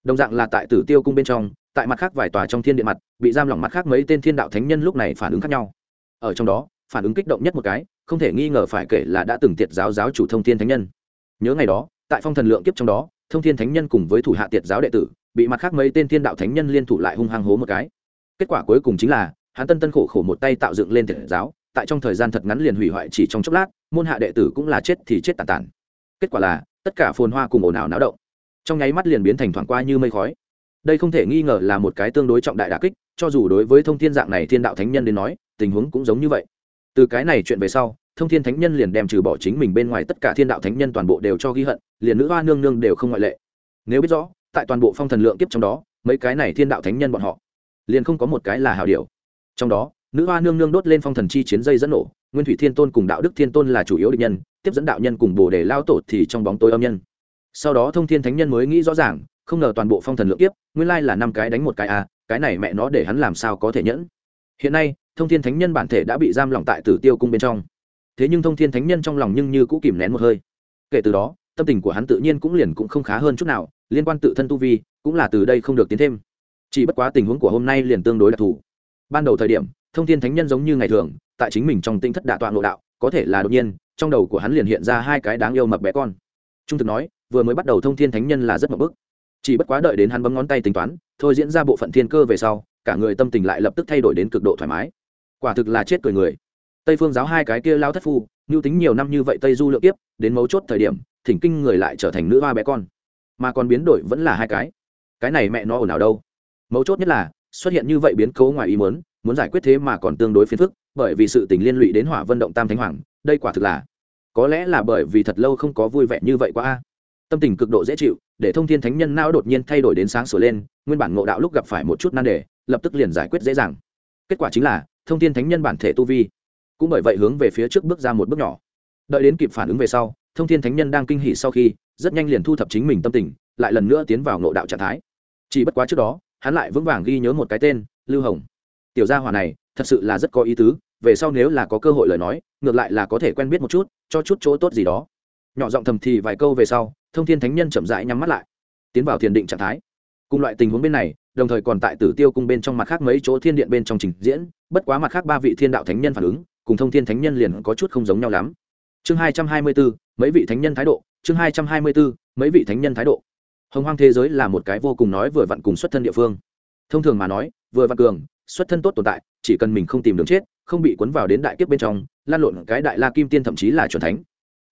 Đồng dạng là tại tử tiêu cung bên trong, tại mặt khác vài tòa trong thiên địa mặt, bị giam lỏng mặt khác mấy tên thiên đạo thánh nhân lúc này phản ứng khác nhau. Ở trong đó phản ứng kích động nhất một cái, không thể nghi ngờ phải kể là đã từng tiệt giáo giáo chủ thông thiên thánh nhân. Nhớ ngày đó, tại phong thần lượng kiếp trong đó, thông thiên thánh nhân cùng với thủ hạ tiệt giáo đệ tử, bị mặt khác mấy tên thiên đạo thánh nhân liên thủ lại hung hăng hố một cái. Kết quả cuối cùng chính là, hắn tân tân khổ khổ một tay tạo dựng lên tiệt giáo, tại trong thời gian thật ngắn liền hủy hoại chỉ trong chốc lát, môn hạ đệ tử cũng là chết thì chết tàn tàn. Kết quả là, tất cả phồn hoa cùng ồn ào náo động. Trong nháy mắt liền biến thành thoảng qua như mây khói. Đây không thể nghi ngờ là một cái tương đối trọng đại đà kích, cho dù đối với thông thiên dạng này thiên đạo thánh nhân đến nói, tình huống cũng giống như vậy từ cái này chuyện về sau, thông thiên thánh nhân liền đem trừ bỏ chính mình bên ngoài tất cả thiên đạo thánh nhân toàn bộ đều cho ghi hận, liền nữ hoa nương nương đều không ngoại lệ. Nếu biết rõ, tại toàn bộ phong thần lượng kiếp trong đó, mấy cái này thiên đạo thánh nhân bọn họ, liền không có một cái là hào điều. Trong đó, nữ hoa nương nương đốt lên phong thần chi chiến dây dẫn nổ, nguyên thủy thiên tôn cùng đạo đức thiên tôn là chủ yếu định nhân, tiếp dẫn đạo nhân cùng bồ đề lao tổ thì trong bóng tối âm nhân. Sau đó thông thiên thánh nhân mới nghĩ rõ ràng, không ngờ toàn bộ phong thần lượng kiếp, nguyên lai là năm cái đánh một cái à cái này mẹ nó để hắn làm sao có thể nhẫn hiện nay, thông thiên thánh nhân bản thể đã bị giam lỏng tại tử tiêu cung bên trong. Thế nhưng thông thiên thánh nhân trong lòng nhưng như cũng kìm nén một hơi. Kể từ đó, tâm tình của hắn tự nhiên cũng liền cũng không khá hơn chút nào, liên quan tự thân tu vi, cũng là từ đây không được tiến thêm. Chỉ bất quá tình huống của hôm nay liền tương đối đặc thù. Ban đầu thời điểm, thông thiên thánh nhân giống như ngày thường, tại chính mình trong tinh thất đạ tọa nội đạo, có thể là đột nhiên, trong đầu của hắn liền hiện ra hai cái đáng yêu mập bé con. Trung thực nói, vừa mới bắt đầu thông thiên thánh nhân là rất mập bức. Chỉ bất quá đợi đến hắn bấm ngón tay tính toán, thôi diễn ra bộ phận thiên cơ về sau cả người tâm tình lại lập tức thay đổi đến cực độ thoải mái. Quả thực là chết cười người. Tây phương giáo hai cái kia lao thất phu, mưu tính nhiều năm như vậy tây du lượng tiếp đến mấu chốt thời điểm, thỉnh kinh người lại trở thành nữ hoa bé con. Mà còn biến đổi vẫn là hai cái. Cái này mẹ nó ồn ào đâu? Mấu chốt nhất là, xuất hiện như vậy biến cố ngoài ý muốn muốn giải quyết thế mà còn tương đối phiền phức, bởi vì sự tình liên lụy đến hỏa vận động tam thánh hoàng, đây quả thực là. Có lẽ là bởi vì thật lâu không có vui vẻ như vậy quá a. Tâm tình cực độ dễ chịu, để thông thiên thánh nhân não đột nhiên thay đổi đến sáng sửa lên, nguyên bản ngộ đạo lúc gặp phải một chút nan đề lập tức liền giải quyết dễ dàng. Kết quả chính là, thông thiên thánh nhân bản thể tu vi cũng bởi vậy hướng về phía trước bước ra một bước nhỏ. Đợi đến kịp phản ứng về sau, thông thiên thánh nhân đang kinh hỉ sau khi, rất nhanh liền thu thập chính mình tâm tình, lại lần nữa tiến vào ngộ đạo trạng thái. Chỉ bất quá trước đó, hắn lại vững vàng ghi nhớ một cái tên, lưu hồng. Tiểu gia hỏa này, thật sự là rất có ý tứ, về sau nếu là có cơ hội lời nói, ngược lại là có thể quen biết một chút, cho chút chỗ tốt gì đó. Nhỏ giọng thầm thì vài câu về sau, thông thiên thánh nhân chậm rãi nhắm mắt lại, tiến vào thiền định trạng thái. Cùng loại tình huống bên này đồng thời còn tại tử tiêu cung bên trong mặt khác mấy chỗ thiên điện bên trong trình diễn, bất quá mặt khác ba vị thiên đạo thánh nhân phản ứng, cùng thông thiên thánh nhân liền có chút không giống nhau lắm. Chương hai trăm hai mươi bốn, mấy vị thánh nhân thái độ, chương hai trăm hai mươi bốn, mấy vị thánh nhân thái độ. Hồng hoang thế giới là một cái vô cùng nói vừa vặn cùng xuất thân địa phương. Thông thường mà nói, vừa vặn cường, xuất thân tốt tồn tại, chỉ cần mình không tìm đường chết, không bị cuốn vào đến đại kiếp bên trong, lan lộn cái đại la kim tiên thậm chí là c thánh.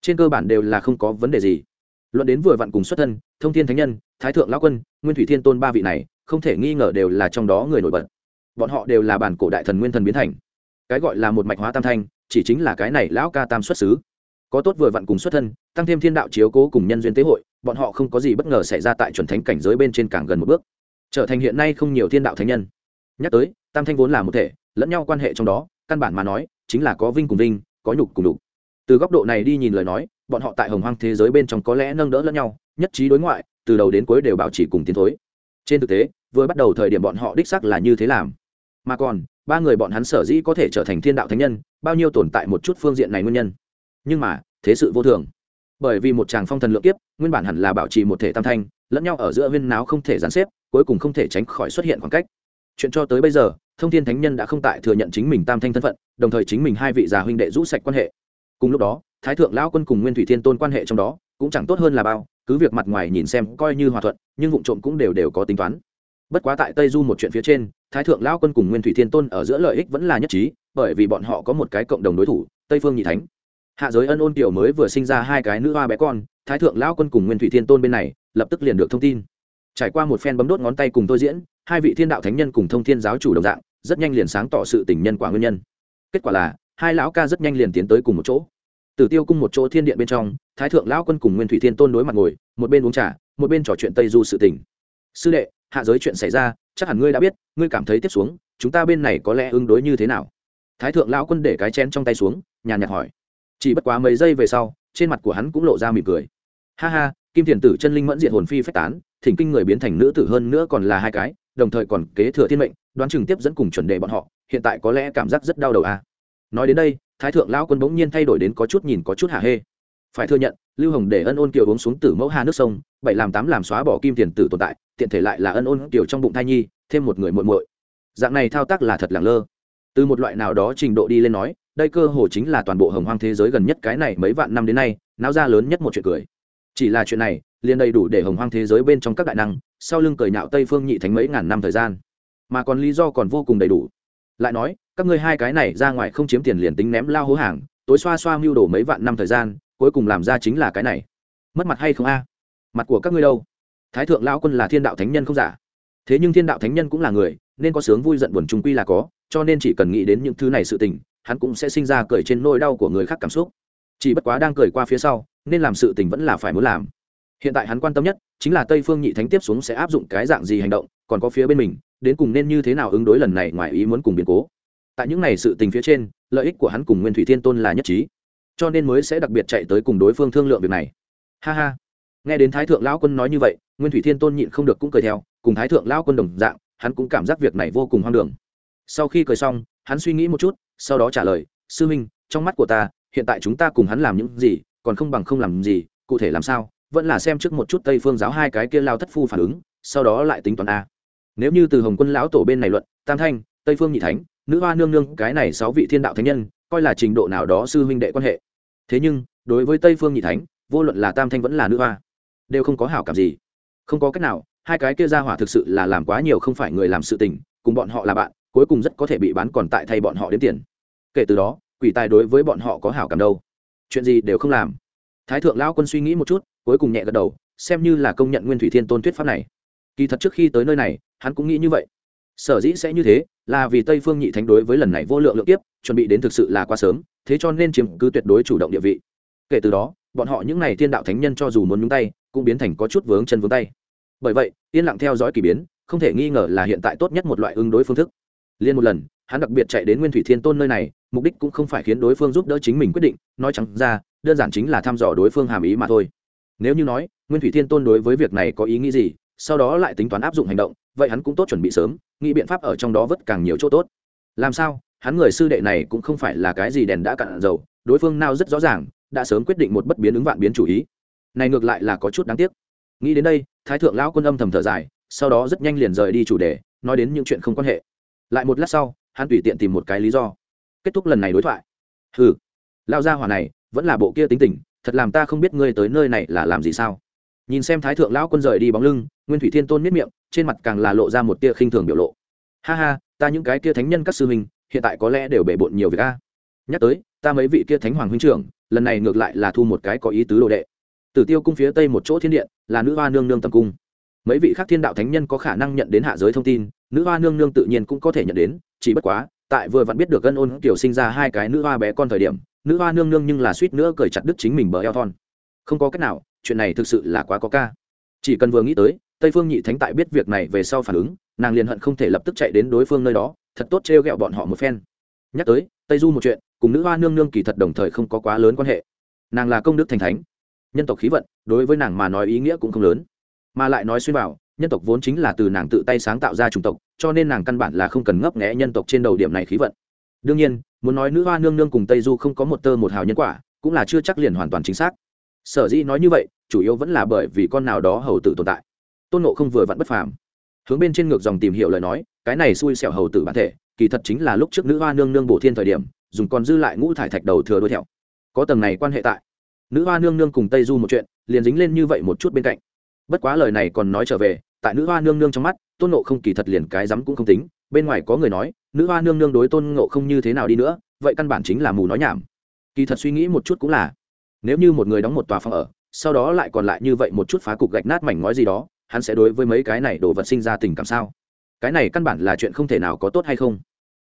Trên cơ bản đều là không có vấn đề gì. Luận đến vừa vặn cùng xuất thân, thông thiên thánh nhân, thái thượng lão quân, nguyên thủy thiên tôn ba vị này không thể nghi ngờ đều là trong đó người nổi bật. Bọn họ đều là bản cổ đại thần nguyên thần biến thành. Cái gọi là một mạch hóa tam thanh, chỉ chính là cái này lão ca tam xuất xứ. Có tốt vừa vặn cùng xuất thân, tăng thêm thiên đạo chiếu cố cùng nhân duyên tế hội, bọn họ không có gì bất ngờ xảy ra tại chuẩn thánh cảnh giới bên trên càng gần một bước. Trở thành hiện nay không nhiều thiên đạo thánh nhân. Nhắc tới, tam thanh vốn là một thể, lẫn nhau quan hệ trong đó, căn bản mà nói, chính là có vinh cùng vinh, có nhục cùng đục từ góc độ này đi nhìn lời nói, bọn họ tại hồng hoang thế giới bên trong có lẽ nâng đỡ lẫn nhau, nhất trí đối ngoại, từ đầu đến cuối đều bảo trì cùng tiến thối. Trên thực tế vừa bắt đầu thời điểm bọn họ đích sắc là như thế làm. Mà còn, ba người bọn hắn sở dĩ có thể trở thành thiên đạo thánh nhân, bao nhiêu tồn tại một chút phương diện này nguyên nhân. Nhưng mà, thế sự vô thường. Bởi vì một chàng phong thần lượng kiếp, nguyên bản hẳn là bảo trì một thể tam thanh, lẫn nhau ở giữa viên náo không thể gián xếp, cuối cùng không thể tránh khỏi xuất hiện khoảng cách. Chuyện cho tới bây giờ, thông thiên thánh nhân đã không tại thừa nhận chính mình tam thanh thân phận, đồng thời chính mình hai vị già huynh đệ rũ sạch quan hệ. Cùng lúc đó, thái thượng lão quân cùng nguyên thủy thiên tôn quan hệ trong đó, cũng chẳng tốt hơn là bao, cứ việc mặt ngoài nhìn xem coi như hòa thuận, nhưng vụ trộm cũng đều đều có tính toán bất quá tại tây du một chuyện phía trên, thái thượng lão quân cùng nguyên thủy thiên tôn ở giữa lợi ích vẫn là nhất trí, bởi vì bọn họ có một cái cộng đồng đối thủ, tây phương nhị thánh. Hạ giới ân ôn tiểu mới vừa sinh ra hai cái nữ hoa bé con, thái thượng lão quân cùng nguyên thủy thiên tôn bên này, lập tức liền được thông tin. Trải qua một phen bấm đốt ngón tay cùng tôi diễn, hai vị thiên đạo thánh nhân cùng thông thiên giáo chủ đồng dạng, rất nhanh liền sáng tỏ sự tình nhân quả nguyên nhân. Kết quả là, hai lão ca rất nhanh liền tiến tới cùng một chỗ. Tử tiêu cung một chỗ thiên điện bên trong, thái thượng lão quân cùng nguyên thủy thiên tôn đối mặt ngồi, một bên uống trà, một bên trò chuyện tây du sự tình. Sư đệ hạ giới chuyện xảy ra, chắc hẳn ngươi đã biết, ngươi cảm thấy tiếp xuống, chúng ta bên này có lẽ ứng đối như thế nào? Thái thượng lão quân để cái chén trong tay xuống, nhàn nhạt hỏi. Chỉ bất quá mấy giây về sau, trên mặt của hắn cũng lộ ra mỉm cười. Ha ha, kim thiền tử chân linh mẫn diện hồn phi phách tán, thỉnh kinh người biến thành nữ tử hơn nữa còn là hai cái, đồng thời còn kế thừa thiên mệnh, đoán chừng tiếp dẫn cùng chuẩn đề bọn họ, hiện tại có lẽ cảm giác rất đau đầu à. nói đến đây, thái thượng lão quân bỗng nhiên thay đổi đến có chút nhìn có chút hạ hê. Phải thừa nhận, lưu hồng để ân ôn kiều uống xuống tử mẫu hà nước sông bảy làm tám làm xóa bỏ kim tiền tử tồn tại, tiện thể lại là ân ôn tiểu trong bụng thai nhi, thêm một người muội muội. Dạng này thao tác là thật lẳng lơ. Từ một loại nào đó trình độ đi lên nói, đây cơ hồ chính là toàn bộ hồng hoang thế giới gần nhất cái này mấy vạn năm đến nay, náo ra lớn nhất một chuyện cười. Chỉ là chuyện này, liền đầy đủ để hồng hoang thế giới bên trong các đại năng, sau lưng cười nhạo tây phương nhị thánh mấy ngàn năm thời gian. Mà còn lý do còn vô cùng đầy đủ. Lại nói, các ngươi hai cái này ra ngoài không chiếm tiền liền tính ném lao hố hàng, tối xoa xoa mưu đồ mấy vạn năm thời gian, cuối cùng làm ra chính là cái này. Mất mặt hay không a? Mặt của các ngươi đâu? Thái thượng lão quân là thiên đạo thánh nhân không giả. Thế nhưng thiên đạo thánh nhân cũng là người, nên có sướng vui giận buồn trung quy là có, cho nên chỉ cần nghĩ đến những thứ này sự tình, hắn cũng sẽ sinh ra cười trên nỗi đau của người khác cảm xúc. Chỉ bất quá đang cười qua phía sau, nên làm sự tình vẫn là phải muốn làm. Hiện tại hắn quan tâm nhất chính là tây phương nhị thánh tiếp xuống sẽ áp dụng cái dạng gì hành động, còn có phía bên mình, đến cùng nên như thế nào ứng đối lần này ngoài ý muốn cùng biến cố. Tại những này sự tình phía trên, lợi ích của hắn cùng nguyên thủy thiên tôn là nhất trí, cho nên mới sẽ đặc biệt chạy tới cùng đối phương thương lượng việc này. Ha ha nghe đến thái thượng lão quân nói như vậy, nguyên thủy thiên tôn nhịn không được cũng cười theo, cùng thái thượng lão quân đồng dạng, hắn cũng cảm giác việc này vô cùng hoang đường. Sau khi cười xong, hắn suy nghĩ một chút, sau đó trả lời, sư minh, trong mắt của ta, hiện tại chúng ta cùng hắn làm những gì, còn không bằng không làm gì, cụ thể làm sao, vẫn là xem trước một chút tây phương giáo hai cái kia lao thất phu phản ứng, sau đó lại tính toán a. Nếu như từ hồng quân lão tổ bên này luận, tam thanh, tây phương nhị thánh, nữ hoa nương nương, cái này sáu vị thiên đạo thánh nhân, coi là trình độ nào đó sư huynh đệ quan hệ. Thế nhưng, đối với tây phương nhị thánh, vô luận là tam thanh vẫn là nữ hoa đều không có hảo cảm gì. Không có cách nào, hai cái kia ra hỏa thực sự là làm quá nhiều không phải người làm sự tình, cùng bọn họ là bạn, cuối cùng rất có thể bị bán còn tại thay bọn họ đến tiền. Kể từ đó, quỷ tài đối với bọn họ có hảo cảm đâu. Chuyện gì đều không làm. Thái thượng lao quân suy nghĩ một chút, cuối cùng nhẹ gật đầu, xem như là công nhận nguyên thủy thiên tôn thuyết pháp này. Kỳ thật trước khi tới nơi này, hắn cũng nghĩ như vậy. Sở dĩ sẽ như thế, là vì tây phương nhị thánh đối với lần này vô lượng lượng tiếp chuẩn bị đến thực sự là quá sớm, thế cho nên chiếm cứ tuyệt đối chủ động địa vị. Kể từ đó, bọn họ những n à y thiên đạo thánh nhân cho dù muốn nhúng tay cũng biến thành có chút vướng chân vướng tay. Bởi vậy, yên lặng theo dõi k ỳ biến, không thể nghi ngờ là hiện tại tốt nhất một loại ứng đối phương thức. Liên một lần, hắn đặc biệt chạy đến nguyên thủy thiên tôn nơi này, mục đích cũng không phải khiến đối phương giúp đỡ chính mình quyết định, nói chẳng ra, đơn giản chính là thăm dò đối phương hàm ý mà thôi. Nếu như nói, nguyên thủy thiên tôn đối với việc này có ý nghĩ gì, sau đó lại tính toán áp dụng hành động, vậy hắn cũng tốt chuẩn bị sớm, nghĩ biện pháp ở trong đó vất càng nhiều chỗ tốt. Làm sao, hắn người sư đệ này cũng không phải là cái gì đèn đã cạn dầu, đối phương nào rất rõ ràng, đã sớm quyết định một bất biến ứng vạn biến chủ ý này ngược lại là có chút đáng tiếc. Nghĩ đến đây, thái thượng lão quân âm thầm thở dài, sau đó rất nhanh liền rời đi chủ đề, nói đến những chuyện không quan hệ. Lại một lát sau, hắn tùy tiện tìm một cái lý do. Kết thúc lần này đối thoại. Ừ lao gia hỏa này, vẫn là bộ kia tính tình, thật làm ta không biết ngươi tới nơi này là làm gì sao. Nhìn xem thái thượng lão quân rời đi bóng lưng, nguyên thủy thiên tôn miết miệng, trên mặt càng là lộ ra một tia khinh thường biểu lộ. Ha ha, ta những cái kia thánh nhân các sư huynh, hiện tại có lẽ đều bể bộn nhiều việc a. Nhắc tới, ta mấy vị kia thánh hoàng huynh trưởng, lần này ngược lại là thu một cái có ý tứ đồ đệ tử tiêu cung phía tây một chỗ thiên điện, là nữ hoa nương nương tâm cung. Mấy vị khác thiên đạo thánh nhân có khả năng nhận đến hạ giới thông tin, nữ hoa nương nương tự nhiên cũng có thể nhận đến, chỉ bất quá, tại vừa vặn biết được gân ôn kiểu sinh ra hai cái nữ hoa bé con thời điểm, nữ hoa nương nương nhưng là suýt nữa cởi chặt đứt chính mình bờ eo thon. Không có cách nào, chuyện này thực sự là quá có ca. Chỉ cần vừa nghĩ tới, tây phương nhị thánh tại biết việc này về sau phản ứng, nàng liền hận không thể lập tức chạy đến đối phương nơi đó, thật tốt trêu ghẹo bọn họ một phen. Nhắc tới, tây du một chuyện, cùng nữ hoa nương nương kỳ thật đồng thời không có quá lớn quan hệ. Nàng là công đức thành thánh nhân tộc khí vận, đối với nàng mà nói ý nghĩa cũng không lớn. Mà lại nói xuyên vào, nhân tộc vốn chính là từ nàng tự tay sáng tạo ra chủng tộc, cho nên nàng căn bản là không cần ngấp nghẽ nhân tộc trên đầu điểm này khí vận. Đương nhiên, muốn nói nữ hoa nương nương cùng tây du không có một tơ một hào nhân quả, cũng là chưa chắc liền hoàn toàn chính xác. Sở dĩ nói như vậy, chủ yếu vẫn là bởi vì con nào đó hầu tử tồn tại. Tôn nộ không vừa vặn bất phàm. Hướng bên trên ngược dòng tìm hiểu lời nói, cái này xui xẻo hầu tử bản thể, kỳ thật chính là lúc trước nữ hoa nương nương bổ thiên thời điểm, dùng còn dư lại ngũ thải thạch đầu thừa đuôi thẹo. Có tầng này quan hệ tại nữ hoa nương nương cùng tây du một chuyện, liền dính lên như vậy một chút bên cạnh. Bất quá lời này còn nói trở về, tại nữ hoa nương nương trong mắt, tôn nộ không kỳ thật liền cái rắm cũng không tính, bên ngoài có người nói, nữ hoa nương nương đối tôn ngộ không như thế nào đi nữa, vậy căn bản chính là mù nói nhảm. Kỳ thật suy nghĩ một chút cũng là, nếu như một người đóng một tòa phòng ở, sau đó lại còn lại như vậy một chút phá cục gạch nát mảnh ngói gì đó, hắn sẽ đối với mấy cái này đồ vật sinh ra tình cảm sao? Cái này căn bản là chuyện không thể nào có tốt hay không?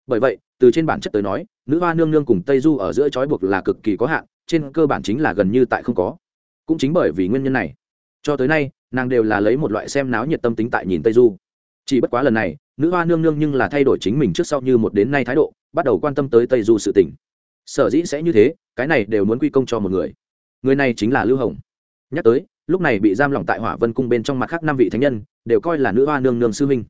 Bởi vậy, từ trên bản chất tới nói, nữ hoa nương nương cùng tây du ở giữa trói buộc là cực kỳ có hạn trên cơ bản chính là gần như tại không có. Cũng chính bởi vì nguyên nhân này, cho tới nay, nàng đều là lấy một loại xem náo nhiệt tâm tính tại nhìn tây du. Chỉ bất quá lần này, nữ hoa nương nương nhưng là thay đổi chính mình trước sau như một đến nay thái độ, bắt đầu quan tâm tới tây du sự tỉnh sở dĩ sẽ như thế, cái này đều muốn quy công cho một người. Người này chính là lưu hồng. Nhắc tới, lúc này bị giam lỏng tại hỏa vân cung bên trong mặt khác năm vị thánh nhân, đều coi là nữ hoa nương nương sư minh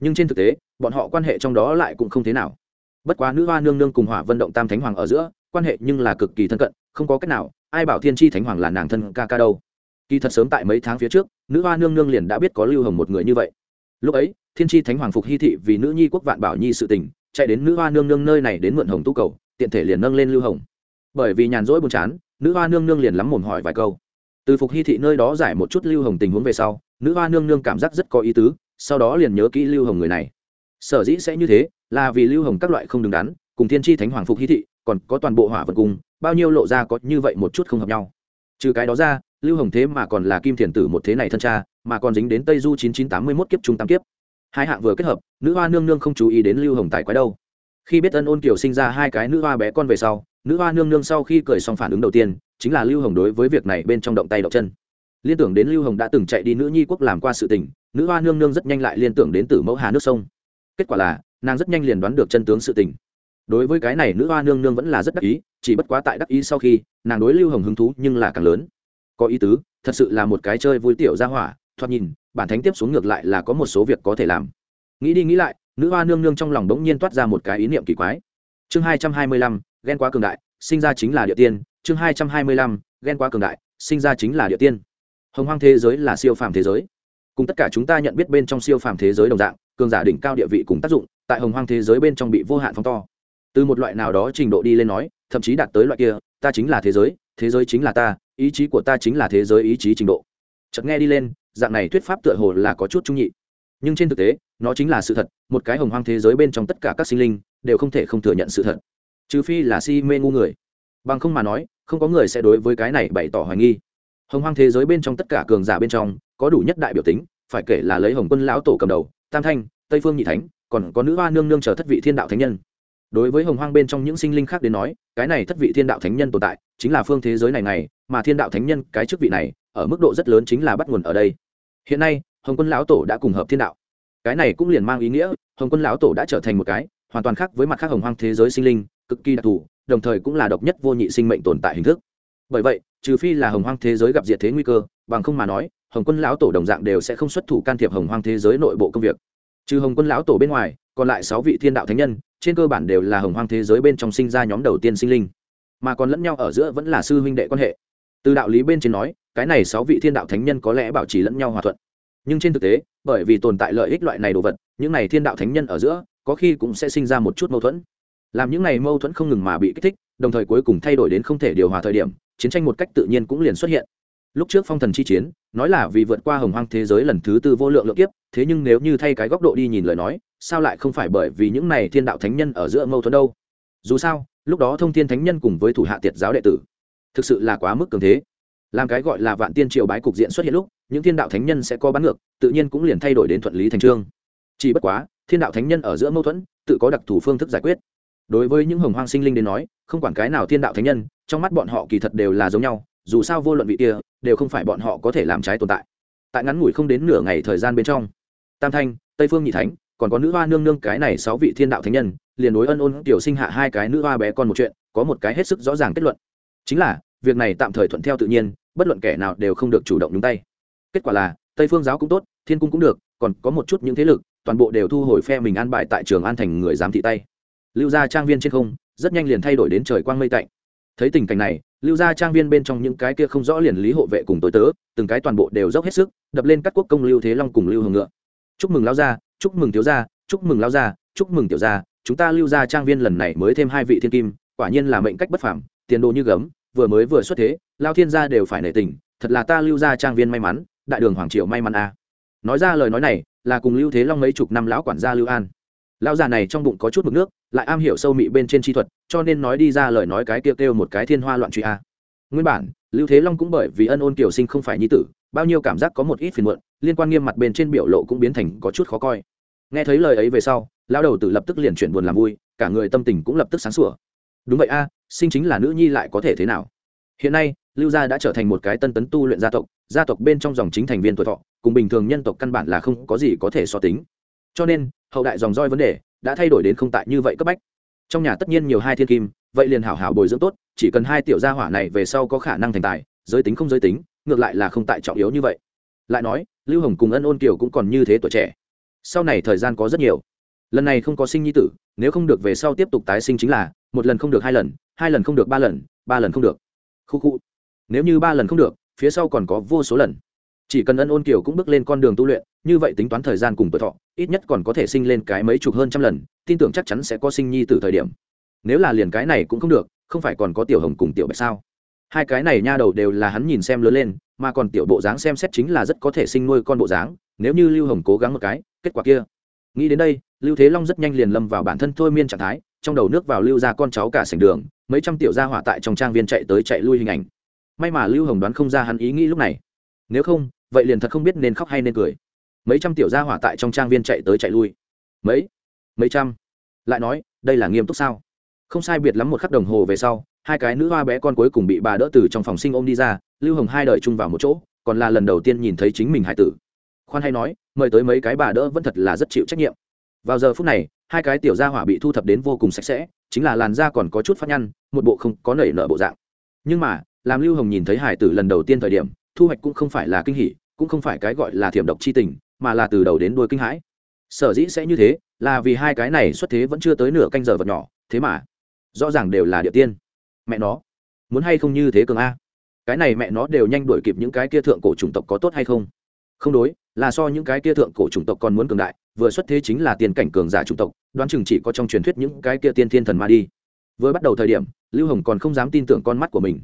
nhưng trên thực tế, bọn họ quan hệ trong đó lại cũng không thế nào. Bất quá nữ hoa nương nương cùng hỏa vân động tam thánh hoàng ở giữa, quan hệ nhưng là cực kỳ thân cận không có cách nào, ai bảo thiên tri thánh hoàng là nàng thân ca ca đâu. Kỳ thật sớm tại mấy tháng phía trước, nữ hoa nương nương liền đã biết có lưu hồng một người như vậy. Lúc ấy, thiên tri thánh hoàng phục hy thị vì nữ nhi quốc vạn bảo nhi sự tình, chạy đến nữ hoa nương nương nơi này đến mượn hồng tu cầu, tiện thể liền nâng lên lưu hồng. Bởi vì nhàn rỗi buồn chán, nữ hoa nương nương liền lắm mồm hỏi vài câu. Từ phục hy thị nơi đó giải một chút lưu hồng tình huống về sau, nữ hoa nương nương cảm giác rất có ý tứ, sau đó liền nhớ kỹ lưu hồng người này. Sở dĩ sẽ như thế, là vì lưu hồng các loại không đứng đắn, cùng thiên tri thánh hoàng phục hy thị còn có toàn bộ hỏa vật cung bao nhiêu lộ ra có như vậy một chút không hợp nhau. Trừ cái đó ra, lưu hồng thế mà còn là kim thiền tử một thế này thân cha, mà còn dính đến tây du chín chín tám mươi mốt kiếp trung tam kiếp. Hai hạng vừa kết hợp, nữ hoa nương nương không chú ý đến lưu hồng tài quái đâu. Khi biết ân ôn kiều sinh ra hai cái nữ hoa bé con về sau, nữ hoa nương nương sau khi cười xong phản ứng đầu tiên, chính là lưu hồng đối với việc này bên trong động tay động chân. Liên tưởng đến lưu hồng đã từng chạy đi nữ nhi quốc làm qua sự tình, nữ hoa nương nương rất nhanh lại liên tưởng đến tử mẫu hà nước sông. Kết quả là, nàng rất nhanh liền đoán được chân tướng sự tình đối với cái này nữ hoa nương nương vẫn là rất đắc ý, chỉ bất quá tại đắc ý sau khi, nàng đối lưu hồng hứng thú nhưng là càng lớn. Có ý tứ, thật sự là một cái chơi vui tiểu ra hỏa, thoạt nhìn, bản thánh tiếp xuống ngược lại là có một số việc có thể làm. Nghĩ đi nghĩ lại, nữ hoa nương nương trong lòng bỗng nhiên toát ra một cái ý niệm kỳ quái. Chương hai trăm hai mươi lăm, ghen quá cường đại, sinh ra chính là địa tiên. Chương hai trăm hai mươi lăm, ghen quá cường đại, sinh ra chính là địa tiên. Hồng hoang thế giới là siêu phàm thế giới. Cùng tất cả chúng ta nhận biết bên trong siêu phàm thế giới đồng dạng, cường giả đỉnh cao địa vị cùng tác dụng, tại hồng hoang thế giới bên trong bị vô hạn phóng to từ một loại nào đó trình độ đi lên nói, thậm chí đạt tới loại kia, ta chính là thế giới thế giới chính là ta, ý chí của ta chính là thế giới ý chí trình độ. Chợt nghe đi lên, dạng này thuyết pháp tựa hồ là có chút trung nhị. Nhưng trên thực tế, nó chính là sự thật, một cái hồng hoang thế giới bên trong tất cả các sinh linh đều không thể không thừa nhận sự thật. Trừ phi là si mê ngu người. Bằng không mà nói, không có người sẽ đối với cái này bày tỏ hoài nghi. Hồng hoang thế giới bên trong tất cả cường giả bên trong, có đủ nhất đại biểu tính, phải kể là lấy hồng quân lão tổ cầm đầu, tam thanh, tây phương nhị thánh, còn có nữ hoa nương nương chờ thất vị thiên đạo thánh nhân đối với hồng hoang bên trong những sinh linh khác đến nói, cái này thất vị thiên đạo thánh nhân tồn tại, chính là phương thế giới này này, mà thiên đạo thánh nhân, cái chức vị này, ở mức độ rất lớn chính là bắt nguồn ở đây. Hiện nay, hồng quân lão tổ đã cùng hợp thiên đạo. Cái này cũng liền mang ý nghĩa, hồng quân lão tổ đã trở thành một cái, hoàn toàn khác với mặt khác hồng hoang thế giới sinh linh, cực kỳ đặc thù, đồng thời cũng là độc nhất vô nhị sinh mệnh tồn tại hình thức. Bởi vậy, trừ phi là hồng hoang thế giới gặp diệt thế nguy cơ, bằng không mà nói, hồng quân lão tổ đồng dạng đều sẽ không xuất thủ can thiệp hồng hoang thế giới nội bộ công việc. Trừ hồng quân lão tổ bên ngoài, còn lại sáu vị thiên đạo thánh nhân trên cơ bản đều là hồng hoang thế giới bên trong sinh ra nhóm đầu tiên sinh linh, mà còn lẫn nhau ở giữa vẫn là sư huynh đệ quan hệ. Từ đạo lý bên trên nói, cái này sáu vị thiên đạo thánh nhân có lẽ bảo trì lẫn nhau hòa thuận. Nhưng trên thực tế, bởi vì tồn tại lợi ích loại này đồ vật, những này thiên đạo thánh nhân ở giữa, có khi cũng sẽ sinh ra một chút mâu thuẫn. Làm những này mâu thuẫn không ngừng mà bị kích thích, đồng thời cuối cùng thay đổi đến không thể điều hòa thời điểm, chiến tranh một cách tự nhiên cũng liền xuất hiện. Lúc trước phong thần chi chiến, nói là vì vượt qua hồng hoang thế giới lần thứ tư vô lượng lượng kiếp, thế nhưng nếu như thay cái góc độ đi nhìn lời nói sao lại không phải bởi vì những này thiên đạo thánh nhân ở giữa mâu thuẫn đâu? Dù sao, lúc đó thông thiên thánh nhân cùng với thủ hạ tiệt giáo đệ tử, thực sự là quá mức cường thế. Làm cái gọi là vạn tiên triều bái cục diện xuất hiện lúc, những thiên đạo thánh nhân sẽ có bắn ngược, tự nhiên cũng liền thay đổi đến thuận lý thành trương. Chỉ bất quá, thiên đạo thánh nhân ở giữa mâu thuẫn, tự có đặc thù phương thức giải quyết. Đối với những hồng hoang sinh linh đến nói, không quản cái nào thiên đạo thánh nhân, trong mắt bọn họ kỳ thật đều là giống nhau, dù sao vô luận vị kia, đều không phải bọn họ có thể làm trái tồn tại. Tại ngắn ngủi không đến nửa ngày thời gian bên trong, tam thanh, tây phương nhị thánh còn có nữ hoa nương nương cái này sáu vị thiên đạo thánh nhân, liền đối ân ôn tiểu sinh hạ hai cái nữ hoa bé con một chuyện, có một cái hết sức rõ ràng kết luận. Chính là, việc này tạm thời thuận theo tự nhiên, bất luận kẻ nào đều không được chủ động nhúng tay. Kết quả là, tây phương giáo cũng tốt, thiên cung cũng được, còn có một chút những thế lực, toàn bộ đều thu hồi phe mình an bài tại trường an thành người giám thị tay. Lưu gia trang viên trên không, rất nhanh liền thay đổi đến trời quang mây tạnh. Thấy tình cảnh này, lưu gia trang viên bên trong những cái kia không rõ liền lý hộ vệ cùng tối tớ, từng cái toàn bộ đều dốc hết sức, đập lên các quốc công lưu thế long cùng lưu hồng ngựa. Chúc mừng lao gia chúc mừng thiếu gia, chúc mừng lao gia, chúc mừng tiểu gia, chúng ta lưu gia trang viên lần này mới thêm hai vị thiên kim, quả nhiên là mệnh cách bất phẳng tiền đồ như gấm, vừa mới vừa xuất thế lao thiên gia đều phải nể tình, thật là ta lưu gia trang viên may mắn, đại đường hoàng triều may mắn a à. nói ra lời nói này, là cùng lưu thế long mấy chục năm lão quản gia lưu an lão già này trong bụng có chút mực nước, lại am hiểu sâu mị bên trên chi thuật, cho nên nói đi ra lời nói cái kêu kêu một cái thiên hoa loạn truy a nguyên bản, lưu thế long cũng bởi vì ân ôn kiều sinh không phải nhi tử bao nhiêu cảm giác có một ít phiền muộn, liên quan nghiêm mặt bên trên biểu lộ cũng biến thành có chút khó coi. Nghe thấy lời ấy về sau, lão đầu tử lập tức liền chuyển buồn làm vui, cả người tâm tình cũng lập tức sáng sủa. Đúng vậy a, sinh chính là nữ nhi lại có thể thế nào? Hiện nay, lưu gia đã trở thành một cái tân tấn tu luyện gia tộc gia tộc bên trong dòng chính thành viên tuổi thọ, cùng bình thường nhân tộc căn bản là không có gì có thể so tính. Cho nên, hậu đại dòng roi vấn đề đã thay đổi đến không tại như vậy cấp bách. Trong nhà tất nhiên nhiều hai thiên kim, vậy liền hảo hảo bồi dưỡng tốt, chỉ cần hai tiểu gia hỏa này về sau có khả năng thành tài, giới tính không giới tính ngược lại là không tại trọng yếu như vậy. Lại nói, lưu hồng cùng ân ôn kiều cũng còn như thế tuổi trẻ. Sau này thời gian có rất nhiều. Lần này không có sinh nhi tử, nếu không được về sau tiếp tục tái sinh chính là, một lần không được hai lần hai lần không được ba lần ba lần không được. Khu khu. Nếu như ba lần không được, phía sau còn có vô số lần. Chỉ cần ân ôn kiều cũng bước lên con đường tu luyện, như vậy tính toán thời gian cùng tuổi thọ, ít nhất còn có thể sinh lên cái mấy chục hơn trăm lần, tin tưởng chắc chắn sẽ có sinh nhi từ thời điểm. Nếu là liền cái này cũng không được, không phải còn có tiểu hồng cùng tiểu bạch sao? Hai cái này nha đầu đều là hắn nhìn xem lớn lên, mà còn tiểu bộ dáng xem xét chính là rất có thể sinh nuôi con bộ dáng, nếu như lưu hồng cố gắng một cái, kết quả kia. Nghĩ đến đây, lưu thế long rất nhanh liền lâm vào bản thân thôi miên trạng thái, trong đầu nước vào lưu ra con cháu cả sảnh đường, mấy trăm tiểu gia hỏa tại trong trang viên chạy tới chạy lui hình ảnh. May mà lưu hồng đoán không ra hắn ý nghĩ lúc này. Nếu không, vậy liền thật không biết nên khóc hay nên cười. Mấy trăm tiểu gia hỏa tại trong trang viên chạy tới chạy lui. Mấy? Mấy trăm? Lại nói, đây là nghiêm túc sao? Không sai biệt lắm một khắc đồng hồ về sau, hai cái nữ hoa bé con cuối cùng bị bà đỡ từ trong phòng sinh ôm đi ra, lưu hồng hai đời chung vào một chỗ, còn là lần đầu tiên nhìn thấy chính mình hải tử. Khoan hay nói, mời tới mấy cái bà đỡ vẫn thật là rất chịu trách nhiệm. Vào giờ phút này, hai cái tiểu gia hỏa bị thu thập đến vô cùng sạch sẽ, chính là làn da còn có chút phát nhăn, một bộ không có nảy nở bộ dạng. Nhưng mà, làm lưu hồng nhìn thấy hải tử lần đầu tiên thời điểm, thu hoạch cũng không phải là kinh hỉ, cũng không phải cái gọi là thiểm độc chi tình, mà là từ đầu đến đuôi kinh hãi. Sở dĩ sẽ như thế, là vì hai cái này xuất thế vẫn chưa tới nửa canh giờ vật nhỏ, thế mà rõ ràng đều là địa tiên. Mẹ nó, muốn hay không như thế cường a? Cái này mẹ nó đều nhanh đuổi kịp những cái kia thượng cổ chủng tộc có tốt hay không? Không đối, là so những cái kia thượng cổ chủng tộc còn muốn cường đại, vừa xuất thế chính là tiền cảnh cường giả chủng tộc, đoán chừng chỉ có trong truyền thuyết những cái kia tiên thiên thần ma đi. Vừa bắt đầu thời điểm, lưu hồng còn không dám tin tưởng con mắt của mình.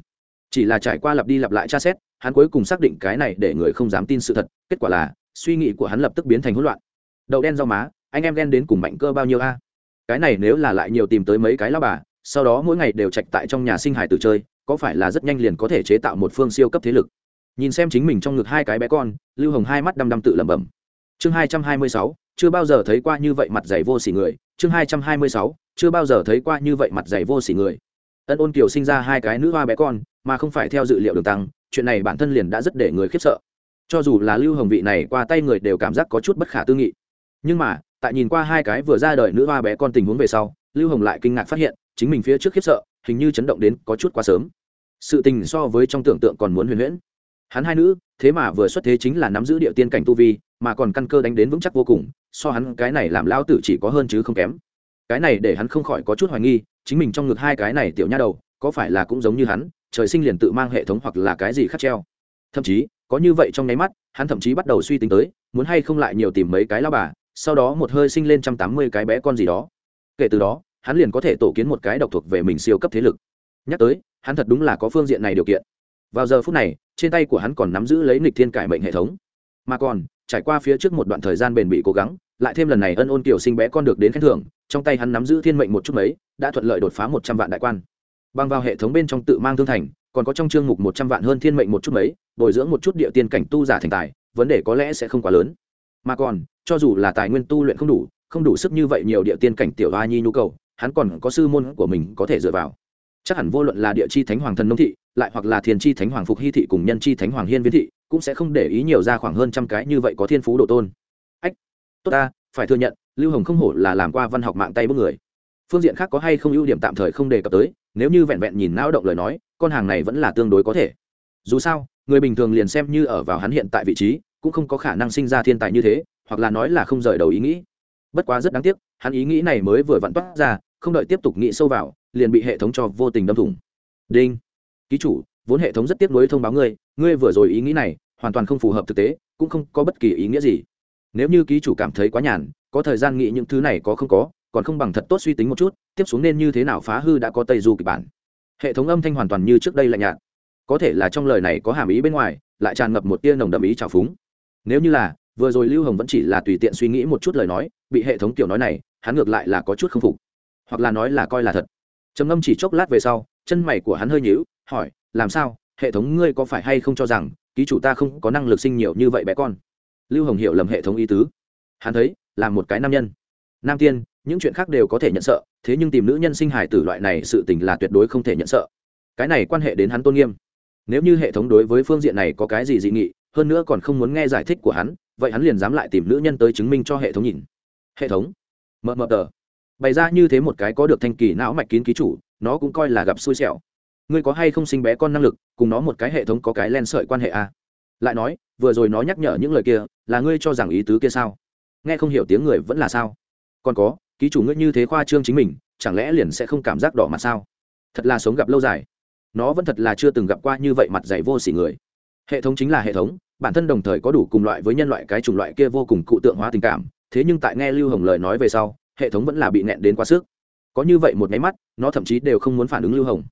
Chỉ là trải qua lặp đi lặp lại tra xét, hắn cuối cùng xác định cái này để người không dám tin sự thật, kết quả là, suy nghĩ của hắn lập tức biến thành hỗn loạn. Đậu đen rau má, anh em đen đến cùng mạnh cơ bao nhiêu a? Cái này nếu là lại nhiều tìm tới mấy cái lao bà sau đó mỗi ngày đều trạch tại trong nhà sinh hải tử chơi, có phải là rất nhanh liền có thể chế tạo một phương siêu cấp thế lực? Nhìn xem chính mình trong ngực hai cái bé con, lưu hồng hai mắt đăm đăm tự lẩm bẩm. Chương hai trăm hai mươi sáu, chưa bao giờ thấy qua như vậy mặt dày vô s ỉ người. Chương hai trăm hai mươi sáu, chưa bao giờ thấy qua như vậy mặt dày vô s ỉ người. Ân ôn kiều sinh ra hai cái nữ hoa bé con, mà không phải theo dự liệu đường tăng, chuyện này bản thân liền đã rất để người khiếp sợ. Cho dù là lưu hồng vị này qua tay người đều cảm giác có chút bất khả tư nghị. Nhưng mà, tại nhìn qua hai cái vừa ra đời nữ hoa bé con tình huống về sau, lưu hồng lại kinh ngạc phát hiện chính mình phía trước khiếp sợ, hình như chấn động đến có chút quá sớm. Sự tình so với trong tưởng tượng còn muốn huyền huyễn. Hắn hai nữ, thế mà vừa xuất thế chính là nắm giữ địa tiên cảnh tu vi, mà còn căn cơ đánh đến vững chắc vô cùng, so hắn cái này làm lao tử chỉ có hơn chứ không kém. Cái này để hắn không khỏi có chút hoài nghi, chính mình trong ngực hai cái này tiểu nha đầu, có phải là cũng giống như hắn, trời sinh liền tự mang hệ thống hoặc là cái gì khác treo. Thậm chí, có như vậy trong nháy mắt, hắn thậm chí bắt đầu suy tính tới, muốn hay không lại nhiều tìm mấy cái lao bà, sau đó một hơi sinh lên trăm tám mươi cái bé con gì đó. Kể từ đó hắn liền có thể tổ kiến một cái độc thuộc về mình siêu cấp thế lực. Nhắc tới, hắn thật đúng là có phương diện này điều kiện. Vào giờ phút này, trên tay của hắn còn nắm giữ lấy nịch thiên cải mệnh hệ thống. Mà còn, trải qua phía trước một đoạn thời gian bền bỉ cố gắng, lại thêm lần này ân ôn kiểu sinh bé con được đến khen thưởng, trong tay hắn nắm giữ thiên mệnh một chút mấy, đã thuận lợi đột phá một trăm vạn đại quan. Bằng vào hệ thống bên trong tự mang thương thành, còn có trong chương mục một trăm vạn hơn thiên mệnh một chút mấy, bồi dưỡng một chút địa tiên cảnh tu giả thành tài, vấn đề có lẽ sẽ không quá lớn. Mà còn, cho dù là tài nguyên tu luyện không đủ không đủ sức như vậy nhiều địa tiên cảnh tiểu hoa nhi nhu cầu hắn còn có sư môn của mình có thể dựa vào. Chắc hẳn vô luận là địa chi thánh hoàng thần nông thị, lại hoặc là thiền chi thánh hoàng phục hy thị cùng nhân chi thánh hoàng hiên viễn thị, cũng sẽ không để ý nhiều ra khoảng hơn trăm cái như vậy có thiên phú độ tôn. Ách, tốt ta, phải thừa nhận, lưu hồng không hổ là làm qua văn học mạng tay bước người. Phương diện khác có hay không ưu điểm tạm thời không đề cập tới, nếu như vẹn vẹn nhìn não động lời nói, con hàng này vẫn là tương đối có thể. Dù sao, người bình thường liền xem như ở vào hắn hiện tại vị trí, cũng không có khả năng sinh ra thiên tài như thế, hoặc là nói là không rời đầu ý nghĩ. Bất quá rất đáng tiếc, hắn ý nghĩ này mới vừa vặn toát ra không đợi tiếp tục nghĩ sâu vào, liền bị hệ thống cho vô tình đâm thủng. Đinh. Ký chủ, vốn hệ thống rất tiếc nuối thông báo ngươi ngươi vừa rồi ý nghĩ này, hoàn toàn không phù hợp thực tế, cũng không có bất kỳ ý nghĩa gì. Nếu như ký chủ cảm thấy quá nhàn, có thời gian nghĩ những thứ này có không có, còn không bằng thật tốt suy tính một chút, tiếp xuống nên như thế nào phá hư đã có tây du kịch bản. Hệ thống âm thanh hoàn toàn như trước đây lạnh nhạt. Có thể là trong lời này có hàm ý bên ngoài, lại tràn ngập một tia nồng đậm ý trào phúng. Nếu như là, vừa rồi lưu hồng vẫn chỉ là tùy tiện suy nghĩ một chút lời nói, bị hệ thống kiểu nói này, hắn ngược lại là có chút k phục hoặc là nói là coi là thật. Trầm ngâm chỉ chốc lát về sau, chân mày của hắn hơi nhíu, hỏi, làm sao? Hệ thống ngươi có phải hay không cho rằng, ký chủ ta không có năng lực sinh nhiều như vậy bé con? Lưu hồng hiểu lầm hệ thống ý tứ. Hắn thấy, là một cái nam nhân. Nam tiên, những chuyện khác đều có thể nhận sợ, thế nhưng tìm nữ nhân sinh hài tử loại này sự tình là tuyệt đối không thể nhận sợ. Cái này quan hệ đến hắn tôn nghiêm. Nếu như hệ thống đối với phương diện này có cái gì dị nghị, hơn nữa còn không muốn nghe giải thích của hắn, vậy hắn liền dám lại tìm nữ nhân tới chứng minh cho hệ thống nhìn. Hệ thống. Mờ mờ tờ bày ra như thế một cái có được thanh kỳ não mạch kín ký chủ, nó cũng coi là gặp xui xẻo. Ngươi có hay không sinh bé con năng lực, cùng nó một cái hệ thống có cái len sợi quan hệ a à? lại nói, vừa rồi nó nhắc nhở những lời kia, là ngươi cho rằng ý tứ kia sao? Nghe không hiểu tiếng người vẫn là sao? Còn có, ký chủ ngươi như thế khoa trương chính mình, chẳng lẽ liền sẽ không cảm giác đỏ mặt sao? Thật là sống gặp lâu dài. Nó vẫn thật là chưa từng gặp qua như vậy mặt dày vô s ỉ người. Hệ thống chính là hệ thống, bản thân đồng thời có đủ cùng loại với nhân loại cái chủng loại kia vô cùng cụ tượng hóa tình cảm, thế nhưng tại nghe lưu hồng lời nói về sau hệ thống vẫn là bị nẹn đến quá sức. Có như vậy một máy mắt, nó thậm chí đều không muốn phản ứng lưu hồng.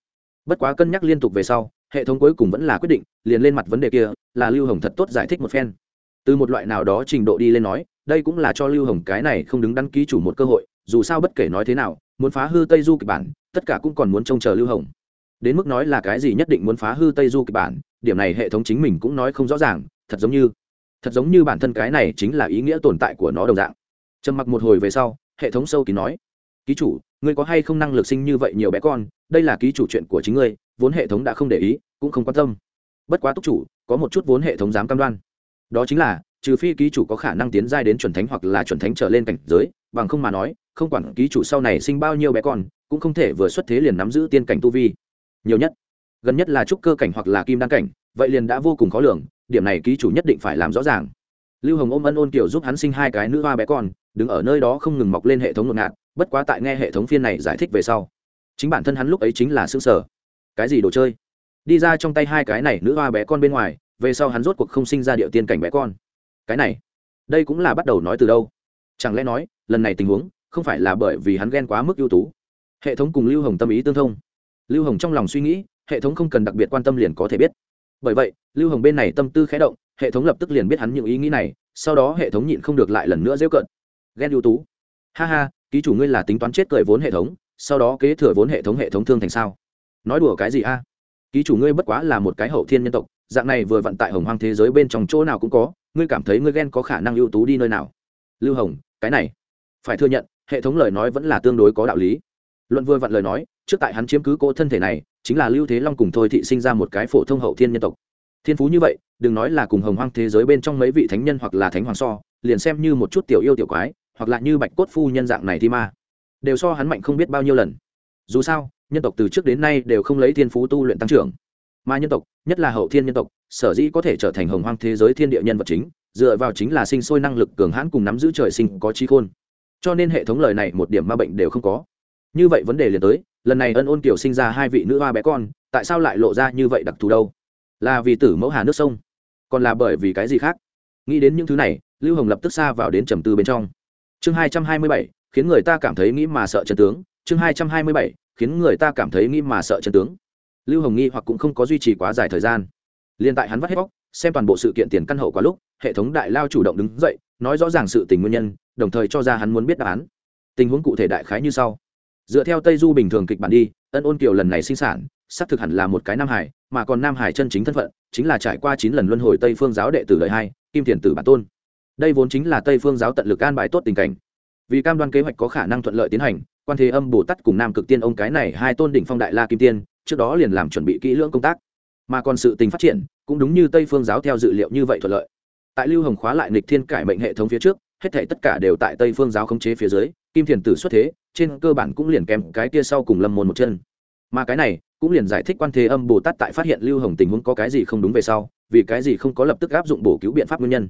Bất quá cân nhắc liên tục về sau, hệ thống cuối cùng vẫn là quyết định, liền lên mặt vấn đề kia, là lưu hồng thật tốt giải thích một phen. Từ một loại nào đó trình độ đi lên nói, đây cũng là cho lưu hồng cái này không đứng đăng ký chủ một cơ hội, dù sao bất kể nói thế nào, muốn phá hư tây du kịch bản, tất cả cũng còn muốn trông chờ lưu hồng. Đến mức nói là cái gì nhất định muốn phá hư tây du kịch bản, điểm này hệ thống chính mình cũng nói không rõ ràng, thật giống như, thật giống như bản thân cái này chính là ý nghĩa tồn tại của nó đồng dạng. Trầm mặc một hồi về sau hệ thống sâu kín nói, ký chủ, ngươi có hay không năng lực sinh như vậy nhiều bé con? Đây là ký chủ chuyện của chính ngươi, vốn hệ thống đã không để ý, cũng không quan tâm. Bất quá túc chủ, có một chút vốn hệ thống dám cam đoan. Đó chính là, trừ phi ký chủ có khả năng tiến giai đến chuẩn thánh hoặc là chuẩn thánh trở lên cảnh giới, bằng không mà nói, không quản ký chủ sau này sinh bao nhiêu bé con, cũng không thể vừa xuất thế liền nắm giữ tiên cảnh tu vi. Nhiều nhất, gần nhất là trúc cơ cảnh hoặc là kim đăng cảnh, vậy liền đã vô cùng khó lường, điểm này ký chủ nhất định phải làm rõ ràng lưu hồng ôm ân ôn kiểu giúp hắn sinh hai cái nữ hoa bé con, đứng ở nơi đó không ngừng mọc lên hệ thống ngột ngạt bất quá tại nghe hệ thống phiên này giải thích về sau. Chính bản thân hắn lúc ấy chính là xương sở cái gì đồ chơi? Đi ra trong tay hai cái này nữ hoa bé con bên ngoài, về sau hắn rốt cuộc không sinh ra điệu tiên cảnh bé con. Cái này, đây cũng là bắt đầu nói từ đâu? Chẳng lẽ nói, lần này tình huống, không phải là bởi vì hắn ghen quá mức ưu tú? Hệ thống cùng lưu hồng tâm ý tương thông. Lưu hồng trong lòng suy nghĩ, hệ thống không cần đặc biệt quan tâm liền có thể biết. Bởi vậy, lưu hồng bên này tâm tư khé động hệ thống lập tức liền biết hắn những ý nghĩ này, sau đó hệ thống nhịn không được lại lần nữa dễ cận ghen ưu tú. Ha ha, ký chủ ngươi là tính toán chết cười vốn hệ thống, sau đó kế thừa vốn hệ thống hệ thống thương thành sao? Nói đùa cái gì a? Ký chủ ngươi bất quá là một cái hậu thiên nhân tộc, dạng này vừa vận tại hồng hoang thế giới bên trong chỗ nào cũng có, ngươi cảm thấy ngươi ghen có khả năng ưu tú đi nơi nào? Lưu hồng, cái này. Phải thừa nhận, hệ thống lời nói vẫn là tương đối có đạo lý. Luận vừa vặn lời nói, trước tại hắn chiếm cứ cỗ thân thể này, chính là lưu thế long cùng thôi thị sinh ra một cái phổ thông hậu thiên nhân tộc. Thiên phú như vậy đừng nói là cùng hồng hoang thế giới bên trong mấy vị thánh nhân hoặc là thánh hoàng so, liền xem như một chút tiểu yêu tiểu quái, hoặc là như bạch cốt phu nhân dạng này thì ma đều so hắn mạnh không biết bao nhiêu lần. Dù sao, nhân tộc từ trước đến nay đều không lấy thiên phú tu luyện tăng trưởng. Mà nhân tộc, nhất là hậu thiên nhân tộc, sở dĩ có thể trở thành hồng hoang thế giới thiên địa nhân vật chính, dựa vào chính là sinh sôi năng lực cường hãn cùng nắm giữ trời sinh có trí khôn. Cho nên hệ thống lời này một điểm ma bệnh đều không có. Như vậy vấn đề liền tới, lần này ân ôn kiều sinh ra hai vị nữ hoa bé con, tại sao lại lộ ra như vậy đặc thù đâu? Là vì tử mẫu hà nước sông còn là bởi vì cái gì khác? Nghĩ đến những thứ này, lưu hồng lập tức xa vào đến trầm tư bên trong. Chương hai trăm hai mươi bảy, khiến người ta cảm thấy nghĩ mà sợ chân tướng. Chương hai trăm hai mươi bảy, khiến người ta cảm thấy nghĩ mà sợ chân tướng. Lưu hồng nghi hoặc cũng không có duy trì quá dài thời gian. Liên tại hắn vắt hết bóc xem toàn bộ sự kiện tiền căn hậu quá lúc, hệ thống đại lao chủ động đứng dậy, nói rõ ràng sự tình nguyên nhân, đồng thời cho ra hắn muốn biết đáp án. Tình huống cụ thể đại khái như sau. Dựa theo tây du bình thường kịch bản đi, ân ôn kiều lần này sinh sản, xác thực hẳn là một cái nam hải mà còn nam hải chân chính thân phận, chính là trải qua chín lần luân hồi tây phương giáo đệ tử đời hai, kim thiền tử bản tôn. Đây vốn chính là tây phương giáo tận lực an bài tốt tình cảnh. Vì cam đoan kế hoạch có khả năng thuận lợi tiến hành, quan thế âm, bồ tát cùng nam cực tiên ông cái này hai tôn đỉnh phong đại la kim tiên, trước đó liền làm chuẩn bị kỹ lưỡng công tác. Mà còn sự tình phát triển, cũng đúng như tây phương giáo theo dự liệu như vậy thuận lợi. Tại lưu hồng khóa lại nịch thiên cải mệnh hệ thống phía trước, hết thể tất cả đều tại tây phương giáo khống chế phía dưới, kim thiền tử xuất thế, trên cơ bản cũng liền kèm cái kia sau cùng lâm môn một chân. Mà cái này cũng liền giải thích quan thế âm bồ tát tại phát hiện lưu hồng tình huống có cái gì không đúng về sau, vì cái gì không có lập tức áp dụng bổ cứu biện pháp nguyên nhân.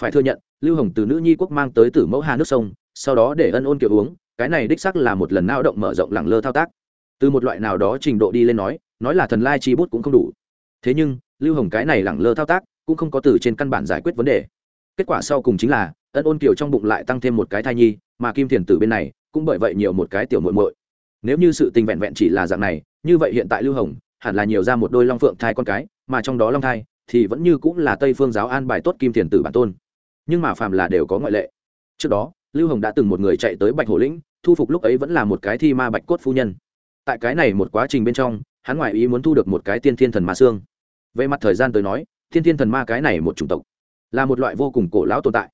Phải thừa nhận, lưu hồng từ nữ nhi quốc mang tới tử mẫu hà nước sông, sau đó để ân ôn kiểu uống, cái này đích sắc là một lần lao động mở rộng lẳng lơ thao tác. Từ một loại nào đó trình độ đi lên nói nói là thần lai chi bút cũng không đủ. Thế nhưng, lưu hồng cái này lẳng lơ thao tác, cũng không có từ trên căn bản giải quyết vấn đề. Kết quả sau cùng chính là, ân ôn kiểu trong bụng lại tăng thêm một cái thai nhi, mà kim thiền tử bên này, cũng bởi vậy nhiều một cái tiểu muội muội nếu như sự tình vẹn vẹn chỉ là dạng này, như vậy hiện tại lưu hồng hẳn là nhiều ra một đôi long phượng thai con cái, mà trong đó long thai thì vẫn như cũng là tây phương giáo an bài tốt kim thiền tử bản tôn. Nhưng mà phàm là đều có ngoại lệ. Trước đó, lưu hồng đã từng một người chạy tới bạch hổ lĩnh, thu phục lúc ấy vẫn là một cái thi ma bạch cốt phu nhân. Tại cái này một quá trình bên trong, hắn ngoại ý muốn thu được một cái tiên thiên thần ma xương. Về mặt thời gian tới nói, tiên thiên thần ma cái này một chủng tộc là một loại vô cùng cổ lão tồn tại.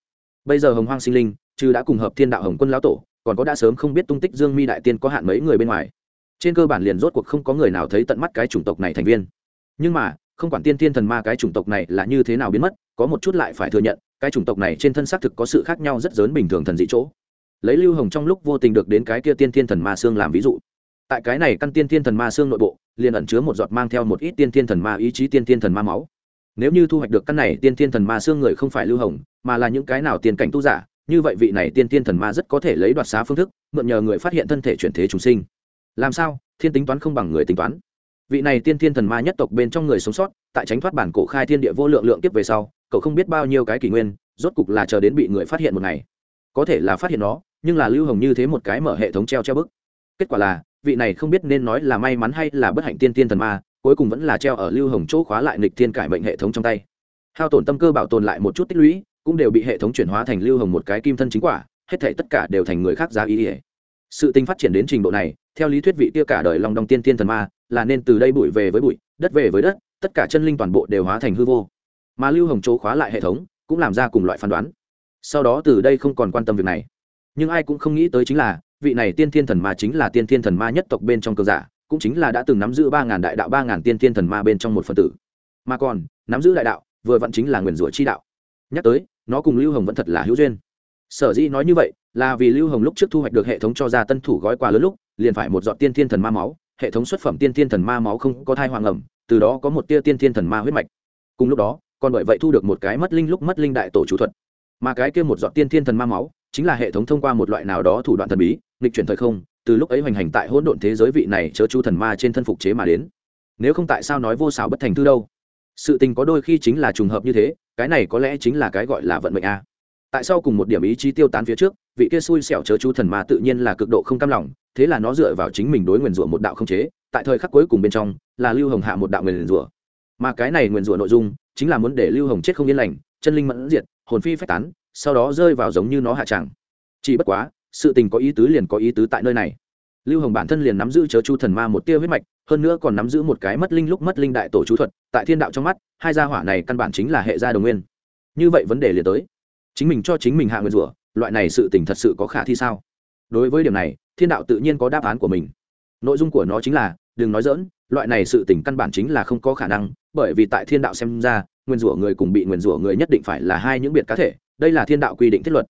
Bây giờ hồng hoang sinh linh chứ đã cùng hợp thiên đạo hồng quân lão tổ còn có đã sớm không biết tung tích dương mi đại tiên có hạn mấy người bên ngoài. Trên cơ bản liền rốt cuộc không có người nào thấy tận mắt cái chủng tộc này thành viên. Nhưng mà, không quản tiên thiên thần ma cái chủng tộc này là như thế nào biến mất, có một chút lại phải thừa nhận, cái chủng tộc này trên thân xác thực có sự khác nhau rất lớn bình thường thần dị chỗ. Lấy lưu hồng trong lúc vô tình được đến cái kia tiên thiên thần ma xương làm ví dụ. Tại cái này căn tiên thiên thần ma xương nội bộ, liền ẩn chứa một giọt mang theo một ít tiên thiên thần ma ý chí tiên thiên thần ma máu. Nếu như thu hoạch được căn này, tiên thiên thần ma xương người không phải lưu hồng, mà là những cái nào tiền cảnh tu giả như vậy vị này tiên thiên thần ma rất có thể lấy đoạt xá phương thức, mượn nhờ người phát hiện thân thể chuyển thế trùng sinh. Làm sao? Thiên tính toán không bằng người tính toán. Vị này tiên thiên thần ma nhất tộc bên trong người sống sót, tại tránh thoát bản cổ khai thiên địa vô lượng lượng tiếp về sau, cậu không biết bao nhiêu cái kỷ nguyên, rốt cục là chờ đến bị người phát hiện một ngày. Có thể là phát hiện nó, nhưng là lưu hồng như thế một cái mở hệ thống treo treo bức. Kết quả là, vị này không biết nên nói là may mắn hay là bất hạnh tiên tiên thần ma, cuối cùng vẫn là treo ở lưu hồng chỗ khóa lại nịch thiên cải mệnh hệ thống trong tay. Hao tổn tâm cơ bảo tồn lại một chút tích lũy cũng đều bị hệ thống chuyển hóa thành lưu hồng một cái kim thân chính quả, hết thể tất cả đều thành người khác giá ý ỉa sự tình phát triển đến trình độ này, theo lý thuyết vị kia cả đời lòng đong tiên tiên thần ma, là nên từ đây bụi về với bụi, đất về với đất, tất cả chân linh toàn bộ đều hóa thành hư vô. Mà lưu hồng chỗ khóa lại hệ thống, cũng làm ra cùng loại phán đoán. Sau đó từ đây không còn quan tâm việc này. Nhưng ai cũng không nghĩ tới chính là, vị này tiên thiên thần ma chính là tiên thiên thần ma nhất tộc bên trong cơ giả, cũng chính là đã từng nắm giữ ba ngàn đại đạo, ba ngàn tiên thiên thần ma bên trong một phần tử. Mà còn, nắm giữ đại đạo, vừa vặn chính là nguyền rủa chi đạo nhắc tới, nó cùng lưu hồng vẫn thật là hữu duyên. Sở dĩ nói như vậy là vì lưu hồng lúc trước thu hoạch được hệ thống cho ra tân thủ gói quà lớn lúc, liền phải một dọn tiên thiên thần ma máu, hệ thống xuất phẩm tiên thiên thần ma máu không có thai hoàng ẩm, từ đó có một tia tiên thiên thần ma huyết mạch. Cùng lúc đó, còn bởi vậy thu được một cái mất linh lúc mất linh đại tổ chủ thuật. Mà cái kia một dọn tiên thiên thần ma máu chính là hệ thống thông qua một loại nào đó thủ đoạn thần bí, nghịch chuyển thời không, từ lúc ấy hoành hành tại hỗn độn thế giới vị này chớ chú thần ma trên thân phục chế mà đến. Nếu không tại sao nói vô xảo bất thành thư đâu? Sự tình có đôi khi chính là trùng hợp như thế cái này có lẽ chính là cái gọi là vận mệnh a. Tại sao cùng một điểm ý chí tiêu tán phía trước, vị kia xui xẻo chớ chú thần ma tự nhiên là cực độ không cam lòng, thế là nó dựa vào chính mình đối nguyền rủa một đạo không chế, tại thời khắc cuối cùng bên trong, là lưu hồng hạ một đạo nguyền rủa. Mà cái này nguyền rủa nội dung, chính là muốn để lưu hồng chết không yên lành, chân linh mẫn diệt, hồn phi phách tán, sau đó rơi vào giống như nó hạ tràng chỉ bất quá, sự tình có ý tứ liền có ý tứ tại nơi này. Lưu hồng bản thân liền nắm giữ chớ chu thần ma một tia huyết mạch hơn nữa còn nắm giữ một cái mất linh lúc mất linh đại tổ chú thuật, tại thiên đạo trong mắt, hai gia hỏa này căn bản chính là hệ gia đồng nguyên. Như vậy vấn đề liền tới. Chính mình cho chính mình hạ nguyên rủa, loại này sự tình thật sự có khả thi sao? Đối với điểm này, thiên đạo tự nhiên có đáp án của mình. Nội dung của nó chính là, đừng nói dỡn loại này sự tình căn bản chính là không có khả năng, bởi vì tại thiên đạo xem ra, nguyên rủa người cùng bị nguyên rủa người nhất định phải là hai những biệt cá thể, đây là thiên đạo quy định thiết luật.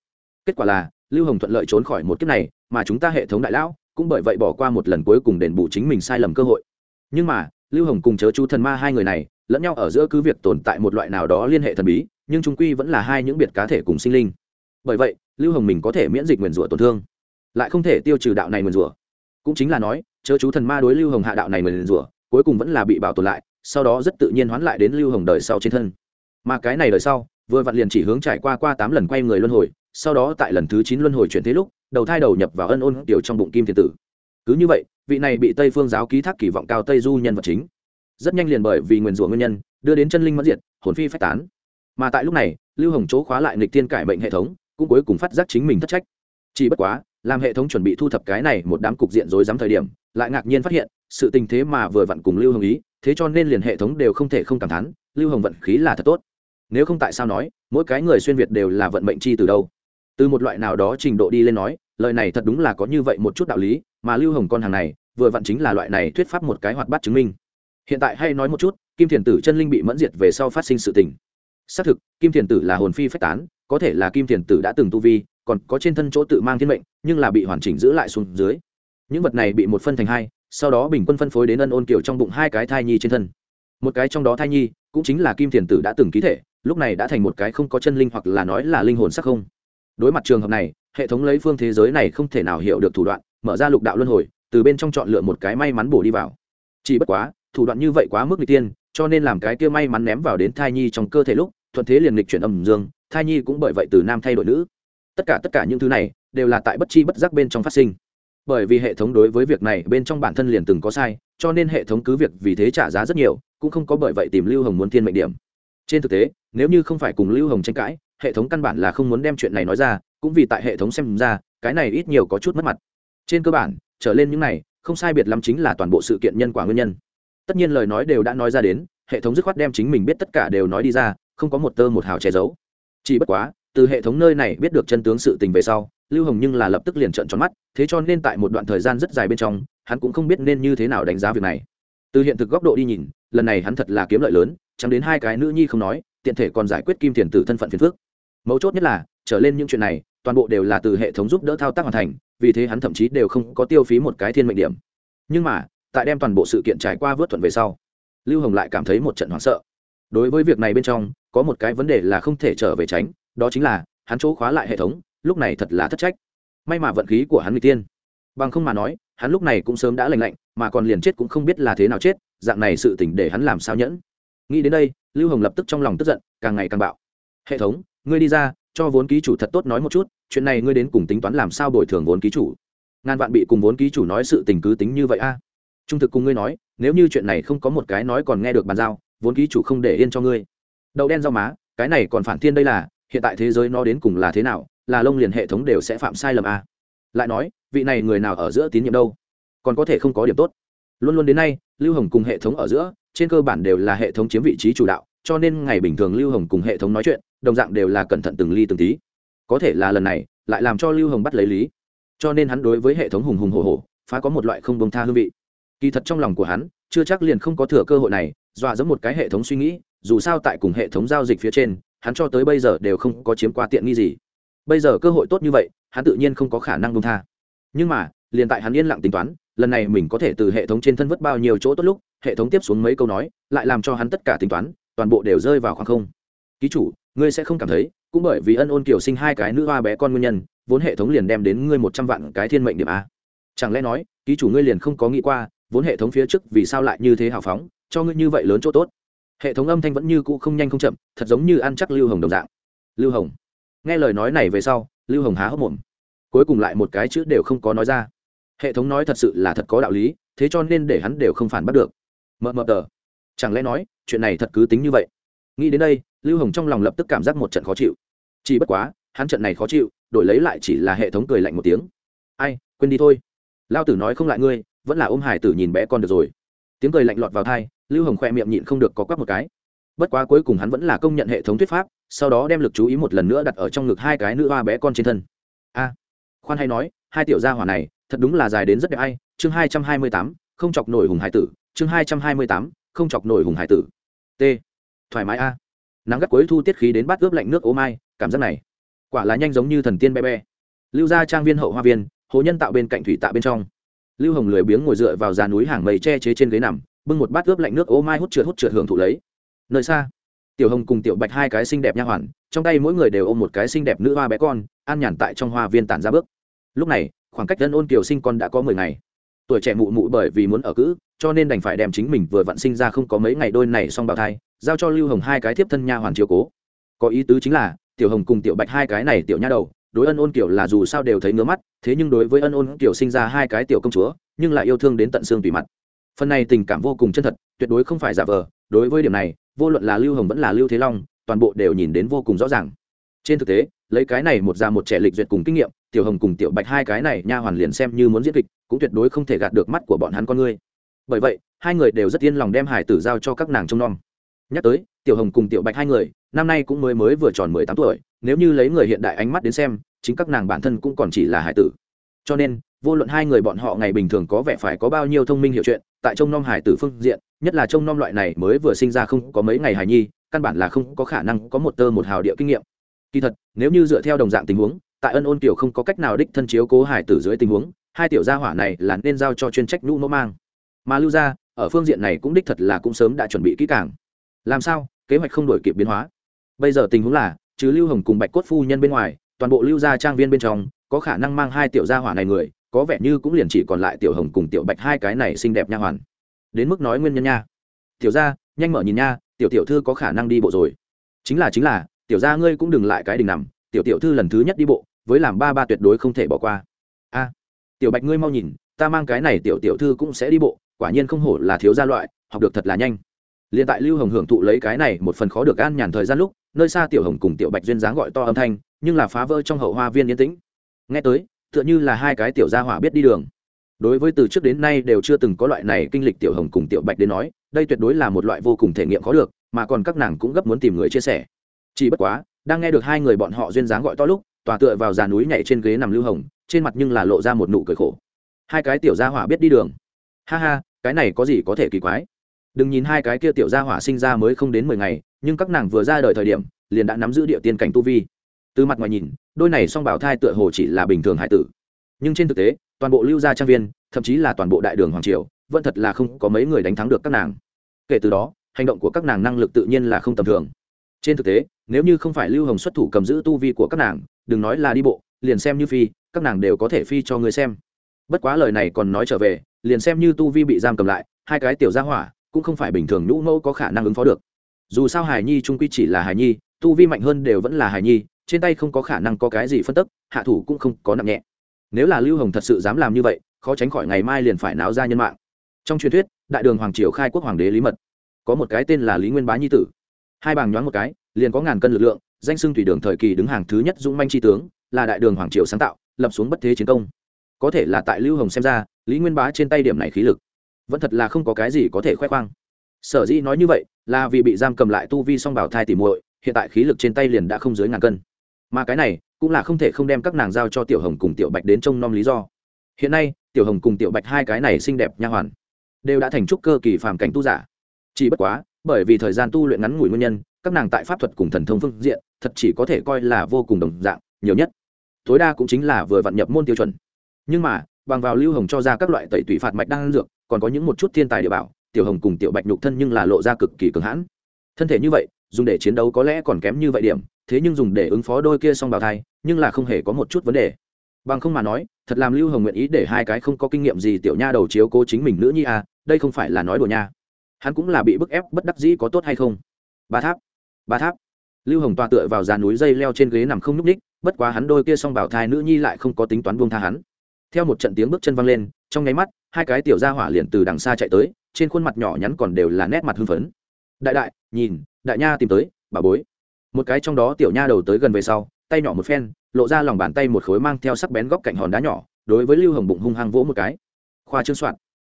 Kết quả là, lưu hồng thuận lợi trốn khỏi một kiếp này, mà chúng ta hệ thống đại lão cũng bởi vậy bỏ qua một lần cuối cùng đền bù chính mình sai lầm cơ hội. Nhưng mà, lưu hồng cùng chớ chú thần ma hai người này, lẫn nhau ở giữa cứ việc tồn tại một loại nào đó liên hệ thần bí, nhưng chúng quy vẫn là hai những biệt cá thể cùng sinh linh. Bởi vậy, lưu hồng mình có thể miễn dịch nguyền rủa tổn thương, lại không thể tiêu trừ đạo này nguyền rủa. Cũng chính là nói, chớ chú thần ma đối lưu hồng hạ đạo này nguyền rủa, cuối cùng vẫn là bị bảo tồn lại, sau đó rất tự nhiên hoán lại đến lưu hồng đời sau trên thân. Mà cái này đời sau, vừa vặn liền chỉ hướng trải qua qua tám lần quay người luân hồi sau đó tại lần thứ chín luân hồi chuyển thế lúc, đầu thai đầu nhập vào ân ôn tiểu trong bụng kim thiên tử. Cứ như vậy, vị này bị tây phương giáo ký thác kỳ vọng cao tây du nhân vật chính, rất nhanh liền bởi vì nguyền rủa nguyên nhân, đưa đến chân linh mất diệt, hồn phi phách tán. Mà tại lúc này, lưu hồng chỗ khóa lại nghịch tiên cải bệnh hệ thống, cũng cuối cùng phát giác chính mình thất trách. Chỉ bất quá, làm hệ thống chuẩn bị thu thập cái này một đám cục diện rối rắm thời điểm, lại ngạc nhiên phát hiện, sự tình thế mà vừa vặn cùng lưu hồng ý, thế cho nên liền hệ thống đều không thể không cảm thán, lưu hồng vận khí là thật tốt. Nếu không tại sao nói, mỗi cái người xuyên việt đều là vận mệnh chi từ đâu? Từ một loại nào đó trình độ đi lên nói, lời này thật đúng là có như vậy một chút đạo lý, mà lưu hồng con hàng này, vừa vặn chính là loại này thuyết pháp một cái hoạt bát chứng minh. Hiện tại hay nói một chút, kim thiền tử chân linh bị mẫn diệt về sau phát sinh sự tình. Xác thực, kim thiền tử là hồn phi phách tán, có thể là kim thiền tử đã từng tu vi, còn có trên thân chỗ tự mang thiên mệnh, nhưng là bị hoàn chỉnh giữ lại xuống dưới. Những vật này bị một phân thành hai, sau đó bình quân phân phối đến ân ôn kiểu trong bụng hai cái thai nhi trên thân. Một cái trong đó thai nhi, cũng chính là kim thiền tử đã từng ký thể, lúc này đã thành một cái không có chân linh hoặc là nói là linh hồn sắc không đối mặt trường hợp này, hệ thống lấy phương thế giới này không thể nào hiểu được thủ đoạn, mở ra lục đạo luân hồi, từ bên trong chọn lựa một cái may mắn bổ đi vào. Chỉ bất quá, thủ đoạn như vậy quá mức n tiên, cho nên làm cái kia may mắn ném vào đến thai nhi trong cơ thể lúc, thuận thế liền lịch chuyển âm dương, thai nhi cũng bởi vậy từ nam thay đổi nữ. Tất cả tất cả những thứ này, đều là tại bất chi bất giác bên trong phát sinh. Bởi vì hệ thống đối với việc này bên trong bản thân liền từng có sai, cho nên hệ thống cứ việc vì thế trả giá rất nhiều, cũng không có bởi vậy tìm lưu hồng muốn thiên mệnh điểm trên thực tế, nếu như không phải cùng lưu hồng tranh cãi, hệ thống căn bản là không muốn đem chuyện này nói ra, cũng vì tại hệ thống xem ra, cái này ít nhiều có chút mất mặt. Trên cơ bản, trở lên những này, không sai biệt lắm chính là toàn bộ sự kiện nhân quả nguyên nhân. Tất nhiên lời nói đều đã nói ra đến, hệ thống dứt khoát đem chính mình biết tất cả đều nói đi ra, không có một tơ một hào che giấu. Chỉ bất quá, từ hệ thống nơi này biết được chân tướng sự tình về sau, lưu hồng nhưng là lập tức liền trợn tròn mắt, thế cho nên tại một đoạn thời gian rất dài bên trong, hắn cũng không biết nên như thế nào đánh giá việc này. Từ hiện thực góc độ đi nhìn, lần này hắn thật là kiếm lợi lớn chẳng đến hai cái nữ nhi không nói, tiện thể còn giải quyết kim tiền tử thân phận phiền phước mấu chốt nhất là, trở lên những chuyện này, toàn bộ đều là từ hệ thống giúp đỡ thao tác hoàn thành, vì thế hắn thậm chí đều không có tiêu phí một cái thiên mệnh điểm. Nhưng mà, tại đem toàn bộ sự kiện trải qua vớt thuận về sau, lưu hồng lại cảm thấy một trận hoảng sợ. Đối với việc này bên trong, có một cái vấn đề là không thể trở về tránh, đó chính là, hắn chỗ khóa lại hệ thống, lúc này thật là thất trách. May mà vận khí của hắn người tiên bằng không mà nói, hắn lúc này cũng sớm đã lành lạnh, mà còn liền chết cũng không biết là thế nào chết, dạng này sự tỉnh để hắn làm sao nhẫn nghĩ đến đây, lưu hồng lập tức trong lòng tức giận, càng ngày càng bạo. Hệ thống, ngươi đi ra, cho vốn ký chủ thật tốt nói một chút, chuyện này ngươi đến cùng tính toán làm sao bồi thường vốn ký chủ? Ngàn vạn bị cùng vốn ký chủ nói sự tình cứ tính như vậy a. Trung thực cùng ngươi nói, nếu như chuyện này không có một cái nói còn nghe được bàn giao, vốn ký chủ không để yên cho ngươi. Đậu đen rau má, cái này còn phản thiên đây là, hiện tại thế giới nó đến cùng là thế nào, là lông liền hệ thống đều sẽ phạm sai lầm a. Lại nói, vị này người nào ở giữa tín nhiệm đâu? Còn có thể không có điểm tốt. Luôn luôn đến nay, lưu hồng cùng hệ thống ở giữa trên cơ bản đều là hệ thống chiếm vị trí chủ đạo, cho nên ngày bình thường lưu hồng cùng hệ thống nói chuyện, đồng dạng đều là cẩn thận từng ly từng tí. Có thể là lần này, lại làm cho lưu hồng bắt lấy lý. Cho nên hắn đối với hệ thống hùng hùng hồ hồ phá có một loại không bông tha hương vị. Kỳ thật trong lòng của hắn, chưa chắc liền không có thừa cơ hội này, dọa dẫm một cái hệ thống suy nghĩ, dù sao tại cùng hệ thống giao dịch phía trên, hắn cho tới bây giờ đều không có chiếm qua tiện nghi gì. Bây giờ cơ hội tốt như vậy, hắn tự nhiên không có khả năng bông tha. Nhưng mà, liền tại hắn yên lặng tính toán, lần này mình có thể từ hệ thống trên thân vứt bao nhiêu chỗ tốt lúc hệ thống tiếp xuống mấy câu nói, lại làm cho hắn tất cả tính toán, toàn bộ đều rơi vào khoảng không. Ký chủ, ngươi sẽ không cảm thấy, cũng bởi vì ân ôn kiểu sinh hai cái nữ hoa bé con nguyên nhân, vốn hệ thống liền đem đến ngươi một trăm vạn cái thiên mệnh điểm a. Chẳng lẽ nói, ký chủ ngươi liền không có nghĩ qua, vốn hệ thống phía trước vì sao lại như thế hào phóng, cho ngươi như vậy lớn chỗ tốt? Hệ thống âm thanh vẫn như cũ không nhanh không chậm, thật giống như ăn chắc lưu hồng đồng dạng. Lưu hồng. Nghe lời nói này về sau, lưu hồng há hốc mồm. Cuối cùng lại một cái chữ đều không có nói ra. Hệ thống nói thật sự là thật có đạo lý, thế cho nên để hắn đều không phản bắt được mờ mờ tờ. Chẳng lẽ nói, chuyện này thật cứ tính như vậy? Nghĩ đến đây, lưu hồng trong lòng lập tức cảm giác một trận khó chịu. Chỉ bất quá, hắn trận này khó chịu, đổi lấy lại chỉ là hệ thống cười lạnh một tiếng. Ai, quên đi thôi. Lao tử nói không lại ngươi, vẫn là ôm hải tử nhìn bé con được rồi. Tiếng cười lạnh lọt vào thai lưu hồng khoe miệng nhịn không được có quắc một cái. Bất quá cuối cùng hắn vẫn là công nhận hệ thống thuyết pháp, sau đó đem lực chú ý một lần nữa đặt ở trong ngực hai cái nữ hoa bé con trên thân. A, khoan hay nói, hai tiểu gia hỏa này, thật đúng là dài đến rất đẹp ai. Chương hai trăm hai mươi tám, không chọc nổi hùng hải tử chương hai trăm hai mươi tám, không chọc nổi hùng hải tử. T. Thoải mái a. Nắng gắt cuối thu tiết khí đến bát ướp lạnh nước ô mai, cảm giác này, quả là nhanh giống như thần tiên be be lưu ra trang viên hậu hoa viên, hồ nhân tạo bên cạnh thủy tạ bên trong. Lưu hồng lười biếng ngồi dựa vào giàn núi hàng mây che chế trên ghế nằm, bưng một bát ướp lạnh nước ô mai hút trượt hút trượt hưởng thụ lấy. Nơi xa, tiểu hồng cùng tiểu bạch hai cái xinh đẹp nha hoàn, trong tay mỗi người đều ôm một cái xinh đẹp nữ hoa bé con, an nhàn tại trong hoa viên tản ra bước. Lúc này, khoảng cách dân ôn kiều sinh con đã có mười ngày. Tuổi trẻ mụ mụ bởi vì muốn ở cữ cho nên đành phải đem chính mình vừa vặn sinh ra không có mấy ngày đôi này xong bào thai, giao cho lưu hồng hai cái tiếp thân nha hoàn chiều cố. Có ý tứ chính là, tiểu hồng cùng tiểu bạch hai cái này tiểu nha đầu, đối ân ôn kiểu là dù sao đều thấy ngứa mắt, thế nhưng đối với ân ôn kiểu sinh ra hai cái tiểu công chúa, nhưng lại yêu thương đến tận xương tùy mặt. Phần này tình cảm vô cùng chân thật, tuyệt đối không phải giả vờ, đối với điểm này, vô luận là lưu hồng vẫn là lưu thế long, toàn bộ đều nhìn đến vô cùng rõ ràng. Trên thực tế, lấy cái này một già một trẻ lịch duyệt cùng kinh nghiệm, tiểu hồng cùng tiểu bạch hai cái này nha hoàn liền xem như muốn diễn kịch, cũng tuyệt đối không thể gạt được mắt của bọn hắn con ngươi bởi vậy, hai người đều rất yên lòng đem hải tử giao cho các nàng trông nom. Nhắc tới, tiểu hồng cùng tiểu bạch hai người, năm nay cũng mới mới vừa tròn mười tám tuổi, nếu như lấy người hiện đại ánh mắt đến xem, chính các nàng bản thân cũng còn chỉ là hải tử. Cho nên, vô luận hai người bọn họ ngày bình thường có vẻ phải có bao nhiêu thông minh hiểu chuyện, tại trông nom hải tử phương diện, nhất là trông nom loại này mới vừa sinh ra không có mấy ngày hài nhi, căn bản là không có khả năng có một tơ một hào địa kinh nghiệm. Kỳ thật, nếu như dựa theo đồng dạng tình huống, tại ân ôn tiểu không có cách nào đích thân chiếu cố hải tử dưới tình huống, hai tiểu gia hỏa này là nên giao cho chuyên trách nhũ mẫu mang mà lưu gia ở phương diện này cũng đích thật là cũng sớm đã chuẩn bị kỹ càng. Làm sao? Kế hoạch không đổi kịp biến hóa. Bây giờ tình huống là chứ lưu hồng cùng bạch cốt phu nhân bên ngoài, toàn bộ lưu gia trang viên bên trong, có khả năng mang hai tiểu gia hỏa này người, có vẻ như cũng liền chỉ còn lại tiểu hồng cùng tiểu bạch hai cái này xinh đẹp nha hoàn. Đến mức nói nguyên nhân nha. Tiểu gia, nhanh mở nhìn nha, tiểu tiểu thư có khả năng đi bộ rồi. Chính là chính là, tiểu gia ngươi cũng đừng lại cái đình nằm, tiểu tiểu thư lần thứ nhất đi bộ, với làm ba ba tuyệt đối không thể bỏ qua. A, tiểu bạch ngươi mau nhìn, ta mang cái này tiểu tiểu thư cũng sẽ đi bộ quả nhiên không hổ là thiếu gia loại, học được thật là nhanh. Liền tại lưu hồng hưởng thụ lấy cái này một phần khó được an nhàn thời gian lúc, nơi xa tiểu hồng cùng tiểu bạch duyên dáng gọi to âm thanh, nhưng là phá vỡ trong hậu hoa viên yên tĩnh. Nghe tới, tựa như là hai cái tiểu gia hỏa biết đi đường. Đối với từ trước đến nay đều chưa từng có loại này kinh lịch tiểu hồng cùng tiểu bạch đến nói, đây tuyệt đối là một loại vô cùng thể nghiệm khó được, mà còn các nàng cũng gấp muốn tìm người chia sẻ. Chỉ bất quá, đang nghe được hai người bọn họ duyên dáng gọi to lúc, tòa tựa vào giàn núi nhảy trên ghế nằm lưu hồng, trên mặt nhưng là lộ ra một nụ cười khổ. Hai cái tiểu gia hỏa biết đi đường ha ha, cái này có gì có thể kỳ quái? Đừng nhìn hai cái kia tiểu gia hỏa sinh ra mới không đến mười ngày, nhưng các nàng vừa ra đời thời điểm, liền đã nắm giữ địa tiên cảnh tu vi. Từ mặt ngoài nhìn, đôi này song bảo thai tựa hồ chỉ là bình thường hải tử. Nhưng trên thực tế, toàn bộ lưu gia trang viên, thậm chí là toàn bộ đại đường hoàng triều, vẫn thật là không có mấy người đánh thắng được các nàng. Kể từ đó, hành động của các nàng năng lực tự nhiên là không tầm thường. Trên thực tế, nếu như không phải lưu hồng xuất thủ cầm giữ tu vi của các nàng, đừng nói là đi bộ, liền xem như phi, các nàng đều có thể phi cho người xem. Bất quá lời này còn nói trở về liền xem như tu vi bị giam cầm lại, hai cái tiểu gia hỏa cũng không phải bình thường nhũ mẫu có khả năng ứng phó được. Dù sao hài nhi trung quy chỉ là hài nhi, tu vi mạnh hơn đều vẫn là hài nhi, trên tay không có khả năng có cái gì phân tức, hạ thủ cũng không có nặng nhẹ. Nếu là lưu hồng thật sự dám làm như vậy, khó tránh khỏi ngày mai liền phải náo ra nhân mạng. Trong truyền thuyết, đại đường hoàng triều khai quốc hoàng đế lý mật. Có một cái tên là lý nguyên bá nhi tử. Hai bàng nhoáng một cái, liền có ngàn cân lực lượng, danh xưng thủy đường thời kỳ đứng hàng thứ nhất dũng manh tri tướng, là đại đường hoàng triều sáng tạo, lập xuống bất thế chiến công có thể là tại lưu hồng xem ra, lý nguyên bá trên tay điểm này khí lực, vẫn thật là không có cái gì có thể khoe khoang. Sở dĩ nói như vậy, là vì bị giam cầm lại tu vi song bảo thai tỉ muội, hiện tại khí lực trên tay liền đã không dưới ngàn cân. Mà cái này, cũng là không thể không đem các nàng giao cho tiểu hồng cùng tiểu bạch đến trông nom lý do. Hiện nay, tiểu hồng cùng tiểu bạch hai cái này xinh đẹp nha hoàn, đều đã thành trúc cơ kỳ phàm cảnh tu giả. Chỉ bất quá, bởi vì thời gian tu luyện ngắn ngủi nguyên nhân, các nàng tại pháp thuật cùng thần thông phương diện, thật chỉ có thể coi là vô cùng đồng dạng, nhiều nhất. Tối đa cũng chính là vừa vặn nhập môn tiêu chuẩn nhưng mà, bằng vào lưu hồng cho ra các loại tẩy tủy phạt mạch đang dược, còn có những một chút thiên tài địa bảo, tiểu hồng cùng tiểu bạch nhục thân nhưng là lộ ra cực kỳ cường hãn. Thân thể như vậy, dùng để chiến đấu có lẽ còn kém như vậy điểm, thế nhưng dùng để ứng phó đôi kia xong bào thai, nhưng là không hề có một chút vấn đề. Bằng không mà nói, thật làm lưu hồng nguyện ý để hai cái không có kinh nghiệm gì tiểu nha đầu chiếu cố chính mình nữ nhi à đây không phải là nói đùa nha. Hắn cũng là bị bức ép bất đắc dĩ có tốt hay không. Ba tháp ba tháp. Lưu hồng toa tựa vào dàn núi dây leo trên ghế nằm không nhúc ních bất quá hắn đôi kia xong bảo thai nữ nhi lại không có tính toán buông tha hắn theo một trận tiếng bước chân văng lên, trong nháy mắt, hai cái tiểu gia hỏa liền từ đằng xa chạy tới, trên khuôn mặt nhỏ nhắn còn đều là nét mặt hưng phấn. Đại đại, nhìn, đại nha tìm tới, bà bối. Một cái trong đó tiểu nha đầu tới gần về sau, tay nhỏ một phen, lộ ra lòng bàn tay một khối mang theo sắc bén góc cạnh hòn đá nhỏ, đối với lưu hồng bụng hung hăng vỗ một cái. Khoa trương soạn.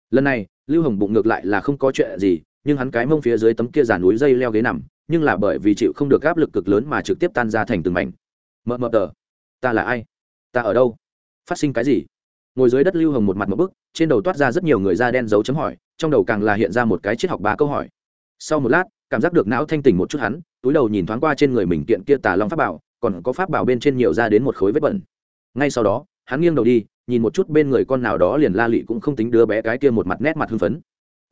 Lần này, lưu hồng bụng ngược lại là không có chuyện gì, nhưng hắn cái mông phía dưới tấm kia giàn núi dây leo ghế nằm, nhưng là bởi vì chịu không được áp lực cực lớn mà trực tiếp tan ra thành từng mảnh. Mờ mờ tờ, ta là ai? Ta ở đâu? Phát sinh cái gì? Ngồi dưới đất lưu hồng một mặt một bức, trên đầu toát ra rất nhiều người da đen dấu chấm hỏi, trong đầu càng là hiện ra một cái triết học ba câu hỏi. Sau một lát, cảm giác được não thanh tỉnh một chút hắn, túi đầu nhìn thoáng qua trên người mình kiện kia tà long pháp bảo, còn có pháp bảo bên trên nhiều ra đến một khối vết bẩn. Ngay sau đó, hắn nghiêng đầu đi, nhìn một chút bên người con nào đó liền la lị cũng không tính đứa bé cái kia một mặt nét mặt hưng phấn.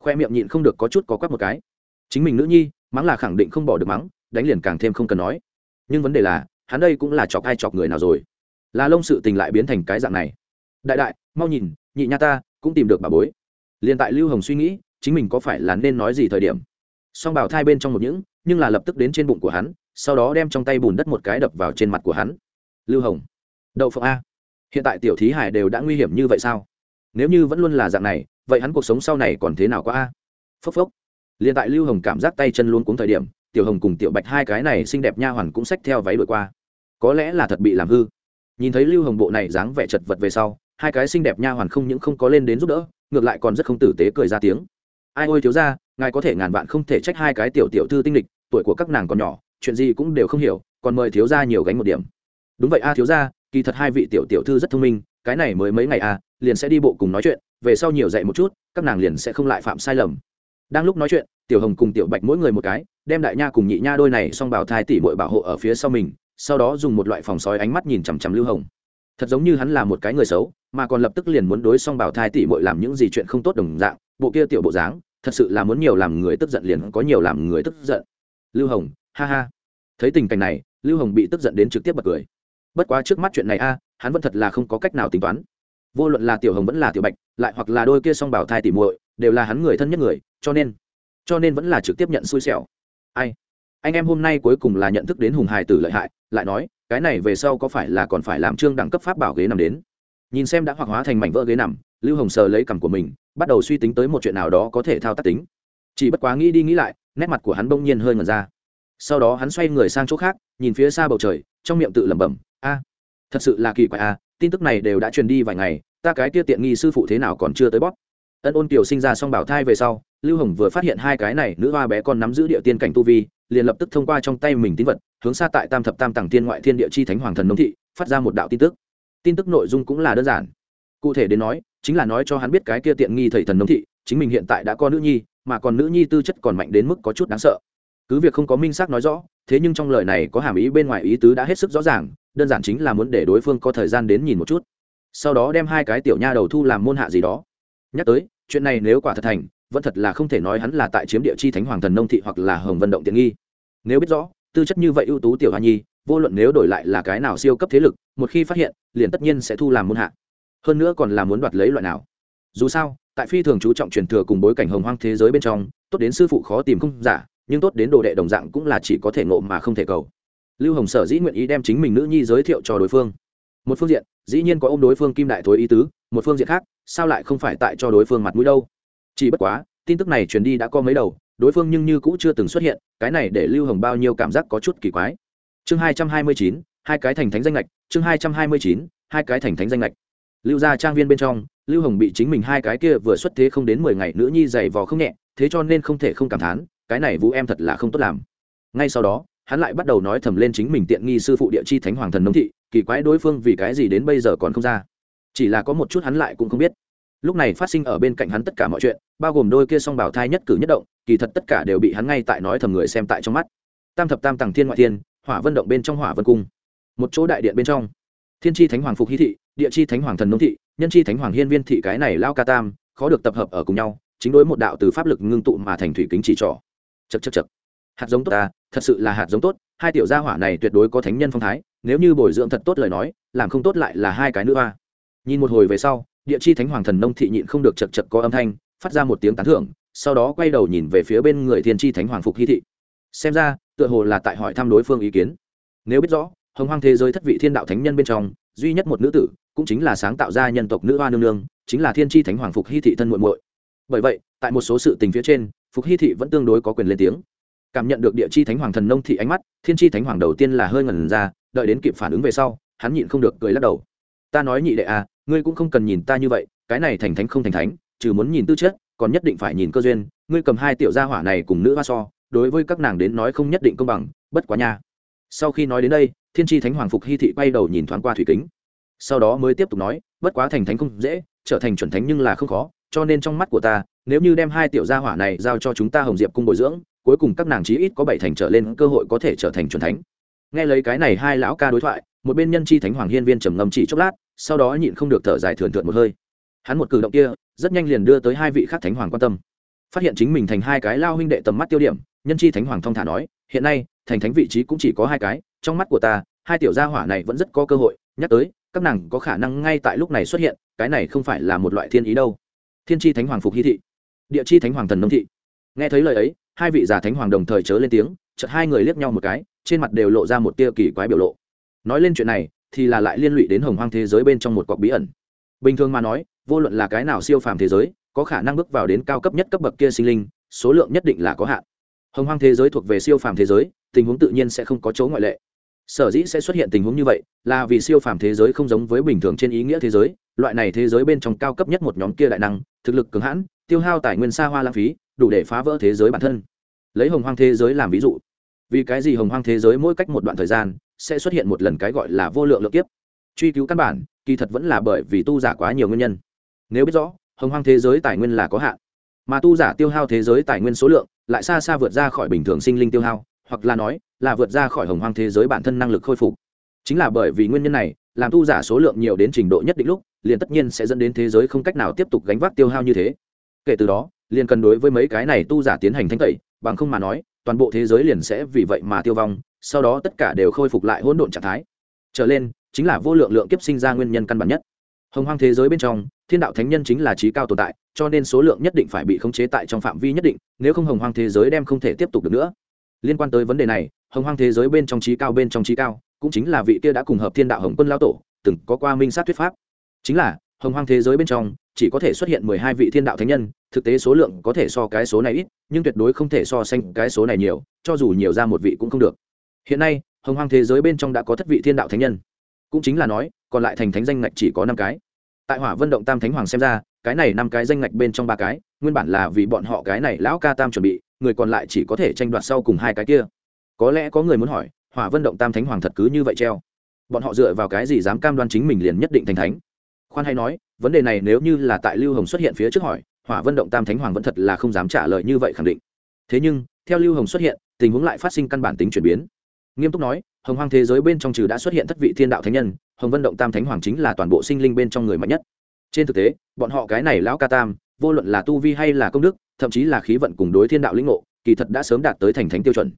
Khoe miệng nhịn không được có chút có quắc một cái. Chính mình nữ nhi, mắng là khẳng định không bỏ được mắng, đánh liền càng thêm không cần nói. Nhưng vấn đề là, hắn đây cũng là chọc ai chọc người nào rồi? Là lông sự tình lại biến thành cái dạng này đại đại, mau nhìn, nhị nha ta, cũng tìm được bà bối. Liền tại lưu hồng suy nghĩ, chính mình có phải là nên nói gì thời điểm. Song bảo thai bên trong một những, nhưng là lập tức đến trên bụng của hắn, sau đó đem trong tay bùn đất một cái đập vào trên mặt của hắn. Lưu hồng, đậu phộng a. Hiện tại tiểu thí hải đều đã nguy hiểm như vậy sao? Nếu như vẫn luôn là dạng này, vậy hắn cuộc sống sau này còn thế nào có a? Phốc phốc. Liền tại lưu hồng cảm giác tay chân luôn cuống thời điểm, tiểu hồng cùng tiểu bạch hai cái này xinh đẹp nha hoàn cũng xách theo váy đuổi qua. Có lẽ là thật bị làm hư. Nhìn thấy lưu hồng bộ này dáng vẻ chật vật về sau hai cái xinh đẹp nha hoàn không những không có lên đến giúp đỡ, ngược lại còn rất không tử tế cười ra tiếng. Ai ôi thiếu ra ngài có thể ngàn vạn không thể trách hai cái tiểu tiểu thư tinh lịch, tuổi của các nàng còn nhỏ, chuyện gì cũng đều không hiểu, còn mời thiếu ra nhiều gánh một điểm. Đúng vậy a thiếu ra kỳ thật hai vị tiểu tiểu thư rất thông minh, cái này mới mấy ngày a, liền sẽ đi bộ cùng nói chuyện, về sau nhiều dạy một chút, các nàng liền sẽ không lại phạm sai lầm. Đang lúc nói chuyện, tiểu hồng cùng tiểu bạch mỗi người một cái, đem đại nha cùng nhị nha đôi này xong bảo thai tỷ bội bảo hộ ở phía sau mình, sau đó dùng một loại phòng sói ánh mắt nhìn chằm chằm lưu hồng thật giống như hắn là một cái người xấu, mà còn lập tức liền muốn đối xong bảo thai tỷ bội làm những gì chuyện không tốt đồng dạng, bộ kia tiểu bộ dáng, thật sự là muốn nhiều làm người tức giận liền có nhiều làm người tức giận. Lưu hồng, ha ha. Thấy tình cảnh này, lưu hồng bị tức giận đến trực tiếp bật cười. Bất quá trước mắt chuyện này a à, hắn vẫn thật là không có cách nào tính toán. Vô luận là tiểu hồng vẫn là tiểu bạch, lại hoặc là đôi kia song bảo thai tỉ muội, đều là hắn người thân nhất người, cho nên cho nên vẫn là trực tiếp nhận xui xẻo. Ai? Anh em hôm nay cuối cùng là nhận thức đến hùng hài tử lợi hại, lại nói, cái này về sau có phải là còn phải làm trương đẳng cấp pháp bảo ghế nằm đến? Nhìn xem đã hoặc hóa thành mảnh vỡ ghế nằm, lưu hồng sờ lấy cằm của mình, bắt đầu suy tính tới một chuyện nào đó có thể thao tác tính. Chỉ bất quá nghĩ đi nghĩ lại, nét mặt của hắn bỗng nhiên hơi ngần ra. Sau đó hắn xoay người sang chỗ khác, nhìn phía xa bầu trời, trong miệng tự lẩm bẩm, a, thật sự là kỳ quái a tin tức này đều đã truyền đi vài ngày, ta cái kia tiện nghi sư phụ thế nào còn chưa tới bóp? Ân ôn kiều sinh ra xong bảo thai về sau, lưu hồng vừa phát hiện hai cái này, nữ hoa bé con nắm giữ địa tiên cảnh tu vi liền lập tức thông qua trong tay mình tín vật, hướng xa tại tam thập tam tàng tiên ngoại thiên địa chi thánh hoàng thần nông thị, phát ra một đạo tin tức. Tin tức nội dung cũng là đơn giản. Cụ thể đến nói, chính là nói cho hắn biết cái kia tiện nghi thầy thần nông thị, chính mình hiện tại đã có nữ nhi, mà còn nữ nhi tư chất còn mạnh đến mức có chút đáng sợ. Cứ việc không có minh xác nói rõ, thế nhưng trong lời này có hàm ý bên ngoài ý tứ đã hết sức rõ ràng, đơn giản chính là muốn để đối phương có thời gian đến nhìn một chút. Sau đó đem hai cái tiểu nha đầu thu làm môn hạ gì đó. Nhắc tới, chuyện này nếu quả thật thành vẫn thật là không thể nói hắn là tại chiếm địa chi thánh hoàng thần nông thị hoặc là hồng vận động tiện nghi. Nếu biết rõ, tư chất như vậy ưu tú tiểu hoa nhi, vô luận nếu đổi lại là cái nào siêu cấp thế lực, một khi phát hiện, liền tất nhiên sẽ thu làm môn hạ. Hơn nữa còn là muốn đoạt lấy loại nào. Dù sao, tại phi thường chú trọng truyền thừa cùng bối cảnh hồng hoang thế giới bên trong, tốt đến sư phụ khó tìm không giả, nhưng tốt đến đồ đệ đồng dạng cũng là chỉ có thể ngộ mà không thể cầu. Lưu hồng sở dĩ nguyện ý đem chính mình nữ nhi giới thiệu cho đối phương. Một phương diện, dĩ nhiên có ô m đối phương kim đại thối ý tứ, một phương diện khác, sao lại không phải tại cho đối phương mặt mũi đâu? Chỉ bất quá, tin tức này truyền đi đã có mấy đầu, đối phương nhưng như cũ chưa từng xuất hiện, cái này để lưu hồng bao nhiêu cảm giác có chút kỳ quái. Chương hai trăm hai mươi chín, hai cái thành thánh danh lệch chương hai trăm hai mươi chín, hai cái thành thánh danh lệch lưu gia trang viên bên trong, lưu hồng bị chính mình hai cái kia vừa xuất thế không đến mười ngày nữ nhi dày vò không nhẹ, thế cho nên không thể không cảm thán, cái này vũ em thật là không tốt làm. Ngay sau đó, hắn lại bắt đầu nói thầm lên chính mình tiện nghi sư phụ địa chi thánh hoàng thần nông thị, kỳ quái đối phương vì cái gì đến bây giờ còn không ra. Chỉ là có một chút hắn lại cũng không biết lúc này phát sinh ở bên cạnh hắn tất cả mọi chuyện, bao gồm đôi kia song bảo thai nhất cử nhất động, kỳ thật tất cả đều bị hắn ngay tại nói thầm người xem tại trong mắt. Tam thập tam tàng thiên ngoại thiên, hỏa vân động bên trong hỏa vân cung. Một chỗ đại điện bên trong. Thiên tri thánh hoàng phục hy thị, địa chi thánh hoàng thần nông thị, nhân chi thánh hoàng hiên viên thị cái này lao ca tam, khó được tập hợp ở cùng nhau, chính đối một đạo từ pháp lực ngưng tụ mà thành thủy kính chỉ trỏ. Chật chật chật hạt giống tốt ta, thật sự là hạt giống tốt, hai tiểu gia hỏa này tuyệt đối có thánh nhân phong thái, nếu như bồi dưỡng thật tốt lời nói, làm không tốt lại là hai cái nữa hoa. Nhìn một hồi về sau địa chi thánh hoàng thần nông thị nhịn không được chật chật có âm thanh, phát ra một tiếng tán thưởng, sau đó quay đầu nhìn về phía bên người thiên chi thánh hoàng phục hy thị. Xem ra, tựa hồ là tại hỏi thăm đối phương ý kiến. Nếu biết rõ, hồng hoang thế giới thất vị thiên đạo thánh nhân bên trong, duy nhất một nữ tử, cũng chính là sáng tạo ra nhân tộc nữ hoa nương nương, chính là thiên chi thánh hoàng phục hy thị thân muội muội. Bởi vậy, tại một số sự tình phía trên, phục hy thị vẫn tương đối có quyền lên tiếng. Cảm nhận được địa chi thánh hoàng thần nông thị ánh mắt, thiên chi thánh hoàng đầu tiên là hơi ngẩn ra, đợi đến kịp phản ứng về sau, hắn nhịn không được cười lắc đầu. Ta nói nhị đệ à ngươi cũng không cần nhìn ta như vậy, cái này thành thánh không thành thánh, trừ muốn nhìn tư chất, còn nhất định phải nhìn cơ duyên, ngươi cầm hai tiểu gia hỏa này cùng nữ hoa so, đối với các nàng đến nói không nhất định công bằng, bất quá nha. Sau khi nói đến đây, thiên tri thánh hoàng phục hy thị quay đầu nhìn thoáng qua thủy kính. Sau đó mới tiếp tục nói, bất quá thành thánh không dễ, trở thành chuẩn thánh nhưng là không khó, cho nên trong mắt của ta, nếu như đem hai tiểu gia hỏa này giao cho chúng ta hồng diệp cung bồi dưỡng, cuối cùng các nàng chí ít có bảy thành trở lên cơ hội có thể trở thành chuẩn thánh. Nghe lấy cái này hai lão ca đối thoại, một bên nhân chi thánh hoàng hiên viên trầm ngâm chỉ chốc lát sau đó nhịn không được thở dài thườn thượt một hơi. Hắn một cử động kia, rất nhanh liền đưa tới hai vị khác thánh hoàng quan tâm. Phát hiện chính mình thành hai cái lao huynh đệ tầm mắt tiêu điểm, nhân chi thánh hoàng thong thả nói, hiện nay, thành thánh vị trí cũng chỉ có hai cái, trong mắt của ta, hai tiểu gia hỏa này vẫn rất có cơ hội, nhắc tới, các nàng có khả năng ngay tại lúc này xuất hiện, cái này không phải là một loại thiên ý đâu. Thiên chi thánh hoàng phục hy thị, địa chi thánh hoàng thần nông thị. Nghe thấy lời ấy, hai vị già thánh hoàng đồng thời chớ lên tiếng, chợt hai người liếc nhau một cái, trên mặt đều lộ ra một tia kỳ quái biểu lộ. Nói lên chuyện này thì là lại liên lụy đến hồng hoang thế giới bên trong một cọc bí ẩn. Bình thường mà nói, vô luận là cái nào siêu phàm thế giới, có khả năng bước vào đến cao cấp nhất cấp bậc kia sinh linh, số lượng nhất định là có hạn. Hồng hoang thế giới thuộc về siêu phàm thế giới, tình huống tự nhiên sẽ không có chỗ ngoại lệ. Sở dĩ sẽ xuất hiện tình huống như vậy, là vì siêu phàm thế giới không giống với bình thường trên ý nghĩa thế giới, loại này thế giới bên trong cao cấp nhất một nhóm kia đại năng, thực lực cường hãn, tiêu hao tài nguyên xa hoa lãng phí, đủ để phá vỡ thế giới bản thân. Lấy hồng hoang thế giới làm ví dụ. Vì cái gì hồng hoang thế giới mỗi cách một đoạn thời gian sẽ xuất hiện một lần cái gọi là vô lượng lượng kiếp. Truy cứu căn bản, kỳ thật vẫn là bởi vì tu giả quá nhiều nguyên nhân. Nếu biết rõ, hồng hoang thế giới tài nguyên là có hạn, mà tu giả tiêu hao thế giới tài nguyên số lượng lại xa xa vượt ra khỏi bình thường sinh linh tiêu hao, hoặc là nói là vượt ra khỏi hồng hoang thế giới bản thân năng lực khôi phục. Chính là bởi vì nguyên nhân này, làm tu giả số lượng nhiều đến trình độ nhất định lúc, liền tất nhiên sẽ dẫn đến thế giới không cách nào tiếp tục gánh vác tiêu hao như thế. Kể từ đó, liền cần đối với mấy cái này tu giả tiến hành thanh tẩy, bằng không mà nói, toàn bộ thế giới liền sẽ vì vậy mà tiêu vong sau đó tất cả đều khôi phục lại hỗn độn trạng thái. Trở lên, chính là vô lượng lượng kiếp sinh ra nguyên nhân căn bản nhất. Hồng hoang thế giới bên trong, thiên đạo thánh nhân chính là trí cao tồn tại, cho nên số lượng nhất định phải bị khống chế tại trong phạm vi nhất định, nếu không hồng hoang thế giới đem không thể tiếp tục được nữa. Liên quan tới vấn đề này, hồng hoang thế giới bên trong trí cao bên trong trí cao, cũng chính là vị kia đã cùng hợp thiên đạo hồng quân lao tổ, từng có qua minh sát thuyết pháp. Chính là, hồng hoang thế giới bên trong, chỉ có thể xuất hiện mười hai vị thiên đạo thánh nhân, thực tế số lượng có thể so cái số này ít, nhưng tuyệt đối không thể so sánh cái số này nhiều, cho dù nhiều ra một vị cũng không được hiện nay, hồng hoang thế giới bên trong đã có thất vị thiên đạo thánh nhân. Cũng chính là nói, còn lại thành thánh danh ngạch chỉ có năm cái. Tại hỏa vân động tam thánh hoàng xem ra, cái này năm cái danh ngạch bên trong ba cái, nguyên bản là vì bọn họ cái này lão ca tam chuẩn bị, người còn lại chỉ có thể tranh đoạt sau cùng hai cái kia. Có lẽ có người muốn hỏi, hỏa vân động tam thánh hoàng thật cứ như vậy treo? Bọn họ dựa vào cái gì dám cam đoan chính mình liền nhất định thành thánh? Khoan hay nói, vấn đề này nếu như là tại lưu hồng xuất hiện phía trước hỏi, hỏa vân động tam thánh hoàng vẫn thật là không dám trả lời như vậy khẳng định. Thế nhưng, theo lưu hồng xuất hiện, tình huống lại phát sinh căn bản tính chuyển biến nghiêm túc nói, hồng hoang thế giới bên trong trừ đã xuất hiện thất vị thiên đạo thánh nhân, hồng vân động tam thánh hoàng chính là toàn bộ sinh linh bên trong người mạnh nhất. Trên thực tế, bọn họ cái này lão ca tam, vô luận là tu vi hay là công đức, thậm chí là khí vận cùng đối thiên đạo lĩnh ngộ, kỳ thật đã sớm đạt tới thành thánh tiêu chuẩn.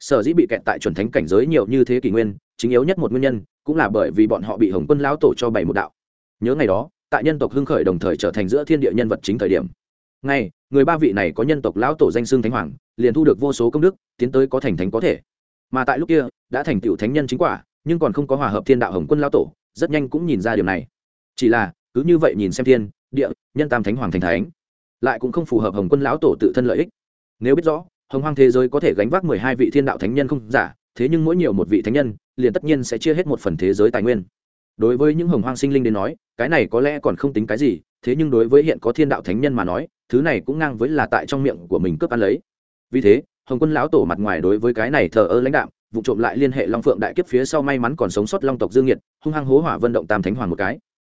Sở dĩ bị kẹt tại chuẩn thánh cảnh giới nhiều như thế kỷ nguyên, chính yếu nhất một nguyên nhân, cũng là bởi vì bọn họ bị hồng quân lão tổ cho bảy một đạo. Nhớ ngày đó, tại nhân tộc hưng khởi đồng thời trở thành giữa thiên địa nhân vật chính thời điểm. Ngay, người ba vị này có nhân tộc lão tổ danh xưng thánh hoàng, liền thu được vô số công đức, tiến tới có thành thánh có thể mà tại lúc kia, đã thành tựu thánh nhân chính quả, nhưng còn không có hòa hợp thiên đạo hồng quân lão tổ, rất nhanh cũng nhìn ra điều này. Chỉ là, cứ như vậy nhìn xem thiên, địa, nhân tam thánh hoàng thành thánh, lại cũng không phù hợp hồng quân lão tổ tự thân lợi ích. Nếu biết rõ, hồng hoang thế giới có thể gánh vác mười hai vị thiên đạo thánh nhân không giả, thế nhưng mỗi nhiều một vị thánh nhân, liền tất nhiên sẽ chia hết một phần thế giới tài nguyên. Đối với những hồng hoang sinh linh đến nói, cái này có lẽ còn không tính cái gì, thế nhưng đối với hiện có thiên đạo thánh nhân mà nói, thứ này cũng ngang với là tại trong miệng của mình cướp ăn lấy. Vì thế hồng quân lão tổ mặt ngoài đối với cái này thờ ơ lãnh đạo vụ trộm lại liên hệ long phượng đại kiếp phía sau may mắn còn sống sót long tộc dương nhiệt hung hăng hố hỏa vận động tam thánh hoàng một cái.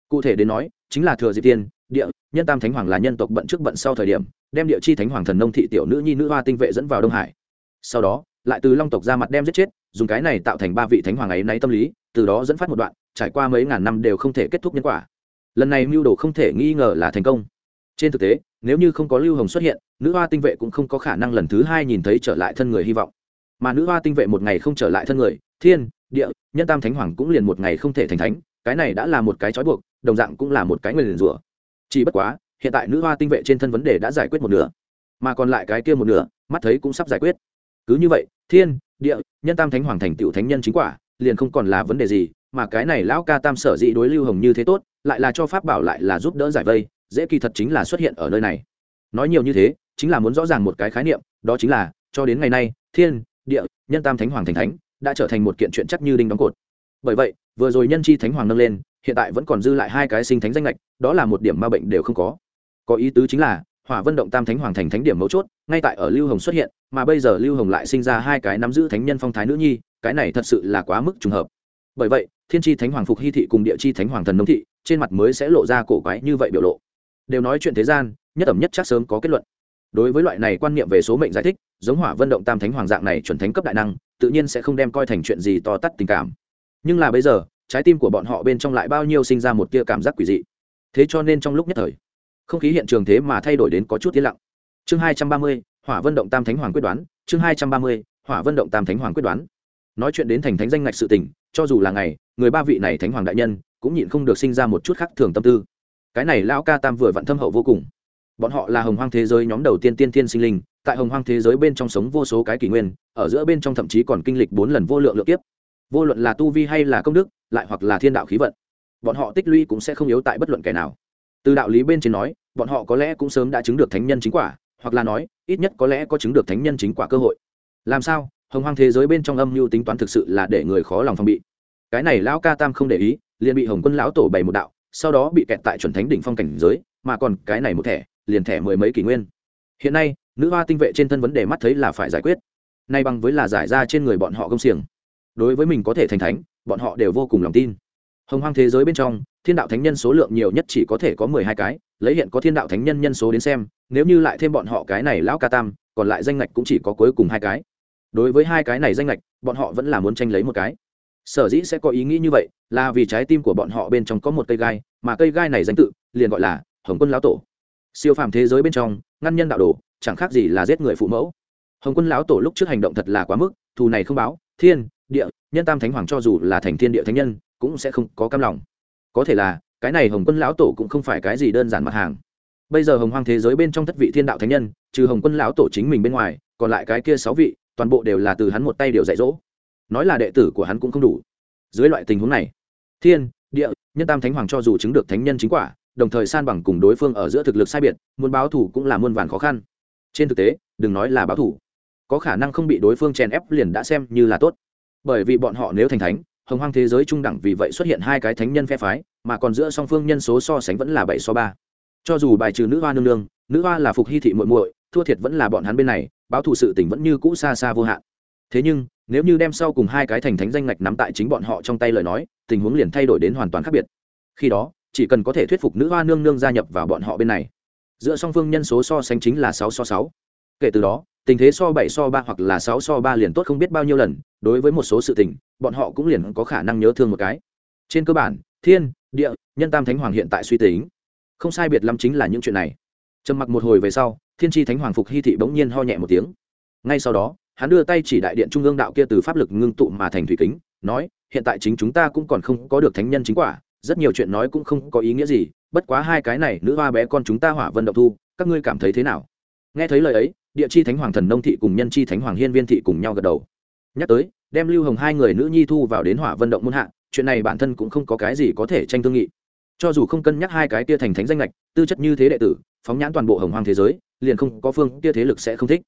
Cụ thể đến nói, chính là thừa diệp tiên, địa, nhân tam thánh hoàng là nhân tộc bận trước bận sau thời điểm, đem địa chi thánh hoàng thần nông thị tiểu nữ nhi nữ hoa tinh vệ dẫn vào đông hải. Sau đó, lại từ long tộc ra mặt đem giết chết, dùng cái này tạo thành ba vị thánh hoàng ấy nay tâm lý, từ đó dẫn phát một đoạn, trải qua mấy ngàn năm đều không thể kết thúc nhân quả. Lần này mưu đồ không thể nghi ngờ là thành công. Trên thực tế nếu như không có lưu hồng xuất hiện, nữ hoa tinh vệ cũng không có khả năng lần thứ hai nhìn thấy trở lại thân người hy vọng. Mà nữ hoa tinh vệ một ngày không trở lại thân người, thiên, địa, nhân tam thánh hoàng cũng liền một ngày không thể thành thánh, cái này đã là một cái trói buộc, đồng dạng cũng là một cái người liền rủa. Chỉ bất quá, hiện tại nữ hoa tinh vệ trên thân vấn đề đã giải quyết một nửa, mà còn lại cái kia một nửa, mắt thấy cũng sắp giải quyết. Cứ như vậy, thiên, địa, nhân tam thánh hoàng thành tựu thánh nhân chính quả, liền không còn là vấn đề gì, mà cái này lão ca tam sở dĩ đối lưu hồng như thế tốt, lại là cho pháp bảo lại là giúp đỡ giải vây dễ kỳ thật chính là xuất hiện ở nơi này. Nói nhiều như thế, chính là muốn rõ ràng một cái khái niệm, đó chính là, cho đến ngày nay, thiên, địa, nhân tam thánh hoàng thành thánh, đã trở thành một kiện chuyện chắc như đinh đóng cột. Bởi vậy, vừa rồi nhân chi thánh hoàng nâng lên, hiện tại vẫn còn dư lại hai cái sinh thánh danh lệch đó là một điểm ma bệnh đều không có. Có ý tứ chính là, hỏa vân động tam thánh hoàng thành thánh điểm mấu chốt, ngay tại ở lưu hồng xuất hiện, mà bây giờ lưu hồng lại sinh ra hai cái nắm giữ thánh nhân phong thái nữ nhi, cái này thật sự là quá mức trùng hợp. Bởi vậy, thiên tri thánh hoàng phục hy thị cùng địa chi thánh hoàng thần nông thị, trên mặt mới sẽ lộ ra cổ quái như vậy biểu lộ đều nói chuyện thế gian, nhất ẩm nhất chắc sớm có kết luận. Đối với loại này quan niệm về số mệnh giải thích, giống hỏa vân động tam thánh hoàng dạng này chuẩn thánh cấp đại năng, tự nhiên sẽ không đem coi thành chuyện gì to tắt tình cảm. Nhưng là bây giờ, trái tim của bọn họ bên trong lại bao nhiêu sinh ra một tia cảm giác quỷ dị. Thế cho nên trong lúc nhất thời, không khí hiện trường thế mà thay đổi đến có chút yên lặng. Chương hai trăm ba mươi, hỏa vân động tam thánh hoàng quyết đoán, chương hai trăm ba mươi, hỏa vân động tam thánh hoàng quyết đoán. Nói chuyện đến thành thánh danh ngạch sự tình, cho dù là ngày, người ba vị này thánh hoàng đại nhân, cũng nhịn không được sinh ra một chút khác thường tâm tư cái này lão ca tam vừa vặn thâm hậu vô cùng. Bọn họ là hồng hoang thế giới nhóm đầu tiên tiên tiên sinh linh, tại hồng hoang thế giới bên trong sống vô số cái kỷ nguyên, ở giữa bên trong thậm chí còn kinh lịch bốn lần vô lượng lượng kiếp. Vô luận là tu vi hay là công đức, lại hoặc là thiên đạo khí vận, bọn họ tích lũy cũng sẽ không yếu tại bất luận kẻ nào. Từ đạo lý bên trên nói, bọn họ có lẽ cũng sớm đã chứng được thánh nhân chính quả, hoặc là nói, ít nhất có lẽ có chứng được thánh nhân chính quả cơ hội. Làm sao? Hồng hoang thế giới bên trong âm mưu tính toán thực sự là để người khó lòng phòng bị. Cái này lão ca tam không để ý, liền bị hồng quân lão tổ bày một đạo sau đó bị kẹt tại chuẩn thánh đỉnh phong cảnh giới, mà còn cái này một thẻ, liền thẻ mười mấy kỷ nguyên. Hiện nay, nữ hoa tinh vệ trên thân vấn đề mắt thấy là phải giải quyết. Nay bằng với là giải ra trên người bọn họ công xiềng. Đối với mình có thể thành thánh, bọn họ đều vô cùng lòng tin. Hồng hoang thế giới bên trong, thiên đạo thánh nhân số lượng nhiều nhất chỉ có thể có mười hai cái, lấy hiện có thiên đạo thánh nhân nhân số đến xem, nếu như lại thêm bọn họ cái này lão ca tam, còn lại danh ngạch cũng chỉ có cuối cùng hai cái. Đối với hai cái này danh ngạch, bọn họ vẫn là muốn tranh lấy một cái sở dĩ sẽ có ý nghĩ như vậy là vì trái tim của bọn họ bên trong có một cây gai, mà cây gai này danh tự liền gọi là hồng quân lão tổ. Siêu phàm thế giới bên trong, ngăn nhân đạo đồ, chẳng khác gì là giết người phụ mẫu. Hồng quân lão tổ lúc trước hành động thật là quá mức, thù này không báo, thiên, địa, nhân tam thánh hoàng cho dù là thành thiên địa thánh nhân, cũng sẽ không có cam lòng. Có thể là, cái này hồng quân lão tổ cũng không phải cái gì đơn giản mặt hàng. Bây giờ hồng hoang thế giới bên trong thất vị thiên đạo thánh nhân, trừ hồng quân lão tổ chính mình bên ngoài, còn lại cái kia sáu vị, toàn bộ đều là từ hắn một tay điều dạy dỗ nói là đệ tử của hắn cũng không đủ. Dưới loại tình huống này, thiên, địa, nhân tam thánh hoàng cho dù chứng được thánh nhân chính quả, đồng thời san bằng cùng đối phương ở giữa thực lực sai biệt, muốn báo thủ cũng là muôn vàn khó khăn. Trên thực tế, đừng nói là báo thủ có khả năng không bị đối phương chèn ép liền đã xem như là tốt. Bởi vì bọn họ nếu thành thánh, hồng hoang thế giới trung đẳng vì vậy xuất hiện hai cái thánh nhân phe phái, mà còn giữa song phương nhân số so sánh vẫn là bảy so ba. Cho dù bài trừ nữ hoa nương nương, nữ hoa là phục hy thị muội muội, thua thiệt vẫn là bọn hắn bên này, báo thù sự tình vẫn như cũ xa xa vô hạn. Thế nhưng nếu như đem sau cùng hai cái thành thánh danh ngạch nắm tại chính bọn họ trong tay lời nói, tình huống liền thay đổi đến hoàn toàn khác biệt. Khi đó, chỉ cần có thể thuyết phục nữ hoa nương nương gia nhập vào bọn họ bên này, giữa song phương nhân số so sánh chính là sáu so sáu. Kể từ đó, tình thế so bảy so ba hoặc là sáu so ba liền tốt không biết bao nhiêu lần, đối với một số sự tình, bọn họ cũng liền có khả năng nhớ thương một cái. Trên cơ bản, thiên, địa, nhân tam thánh hoàng hiện tại suy tính. Không sai biệt lắm chính là những chuyện này. Trầm mặc một hồi về sau, thiên tri thánh hoàng phục hy thị bỗng nhiên ho nhẹ một tiếng. Ngay sau đó hắn đưa tay chỉ đại điện trung ương đạo kia từ pháp lực ngưng tụ mà thành thủy kính, nói, hiện tại chính chúng ta cũng còn không có được thánh nhân chính quả, rất nhiều chuyện nói cũng không có ý nghĩa gì, bất quá hai cái này, nữ hoa bé con chúng ta hỏa vân động thu, các ngươi cảm thấy thế nào? Nghe thấy lời ấy, địa chi thánh hoàng thần nông thị cùng nhân chi thánh hoàng hiên viên thị cùng nhau gật đầu. Nhắc tới, đem lưu hồng hai người nữ nhi thu vào đến hỏa vân động muôn hạ, chuyện này bản thân cũng không có cái gì có thể tranh thương nghị. Cho dù không cân nhắc hai cái tia thành thánh danh lệch tư chất như thế đệ tử, phóng nhãn toàn bộ hồng hoang thế giới, liền không có phương tia thế lực sẽ không thích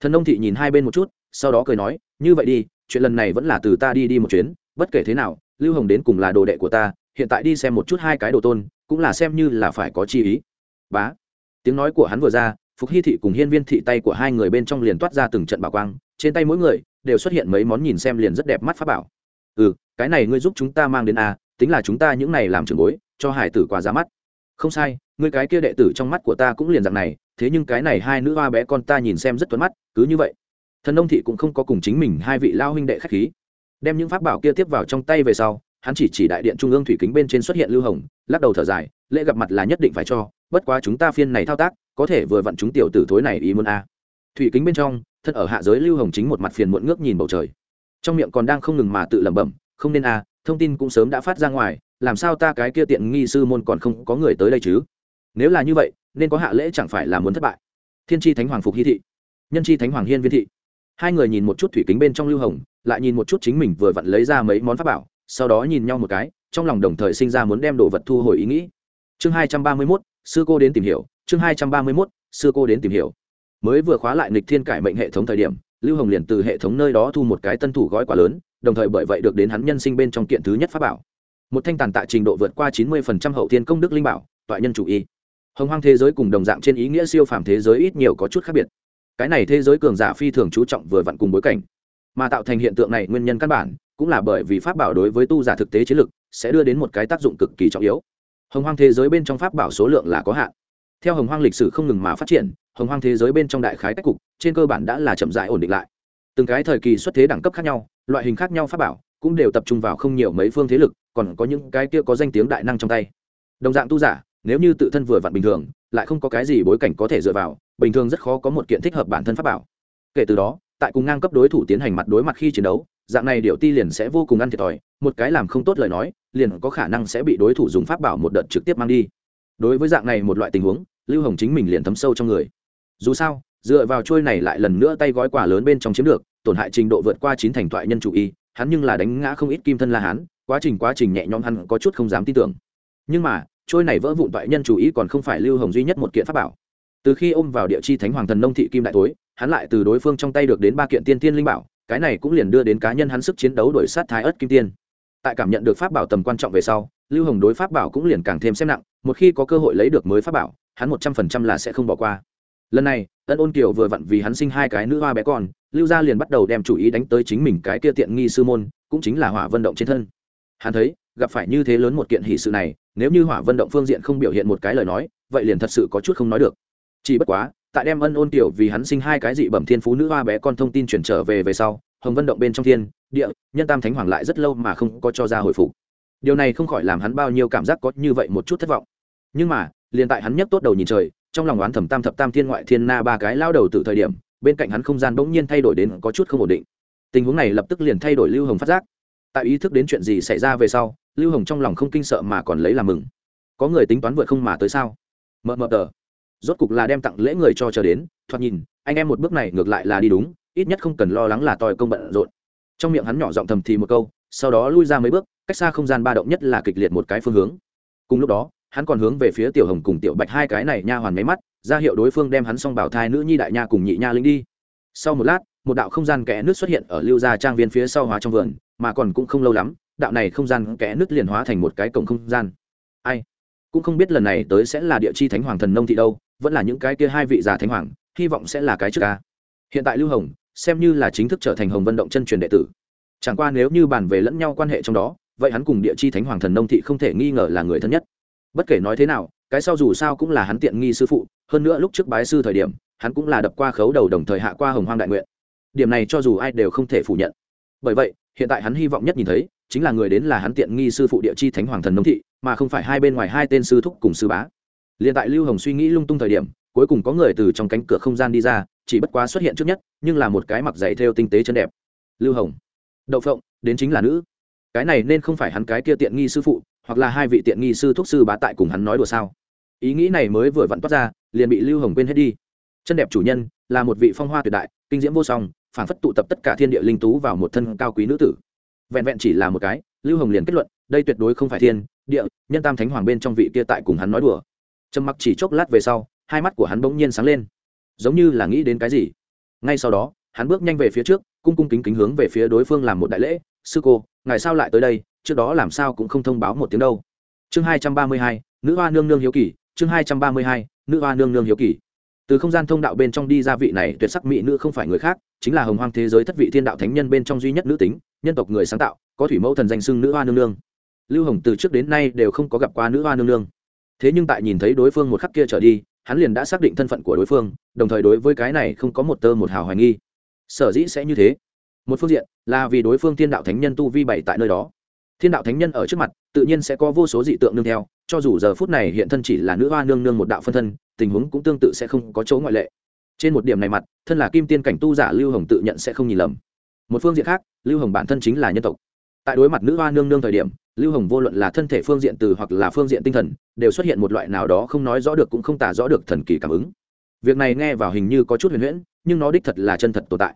thần nông thị nhìn hai bên một chút sau đó cười nói như vậy đi chuyện lần này vẫn là từ ta đi đi một chuyến bất kể thế nào lưu hồng đến cùng là đồ đệ của ta hiện tại đi xem một chút hai cái đồ tôn cũng là xem như là phải có chi ý. Bá. Tiếng nói của hắn vừa ra phục hy thị cùng hiên viên thị tay của hai người bên trong liền toát ra từng trận bảo quang trên tay mỗi người đều xuất hiện mấy món nhìn xem liền rất đẹp mắt pháp bảo. Ừ cái này ngươi giúp chúng ta mang đến a à, tính là chúng ta những này làm trường bối cho hải tử quà ra mắt. Không sai ngươi cái kia đệ tử trong mắt của ta cũng liền dạng này, thế nhưng cái này hai nữ hoa bé con ta nhìn xem rất tuấn mắt, cứ như vậy. Thần nông thị cũng không có cùng chính mình hai vị lao huynh đệ khách khí. Đem những pháp bảo kia tiếp vào trong tay về sau, hắn chỉ chỉ đại điện trung ương thủy kính bên trên xuất hiện lưu hồng, lắc đầu thở dài, lễ gặp mặt là nhất định phải cho, bất quá chúng ta phiên này thao tác, có thể vừa vặn chúng tiểu tử thối này ý muốn a. Thủy kính bên trong, thân ở hạ giới lưu hồng chính một mặt phiền muộn ngước nhìn bầu trời. Trong miệng còn đang không ngừng mà tự lẩm bẩm, không nên a, thông tin cũng sớm đã phát ra ngoài, làm sao ta cái kia tiện nghi sư môn còn không có người tới đây chứ? Nếu là như vậy, nên có hạ lễ chẳng phải là muốn thất bại. Thiên tri thánh hoàng phục hy thị, nhân tri thánh hoàng hiên viên thị. Hai người nhìn một chút thủy kính bên trong lưu hồng, lại nhìn một chút chính mình vừa vặn lấy ra mấy món pháp bảo, sau đó nhìn nhau một cái, trong lòng đồng thời sinh ra muốn đem đồ vật thu hồi ý nghĩ. Chương hai trăm ba mươi mốt, sư cô đến tìm hiểu, chương hai trăm ba mươi mốt, sư cô đến tìm hiểu. Mới vừa khóa lại nịch thiên cải mệnh hệ thống thời điểm, lưu hồng liền từ hệ thống nơi đó thu một cái tân thủ gói quả lớn, đồng thời bởi vậy được đến hắn nhân sinh bên trong kiện thứ nhất pháp bảo. Một thanh tàn tạ trình độ vượt qua chín mươi hậu thiên công đức linh bảo tọa nhân chủ y hồng hoang thế giới cùng đồng dạng trên ý nghĩa siêu phàm thế giới ít nhiều có chút khác biệt. Cái này thế giới cường giả phi thường chú trọng vừa vặn cùng bối cảnh, mà tạo thành hiện tượng này nguyên nhân căn bản cũng là bởi vì pháp bảo đối với tu giả thực tế chiến lực sẽ đưa đến một cái tác dụng cực kỳ trọng yếu. Hồng hoang thế giới bên trong pháp bảo số lượng là có hạn. Theo hồng hoang lịch sử không ngừng mà phát triển, hồng hoang thế giới bên trong đại khái cách cục trên cơ bản đã là chậm dại ổn định lại. Từng cái thời kỳ xuất thế đẳng cấp khác nhau, loại hình khác nhau pháp bảo cũng đều tập trung vào không nhiều mấy phương thế lực, còn có những cái kia có danh tiếng đại năng trong tay. Đồng dạng tu giả nếu như tự thân vừa vặn bình thường, lại không có cái gì bối cảnh có thể dựa vào, bình thường rất khó có một kiện thích hợp bản thân pháp bảo. Kể từ đó, tại cùng ngang cấp đối thủ tiến hành mặt đối mặt khi chiến đấu, dạng này điệu ti liền sẽ vô cùng ăn thiệt thòi, một cái làm không tốt lời nói, liền có khả năng sẽ bị đối thủ dùng pháp bảo một đợt trực tiếp mang đi. Đối với dạng này một loại tình huống, lưu hồng chính mình liền thấm sâu trong người. Dù sao, dựa vào trôi này lại lần nữa tay gói quả lớn bên trong chiếm được, tổn hại trình độ vượt qua chín thành thoại nhân chủ y, hắn nhưng là đánh ngã không ít kim thân la hán, quá trình quá trình nhẹ nhõm hắn có chút không dám tin tưởng. Nhưng mà trôi này vỡ vụn toại nhân chủ ý còn không phải lưu hồng duy nhất một kiện pháp bảo. Từ khi ôm vào địa chi thánh hoàng thần nông thị kim đại tối hắn lại từ đối phương trong tay được đến ba kiện tiên tiên linh bảo, cái này cũng liền đưa đến cá nhân hắn sức chiến đấu đổi sát thái ớt kim tiên. Tại cảm nhận được pháp bảo tầm quan trọng về sau, lưu hồng đối pháp bảo cũng liền càng thêm xem nặng, một khi có cơ hội lấy được mới pháp bảo, hắn một trăm phần trăm là sẽ không bỏ qua. Lần này, ân ôn kiều vừa vặn vì hắn sinh hai cái nữ hoa bé con, lưu gia liền bắt đầu đem chủ ý đánh tới chính mình cái kia tiện nghi sư môn, cũng chính là hỏa vận động trên thân. Hắn thấy gặp phải như thế lớn một kiện hỷ sự này, nếu như hỏa vận động phương diện không biểu hiện một cái lời nói, vậy liền thật sự có chút không nói được. Chỉ bất quá, tại đem ân ôn tiểu vì hắn sinh hai cái dị bẩm thiên phú nữ hoa bé con thông tin chuyển trở về về sau, hồng vận động bên trong thiên, địa, nhân tam thánh hoàng lại rất lâu mà không có cho ra hồi phục. Điều này không khỏi làm hắn bao nhiêu cảm giác có như vậy một chút thất vọng. Nhưng mà, liền tại hắn nhấc tốt đầu nhìn trời, trong lòng oán thẩm tam thập tam thiên ngoại thiên na ba cái lao đầu từ thời điểm, bên cạnh hắn không gian bỗng nhiên thay đổi đến có chút không ổn định. Tình huống này lập tức liền thay đổi lưu hồng phát giác. Tại ý thức đến chuyện gì xảy ra về sau lưu hồng trong lòng không kinh sợ mà còn lấy làm mừng. Có người tính toán vượt không mà tới sao? Mờ mờ tờ. Rốt cục là đem tặng lễ người cho chờ đến, thoạt nhìn, anh em một bước này ngược lại là đi đúng, ít nhất không cần lo lắng là tòi công bận rộn. Trong miệng hắn nhỏ giọng thầm thì một câu, sau đó lui ra mấy bước, cách xa không gian ba động nhất là kịch liệt một cái phương hướng. Cùng lúc đó, hắn còn hướng về phía tiểu hồng cùng tiểu bạch hai cái này nha hoàn máy mắt, ra hiệu đối phương đem hắn xong bảo thai nữ nhi đại nha cùng nhị nha linh đi. Sau một lát, một đạo không gian kẽ nước xuất hiện ở lưu gia trang viên phía sau hóa trong vườn, mà còn cũng không lâu lắm đạo này không gian kẽ nước liền hóa thành một cái cổng không gian. Ai? Cũng không biết lần này tới sẽ là địa chi thánh hoàng thần nông thị đâu, vẫn là những cái kia hai vị già thánh hoàng, hy vọng sẽ là cái trước ca. Hiện tại lưu hồng, xem như là chính thức trở thành hồng vận động chân truyền đệ tử. Chẳng qua nếu như bàn về lẫn nhau quan hệ trong đó, vậy hắn cùng địa chi thánh hoàng thần nông thị không thể nghi ngờ là người thân nhất. Bất kể nói thế nào, cái sau dù sao cũng là hắn tiện nghi sư phụ, hơn nữa lúc trước bái sư thời điểm, hắn cũng là đập qua khấu đầu đồng thời hạ qua hồng hoang đại nguyện. Điểm này cho dù ai đều không thể phủ nhận. Bởi vậy, hiện tại hắn hy vọng nhất nhìn thấy chính là người đến là hắn tiện nghi sư phụ địa chi thánh hoàng thần nông thị, mà không phải hai bên ngoài hai tên sư thúc cùng sư bá. Liền tại lưu hồng suy nghĩ lung tung thời điểm, cuối cùng có người từ trong cánh cửa không gian đi ra, chỉ bất quá xuất hiện trước nhất, nhưng là một cái mặc dày theo tinh tế chân đẹp. Lưu hồng, đậu phộng, đến chính là nữ. Cái này nên không phải hắn cái kia tiện nghi sư phụ, hoặc là hai vị tiện nghi sư thúc sư bá tại cùng hắn nói đùa sao? Ý nghĩ này mới vừa vặn toát ra, liền bị lưu hồng quên hết đi. Chân đẹp chủ nhân, là một vị phong hoa tuyệt đại, kinh diễm vô song phản phất tụ tập tất cả thiên địa linh tú vào một thân cao quý nữ tử vẹn vẹn chỉ là một cái, lưu hồng liền kết luận, đây tuyệt đối không phải thiên, địa, nhân tam thánh hoàng bên trong vị kia tại cùng hắn nói đùa. Trầm mặc chỉ chốc lát về sau, hai mắt của hắn bỗng nhiên sáng lên. Giống như là nghĩ đến cái gì. Ngay sau đó, hắn bước nhanh về phía trước, cung cung kính kính hướng về phía đối phương làm một đại lễ, sư cô, ngài sao lại tới đây? Trước đó làm sao cũng không thông báo một tiếng đâu. Chương hai trăm ba mươi hai, nữ hoa nương nương hiếu kỳ, chương hai trăm ba mươi hai, nữ hoa nương nương hiếu kỳ từ không gian thông đạo bên trong đi ra vị này tuyệt sắc mỹ nữ không phải người khác, chính là hồng hoang thế giới thất vị thiên đạo thánh nhân bên trong duy nhất nữ tính, nhân tộc người sáng tạo, có thủy mẫu thần danh xưng nữ hoa nương nương. Lưu hồng từ trước đến nay đều không có gặp qua nữ hoa nương nương. Thế nhưng tại nhìn thấy đối phương một khắc kia trở đi, hắn liền đã xác định thân phận của đối phương, đồng thời đối với cái này không có một tơ một hào hoài nghi. Sở dĩ sẽ như thế. Một phương diện là vì đối phương thiên đạo thánh nhân tu vi bảy tại nơi đó. Thiên đạo thánh nhân ở trước mặt, tự nhiên sẽ có vô số dị tượng nương theo, cho dù giờ phút này hiện thân chỉ là nữ hoa nương nương một đạo phân thân tình huống cũng tương tự sẽ không có chỗ ngoại lệ. Trên một điểm này mặt, thân là kim tiên cảnh tu giả lưu hồng tự nhận sẽ không nhìn lầm. Một phương diện khác, lưu hồng bản thân chính là nhân tộc. Tại đối mặt nữ hoa nương nương thời điểm, lưu hồng vô luận là thân thể phương diện từ hoặc là phương diện tinh thần, đều xuất hiện một loại nào đó không nói rõ được cũng không tả rõ được thần kỳ cảm ứng. Việc này nghe vào hình như có chút huyền huyễn, nhưng nó đích thật là chân thật tồn tại.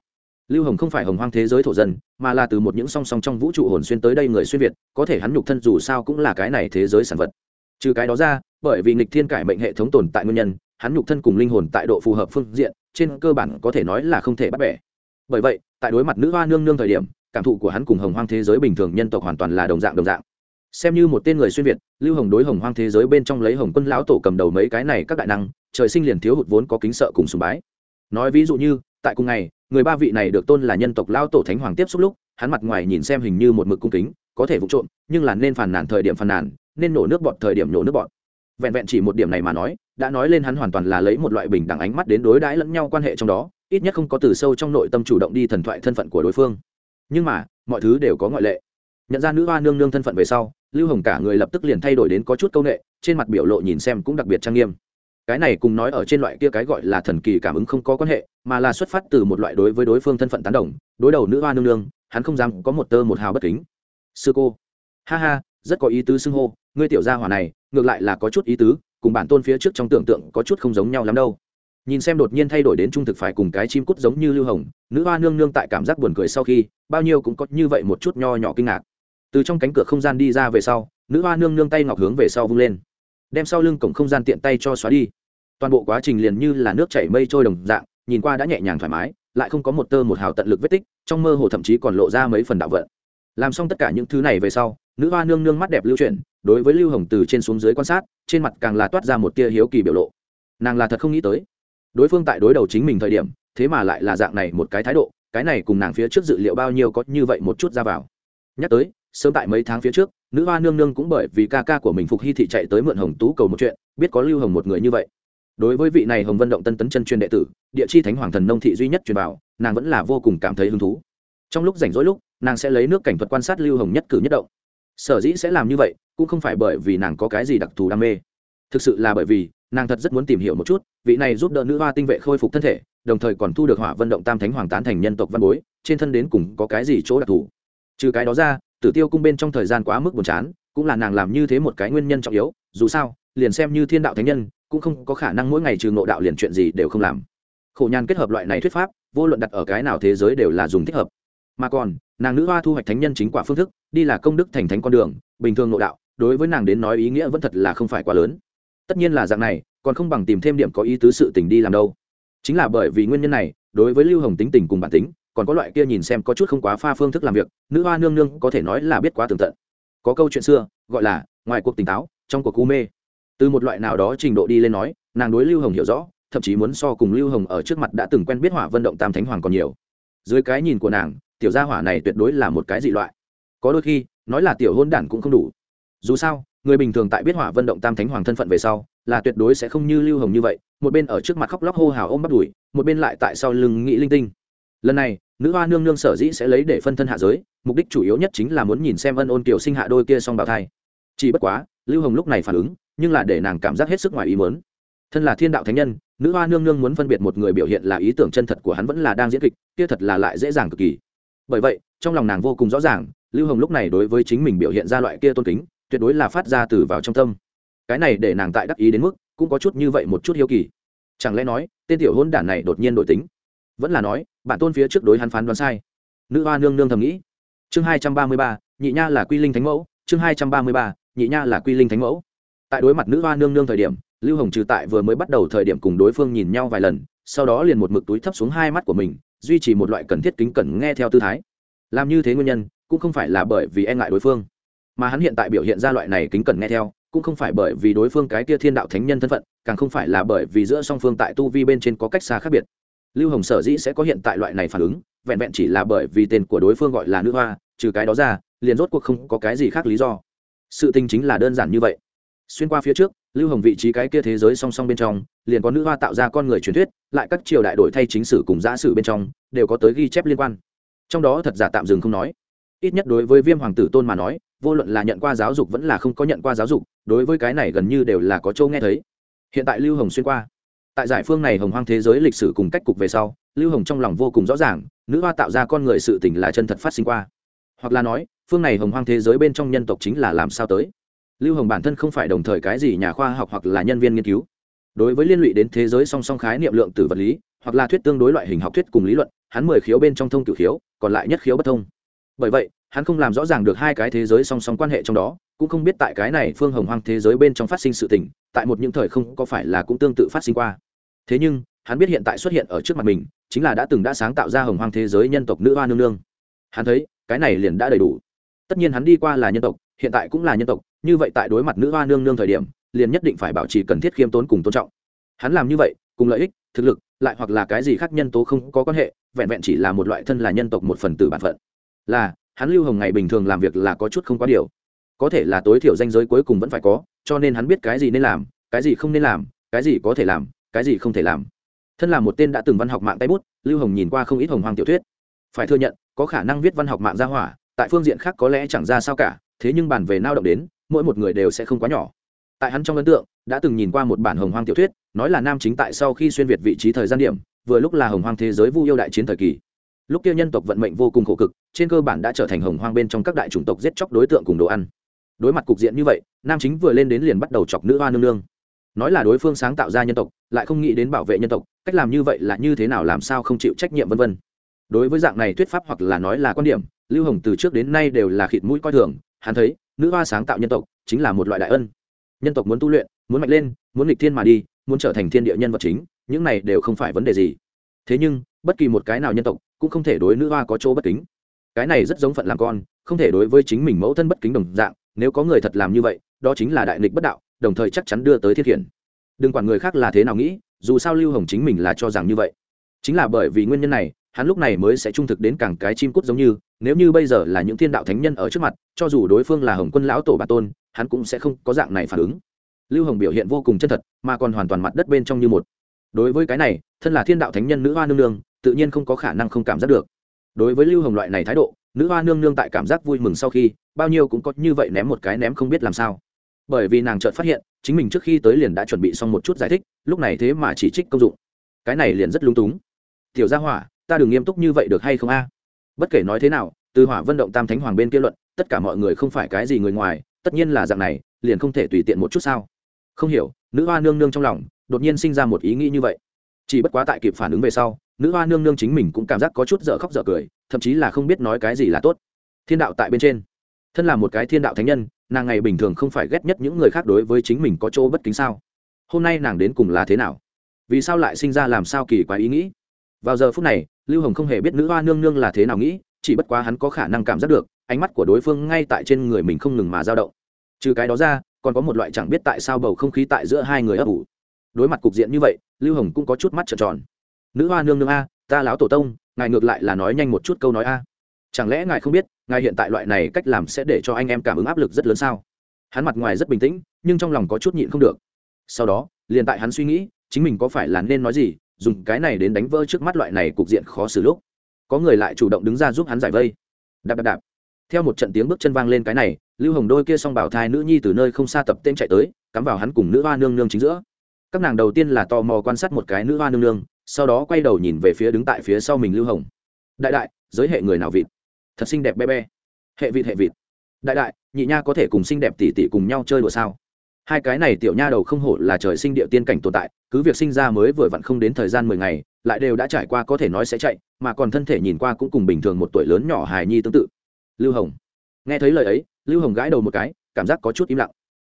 Lưu hồng không phải hồng hoang thế giới thổ dân, mà là từ một những song song trong vũ trụ hồn xuyên tới đây người xuyên việt, có thể hắn nhục thân dù sao cũng là cái này thế giới sản vật. Trừ cái đó ra bởi vì nghịch thiên cải mệnh hệ thống tồn tại nguyên nhân, hắn nhục thân cùng linh hồn tại độ phù hợp phương diện, trên cơ bản có thể nói là không thể bắt bẻ. Bởi vậy, tại đối mặt nữ hoa nương nương thời điểm, cảm thụ của hắn cùng hồng hoang thế giới bình thường nhân tộc hoàn toàn là đồng dạng đồng dạng. Xem như một tên người xuyên việt, lưu hồng đối hồng hoang thế giới bên trong lấy hồng quân lão tổ cầm đầu mấy cái này các đại năng, trời sinh liền thiếu hụt vốn có kính sợ cùng sùng bái. Nói ví dụ như, tại cùng ngày, người ba vị này được tôn là nhân tộc lão tổ thánh hoàng tiếp xúc lúc, hắn mặt ngoài nhìn xem hình như một mực cung kính, có thể vụ trộm, nhưng là nên phàn nàn thời điểm phàn nàn, nên nổ nước bọt thời điểm nổ nước bọt vẹn vẹn chỉ một điểm này mà nói, đã nói lên hắn hoàn toàn là lấy một loại bình đẳng ánh mắt đến đối đãi lẫn nhau quan hệ trong đó, ít nhất không có từ sâu trong nội tâm chủ động đi thần thoại thân phận của đối phương. Nhưng mà, mọi thứ đều có ngoại lệ. Nhận ra nữ hoa nương nương thân phận về sau, lưu hồng cả người lập tức liền thay đổi đến có chút c â u n ệ trên mặt biểu lộ nhìn xem cũng đặc biệt trang nghiêm. Cái này cùng nói ở trên loại kia cái gọi là thần kỳ cảm ứng không có quan hệ, mà là xuất phát từ một loại đối với đối phương thân phận tán đồng, đối đầu nữ hoa nương nương, hắn không dám có một tơ một hào bất kính. Sư cô, ha ha, rất có ý tứ xưng hô, ngươi tiểu gia hỏa này ngược lại là có chút ý tứ, cùng bản tôn phía trước trong tưởng tượng có chút không giống nhau lắm đâu. Nhìn xem đột nhiên thay đổi đến trung thực phải cùng cái chim cút giống như lưu hồng, nữ hoa nương nương tại cảm giác buồn cười sau khi, bao nhiêu cũng có như vậy một chút nho nhỏ kinh ngạc. Từ trong cánh cửa không gian đi ra về sau, nữ hoa nương nương tay ngọc hướng về sau vung lên, đem sau lưng cổng không gian tiện tay cho xóa đi. Toàn bộ quá trình liền như là nước chảy mây trôi đồng dạng, nhìn qua đã nhẹ nhàng thoải mái, lại không có một tơ một hào tận lực vết tích, trong mơ hồ thậm chí còn lộ ra mấy phần đạo vận. Làm xong tất cả những thứ này về sau, nữ hoa nương nương mắt đẹp lưu chuyển đối với lưu hồng từ trên xuống dưới quan sát, trên mặt càng là toát ra một tia hiếu kỳ biểu lộ. Nàng là thật không nghĩ tới. Đối phương tại đối đầu chính mình thời điểm, thế mà lại là dạng này một cái thái độ, cái này cùng nàng phía trước dự liệu bao nhiêu có như vậy một chút ra vào. Nhắc tới, sớm tại mấy tháng phía trước, nữ hoa nương nương cũng bởi vì ca ca của mình phục hy thị chạy tới mượn hồng tú cầu một chuyện, biết có lưu hồng một người như vậy. Đối với vị này hồng vân động tân tấn chân truyền đệ tử, địa chi thánh hoàng thần nông thị duy nhất truyền bảo, nàng vẫn là vô cùng cảm thấy hứng thú. Trong lúc rảnh rỗi lúc, nàng sẽ lấy nước cảnh thuật quan sát lưu hồng nhất cử nhất động sở dĩ sẽ làm như vậy cũng không phải bởi vì nàng có cái gì đặc thù đam mê. Thực sự là bởi vì nàng thật rất muốn tìm hiểu một chút vị này giúp đỡ nữ hoa tinh vệ khôi phục thân thể, đồng thời còn thu được hỏa vận động tam thánh hoàng tán thành nhân tộc văn bối, trên thân đến cùng có cái gì chỗ đặc thù. Trừ cái đó ra, tử tiêu cung bên trong thời gian quá mức buồn chán, cũng là nàng làm như thế một cái nguyên nhân trọng yếu, dù sao, liền xem như thiên đạo thánh nhân, cũng không có khả năng mỗi ngày trừ ngộ đạo liền chuyện gì đều không làm. Khổ nhàn kết hợp loại này thuyết pháp, vô luận đặt ở cái nào thế giới đều là dùng thích hợp mà còn, nàng nữ hoa thu hoạch thánh nhân chính quả phương thức, đi là công đức thành thánh con đường, bình thường nội đạo, đối với nàng đến nói ý nghĩa vẫn thật là không phải quá lớn. Tất nhiên là dạng này, còn không bằng tìm thêm điểm có ý tứ sự tình đi làm đâu. Chính là bởi vì nguyên nhân này, đối với lưu hồng tính tình cùng bản tính, còn có loại kia nhìn xem có chút không quá pha phương thức làm việc, nữ hoa nương nương có thể nói là biết quá tường tận. Có câu chuyện xưa, gọi là, ngoài cuộc tỉnh táo, trong cuộc cu mê. Từ một loại nào đó trình độ đi lên nói, nàng đối lưu hồng hiểu rõ, thậm chí muốn so cùng lưu hồng ở trước mặt đã từng quen biết hỏa vận động tam thánh hoàng còn nhiều. Dưới cái nhìn của nàng tiểu gia hỏa này tuyệt đối là một cái dị loại. Có đôi khi, nói là tiểu hôn đản cũng không đủ. Dù sao, người bình thường tại biết hỏa vận động tam thánh hoàng thân phận về sau, là tuyệt đối sẽ không như lưu hồng như vậy, một bên ở trước mặt khóc lóc hô hào ôm bắt đùi, một bên lại tại sau lưng nghĩ linh tinh. Lần này, nữ hoa nương nương sở dĩ sẽ lấy để phân thân hạ giới, mục đích chủ yếu nhất chính là muốn nhìn xem ân ôn kiều sinh hạ đôi kia song bào thai. Chỉ bất quá, lưu hồng lúc này phản ứng, nhưng là để nàng cảm giác hết sức ngoài ý muốn. Thân là thiên đạo thánh nhân, nữ hoa nương nương muốn phân biệt một người biểu hiện là ý tưởng chân thật của hắn vẫn là đang diễn kịch, kia thật là lại dễ dàng cực kỳ bởi vậy, trong lòng nàng vô cùng rõ ràng, lưu hồng lúc này đối với chính mình biểu hiện ra loại kia tôn kính, tuyệt đối là phát ra từ vào trong tâm. Cái này để nàng tại đắc ý đến mức, cũng có chút như vậy một chút hiếu kỳ. Chẳng lẽ nói, tên tiểu hôn đản này đột nhiên đổi tính? Vẫn là nói, bản tôn phía trước đối hắn phán đoán sai. Nữ hoa nương nương thầm nghĩ. Chương hai trăm ba mươi ba, nhị nha là quy linh thánh mẫu. Chương hai trăm ba mươi ba, nhị nha là quy linh thánh mẫu. Tại đối mặt nữ hoa nương nương thời điểm, lưu hồng trừ tại vừa mới bắt đầu thời điểm cùng đối phương nhìn nhau vài lần, sau đó liền một mực túi thấp xuống hai mắt của mình duy trì một loại cần thiết kính cẩn nghe theo tư thái. Làm như thế nguyên nhân, cũng không phải là bởi vì e ngại đối phương, mà hắn hiện tại biểu hiện ra loại này kính cẩn nghe theo, cũng không phải bởi vì đối phương cái kia thiên đạo thánh nhân thân phận, càng không phải là bởi vì giữa song phương tại tu vi bên trên có cách xa khác biệt. Lưu hồng sở dĩ sẽ có hiện tại loại này phản ứng, vẹn vẹn chỉ là bởi vì tên của đối phương gọi là nữ hoa, trừ cái đó ra, liền rốt cuộc không có cái gì khác lý do. Sự tình chính là đơn giản như vậy. Xuyên qua phía trước lưu hồng vị trí cái kia thế giới song song bên trong, liền có nữ hoa tạo ra con người truyền thuyết, lại các triều đại đổi thay chính sử cùng giã sử bên trong, đều có tới ghi chép liên quan. Trong đó thật giả tạm dừng không nói. Ít nhất đối với viêm hoàng tử tôn mà nói, vô luận là nhận qua giáo dục vẫn là không có nhận qua giáo dục, đối với cái này gần như đều là có châu nghe thấy. Hiện tại lưu hồng xuyên qua. Tại giải phương này hồng hoang thế giới lịch sử cùng cách cục về sau, lưu hồng trong lòng vô cùng rõ ràng, nữ hoa tạo ra con người sự tỉnh là chân thật phát sinh qua. Hoặc là nói, phương này hồng hoang thế giới bên trong nhân tộc chính là làm sao tới? Lưu hồng bản thân không phải đồng thời cái gì nhà khoa học hoặc là nhân viên nghiên cứu. Đối với liên lụy đến thế giới song song khái niệm lượng tử vật lý, hoặc là thuyết tương đối loại hình học thuyết cùng lý luận, hắn mười khiếu bên trong thông cửu khiếu, còn lại nhất khiếu bất thông. Bởi vậy, hắn không làm rõ ràng được hai cái thế giới song song quan hệ trong đó, cũng không biết tại cái này phương hồng hoang thế giới bên trong phát sinh sự tình, tại một những thời không có phải là cũng tương tự phát sinh qua. Thế nhưng, hắn biết hiện tại xuất hiện ở trước mặt mình, chính là đã từng đã sáng tạo ra hồng hoang thế giới nhân tộc nữ hoa nương nương. Hắn thấy, cái này liền đã đầy đủ. Tất nhiên hắn đi qua là nhân tộc hiện tại cũng là nhân tộc, như vậy tại đối mặt nữ hoa nương nương thời điểm, liền nhất định phải bảo trì cần thiết khiêm tốn cùng tôn trọng. Hắn làm như vậy, cùng lợi ích, thực lực, lại hoặc là cái gì khác nhân tố không có quan hệ, vẹn vẹn chỉ là một loại thân là nhân tộc một phần tử bản phận. Là, hắn lưu hồng ngày bình thường làm việc là có chút không quá điều. Có thể là tối thiểu danh giới cuối cùng vẫn phải có, cho nên hắn biết cái gì nên làm, cái gì không nên làm, cái gì có thể làm, cái gì không thể làm. Thân là một tên đã từng văn học mạng tay bút, lưu hồng nhìn qua không ít hồng hoàng tiểu thuyết. Phải thừa nhận, có khả năng viết văn học mạng ra hỏa, tại phương diện khác có lẽ chẳng ra sao cả thế nhưng bàn về nao động đến, mỗi một người đều sẽ không quá nhỏ. Tại hắn trong ấn tượng, đã từng nhìn qua một bản hồng hoang tiểu thuyết, nói là nam chính tại sau khi xuyên việt vị trí thời gian điểm, vừa lúc là hồng hoang thế giới vu yêu đại chiến thời kỳ. Lúc kia nhân tộc vận mệnh vô cùng khổ cực, trên cơ bản đã trở thành hồng hoang bên trong các đại chủng tộc giết chóc đối tượng cùng đồ ăn. Đối mặt cục diện như vậy, nam chính vừa lên đến liền bắt đầu chọc nữ hoa nương nương. Nói là đối phương sáng tạo ra nhân tộc, lại không nghĩ đến bảo vệ nhân tộc, cách làm như vậy là như thế nào làm sao không chịu trách nhiệm vân vân. Đối với dạng này thuyết pháp hoặc là nói là quan điểm, lưu hồng từ trước đến nay đều là khịt mũi coi thường hắn thấy, nữ hoa sáng tạo nhân tộc chính là một loại đại ân. Nhân tộc muốn tu luyện, muốn mạnh lên, muốn nghịch thiên mà đi, muốn trở thành thiên địa nhân vật chính, những này đều không phải vấn đề gì. Thế nhưng, bất kỳ một cái nào nhân tộc cũng không thể đối nữ hoa có chỗ bất kính. Cái này rất giống phận làm con, không thể đối với chính mình mẫu thân bất kính đồng dạng, nếu có người thật làm như vậy, đó chính là đại nghịch bất đạo, đồng thời chắc chắn đưa tới thiết hiển. Đừng quản người khác là thế nào nghĩ, dù sao lưu hồng chính mình là cho rằng như vậy. Chính là bởi vì nguyên nhân này, hắn lúc này mới sẽ trung thực đến càng cái chim cút giống như nếu như bây giờ là những thiên đạo thánh nhân ở trước mặt, cho dù đối phương là hồng quân lão tổ bà tôn, hắn cũng sẽ không có dạng này phản ứng. Lưu hồng biểu hiện vô cùng chân thật, mà còn hoàn toàn mặt đất bên trong như một. Đối với cái này, thân là thiên đạo thánh nhân nữ hoa nương nương, tự nhiên không có khả năng không cảm giác được. Đối với lưu hồng loại này thái độ, nữ hoa nương nương tại cảm giác vui mừng sau khi, bao nhiêu cũng có như vậy ném một cái ném không biết làm sao. Bởi vì nàng chợt phát hiện, chính mình trước khi tới liền đã chuẩn bị xong một chút giải thích, lúc này thế mà chỉ trích công dụng. Cái này liền rất lung túng. Tiểu gia hỏa, ta đừng nghiêm túc như vậy được hay không a? Bất kể nói thế nào, từ hỏa vận động tam thánh hoàng bên kia luận, tất cả mọi người không phải cái gì người ngoài, tất nhiên là dạng này, liền không thể tùy tiện một chút sao? Không hiểu, nữ hoa nương nương trong lòng, đột nhiên sinh ra một ý nghĩ như vậy. Chỉ bất quá tại kịp phản ứng về sau, nữ hoa nương nương chính mình cũng cảm giác có chút dở khóc dở cười, thậm chí là không biết nói cái gì là tốt. Thiên đạo tại bên trên. Thân là một cái thiên đạo thánh nhân, nàng ngày bình thường không phải ghét nhất những người khác đối với chính mình có chỗ bất kính sao? Hôm nay nàng đến cùng là thế nào? Vì sao lại sinh ra làm sao kỳ quái ý nghĩ? Vào giờ phút này, lưu hồng không hề biết nữ hoa nương nương là thế nào nghĩ, chỉ bất quá hắn có khả năng cảm giác được, ánh mắt của đối phương ngay tại trên người mình không ngừng mà dao động. Trừ cái đó ra, còn có một loại chẳng biết tại sao bầu không khí tại giữa hai người ấp ủ. Đối mặt cục diện như vậy, lưu hồng cũng có chút mắt trợn tròn. Nữ hoa nương nương a, ta láo tổ tông, ngài ngược lại là nói nhanh một chút câu nói a. Chẳng lẽ ngài không biết, ngài hiện tại loại này cách làm sẽ để cho anh em cảm ứng áp lực rất lớn sao? Hắn mặt ngoài rất bình tĩnh, nhưng trong lòng có chút nhịn không được. Sau đó, liền tại hắn suy nghĩ, chính mình có phải là nên nói gì dùng cái này đến đánh vỡ trước mắt loại này cục diện khó xử lúc. Có người lại chủ động đứng ra giúp hắn giải vây. Đạp đạp đạp. Theo một trận tiếng bước chân vang lên cái này, lưu hồng đôi kia s o n g bảo thai nữ nhi từ nơi không xa tập tên chạy tới, cắm vào hắn cùng nữ hoa nương nương chính giữa. Các nàng đầu tiên là tò mò quan sát một cái nữ hoa nương nương, sau đó quay đầu nhìn về phía đứng tại phía sau mình lưu hồng. Đại đại, giới hệ người nào vịt? Thật xinh đẹp be be hệ vịt hệ vịt. Đại đại, nhị nha có thể cùng xinh đẹp tỉ tỉ cùng nhau chơi đùa sao? Hai cái này tiểu nha đầu không hổ là trời sinh địa tiên cảnh tồn tại, cứ việc sinh ra mới vừa vặn không đến thời gian mười ngày, lại đều đã trải qua có thể nói sẽ chạy, mà còn thân thể nhìn qua cũng cùng bình thường một tuổi lớn nhỏ hài nhi tương tự. Lưu hồng. Nghe thấy lời ấy, lưu hồng gãi đầu một cái, cảm giác có chút im lặng.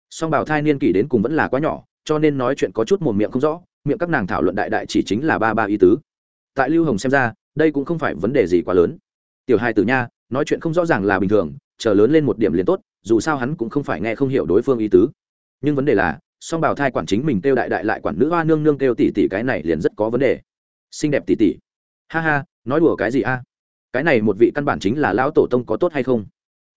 Song bảo thai niên kỷ đến cùng vẫn là quá nhỏ, cho nên nói chuyện có chút mồm miệng không rõ, miệng các nàng thảo luận đại đại chỉ chính là ba ba ý tứ. Tại lưu hồng xem ra, đây cũng không phải vấn đề gì quá lớn. Tiểu hai tử nha, nói chuyện không rõ ràng là bình thường, chờ lớn lên một điểm liền tốt, dù sao hắn cũng không phải nghe không hiểu đối phương ý tứ nhưng vấn đề là, song bảo thai quản chính mình kêu đại đại lại quản nữ hoa nương nương kêu tỷ tỷ cái này liền rất có vấn đề. Xinh đẹp tỷ tỷ. Ha ha, nói đùa cái gì a? Cái này một vị căn bản chính là lão tổ tông có tốt hay không?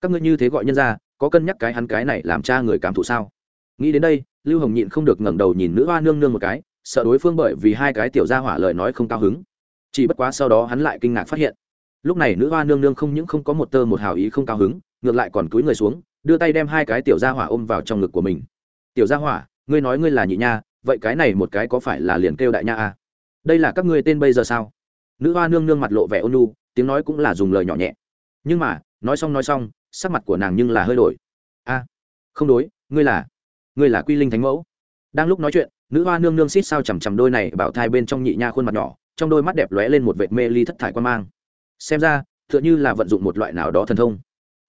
Các ngươi như thế gọi nhân ra có cân nhắc cái hắn cái này làm cha người cảm thụ sao? Nghĩ đến đây, lưu hồng nhịn không được ngẩng đầu nhìn nữ hoa nương nương một cái, sợ đối phương bởi vì hai cái tiểu gia hỏa lời nói không cao hứng. Chỉ bất quá sau đó hắn lại kinh ngạc phát hiện, lúc này nữ hoa nương nương không những không có một tơ một hào ý không cao hứng, ngược lại còn cúi người xuống, đưa tay đem hai cái tiểu gia hỏa ôm vào trong ngực của mình tiểu gia hỏa, ngươi nói ngươi là nhị nha, vậy cái này một cái có phải là liền kêu đại nha à? đây là các ngươi tên bây giờ sao? Nữ hoa nương nương mặt lộ vẻ ôn nhu, tiếng nói cũng là dùng lời nhỏ nhẹ. Nhưng mà, nói xong nói xong, sắc mặt của nàng nhưng là hơi đổi. A, không đối, ngươi là ngươi là quy linh thánh mẫu. Đang lúc nói chuyện, nữ hoa nương nương xít sao chằm chằm đôi này bảo thai bên trong nhị nha khuôn mặt nhỏ, trong đôi mắt đẹp lóe lên một vệt mê ly thất thải quan mang. Xem ra t h ư ợ n h ư là vận dụng một loại nào đó thần thông,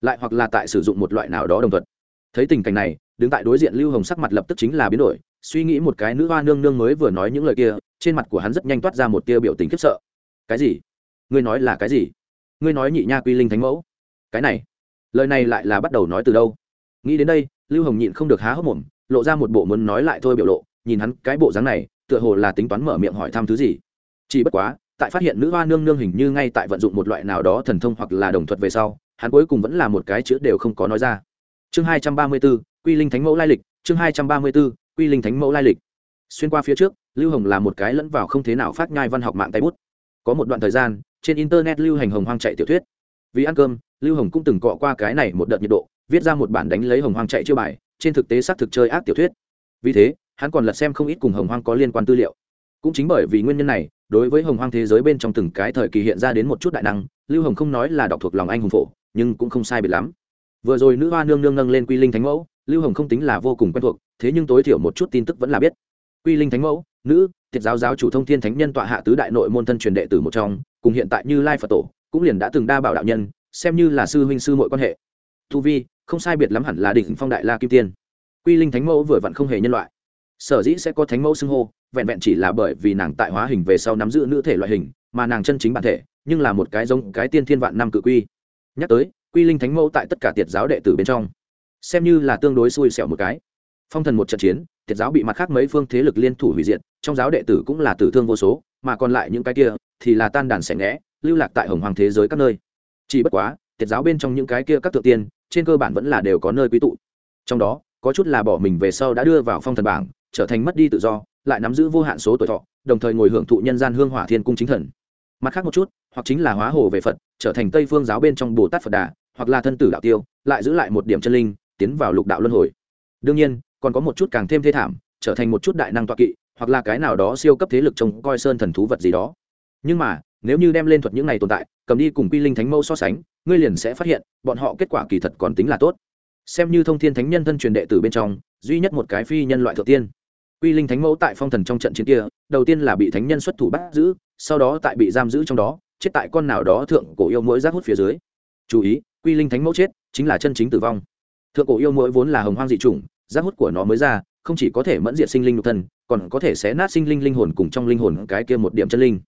lại hoặc là tại sử dụng một loại nào đó đồng thuận. Thấy tình cảnh này đứng tại đối diện lưu hồng sắc mặt lập tức chính là biến đổi, suy nghĩ một cái nữ hoa nương nương mới vừa nói những lời kia, trên mặt của hắn rất nhanh toát ra một tia biểu tình khiếp sợ. Cái gì? Ngươi nói là cái gì? Ngươi nói nhị nha quy linh thánh mẫu? Cái này, lời này lại là bắt đầu nói từ đâu? Nghĩ đến đây, lưu hồng nhịn không được há hốc mồm, lộ ra một bộ muốn nói lại thôi biểu lộ, nhìn hắn cái bộ dáng này, tựa hồ là tính toán mở miệng hỏi thăm thứ gì. Chỉ bất quá, tại phát hiện nữ hoa nương nương hình như ngay tại vận dụng một loại nào đó thần thông hoặc là đồng thuật về sau, hắn cuối cùng vẫn là một cái chữ đều không có nói ra chương hai trăm ba mươi b ố quy linh thánh mẫu lai lịch, chương hai trăm ba mươi b ố quy linh thánh mẫu lai lịch. Xuyên qua phía trước, lưu hồng là một cái lẫn vào không thế nào phát nhai văn học mạng tay bút. Có một đoạn thời gian, trên internet lưu hành hồng hoang chạy tiểu thuyết. Vì ăn cơm, lưu hồng cũng từng cọ qua cái này một đợt nhiệt độ, viết ra một bản đánh lấy hồng hoang chạy chưa bài, trên thực tế xác thực chơi ác tiểu thuyết. Vì thế, hắn còn lật xem không ít cùng hồng hoang có liên quan tư liệu. Cũng chính bởi vì nguyên nhân này, đối với hồng hoang thế giới bên trong từng cái thời kỳ hiện ra đến một chút đại năng, lưu hồng không nói là đọc thuộc lòng anh hùng phổ, nhưng cũng không sai biệt lắm vừa rồi nữ hoa nương nương nâng lên quy linh thánh mẫu, lưu hồng không tính là vô cùng quen thuộc, thế nhưng tối thiểu một chút tin tức vẫn là biết. Quy linh thánh mẫu, nữ thiệt giáo giáo chủ thông thiên thánh nhân tọa hạ tứ đại nội môn thân truyền đệ tử một trong, cùng hiện tại như lai phật tổ, cũng liền đã từng đa bảo đạo nhân, xem như là sư huynh sư mọi quan hệ. Thu vi, không sai biệt lắm hẳn là đỉnh phong đại la kim tiên. Quy linh thánh mẫu vừa vặn không hề nhân loại. Sở dĩ sẽ có thánh mẫu xưng hô, vẹn vẹn chỉ là bởi vì nàng tại hóa hình về sau nắm giữ nữ thể loại hình, mà nàng chân chính bản thể, nhưng là một cái giống cái tiên thiên vạn năm cự quy. Nhắc tới quy linh thánh mẫu tại tất cả tiệt giáo đệ tử bên trong, xem như là tương đối xui xẻo một cái. Phong thần một trận chiến, tiệt giáo bị mặt khác mấy phương thế lực liên thủ hủy diệt, trong giáo đệ tử cũng là tử thương vô số, mà còn lại những cái kia thì là tan đàn xẻ ngẽ, lưu lạc tại hồng hoàng thế giới các nơi. Chỉ bất quá, tiệt giáo bên trong những cái kia các thượng tiên, trên cơ bản vẫn là đều có nơi quý tụ. Trong đó, có chút là bỏ mình về sau đã đưa vào phong thần bảng, trở thành mất đi tự do, lại nắm giữ vô hạn số tuổi thọ, đồng thời ngồi hưởng thụ nhân gian hương hỏa thiên cung chính thần. Mặt khác một chút, hoặc chính là hóa hồ về phật, trở thành tây phương giáo bên trong bồ tát phật đà hoặc là thân tử đạo tiêu, lại giữ lại một điểm chân linh, tiến vào lục đạo luân hồi. Đương nhiên, còn có một chút càng thêm thê thảm, trở thành một chút đại năng toa kỵ, hoặc là cái nào đó siêu cấp thế lực trông coi sơn thần thú vật gì đó. Nhưng mà, nếu như đem lên thuật những này tồn tại, cầm đi cùng quy linh thánh mâu so sánh, ngươi liền sẽ phát hiện, bọn họ kết quả kỳ thật còn tính là tốt. Xem như thông thiên thánh nhân thân truyền đệ tử bên trong, duy nhất một cái phi nhân loại thượng tiên. Quy linh thánh mẫu tại phong thần trong trận chiến kia, đầu tiên là bị thánh nhân xuất thủ bắt giữ, sau đó tại bị giam giữ trong đó, chết tại con nào đó thượng cổ yêu mũi giác hút phía dưới. Chú ý quy linh thánh mẫu chết, chính là chân chính tử vong. Thượng cổ yêu mũi vốn là hồng hoang dị chủng, giác hút của nó mới ra, không chỉ có thể mẫn diệt sinh linh nhục thân, còn có thể xé nát sinh linh linh hồn cùng trong linh hồn cái kia một điểm chân linh.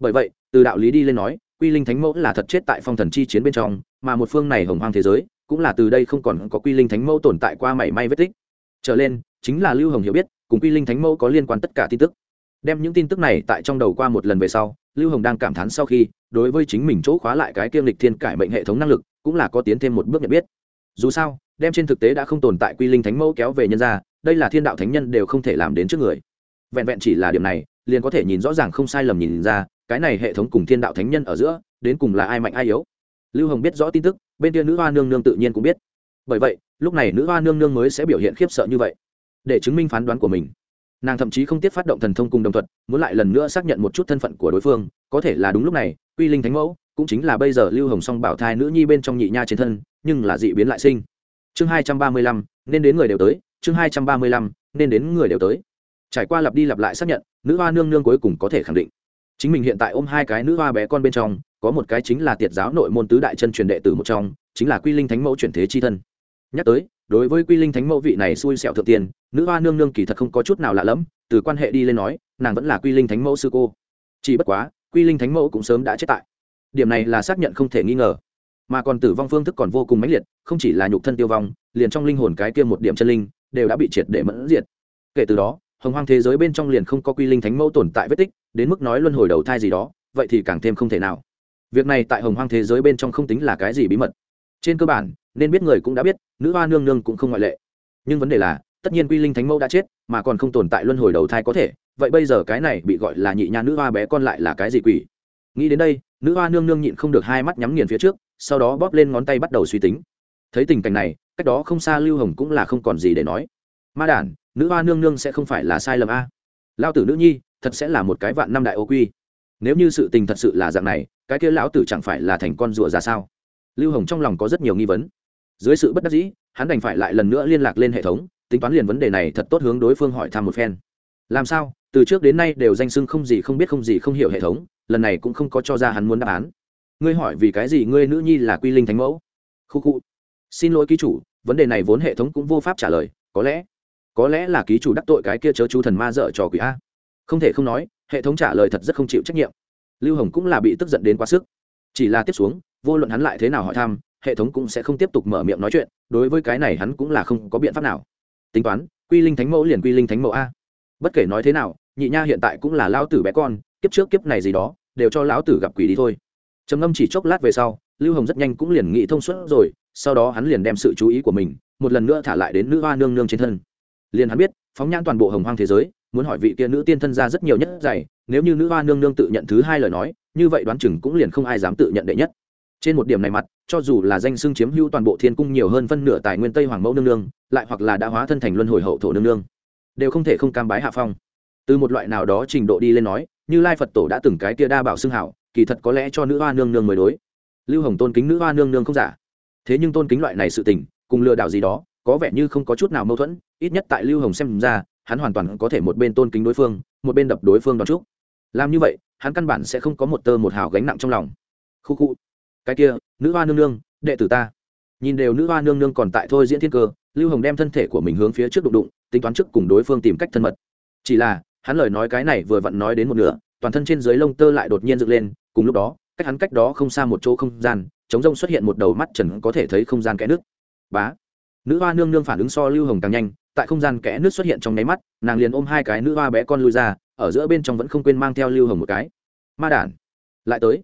Bởi vậy, từ đạo lý đi lên nói, quy linh thánh mẫu là thật chết tại phong thần chi chiến bên trong, mà một phương này hồng hoang thế giới, cũng là từ đây không còn có quy linh thánh mẫu tồn tại qua mảy may vết tích. Trở lên, chính là lưu hồng hiểu biết, cùng quy linh thánh mẫu có liên quan tất cả tin tức. Đem những tin tức này tại trong đầu qua một lần về sau lưu hồng đang cảm thán sau khi, đối với chính mình chỗ khóa lại cái kiêm lịch thiên cải mệnh hệ thống năng lực, cũng là có tiến thêm một bước nhận biết. Dù sao, đem trên thực tế đã không tồn tại quy linh thánh mẫu kéo về nhân ra, đây là thiên đạo thánh nhân đều không thể làm đến trước người. Vẹn vẹn chỉ là điểm này, liền có thể nhìn rõ ràng không sai lầm nhìn ra, cái này hệ thống cùng thiên đạo thánh nhân ở giữa, đến cùng là ai mạnh ai yếu. Lưu hồng biết rõ tin tức, bên kia nữ hoa nương nương tự nhiên cũng biết. Bởi vậy, lúc này nữ hoa nương nương mới sẽ biểu hiện khiếp sợ như vậy, để chứng minh phán đoán của mình nàng thậm chí không tiếc phát động thần thông cùng đồng thuận muốn lại lần nữa xác nhận một chút thân phận của đối phương, có thể là đúng lúc này, quy linh thánh mẫu, cũng chính là bây giờ lưu hồng song bảo thai nữ nhi bên trong nhị nha trên thân, nhưng là dị biến lại sinh. Chương hai trăm ba mươi lăm, nên đến người đều tới, chương hai trăm ba mươi lăm, nên đến người đều tới. Trải qua lặp đi lặp lại xác nhận, nữ hoa nương nương cuối cùng có thể khẳng định. Chính mình hiện tại ôm hai cái nữ hoa bé con bên trong, có một cái chính là tiệt giáo nội môn tứ đại chân truyền đệ tử một trong, chính là quy linh thánh mẫu chuyển thế chi thân. Nhắc tới đối với quy linh thánh mẫu vị này xui xẹo thượng tiên, nữ hoa nương nương kỳ thật không có chút nào lạ lẫm, từ quan hệ đi lên nói, nàng vẫn là quy linh thánh mẫu sư cô. Chỉ bất quá, quy linh thánh mẫu cũng sớm đã chết tại. Điểm này là xác nhận không thể nghi ngờ. Mà còn tử vong phương thức còn vô cùng mãnh liệt, không chỉ là nhục thân tiêu vong, liền trong linh hồn cái kia một điểm chân linh, đều đã bị triệt để mẫn diệt. Kể từ đó, hồng hoang thế giới bên trong liền không có quy linh thánh mẫu tồn tại vết tích, đến mức nói luân hồi đầu thai gì đó, vậy thì càng thêm không thể nào. Việc này tại hồng hoang thế giới bên trong không tính là cái gì bí mật trên cơ bản, nên biết người cũng đã biết, nữ hoa nương nương cũng không ngoại lệ. Nhưng vấn đề là, tất nhiên quy linh thánh mẫu đã chết, mà còn không tồn tại luân hồi đầu thai có thể. Vậy bây giờ cái này bị gọi là nhị nha nữ hoa bé con lại là cái gì quỷ? Nghĩ đến đây, nữ hoa nương nương nhịn không được hai mắt nhắm nghiền phía trước, sau đó bóp lên ngón tay bắt đầu suy tính. Thấy tình cảnh này, cách đó không xa lưu hồng cũng là không còn gì để nói. Ma đản, nữ hoa nương nương sẽ không phải là sai lầm a. Lao tử nữ nhi, thật sẽ là một cái vạn năm đại ô quy. Nếu như sự tình thật sự là dạng này, cái kia lão tử chẳng phải là thành con rùa ra sao? Lưu hồng trong lòng có rất nhiều nghi vấn. Dưới sự bất đắc dĩ, hắn đành phải lại lần nữa liên lạc lên hệ thống, tính toán liền vấn đề này thật tốt hướng đối phương hỏi thăm một phen. Làm sao? Từ trước đến nay đều danh sưng không gì không biết không gì không hiểu hệ thống, lần này cũng không có cho ra hắn muốn đáp án. Ngươi hỏi vì cái gì ngươi nữ nhi là quy linh thánh mẫu? Khu khu. Xin lỗi ký chủ, vấn đề này vốn hệ thống cũng vô pháp trả lời, có lẽ có lẽ là ký chủ đắc tội cái kia chớ chú thần ma dở trò quỷ a. Không thể không nói, hệ thống trả lời thật rất không chịu trách nhiệm. Lưu hồng cũng là bị tức giận đến quá sức chỉ là tiếp xuống, vô luận hắn lại thế nào hỏi thăm, hệ thống cũng sẽ không tiếp tục mở miệng nói chuyện, đối với cái này hắn cũng là không có biện pháp nào. Tính toán, quy linh thánh mẫu liền quy linh thánh mẫu a. Bất kể nói thế nào, nhị nha hiện tại cũng là lão tử bé con, kiếp trước kiếp này gì đó, đều cho lão tử gặp quỷ đi thôi. Trầm ngâm chỉ chốc lát về sau, lưu hồng rất nhanh cũng liền nghĩ thông suốt rồi, sau đó hắn liền đem sự chú ý của mình, một lần nữa thả lại đến nữ hoa nương nương trên thân. Liền hắn biết, phóng nhãn toàn bộ hồng hoang thế giới, muốn hỏi vị kia nữ tiên thân ra rất nhiều nhất dày nếu như nữ hoa nương nương tự nhận thứ hai lời nói như vậy đoán chừng cũng liền không ai dám tự nhận đệ nhất. Trên một điểm này mặt, cho dù là danh xưng chiếm hữu toàn bộ thiên cung nhiều hơn phân nửa tài nguyên tây hoàng mẫu nương nương, lại hoặc là đã hóa thân thành luân hồi hậu thổ nương nương, đều không thể không cam bái hạ phong. Từ một loại nào đó trình độ đi lên nói, như lai phật tổ đã từng cái kia đa bảo xưng hảo, kỳ thật có lẽ cho nữ hoa nương nương mới đối. Lưu hồng tôn kính nữ hoa nương nương không giả. Thế nhưng tôn kính loại này sự tình, cùng lừa đảo gì đó, có vẻ như không có chút nào mâu thuẫn, ít nhất tại lưu hồng xem ra, hắn hoàn toàn có thể một bên tôn kính đối phương, một bên đập đối phương đón trước làm như vậy, hắn căn bản sẽ không có một tơ một hào gánh nặng trong lòng. Khu khu. Cái kia, nữ hoa nương nương, đệ tử ta. Nhìn đều nữ hoa nương nương còn tại thôi diễn thiên cơ, lưu hồng đem thân thể của mình hướng phía trước đụng đụng, tính toán trước cùng đối phương tìm cách thân mật. Chỉ là, hắn lời nói cái này vừa vặn nói đến một nửa, toàn thân trên dưới lông tơ lại đột nhiên dựng lên, cùng lúc đó, cách hắn cách đó không xa một chỗ không gian chống rông xuất hiện một đầu mắt trần có thể thấy không gian kẽ nước. Bá. Nữ hoa nương nương phản ứng so lưu hồng càng nhanh, tại không gian kẽ nước xuất hiện trong nháy mắt, nàng liền ôm hai cái nữ hoa bé con lui ra ở giữa bên trong vẫn không quên mang theo lưu hồng một cái. Ma đản, lại tới.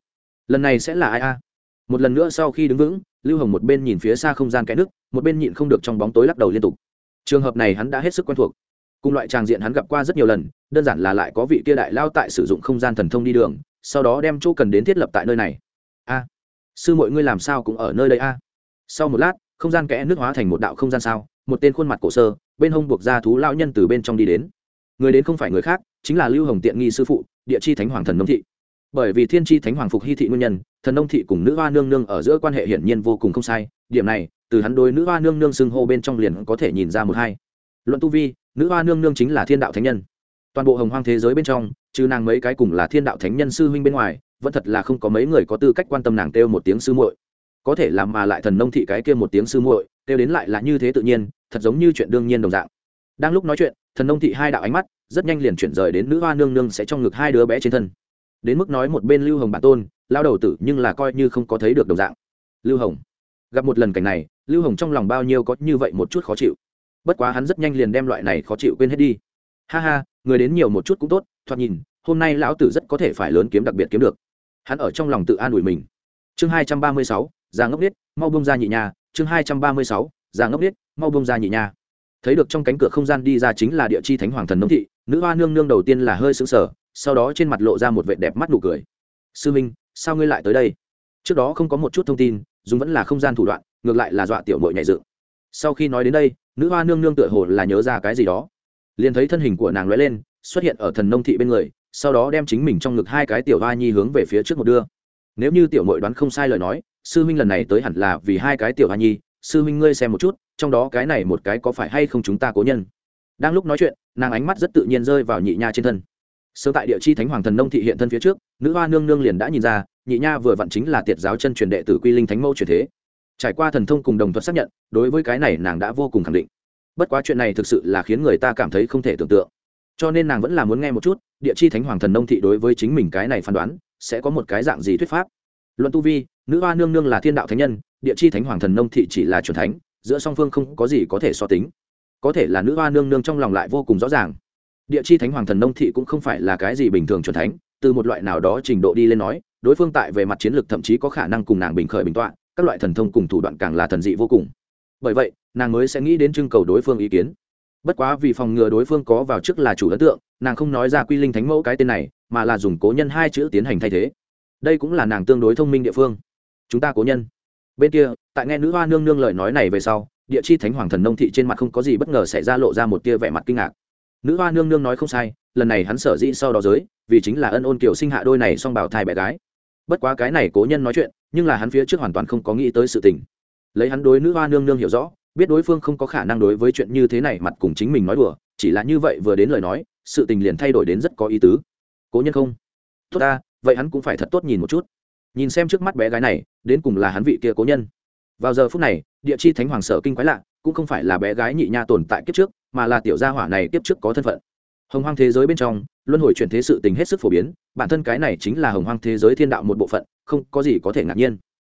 Lần này sẽ là ai a? Một lần nữa sau khi đứng vững, lưu hồng một bên nhìn phía xa không gian kẽ nước, một bên nhịn không được trong bóng tối lắc đầu liên tục. Trường hợp này hắn đã hết sức quen thuộc. Cùng loại tràng diện hắn gặp qua rất nhiều lần, đơn giản là lại có vị kia đại lao tại sử dụng không gian thần thông đi đường, sau đó đem chỗ cần đến thiết lập tại nơi này. A, sư mọi ngươi làm sao cũng ở nơi đây a? Sau một lát, không gian kẽ nước hóa thành một đạo không gian sao, một tên khuôn mặt cổ sơ, bên hông buộc ra thú lao nhân từ bên trong đi đến người đến không phải người khác, chính là lưu hồng tiện nghi sư phụ, địa chi thánh hoàng thần nông thị. Bởi vì thiên chi thánh hoàng phục hy thị nguyên nhân, thần nông thị cùng nữ hoa nương nương ở giữa quan hệ hiển nhiên vô cùng không sai. Điểm này, từ hắn đôi nữ hoa nương nương xưng hô bên trong liền có thể nhìn ra một hai. Luận tu vi, nữ hoa nương nương chính là thiên đạo thánh nhân. Toàn bộ hồng hoang thế giới bên trong, trừ nàng mấy cái cùng là thiên đạo thánh nhân sư huynh bên ngoài, vẫn thật là không có mấy người có tư cách quan tâm nàng kêu một tiếng sư muội. Có thể làm mà lại thần nông thị cái kia một tiếng sư muội, kêu đến lại là như thế tự nhiên, thật giống như chuyện đương nhiên đồng dạng. Đang lúc nói chuyện thần nông thị hai đạo ánh mắt rất nhanh liền chuyển rời đến nữ hoa nương nương sẽ trong ngực hai đứa bé trên thân. Đến mức nói một bên lưu hồng bản tôn, lao đầu tử nhưng là coi như không có thấy được đồng dạng. Lưu hồng, gặp một lần cảnh này, lưu hồng trong lòng bao nhiêu có như vậy một chút khó chịu. Bất quá hắn rất nhanh liền đem loại này khó chịu quên hết đi. Ha ha, người đến nhiều một chút cũng tốt, thoạt nhìn, hôm nay lão tử rất có thể phải lớn kiếm đặc biệt kiếm được. Hắn ở trong lòng tự an ủi mình. Chương hai trăm ba mươi sáu, già ngốc nết, mau bông ra nhị nhà, chương hai trăm ba mươi sáu, già ngốc nết, mau bông ra nhị nhà thấy được trong cánh cửa không gian đi ra chính là địa chi thánh hoàng thần nông thị, nữ hoa nương nương đầu tiên là hơi sững sờ, sau đó trên mặt lộ ra một vệ đẹp mắt nụ cười. Sư minh, sao ngươi lại tới đây? Trước đó không có một chút thông tin, dùng vẫn là không gian thủ đoạn, ngược lại là dọa tiểu mội nhảy dựng. Sau khi nói đến đây, nữ hoa nương nương tựa hồ là nhớ ra cái gì đó. Liền thấy thân hình của nàng lóe lên, xuất hiện ở thần nông thị bên người, sau đó đem chính mình trong ngực hai cái tiểu hoa nhi hướng về phía trước một đưa. Nếu như tiểu mội đoán không sai lời nói, sư huynh lần này tới hẳn là vì hai cái tiểu hoa nhi, sư huynh ngươi xem một chút trong đó cái này một cái có phải hay không chúng ta cố nhân? Đang lúc nói chuyện, nàng ánh mắt rất tự nhiên rơi vào nhị nha trên thân. Sớm tại địa chi thánh hoàng thần nông thị hiện thân phía trước, nữ hoa nương nương liền đã nhìn ra, nhị nha vừa vặn chính là tiệt giáo chân truyền đệ tử quy linh thánh mẫu truyền thế. Trải qua thần thông cùng đồng thuật xác nhận, đối với cái này nàng đã vô cùng khẳng định. Bất quá chuyện này thực sự là khiến người ta cảm thấy không thể tưởng tượng. Cho nên nàng vẫn là muốn nghe một chút, địa chi thánh hoàng thần nông thị đối với chính mình cái này phán đoán, sẽ có một cái dạng gì thuyết pháp? Luận tu vi, nữ hoa nương nương là thiên đạo thánh nhân, địa chi thánh hoàng thần nông thị chỉ là truyền thánh giữa song phương không có gì có thể so tính. Có thể là nữ hoa nương nương trong lòng lại vô cùng rõ ràng. Địa chi thánh hoàng thần nông thị cũng không phải là cái gì bình thường c thánh, từ một loại nào đó trình độ đi lên nói, đối phương tại về mặt chiến lược thậm chí có khả năng cùng nàng bình khởi bình tọa, các loại thần thông cùng thủ đoạn càng là thần dị vô cùng. Bởi vậy, nàng mới sẽ nghĩ đến trưng cầu đối phương ý kiến. Bất quá vì phòng ngừa đối phương có vào trước là chủ ấn tượng, nàng không nói ra quy linh thánh mẫu cái tên này, mà là dùng cố nhân hai chữ tiến hành thay thế. Đây cũng là nàng tương đối thông minh địa phương. Chúng ta cố nhân bên kia, tại nghe nữ hoa nương nương lời nói này về sau, địa chi thánh hoàng thần nông thị trên mặt không có gì bất ngờ xảy ra lộ ra một tia vẻ mặt kinh ngạc. Nữ hoa nương nương nói không sai, lần này hắn sở dĩ sau đó giới, vì chính là ân ôn kiều sinh hạ đôi này song bảo thai bé gái. Bất quá cái này cố nhân nói chuyện, nhưng là hắn phía trước hoàn toàn không có nghĩ tới sự tình. Lấy hắn đối nữ hoa nương nương hiểu rõ, biết đối phương không có khả năng đối với chuyện như thế này mặt cùng chính mình nói đùa, chỉ là như vậy vừa đến lời nói, sự tình liền thay đổi đến rất có ý tứ. Cố nhân không? Tốt ta, vậy hắn cũng phải thật tốt nhìn một chút nhìn xem trước mắt bé gái này, đến cùng là hắn vị kia cố nhân. Vào giờ phút này, địa chi thánh hoàng sở kinh quái lạ, cũng không phải là bé gái nhị nha tồn tại kiếp trước, mà là tiểu gia hỏa này kiếp trước có thân phận. Hồng hoang thế giới bên trong, luân hồi chuyển thế sự tình hết sức phổ biến, bản thân cái này chính là hồng hoang thế giới thiên đạo một bộ phận, không có gì có thể ngạc nhiên.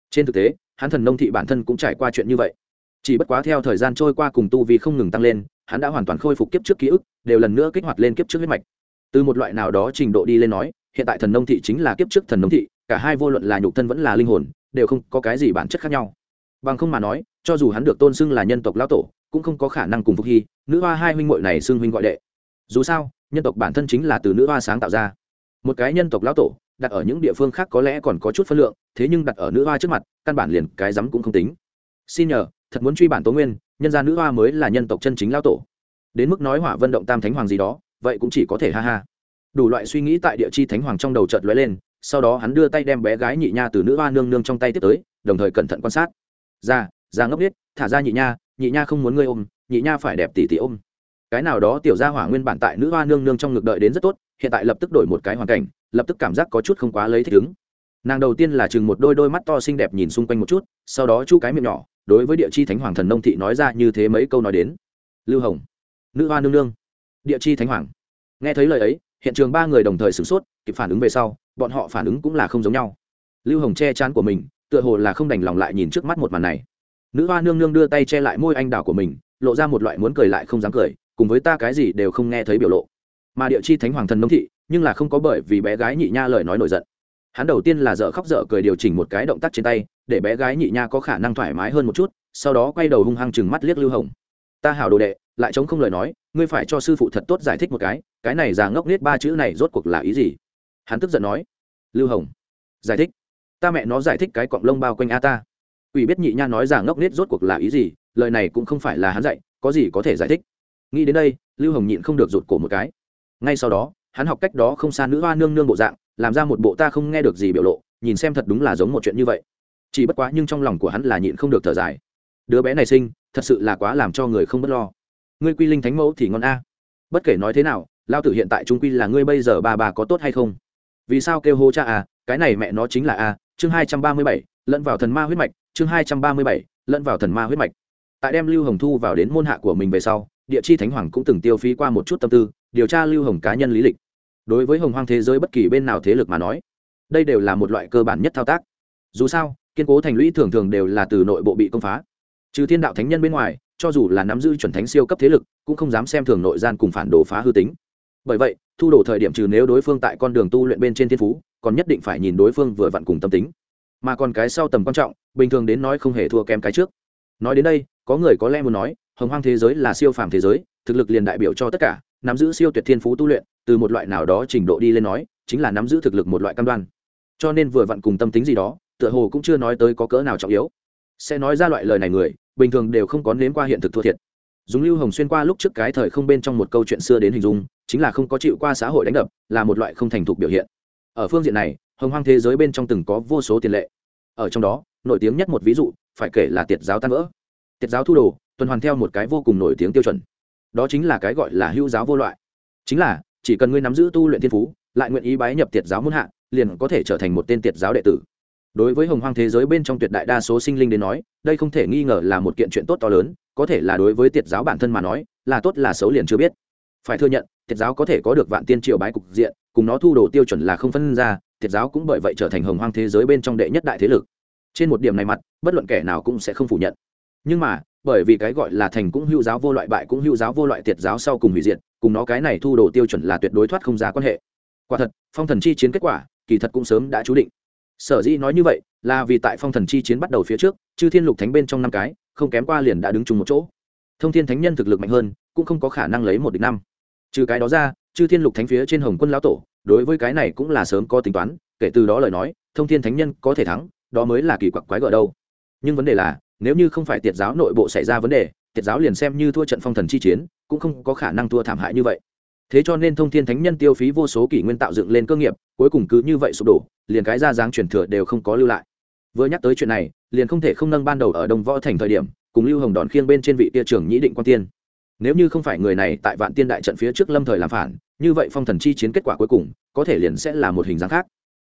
Trên thực tế, hắn thần nông thị bản thân cũng trải qua chuyện như vậy. Chỉ bất quá theo thời gian trôi qua cùng tu vi không ngừng tăng lên, hắn đã hoàn toàn khôi phục kiếp trước ký ức, đều lần nữa kích hoạt lên kiếp trước huyết mạch. Từ một loại nào đó trình độ đi lên nói, hiện tại thần nông thị chính là kiếp trước thần nông thị cả hai vô luận là nhục thân vẫn là linh hồn, đều không có cái gì bản chất khác nhau. Bằng không mà nói, cho dù hắn được tôn xưng là nhân tộc lão tổ, cũng không có khả năng cùng phục hy, nữ hoa hai huynh muội này xưng huynh gọi đệ. Dù sao, nhân tộc bản thân chính là từ nữ hoa sáng tạo ra. Một cái nhân tộc lão tổ, đặt ở những địa phương khác có lẽ còn có chút phân lượng, thế nhưng đặt ở nữ hoa trước mặt, căn bản liền cái rắm cũng không tính. Xin nhờ, thật muốn truy bản tố nguyên, nhân gia nữ hoa mới là nhân tộc chân chính lão tổ. Đến mức nói hỏa vân động tam thánh hoàng gì đó, vậy cũng chỉ có thể ha ha. Đủ loại suy nghĩ tại địa chi thánh hoàng trong đầu chợt lóe lên sau đó hắn đưa tay đem bé gái nhị nha từ nữ hoa nương nương trong tay tiếp tới, đồng thời cẩn thận quan sát. Ra ra ngốc biết thả ra nhị nha nhị nha không muốn ngươi ôm, nhị nha phải đẹp tỉ tỉ ôm. Cái nào đó tiểu gia hỏa nguyên bản tại nữ hoa nương nương trong ngực đợi đến rất tốt, hiện tại lập tức đổi một cái hoàn cảnh, lập tức cảm giác có chút không quá lấy thích ứng. Nàng đầu tiên là chừng một đôi đôi mắt to xinh đẹp nhìn xung quanh một chút, sau đó chu cái miệng nhỏ, đối với địa chi thánh hoàng thần nông thị nói ra như thế mấy câu nói đến. Lưu hồng, nữ hoa nương nương, địa chi thánh hoàng. Nghe thấy lời ấy, hiện trường ba người đồng thời sửng sốt, kịp phản ứng về sau bọn họ phản ứng cũng là không giống nhau. Lưu hồng che chắn của mình, tựa hồ là không đành lòng lại nhìn trước mắt một màn này. Nữ hoa nương nương đưa tay che lại môi anh đào của mình, lộ ra một loại muốn cười lại không dám cười, cùng với ta cái gì đều không nghe thấy biểu lộ. Mà địa chi thánh hoàng thần nông thị, nhưng là không có bởi vì bé gái nhị nha lời nói nổi giận. Hắn đầu tiên là dở khóc dở cười điều chỉnh một cái động tác trên tay, để bé gái nhị nha có khả năng thoải mái hơn một chút, sau đó quay đầu hung hăng chừng mắt liếc lưu hồng. Ta hảo đồ đệ, lại chống không lời nói, ngươi phải cho sư phụ thật tốt giải thích một cái cái này già ngốc nết ba chữ này rốt cuộc là ý gì? Hắn tức giận nói, lưu hồng, giải thích. Ta mẹ nó giải thích cái cọng lông bao quanh a ta. Ủy biết nhị nha nói rằng ngốc nết rốt cuộc là ý gì, lời này cũng không phải là hắn dạy, có gì có thể giải thích. Nghĩ đến đây, lưu hồng nhịn không được rụt cổ một cái. Ngay sau đó, hắn học cách đó không xa nữ hoa nương nương bộ dạng, làm ra một bộ ta không nghe được gì biểu lộ, nhìn xem thật đúng là giống một chuyện như vậy. Chỉ bất quá nhưng trong lòng của hắn là nhịn không được thở dài. Đứa bé này sinh, thật sự là quá làm cho người không b ấ t lo. Ngươi quy linh thánh mẫu thì ngon a. Bất kể nói thế nào, lao tử hiện tại trung quy là ngươi bây giờ bà bà có tốt hay không? Vì sao kêu hô cha à cái này mẹ nó chính là a chương hai trăm ba mươi bảy, lẫn vào thần ma huyết mạch, chương hai trăm ba mươi bảy, lẫn vào thần ma huyết mạch. Tại đem lưu hồng thu vào đến môn hạ của mình về sau, địa chi thánh hoàng cũng từng tiêu phí qua một chút tâm tư, điều tra lưu hồng cá nhân lý lịch. Đối với hồng hoang thế giới bất kỳ bên nào thế lực mà nói, đây đều là một loại cơ bản nhất thao tác. Dù sao, kiên cố thành lũy thường thường đều là từ nội bộ bị công phá. Trừ thiên đạo thánh nhân bên ngoài, cho dù là nắm giữ chuẩn thánh siêu cấp thế lực, cũng không dám xem thường nội gian cùng phản đồ phá hư tính bởi vậy, thu đồ thời điểm trừ nếu đối phương tại con đường tu luyện bên trên thiên phú, còn nhất định phải nhìn đối phương vừa vặn cùng tâm tính. Mà còn cái sau tầm quan trọng, bình thường đến nói không hề thua kém cái trước. Nói đến đây, có người có lẽ muốn nói, hồng hoang thế giới là siêu phàm thế giới, thực lực liền đại biểu cho tất cả, nắm giữ siêu tuyệt thiên phú tu luyện, từ một loại nào đó trình độ đi lên nói, chính là nắm giữ thực lực một loại cam đoan. Cho nên vừa vặn cùng tâm tính gì đó, tựa hồ cũng chưa nói tới có cỡ nào trọng yếu. Sẽ nói ra loại lời này người, bình thường đều không có nếm qua hiện thực thua thiệt. Dùng lưu hồng xuyên qua lúc trước cái thời không bên trong một câu chuyện xưa đến hình dung chính là không có chịu qua xã hội đánh đập, là một loại không thành thục biểu hiện. Ở phương diện này, hồng hoang thế giới bên trong từng có vô số tiền lệ. Ở trong đó, nổi tiếng nhất một ví dụ, phải kể là tiệt giáo tan vỡ. Tiệt giáo thu đồ, tuần hoàn theo một cái vô cùng nổi tiếng tiêu chuẩn. Đó chính là cái gọi là hữu giáo vô loại. Chính là, chỉ cần ngươi nắm giữ tu luyện thiên phú, lại nguyện ý bái nhập tiệt giáo muôn hạ, liền có thể trở thành một tên tiệt giáo đệ tử. Đối với hồng hoang thế giới bên trong tuyệt đại đa số sinh linh đến nói, đây không thể nghi ngờ là một kiện chuyện tốt to lớn, có thể là đối với tiệt giáo bản thân mà nói, là tốt là xấu liền chưa biết. Phải thừa nhận tiệt giáo có thể có được vạn tiên triều bái cục diện, cùng nó thu đồ tiêu chuẩn là không phân ra, tiệt giáo cũng bởi vậy trở thành hồng hoang thế giới bên trong đệ nhất đại thế lực. Trên một điểm này mặt, bất luận kẻ nào cũng sẽ không phủ nhận. Nhưng mà, bởi vì cái gọi là thành cũng hữu giáo vô loại bại cũng hữu giáo vô loại tiệt giáo sau cùng hủy diệt, cùng nó cái này thu đồ tiêu chuẩn là tuyệt đối thoát không giá quan hệ. Quả thật, phong thần chi chiến kết quả, kỳ thật cũng sớm đã chú định. Sở dĩ nói như vậy, là vì tại phong thần chi chiến bắt đầu phía trước, chư thiên lục thánh bên trong năm cái, không kém qua liền đã đứng chung một chỗ. Thông thiên thánh nhân thực lực mạnh hơn, cũng không có khả năng lấy một địch năm trừ cái đó ra, chư thiên lục thánh phía trên hồng quân lão tổ, đối với cái này cũng là sớm có tính toán, kể từ đó lời nói, thông thiên thánh nhân có thể thắng, đó mới là kỳ quặc quái gở đâu. Nhưng vấn đề là, nếu như không phải tiệt giáo nội bộ xảy ra vấn đề, tiệt giáo liền xem như thua trận phong thần chi chiến, cũng không có khả năng thua thảm hại như vậy. Thế cho nên thông thiên thánh nhân tiêu phí vô số kỷ nguyên tạo dựng lên cơ nghiệp, cuối cùng cứ như vậy sụp đổ, liền cái ra dáng truyền thừa đều không có lưu lại. Vừa nhắc tới chuyện này, liền không thể không nâng ban đầu ở đông võ thành thời điểm, cùng lưu hồng đòn khiêng bên trên vị tia trưởng nhĩ định quan tiên nếu như không phải người này tại vạn tiên đại trận phía trước lâm thời làm phản, như vậy phong thần chi chiến kết quả cuối cùng, có thể liền sẽ là một hình dáng khác.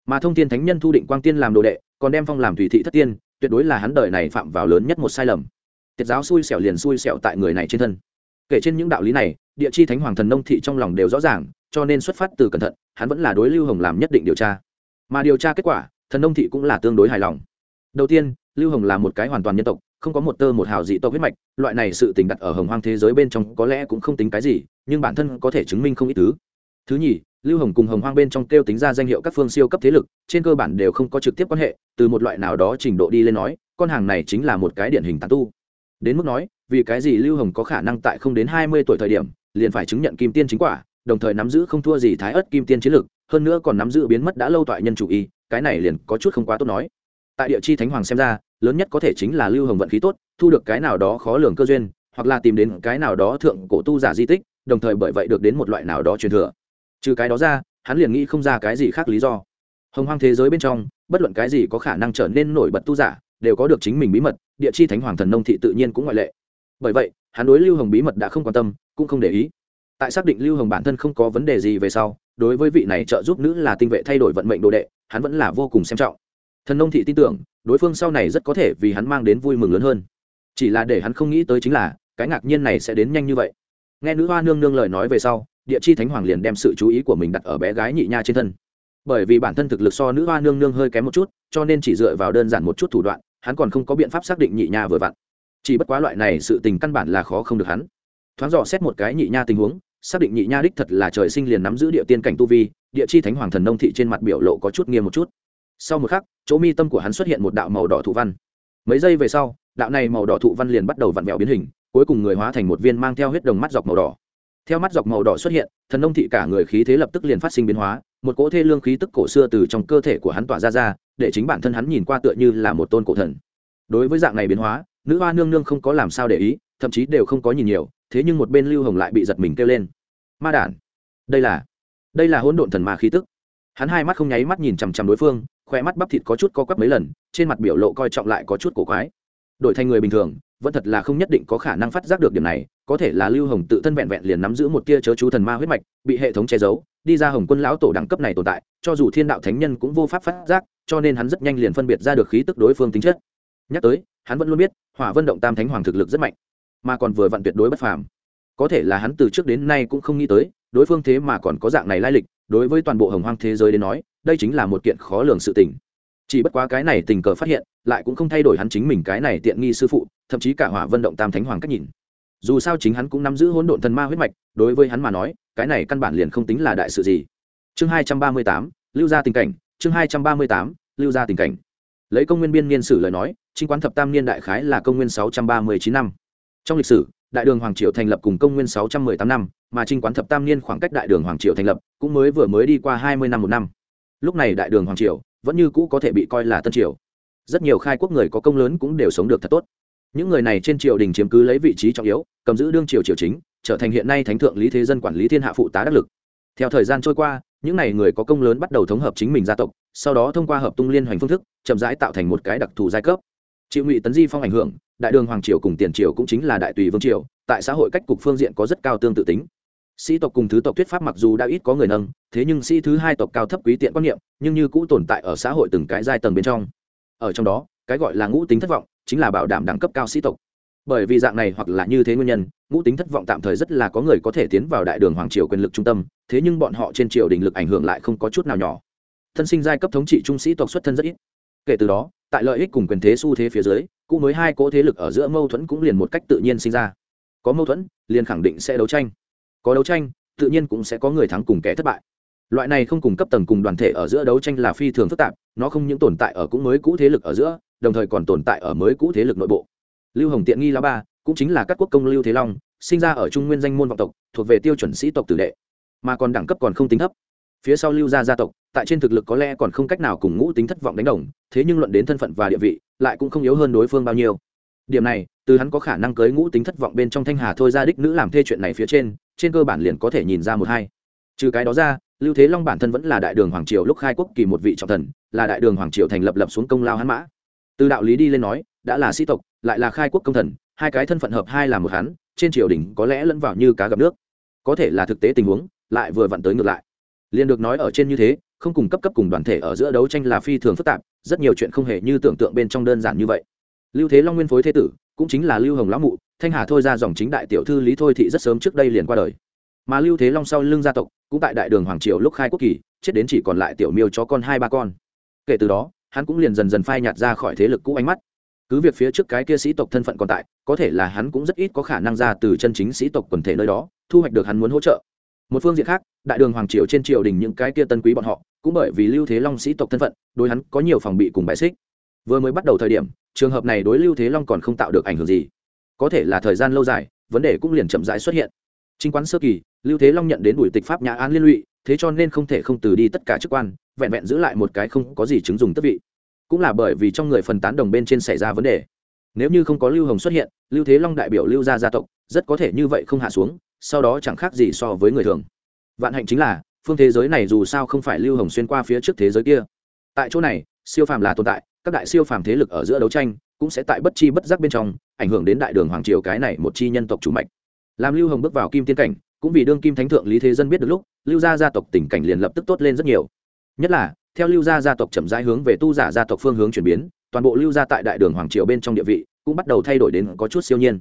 Mà thông tiên thánh nhân thu định quang tiên làm đồ đệ, còn đem phong làm thủy thị thất tiên, tuyệt đối là hắn đời này phạm vào lớn nhất một sai lầm. Tiết giáo xui xẻo liền xui xẻo tại người này trên thân. Kể trên những đạo lý này, địa chi thánh hoàng thần nông thị trong lòng đều rõ ràng, cho nên xuất phát từ cẩn thận, hắn vẫn là đối lưu hồng làm nhất định điều tra. Mà điều tra kết quả, thần nông thị cũng là tương đối hài lòng. Đầu tiên, lưu hồng là một cái hoàn toàn nhân tộc không có một tơ một hào dị tộc huyết mạch, loại này sự tình đặt ở hồng hoang thế giới bên trong có lẽ cũng không tính cái gì, nhưng bản thân có thể chứng minh không ít thứ. Thứ nhì, lưu hồng cùng hồng hoang bên trong kêu tính ra danh hiệu các phương siêu cấp thế lực, trên cơ bản đều không có trực tiếp quan hệ, từ một loại nào đó trình độ đi lên nói, con hàng này chính là một cái điển hình tàn tu. Đến mức nói, vì cái gì lưu hồng có khả năng tại không đến hai mươi tuổi thời điểm, liền phải chứng nhận kim tiên chính quả, đồng thời nắm giữ không thua gì thái ớt kim tiên chiến lực, hơn nữa còn nắm giữ biến mất đã lâu toại nhân chủ y, cái này liền có chút không quá tốt nói tại địa chi thánh hoàng xem ra, lớn nhất có thể chính là lưu hồng vận khí tốt, thu được cái nào đó khó lường cơ duyên, hoặc là tìm đến cái nào đó thượng cổ tu giả di tích, đồng thời bởi vậy được đến một loại nào đó truyền thừa. Trừ cái đó ra, hắn liền nghĩ không ra cái gì khác lý do. Hồng hoang thế giới bên trong, bất luận cái gì có khả năng trở nên nổi bật tu giả, đều có được chính mình bí mật, địa chi thánh hoàng thần nông thị tự nhiên cũng ngoại lệ. Bởi vậy, hắn đối lưu hồng bí mật đã không quan tâm, cũng không để ý. Tại xác định lưu hồng bản thân không có vấn đề gì về sau, đối với vị này trợ giúp nữ là tinh vệ thay đổi vận mệnh đồ đệ, hắn vẫn là vô cùng xem trọng thần nông thị tin tưởng, đối phương sau này rất có thể vì hắn mang đến vui mừng lớn hơn. Chỉ là để hắn không nghĩ tới chính là, cái ngạc nhiên này sẽ đến nhanh như vậy. Nghe nữ hoa nương nương lời nói về sau, địa chi thánh hoàng liền đem sự chú ý của mình đặt ở bé gái nhị nha trên thân. Bởi vì bản thân thực lực so nữ hoa nương nương hơi kém một chút, cho nên chỉ dựa vào đơn giản một chút thủ đoạn, hắn còn không có biện pháp xác định nhị nha vừa vặn. Chỉ bất quá loại này sự tình căn bản là khó không được hắn. Thoáng dò xét một cái nhị nha tình huống, xác định nhị nha đích thật là trời sinh liền nắm giữ địa tiên cảnh tu vi, địa chi thánh hoàng thần nông thị trên mặt biểu lộ có chút nghiêm một chút sau một khắc, chỗ mi tâm của hắn xuất hiện một đạo màu đỏ thụ văn. Mấy giây về sau, đạo này màu đỏ thụ văn liền bắt đầu vặn vẹo biến hình, cuối cùng người hóa thành một viên mang theo huyết đồng mắt dọc màu đỏ. Theo mắt dọc màu đỏ xuất hiện, thần nông thị cả người khí thế lập tức liền phát sinh biến hóa, một cỗ thê lương khí tức cổ xưa từ trong cơ thể của hắn tỏa ra ra, để chính bản thân hắn nhìn qua tựa như là một tôn cổ thần. Đối với dạng này biến hóa, nữ hoa nương nương không có làm sao để ý, thậm chí đều không có nhìn nhiều, thế nhưng một bên lưu hồng lại bị giật mình kêu lên. Ma đản, đây là đây là hỗn độn thần ma khí tức. Hắn hai mắt không nháy mắt nhìn chằm chằm đối phương khoe mắt bắp thịt có chút co quắp mấy lần, trên mặt biểu lộ coi trọng lại có chút cổ quái. Đổi thành người bình thường, vẫn thật là không nhất định có khả năng phát giác được điểm này, có thể là lưu hồng tự thân vẹn vẹn liền nắm giữ một tia chớ chú thần ma huyết mạch, bị hệ thống che giấu, đi ra hồng quân lão tổ đẳng cấp này tồn tại, cho dù thiên đạo thánh nhân cũng vô pháp phát giác, cho nên hắn rất nhanh liền phân biệt ra được khí tức đối phương tính chất. Nhắc tới, hắn vẫn luôn biết, hỏa vân động tam thánh hoàng thực lực rất mạnh, mà còn vừa vặn tuyệt đối bất phàm. Có thể là hắn từ trước đến nay cũng không nghĩ tới, đối phương thế mà còn có dạng này lai lịch, đối với toàn bộ hồng hoang thế giới đến nói đây chính là một kiện khó lường sự tình. Chỉ bất quá cái này tình cờ phát hiện, lại cũng không thay đổi hắn chính mình cái này tiện nghi sư phụ, thậm chí cả hỏa vân động tam thánh hoàng cách nhìn. Dù sao chính hắn cũng nắm giữ hỗn độn thần ma huyết mạch, đối với hắn mà nói, cái này căn bản liền không tính là đại sự gì. Chương hai trăm ba mươi tám, lưu ra tình cảnh, chương hai trăm ba mươi tám, lưu ra tình cảnh. Lấy công nguyên biên niên sử lời nói chính quán thập tam niên đại khái là công nguyên sáu trăm ba mươi chín năm. Trong lịch sử, đại đường hoàng triều thành lập cùng công nguyên sáu trăm mười tám năm, mà trinh quán thập tam niên khoảng cách đại đường hoàng triều thành lập cũng mới vừa mới đi qua hai mươi năm một năm lúc này đại đường hoàng triều vẫn như cũ có thể bị coi là tân triều. Rất nhiều khai quốc người có công lớn cũng đều sống được thật tốt. Những người này trên triều đình chiếm cứ lấy vị trí trọng yếu, cầm giữ đương triều triều chính, trở thành hiện nay thánh thượng lý thế dân quản lý thiên hạ phụ tá đắc lực. Theo thời gian trôi qua, những n à y người có công lớn bắt đầu thống hợp chính mình gia tộc, sau đó thông qua hợp tung liên hoành phương thức, chậm rãi tạo thành một cái đặc thù giai cấp. Chịu ngụy tấn di phong ảnh hưởng, đại đường hoàng triều cùng tiền triều cũng chính là đại tùy vương triều, tại xã hội cách cục phương diện có rất cao tương tự tính sĩ tộc cùng thứ tộc thuyết pháp mặc dù đã ít có người nâng, thế nhưng sĩ thứ hai tộc cao thấp quý tiện quan niệm, nhưng như cũ tồn tại ở xã hội từng cái giai tầng bên trong. Ở trong đó, cái gọi là ngũ tính thất vọng, chính là bảo đảm đẳng cấp cao sĩ tộc. Bởi vì dạng này hoặc là như thế nguyên nhân, ngũ tính thất vọng tạm thời rất là có người có thể tiến vào đại đường hoàng triều quyền lực trung tâm, thế nhưng bọn họ trên triều đình lực ảnh hưởng lại không có chút nào nhỏ. Thân sinh giai cấp thống trị trung sĩ tộc xuất thân rất ít. Kể từ đó, tại lợi ích cùng quyền thế xu thế phía dưới cũng mới hai cỗ thế lực ở giữa mâu thuẫn cũng liền một cách tự nhiên sinh ra. Có mâu thuẫn, liền khẳng định sẽ đấu tranh có đấu tranh, tự nhiên cũng sẽ có người thắng cùng kẻ thất bại. Loại này không cùng cấp tầng cùng đoàn thể ở giữa đấu tranh là phi thường phức tạp, nó không những tồn tại ở cũng mới cũ thế lực ở giữa, đồng thời còn tồn tại ở mới cũ thế lực nội bộ. Lưu hồng tiện nghi la ba cũng chính là các quốc công lưu thế long, sinh ra ở trung nguyên danh môn vọng tộc, thuộc về tiêu chuẩn sĩ tộc tử đệ, mà còn đẳng cấp còn không tính thấp. Phía sau lưu gia gia tộc, tại trên thực lực có lẽ còn không cách nào cùng ngũ tính thất vọng đánh đồng, thế nhưng luận đến thân phận và địa vị, lại cũng không yếu hơn đối phương bao nhiêu. Điểm này, từ hắn có khả năng cưới ngũ tính thất vọng bên trong thanh hà thôi ra đích nữ làm thê chuyện này phía trên trên cơ bản liền có thể nhìn ra một hai. Trừ cái đó ra, lưu thế long bản thân vẫn là đại đường hoàng triều lúc khai quốc kỳ một vị trọng thần, là đại đường hoàng triều thành lập lập xuống công lao hắn mã. Từ đạo lý đi lên nói, đã là sĩ tộc, lại là khai quốc công thần, hai cái thân phận hợp hai là một hắn, trên triều đình có lẽ lẫn vào như cá gặp nước. Có thể là thực tế tình huống, lại vừa vặn tới ngược lại. Liền được nói ở trên như thế, không cùng cấp cấp cùng đoàn thể ở giữa đấu tranh là phi thường phức tạp, rất nhiều chuyện không hề như tưởng tượng bên trong đơn giản như vậy. Lưu thế long nguyên phối thế tử cũng chính là lưu hồng lão mụ, thanh hà thôi ra dòng chính đại tiểu thư lý thôi thị rất sớm trước đây liền qua đời. Mà lưu thế long sau lưng gia tộc, cũng tại đại đường hoàng triều lúc khai quốc kỳ, chết đến chỉ còn lại tiểu miêu cho con hai ba con. Kể từ đó, hắn cũng liền dần dần phai nhạt ra khỏi thế lực cũ ánh mắt. Cứ việc phía trước cái kia sĩ tộc thân phận còn tại, có thể là hắn cũng rất ít có khả năng ra từ chân chính sĩ tộc quần thể nơi đó, thu hoạch được hắn muốn hỗ trợ. Một phương diện khác, đại đường hoàng triều trên triều đình những cái kia tân quý bọn họ, cũng bởi vì lưu thế long sĩ tộc thân phận, đối hắn có nhiều phòng bị cùng bài xích vừa mới bắt đầu thời điểm, trường hợp này đối lưu thế long còn không tạo được ảnh hưởng gì. Có thể là thời gian lâu dài, vấn đề cũng liền chậm rãi xuất hiện. Chính quán sơ kỳ, lưu thế long nhận đến đuổi tịch pháp nhà án liên lụy, thế cho nên không thể không từ đi tất cả chức quan, vẹn vẹn giữ lại một cái không có gì chứng dùng tất vị. Cũng là bởi vì trong người phần tán đồng bên trên xảy ra vấn đề. Nếu như không có lưu hồng xuất hiện, lưu thế long đại biểu lưu gia gia tộc, rất có thể như vậy không hạ xuống, sau đó chẳng khác gì so với người thường. Vạn hạnh chính là, phương thế giới này dù sao không phải lưu hồng xuyên qua phía trước thế giới kia. Tại chỗ này, siêu phàm là tồn tại các đại siêu phàm thế lực ở giữa đấu tranh cũng sẽ tại bất chi bất giác bên trong ảnh hưởng đến đại đường hoàng triều cái này một chi nhân tộc chủ mạch. Làm lưu hồng bước vào kim tiên cảnh, cũng vì đương kim thánh thượng lý thế dân biết được lúc, lưu gia gia tộc tình cảnh liền lập tức tốt lên rất nhiều. Nhất là, theo lưu gia gia tộc chậm rãi hướng về tu giả gia tộc phương hướng chuyển biến, toàn bộ lưu gia tại đại đường hoàng triều bên trong địa vị cũng bắt đầu thay đổi đến có chút siêu nhiên.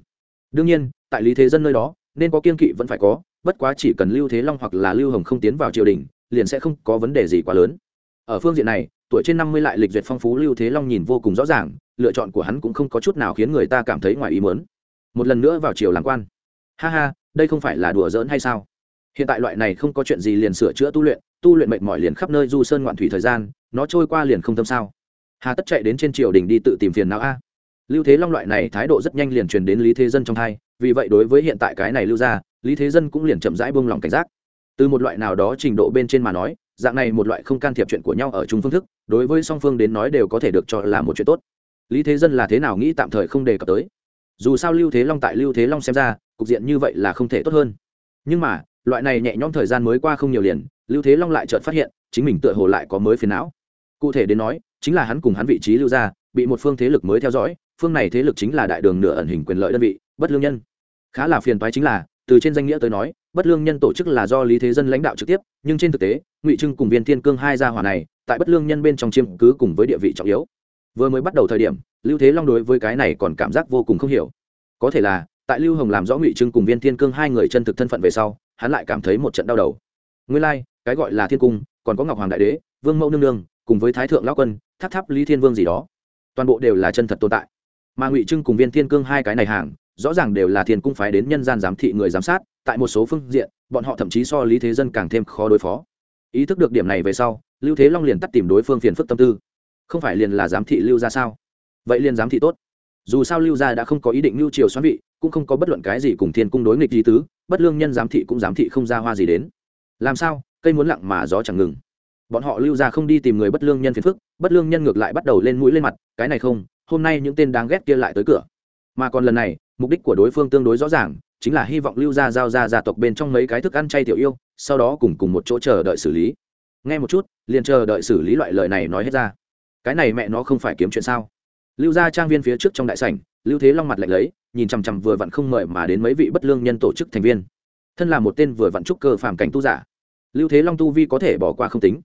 Đương nhiên, tại lý thế dân nơi đó, nên có kiên kỵ vẫn phải có, bất quá chỉ cần lưu thế long hoặc là lưu hồng không tiến vào triều đình, liền sẽ không có vấn đề gì quá lớn. Ở phương diện này tuổi trên năm mươi lại lịch duyệt phong phú lưu thế long nhìn vô cùng rõ ràng, lựa chọn của hắn cũng không có chút nào khiến người ta cảm thấy ngoài ý muốn. Một lần nữa vào triều làm quan. Ha ha, đây không phải là đùa giỡn hay sao? Hiện tại loại này không có chuyện gì liền sửa chữa tu luyện tu luyện mệt mỏi liền khắp nơi du sơn ngoạn thủy thời gian, nó trôi qua liền không tâm sao? Hà tất chạy đến trên triều đình đi tự tìm phiền não a. Lưu thế long loại này thái độ rất nhanh liền truyền đến lý thế dân trong thai vì vậy đối với hiện tại cái này lưu ra lý thế dân cũng liền chậm rãi buông lòng cảnh giác. Từ một loại nào đó trình độ bên trên mà nói dạng này một loại không can thiệp chuyện của nhau ở chung phương thức, đối với song phương đến nói đều có thể được cho là một chuyện tốt. Lý thế dân là thế nào nghĩ tạm thời không đề cập tới. Dù sao lưu thế long tại lưu thế long xem ra, cục diện như vậy là không thể tốt hơn. Nhưng mà, loại này nhẹ nhõm thời gian mới qua không nhiều liền, lưu thế long lại chợt phát hiện, chính mình tựa hồ lại có mới phiền não. Cụ thể đến nói, chính là hắn cùng hắn vị trí lưu ra bị một phương thế lực mới theo dõi, phương này thế lực chính là đại đường nửa ẩn hình quyền lợi đơn vị, bất lương nhân. Khá là phiền toái chính là từ trên danh nghĩa tới nói bất lương nhân tổ chức là do lý thế dân lãnh đạo trực tiếp nhưng trên thực tế ngụy trưng cùng viên thiên cương hai gia hỏa này tại bất lương nhân bên trong chiêm cứ cùng với địa vị trọng yếu. Vừa mới bắt đầu thời điểm lưu thế long đối với cái này còn cảm giác vô cùng không hiểu. Có thể là tại lưu hồng làm rõ ngụy trưng cùng viên thiên cương hai người chân thực thân phận về sau hắn lại cảm thấy một trận đau đầu. Nguyên lai、like, cái gọi là thiên cung còn có ngọc hoàng đại đế vương mẫu nương nương cùng với thái thượng lão quân tháp tháp lý thiên vương gì đó toàn bộ đều là chân thật tồn tại. Mà ngụy trưng cùng viên thiên cương hai cái này hàng rõ ràng đều là thiên cung phái đến nhân gian giám thị người giám sát, tại một số phương diện, bọn họ thậm chí so lý thế dân càng thêm khó đối phó. Ý thức được điểm này về sau, lưu thế long liền tắt tìm đối phương phiền phức tâm tư. Không phải liền là giám thị lưu ra sao? Vậy liền giám thị tốt. Dù sao lưu gia đã không có ý định lưu triều xoắn vị, cũng không có bất luận cái gì cùng thiên cung đối nghịch lý tứ, bất lương nhân giám thị cũng giám thị không ra hoa gì đến. Làm sao? Cây muốn lặng mà gió chẳng ngừng. Bọn họ lưu ra không đi tìm người bất lương nhân phiền phức, bất lương nhân ngược lại bắt đầu lên mũi lên mặt, cái này không, hôm nay những tên đáng ghét kia lại tới cửa. Mà còn lần này mục đích của đối phương tương đối rõ ràng, chính là hy vọng lưu ra giao ra gia tộc bên trong mấy cái thức ăn chay tiểu yêu, sau đó cùng cùng một chỗ chờ đợi xử lý. Nghe một chút, liền chờ đợi xử lý loại lời này nói hết ra. Cái này mẹ nó không phải kiếm chuyện sao? Lưu ra trang viên phía trước trong đại sảnh, lưu thế long mặt lạnh lấy, nhìn chằm chằm vừa vặn không mời mà đến mấy vị bất lương nhân tổ chức thành viên. Thân là một tên vừa vặn trúc cơ phàm cảnh tu giả. Lưu thế long tu vi có thể bỏ qua không tính.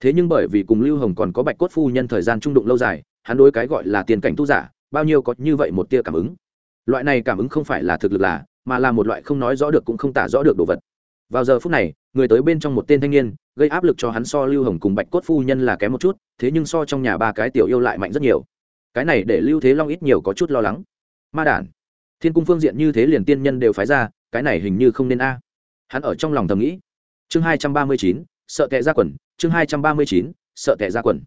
Thế nhưng bởi vì cùng lưu hồng còn có bạch cốt phu nhân thời gian trung đụng lâu dài, hắn đối cái gọi là tiền cảnh tu giả, bao nhiêu có như vậy một tia cảm ứng loại này cảm ứng không phải là thực lực là, mà là một loại không nói rõ được cũng không tả rõ được đồ vật. Vào giờ phút này, người tới bên trong một tên thanh niên, gây áp lực cho hắn so lưu hồng cùng bạch cốt phu nhân là kém một chút, thế nhưng so trong nhà ba cái tiểu yêu lại mạnh rất nhiều. Cái này để lưu thế long ít nhiều có chút lo lắng. Ma đản, thiên cung phương diện như thế liền tiên nhân đều phái ra, cái này hình như không nên a. Hắn ở trong lòng thầm nghĩ. Chương hai trăm ba mươi chín, sợ tệ ra quần, chương hai trăm ba mươi chín, sợ tệ ra quần.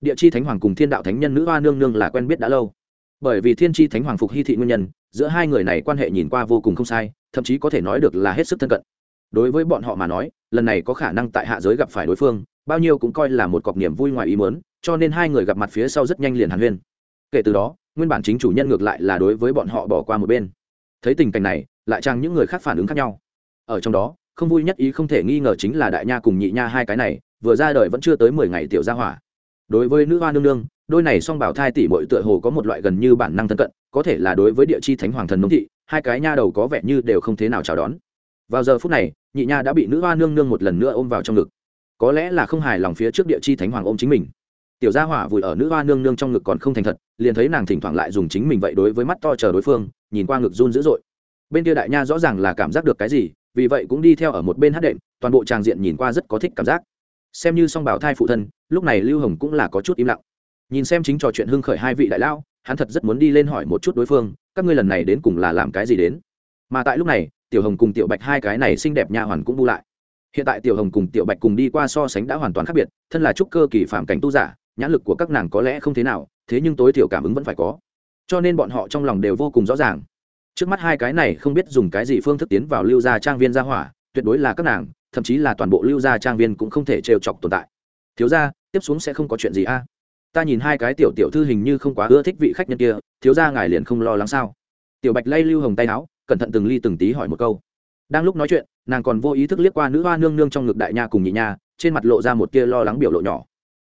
Địa chi thánh hoàng cùng thiên đạo thánh nhân nữ hoa nương nương là quen biết đã lâu. Bởi vì thiên chi thánh hoàng phục hy thị nguyên nhân giữa hai người này quan hệ nhìn qua vô cùng không sai, thậm chí có thể nói được là hết sức thân cận. Đối với bọn họ mà nói, lần này có khả năng tại hạ giới gặp phải đối phương, bao nhiêu cũng coi là một cọc niềm vui ngoài ý mớn cho nên hai người gặp mặt phía sau rất nhanh liền hàn huyên. Kể từ đó, nguyên bản chính chủ nhân ngược lại là đối với bọn họ bỏ qua một bên. Thấy tình cảnh này, lại trang những người khác phản ứng khác nhau. Ở trong đó, không vui nhất ý không thể nghi ngờ chính là đại nha cùng nhị nha hai cái này, vừa ra đời vẫn chưa tới mười ngày tiểu gia hỏa. Đối với nữ hoa nương nương, đôi này song bảo thai tỷ bội tựa hồ có một loại gần như bản năng thân cận có thể là đối với địa chi thánh hoàng thần nông thị, hai cái nha đầu có vẻ như đều không thế nào chào đón. Vào giờ phút này, nhị nha đã bị nữ hoa nương nương một lần nữa ôm vào trong ngực. Có lẽ là không hài lòng phía trước địa chi thánh hoàng ôm chính mình. Tiểu gia hỏa vùi ở nữ hoa nương nương trong ngực còn không thành thật, liền thấy nàng thỉnh thoảng lại dùng chính mình vậy đối với mắt to chờ đối phương, nhìn qua ngực run dữ dội. Bên kia đại nha rõ ràng là cảm giác được cái gì, vì vậy cũng đi theo ở một bên hát đệm, toàn bộ tràng diện nhìn qua rất có thích cảm giác. Xem như song bảo thai phụ thân, lúc này lưu hồng cũng là có chút im lặng. Nhìn xem chính trò chuyện hưng khởi hai vị đại lao hắn thật rất muốn đi lên hỏi một chút đối phương, các ngươi lần này đến cùng là làm cái gì đến? Mà tại lúc này, tiểu hồng cùng tiểu bạch hai cái này xinh đẹp nha hoàn cũng bu lại. Hiện tại tiểu hồng cùng tiểu bạch cùng đi qua so sánh đã hoàn toàn khác biệt, thân là trúc cơ kỳ phạm cảnh tu giả, nhãn lực của các nàng có lẽ không thế nào, thế nhưng tối thiểu cảm ứng vẫn phải có. Cho nên bọn họ trong lòng đều vô cùng rõ ràng. Trước mắt hai cái này không biết dùng cái gì phương thức tiến vào lưu gia trang viên gia hỏa, tuyệt đối là các nàng, thậm chí là toàn bộ lưu gia trang viên cũng không thể trêu chọc tồn tại. Thiếu gia, tiếp xuống sẽ không có chuyện gì a ta nhìn hai cái tiểu tiểu thư hình như không quá ưa thích vị khách nhân kia, thiếu gia ngài liền không lo lắng sao? Tiểu bạch lay lưu hồng tay áo, cẩn thận từng ly từng tí hỏi một câu. Đang lúc nói chuyện, nàng còn vô ý thức liếc qua nữ hoa nương nương trong ngực đại nha cùng nhị nha, trên mặt lộ ra một tia lo lắng biểu lộ nhỏ.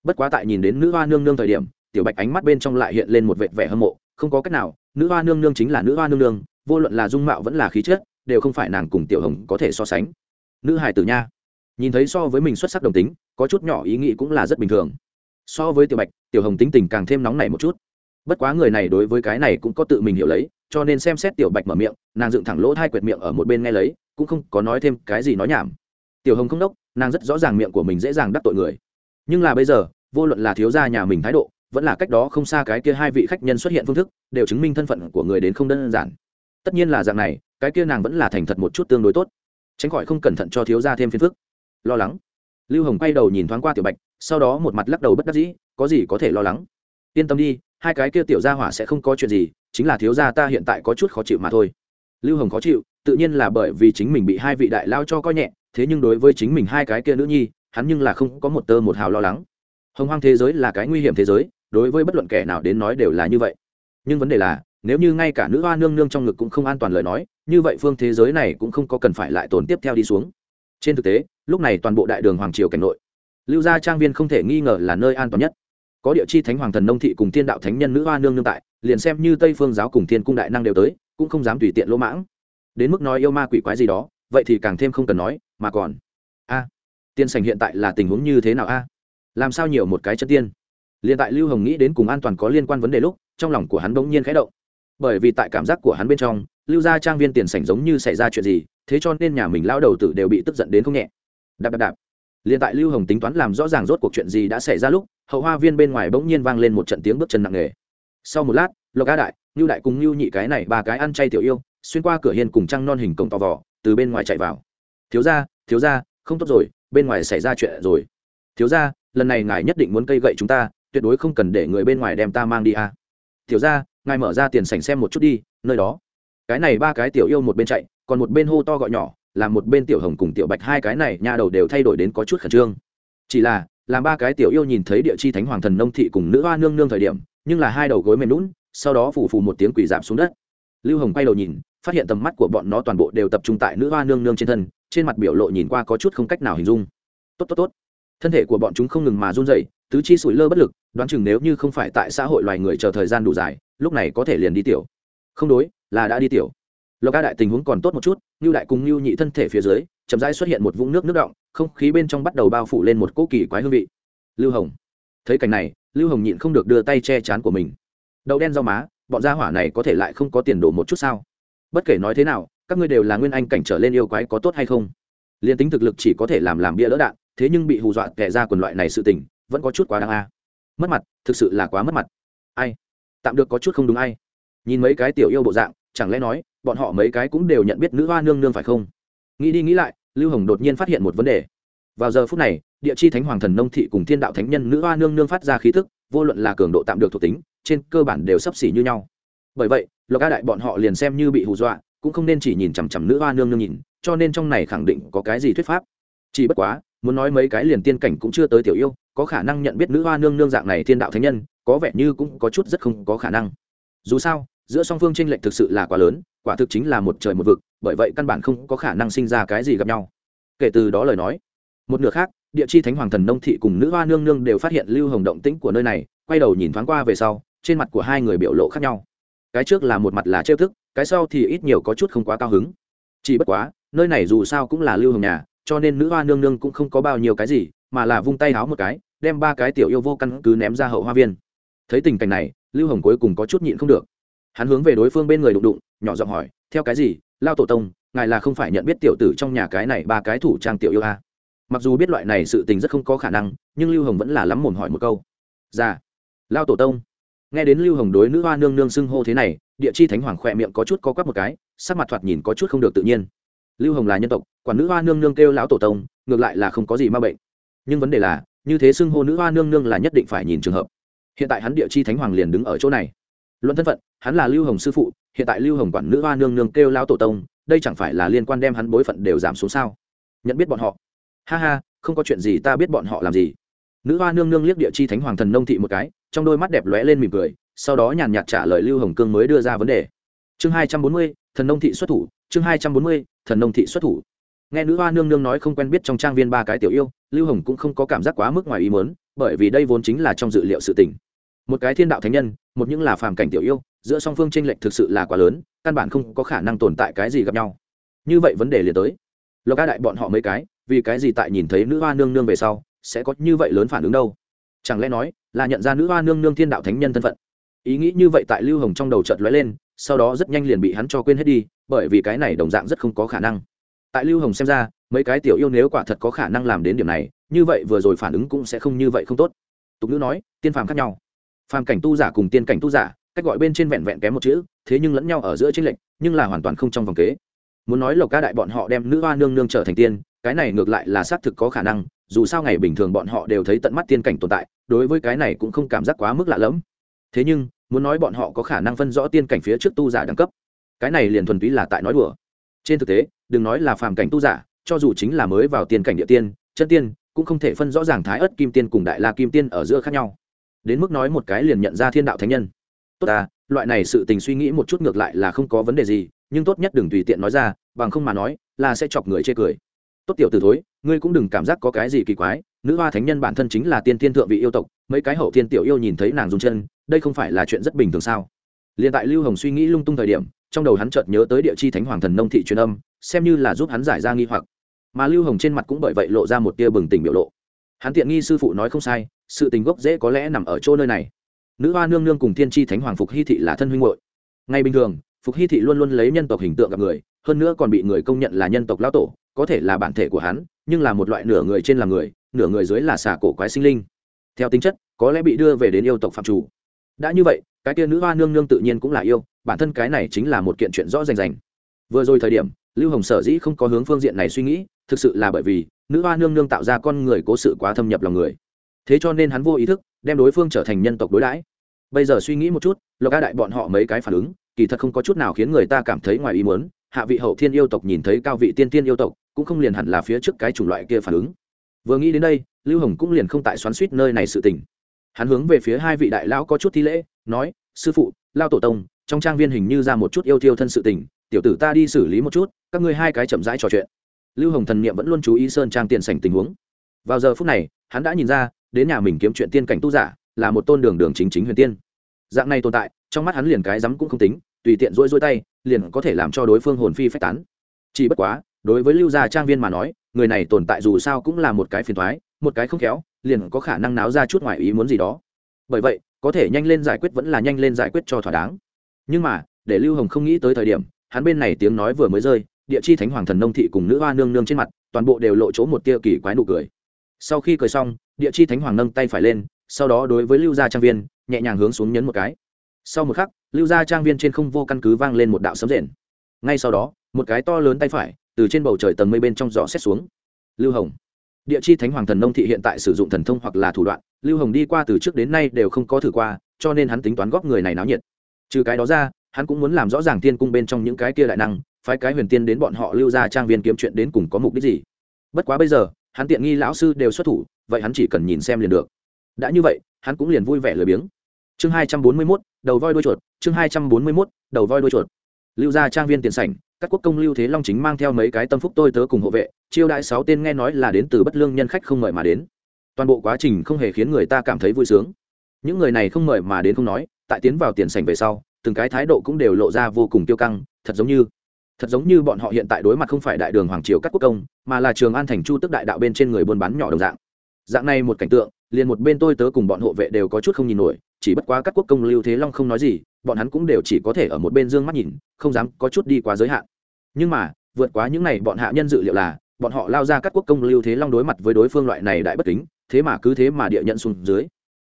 Bất quá tại nhìn đến nữ hoa nương nương thời điểm, tiểu bạch ánh mắt bên trong lại hiện lên một vệt vẻ hâm mộ, không có cách nào, nữ hoa nương nương chính là nữ hoa nương nương, vô luận là dung mạo vẫn là khí chất, đều không phải nàng cùng tiểu hồng có thể so sánh. Nữ hải tử nha, nhìn thấy so với mình xuất sắc đồng tính, có chút nhỏ ý nghĩ cũng là rất bình thường so với tiểu bạch, tiểu hồng tính tình càng thêm nóng nảy một chút. Bất quá người này đối với cái này cũng có tự mình hiểu lấy, cho nên xem xét tiểu bạch mở miệng, nàng dựng thẳng lỗ hai quẹt miệng ở một bên nghe lấy, cũng không có nói thêm cái gì nói nhảm. Tiểu hồng không đốc, nàng rất rõ ràng miệng của mình dễ dàng đắc tội người. Nhưng là bây giờ, vô luận là thiếu gia nhà mình thái độ, vẫn là cách đó không xa cái kia hai vị khách nhân xuất hiện phương thức, đều chứng minh thân phận của người đến không đơn giản. Tất nhiên là dạng này, cái kia nàng vẫn là thành thật một chút tương đối tốt. Tránh khỏi không cẩn thận cho thiếu gia thêm phiền phức. Lo lắng. Lưu hồng quay đầu nhìn thoáng qua tiểu bạch sau đó một mặt lắc đầu bất đắc dĩ, có gì có thể lo lắng? Yên tâm đi, hai cái kia tiểu gia hỏa sẽ không có chuyện gì, chính là thiếu gia ta hiện tại có chút khó chịu mà thôi. Lưu hồng khó chịu, tự nhiên là bởi vì chính mình bị hai vị đại lao cho coi nhẹ, thế nhưng đối với chính mình hai cái kia nữ nhi, hắn nhưng là không có một tơ một hào lo lắng. Hồng hoang thế giới là cái nguy hiểm thế giới, đối với bất luận kẻ nào đến nói đều là như vậy. Nhưng vấn đề là, nếu như ngay cả nữ hoa nương nương trong ngực cũng không an toàn lời nói, như vậy phương thế giới này cũng không có cần phải lại tồn tiếp theo đi xuống. Trên thực tế, lúc này toàn bộ đại đường hoàng triều cảnh nội lưu gia trang viên không thể nghi ngờ là nơi an toàn nhất. Có địa chi thánh hoàng thần nông thị cùng thiên đạo thánh nhân nữ hoa nương nương tại, liền xem như tây phương giáo cùng thiên cung đại năng đều tới, cũng không dám tùy tiện lỗ mãng. Đến mức nói yêu ma quỷ quái gì đó, vậy thì càng thêm không cần nói, mà còn, a, tiên sành hiện tại là tình huống như thế nào a? Làm sao nhiều một cái chân tiên? Liền tại lưu hồng nghĩ đến cùng an toàn có liên quan vấn đề lúc, trong lòng của hắn bỗng nhiên khẽ động. Bởi vì tại cảm giác của hắn bên trong, lưu gia trang viên tiền sảnh giống như xảy ra chuyện gì, thế cho nên nhà mình lao đầu tử đều bị tức giận đến không nhẹ. Đạp đạp đạp liền tại lưu hồng tính toán làm rõ ràng rốt cuộc chuyện gì đã xảy ra lúc, hậu hoa viên bên ngoài bỗng nhiên vang lên một trận tiếng bước chân nặng nề. Sau một lát, lộc a đại lưu đại cùng lưu nhị cái này ba cái ăn chay tiểu yêu, xuyên qua cửa hiên cùng trăng non hình cổng to vò, từ bên ngoài chạy vào. Thiếu ra thiếu ra không tốt rồi, bên ngoài xảy ra chuyện rồi. Thiếu ra lần này ngài nhất định muốn cây gậy chúng ta, tuyệt đối không cần để người bên ngoài đem ta mang đi à. thiếu ra ngài mở ra tiền sảnh xem một chút đi, nơi đó. Cái này ba cái tiểu yêu một bên chạy, còn một bên hô to gọi nhỏ làm một bên tiểu hồng cùng tiểu bạch hai cái này nhà đầu đều thay đổi đến có chút khẩn trương. Chỉ là, làm ba cái tiểu yêu nhìn thấy địa chi thánh hoàng thần nông thị cùng nữ hoa nương nương thời điểm, nhưng là hai đầu gối mềm lún sau đó phù phù một tiếng quỳ giảm xuống đất. Lưu hồng quay đầu nhìn, phát hiện tầm mắt của bọn nó toàn bộ đều tập trung tại nữ hoa nương nương trên thân, trên mặt biểu lộ nhìn qua có chút không cách nào hình dung. Tốt tốt tốt. Thân thể của bọn chúng không ngừng mà run dậy tứ chi sủi lơ bất lực, đoán chừng nếu như không phải tại xã hội loài người chờ thời gian đủ dài, lúc này có thể liền đi tiểu. Không đối, là đã đi tiểu lộc ca đại tình huống còn tốt một chút như đại cùng như nhị thân thể phía dưới, chậm rãi xuất hiện một vũng nước nước động, không khí bên trong bắt đầu bao phủ lên một cỗ kỳ quái hương vị. Lưu hồng. Thấy cảnh này, lưu hồng nhịn không được đưa tay che chán của mình. Đậu đen rau má, bọn gia hỏa này có thể lại không có tiền đồ một chút sao? Bất kể nói thế nào, các ngươi đều là nguyên anh cảnh trở lên yêu quái có tốt hay không? Liền tính thực lực chỉ có thể làm làm bia lỡ đạn, thế nhưng bị hù dọa kẻ ra quần loại này sự tình, vẫn có chút quá đáng a. Mất mặt, thực sự là quá mất mặt. Ai? Tạm được có chút không đúng ai? Nhìn mấy cái tiểu yêu bộ dạng chẳng lẽ nói, bọn họ mấy cái cũng đều nhận biết nữ hoa nương nương phải không? Nghĩ đi nghĩ lại, lưu hồng đột nhiên phát hiện một vấn đề. Vào giờ phút này, địa chi thánh hoàng thần nông thị cùng thiên đạo thánh nhân nữ hoa nương nương phát ra khí thức, vô luận là cường độ tạm được thuộc tính, trên cơ bản đều sấp xỉ như nhau. Bởi vậy, lộc ca đại bọn họ liền xem như bị hù dọa, cũng không nên chỉ nhìn chằm chằm nữ hoa nương nương nhìn, cho nên trong này khẳng định có cái gì thuyết pháp. Chỉ bất quá, muốn nói mấy cái liền tiên cảnh cũng chưa tới tiểu yêu, có khả năng nhận biết nữ hoa nương nương dạng này thiên đạo thánh nhân, có vẻ như cũng có chút rất không có khả năng. Dù sao giữa song phương tranh lệch thực sự là quá lớn, quả thực chính là một trời một vực, bởi vậy căn bản không có khả năng sinh ra cái gì gặp nhau. Kể từ đó lời nói, một nửa khác, địa chi thánh hoàng thần nông thị cùng nữ hoa nương nương đều phát hiện lưu hồng động tĩnh của nơi này, quay đầu nhìn thoáng qua về sau, trên mặt của hai người biểu lộ khác nhau. Cái trước là một mặt là trêu thức, cái sau thì ít nhiều có chút không quá cao hứng. Chỉ bất quá, nơi này dù sao cũng là lưu hồng nhà, cho nên nữ hoa nương nương cũng không có bao nhiêu cái gì, mà là vung tay háo một cái, đem ba cái tiểu yêu vô căn cứ ném ra hậu hoa viên. Thấy tình cảnh này, lưu hồng cuối cùng có chút nhịn không được hắn hướng về đối phương bên người đụng đụng, nhỏ giọng hỏi, theo cái gì? Lao tổ tông, ngài là không phải nhận biết tiểu tử trong nhà cái này ba cái thủ trang tiểu yêu a? Mặc dù biết loại này sự tình rất không có khả năng, nhưng lưu hồng vẫn là lắm mồm hỏi một câu. Già dạ. lao tổ tông. Nghe đến lưu hồng đối nữ hoa nương nương xưng hô thế này, địa chi thánh hoàng khỏe miệng có chút có quắp một cái, sắc mặt thoạt nhìn có chút không được tự nhiên. Lưu hồng là nhân tộc, quản nữ hoa nương nương kêu lão tổ tông, ngược lại là không có gì ma bệnh. Nhưng vấn đề là, như thế xưng hô nữ hoa nương nương là nhất định phải nhìn trường hợp. Hiện tại hắn địa chi thánh hoàng liền đứng ở chỗ này luận thân phận, hắn là lưu hồng sư phụ, hiện tại lưu hồng quản nữ hoa nương nương kêu lao tổ tông, đây chẳng phải là liên quan đem hắn bối phận đều giảm xuống sao? Nhận biết bọn họ. Ha ha, không có chuyện gì ta biết bọn họ làm gì. Nữ hoa nương nương liếc địa chi thánh hoàng thần nông thị một cái, trong đôi mắt đẹp lóe lên mỉm cười, sau đó nhàn nhạt trả lời lưu hồng cương mới đưa ra vấn đề. Chương hai trăm bốn mươi, thần nông thị xuất thủ, chương hai trăm bốn mươi, thần nông thị xuất thủ. Nghe nữ hoa nương nương nói không quen biết trong trang viên ba cái tiểu yêu, lưu hồng cũng không có cảm giác quá mức ngoài ý mớn bởi vì đây vốn chính là trong dự liệu sự tình. Một cái thiên đạo thánh nhân một những là phàm cảnh tiểu yêu, giữa song phương tranh lệch thực sự là quá lớn, căn bản không có khả năng tồn tại cái gì gặp nhau. Như vậy vấn đề liền tới. Lộc ca đại bọn họ mấy cái, vì cái gì tại nhìn thấy nữ hoa nương nương về sau, sẽ có như vậy lớn phản ứng đâu? Chẳng lẽ nói là nhận ra nữ hoa nương nương thiên đạo thánh nhân thân phận? Ý nghĩ như vậy tại lưu hồng trong đầu chợt lóe lên, sau đó rất nhanh liền bị hắn cho quên hết đi, bởi vì cái này đồng dạng rất không có khả năng. Tại lưu hồng xem ra, mấy cái tiểu yêu nếu quả thật có khả năng làm đến điểm này, như vậy vừa rồi phản ứng cũng sẽ không như vậy không tốt. Tục nữ nói, tiên phàm khác nhau phàm cảnh tu giả cùng tiên cảnh tu giả, cách gọi bên trên vẹn vẹn kém một chữ, thế nhưng lẫn nhau ở giữa tranh lệch, nhưng là hoàn toàn không trong vòng kế. Muốn nói lộc ca đại bọn họ đem nữ hoa nương nương trở thành tiên, cái này ngược lại là xác thực có khả năng, dù sao ngày bình thường bọn họ đều thấy tận mắt tiên cảnh tồn tại, đối với cái này cũng không cảm giác quá mức lạ lẫm. Thế nhưng, muốn nói bọn họ có khả năng phân rõ tiên cảnh phía trước tu giả đẳng cấp, cái này liền thuần túy là tại nói đùa. Trên thực tế, đừng nói là phàm cảnh tu giả, cho dù chính là mới vào tiên cảnh địa tiên, chân tiên, cũng không thể phân rõ ràng thái ớt kim tiên cùng đại la kim tiên ở giữa khác nhau đến mức nói một cái liền nhận ra thiên đạo thánh nhân. Tốt à loại này sự tình suy nghĩ một chút ngược lại là không có vấn đề gì, nhưng tốt nhất đừng tùy tiện nói ra, bằng không mà nói, là sẽ chọc người chê cười. Tốt tiểu t ử thối, ngươi cũng đừng cảm giác có cái gì kỳ quái, nữ hoa thánh nhân bản thân chính là tiên thiên thượng vị yêu tộc, mấy cái hậu thiên tiểu yêu nhìn thấy nàng dùng chân, đây không phải là chuyện rất bình thường sao? L i ê n tại lưu hồng suy nghĩ lung tung thời điểm, trong đầu hắn chợt nhớ tới địa chi thánh hoàng thần nông thị truyền âm, xem như là giúp hắn giải ra nghi hoặc. Mà lưu hồng trên mặt cũng bởi vậy lộ ra một tia bừng tỉnh biểu lộ hắn tiện nghi sư phụ nói không sai, sự tình gốc dễ có lẽ nằm ở chỗ nơi này. Nữ hoa nương nương cùng thiên tri thánh hoàng phục hy thị là thân huynh hội ngay bình thường, phục hy thị luôn luôn lấy nhân tộc hình tượng gặp người, hơn nữa còn bị người công nhận là nhân tộc lão tổ, có thể là bản thể của hắn, nhưng là một loại nửa người trên là người, nửa người dưới là xà cổ quái sinh linh. Theo tính chất, có lẽ bị đưa về đến yêu tộc phạm chủ. Đã như vậy, cái kia nữ hoa nương nương tự nhiên cũng là yêu, bản thân cái này chính là một kiện chuyện rõ rành rành. Vừa rồi thời điểm, lưu hồng sở dĩ không có hướng phương diện này suy nghĩ thực sự là bởi vì nữ hoa nương nương tạo ra con người cố sự quá thâm nhập lòng người. Thế cho nên hắn vô ý thức đem đối phương trở thành nhân tộc đối đãi. Bây giờ suy nghĩ một chút, lộc ca đại bọn họ mấy cái phản ứng, kỳ thật không có chút nào khiến người ta cảm thấy ngoài ý muốn, hạ vị hậu thiên yêu tộc nhìn thấy cao vị tiên tiên yêu tộc, cũng không liền hẳn là phía trước cái chủng loại kia phản ứng. Vừa nghĩ đến đây, lưu hồng cũng liền không tại xoắn suýt nơi này sự tình. Hắn hướng về phía hai vị đại lão có chút thi lễ, nói, sư phụ, lao tổ tông, trong trang viên hình như ra một chút yêu thiêu thân sự tình, tiểu tử ta đi xử lý một chút, các ngươi hai cái chậm rãi trò chuyện lưu hồng thần niệm vẫn luôn chú ý sơn trang tiền sảnh tình huống. Vào giờ phút này, hắn đã nhìn ra, đến nhà mình kiếm chuyện tiên cảnh tu giả, là một tôn đường đường chính chính huyền tiên. Dạng này tồn tại, trong mắt hắn liền cái rắm cũng không tính, tùy tiện rỗi rỗi tay, liền có thể làm cho đối phương hồn phi phách tán. Chỉ bất quá, đối với lưu gia trang viên mà nói, người này tồn tại dù sao cũng là một cái phiền thoái một cái không khéo, liền có khả năng náo ra chút ngoài ý muốn gì đó. Bởi vậy, có thể nhanh lên giải quyết vẫn là nhanh lên giải quyết cho thỏa đáng. Nhưng mà, để lưu hồng không nghĩ tới thời điểm, hắn bên này tiếng nói vừa mới rơi địa chi thánh hoàng thần nông thị cùng nữ hoa nương nương trên mặt, toàn bộ đều lộ chỗ một tia kỳ quái nụ cười. Sau khi cười xong, địa chi thánh hoàng nâng tay phải lên, sau đó đối với lưu gia trang viên, nhẹ nhàng hướng xuống nhấn một cái. Sau một khắc, lưu gia trang viên trên không vô căn cứ vang lên một đạo sấm rền. Ngay sau đó, một cái to lớn tay phải, từ trên bầu trời tầng mây bên trong giỏ xét xuống. Lưu hồng. Địa chi thánh hoàng thần nông thị hiện tại sử dụng thần thông hoặc là thủ đoạn, lưu hồng đi qua từ trước đến nay đều không có thử qua, cho nên hắn tính toán góp người này náo nhiệt. Trừ cái đó ra, hắn cũng muốn làm rõ ràng tiên cung bên trong những cái kia đại năng phái cái huyền tiên đến bọn họ lưu ra trang viên kiếm chuyện đến cùng có mục đích gì? Bất quá bây giờ, hắn tiện nghi lão sư đều xuất thủ, vậy hắn chỉ cần nhìn xem liền được. Đã như vậy, hắn cũng liền vui vẻ lười biếng. Chương hai trăm bốn mươi mốt, đầu voi đuôi chuột, chương hai trăm bốn mươi mốt, đầu voi đuôi chuột. Lưu gia trang viên tiền sảnh, các quốc công lưu thế long chính mang theo mấy cái tâm phúc tôi tớ cùng hộ vệ, chiêu đại sáu tên nghe nói là đến từ bất lương nhân khách không mời mà đến. Toàn bộ quá trình không hề khiến người ta cảm thấy vui sướng. Những người này không mời mà đến không nói, tại tiến vào tiền sảnh về sau, từng cái thái độ cũng đều lộ ra vô cùng tiêu căng, thật giống như thật giống như bọn họ hiện tại đối mặt không phải đại đường hoàng triều các quốc công, mà là trường an thành chu tức đại đạo bên trên người buôn bán nhỏ đồng dạng. Dạng này một cảnh tượng, liền một bên tôi tớ cùng bọn hộ vệ đều có chút không nhìn nổi, chỉ bất quá các quốc công lưu thế long không nói gì, bọn hắn cũng đều chỉ có thể ở một bên dương mắt nhìn, không dám có chút đi quá giới hạn. Nhưng mà, vượt quá những này bọn hạ nhân dự liệu là, bọn họ lao ra các quốc công lưu thế long đối mặt với đối phương loại này đại bất kính, thế mà cứ thế mà địa nhận xuống dưới.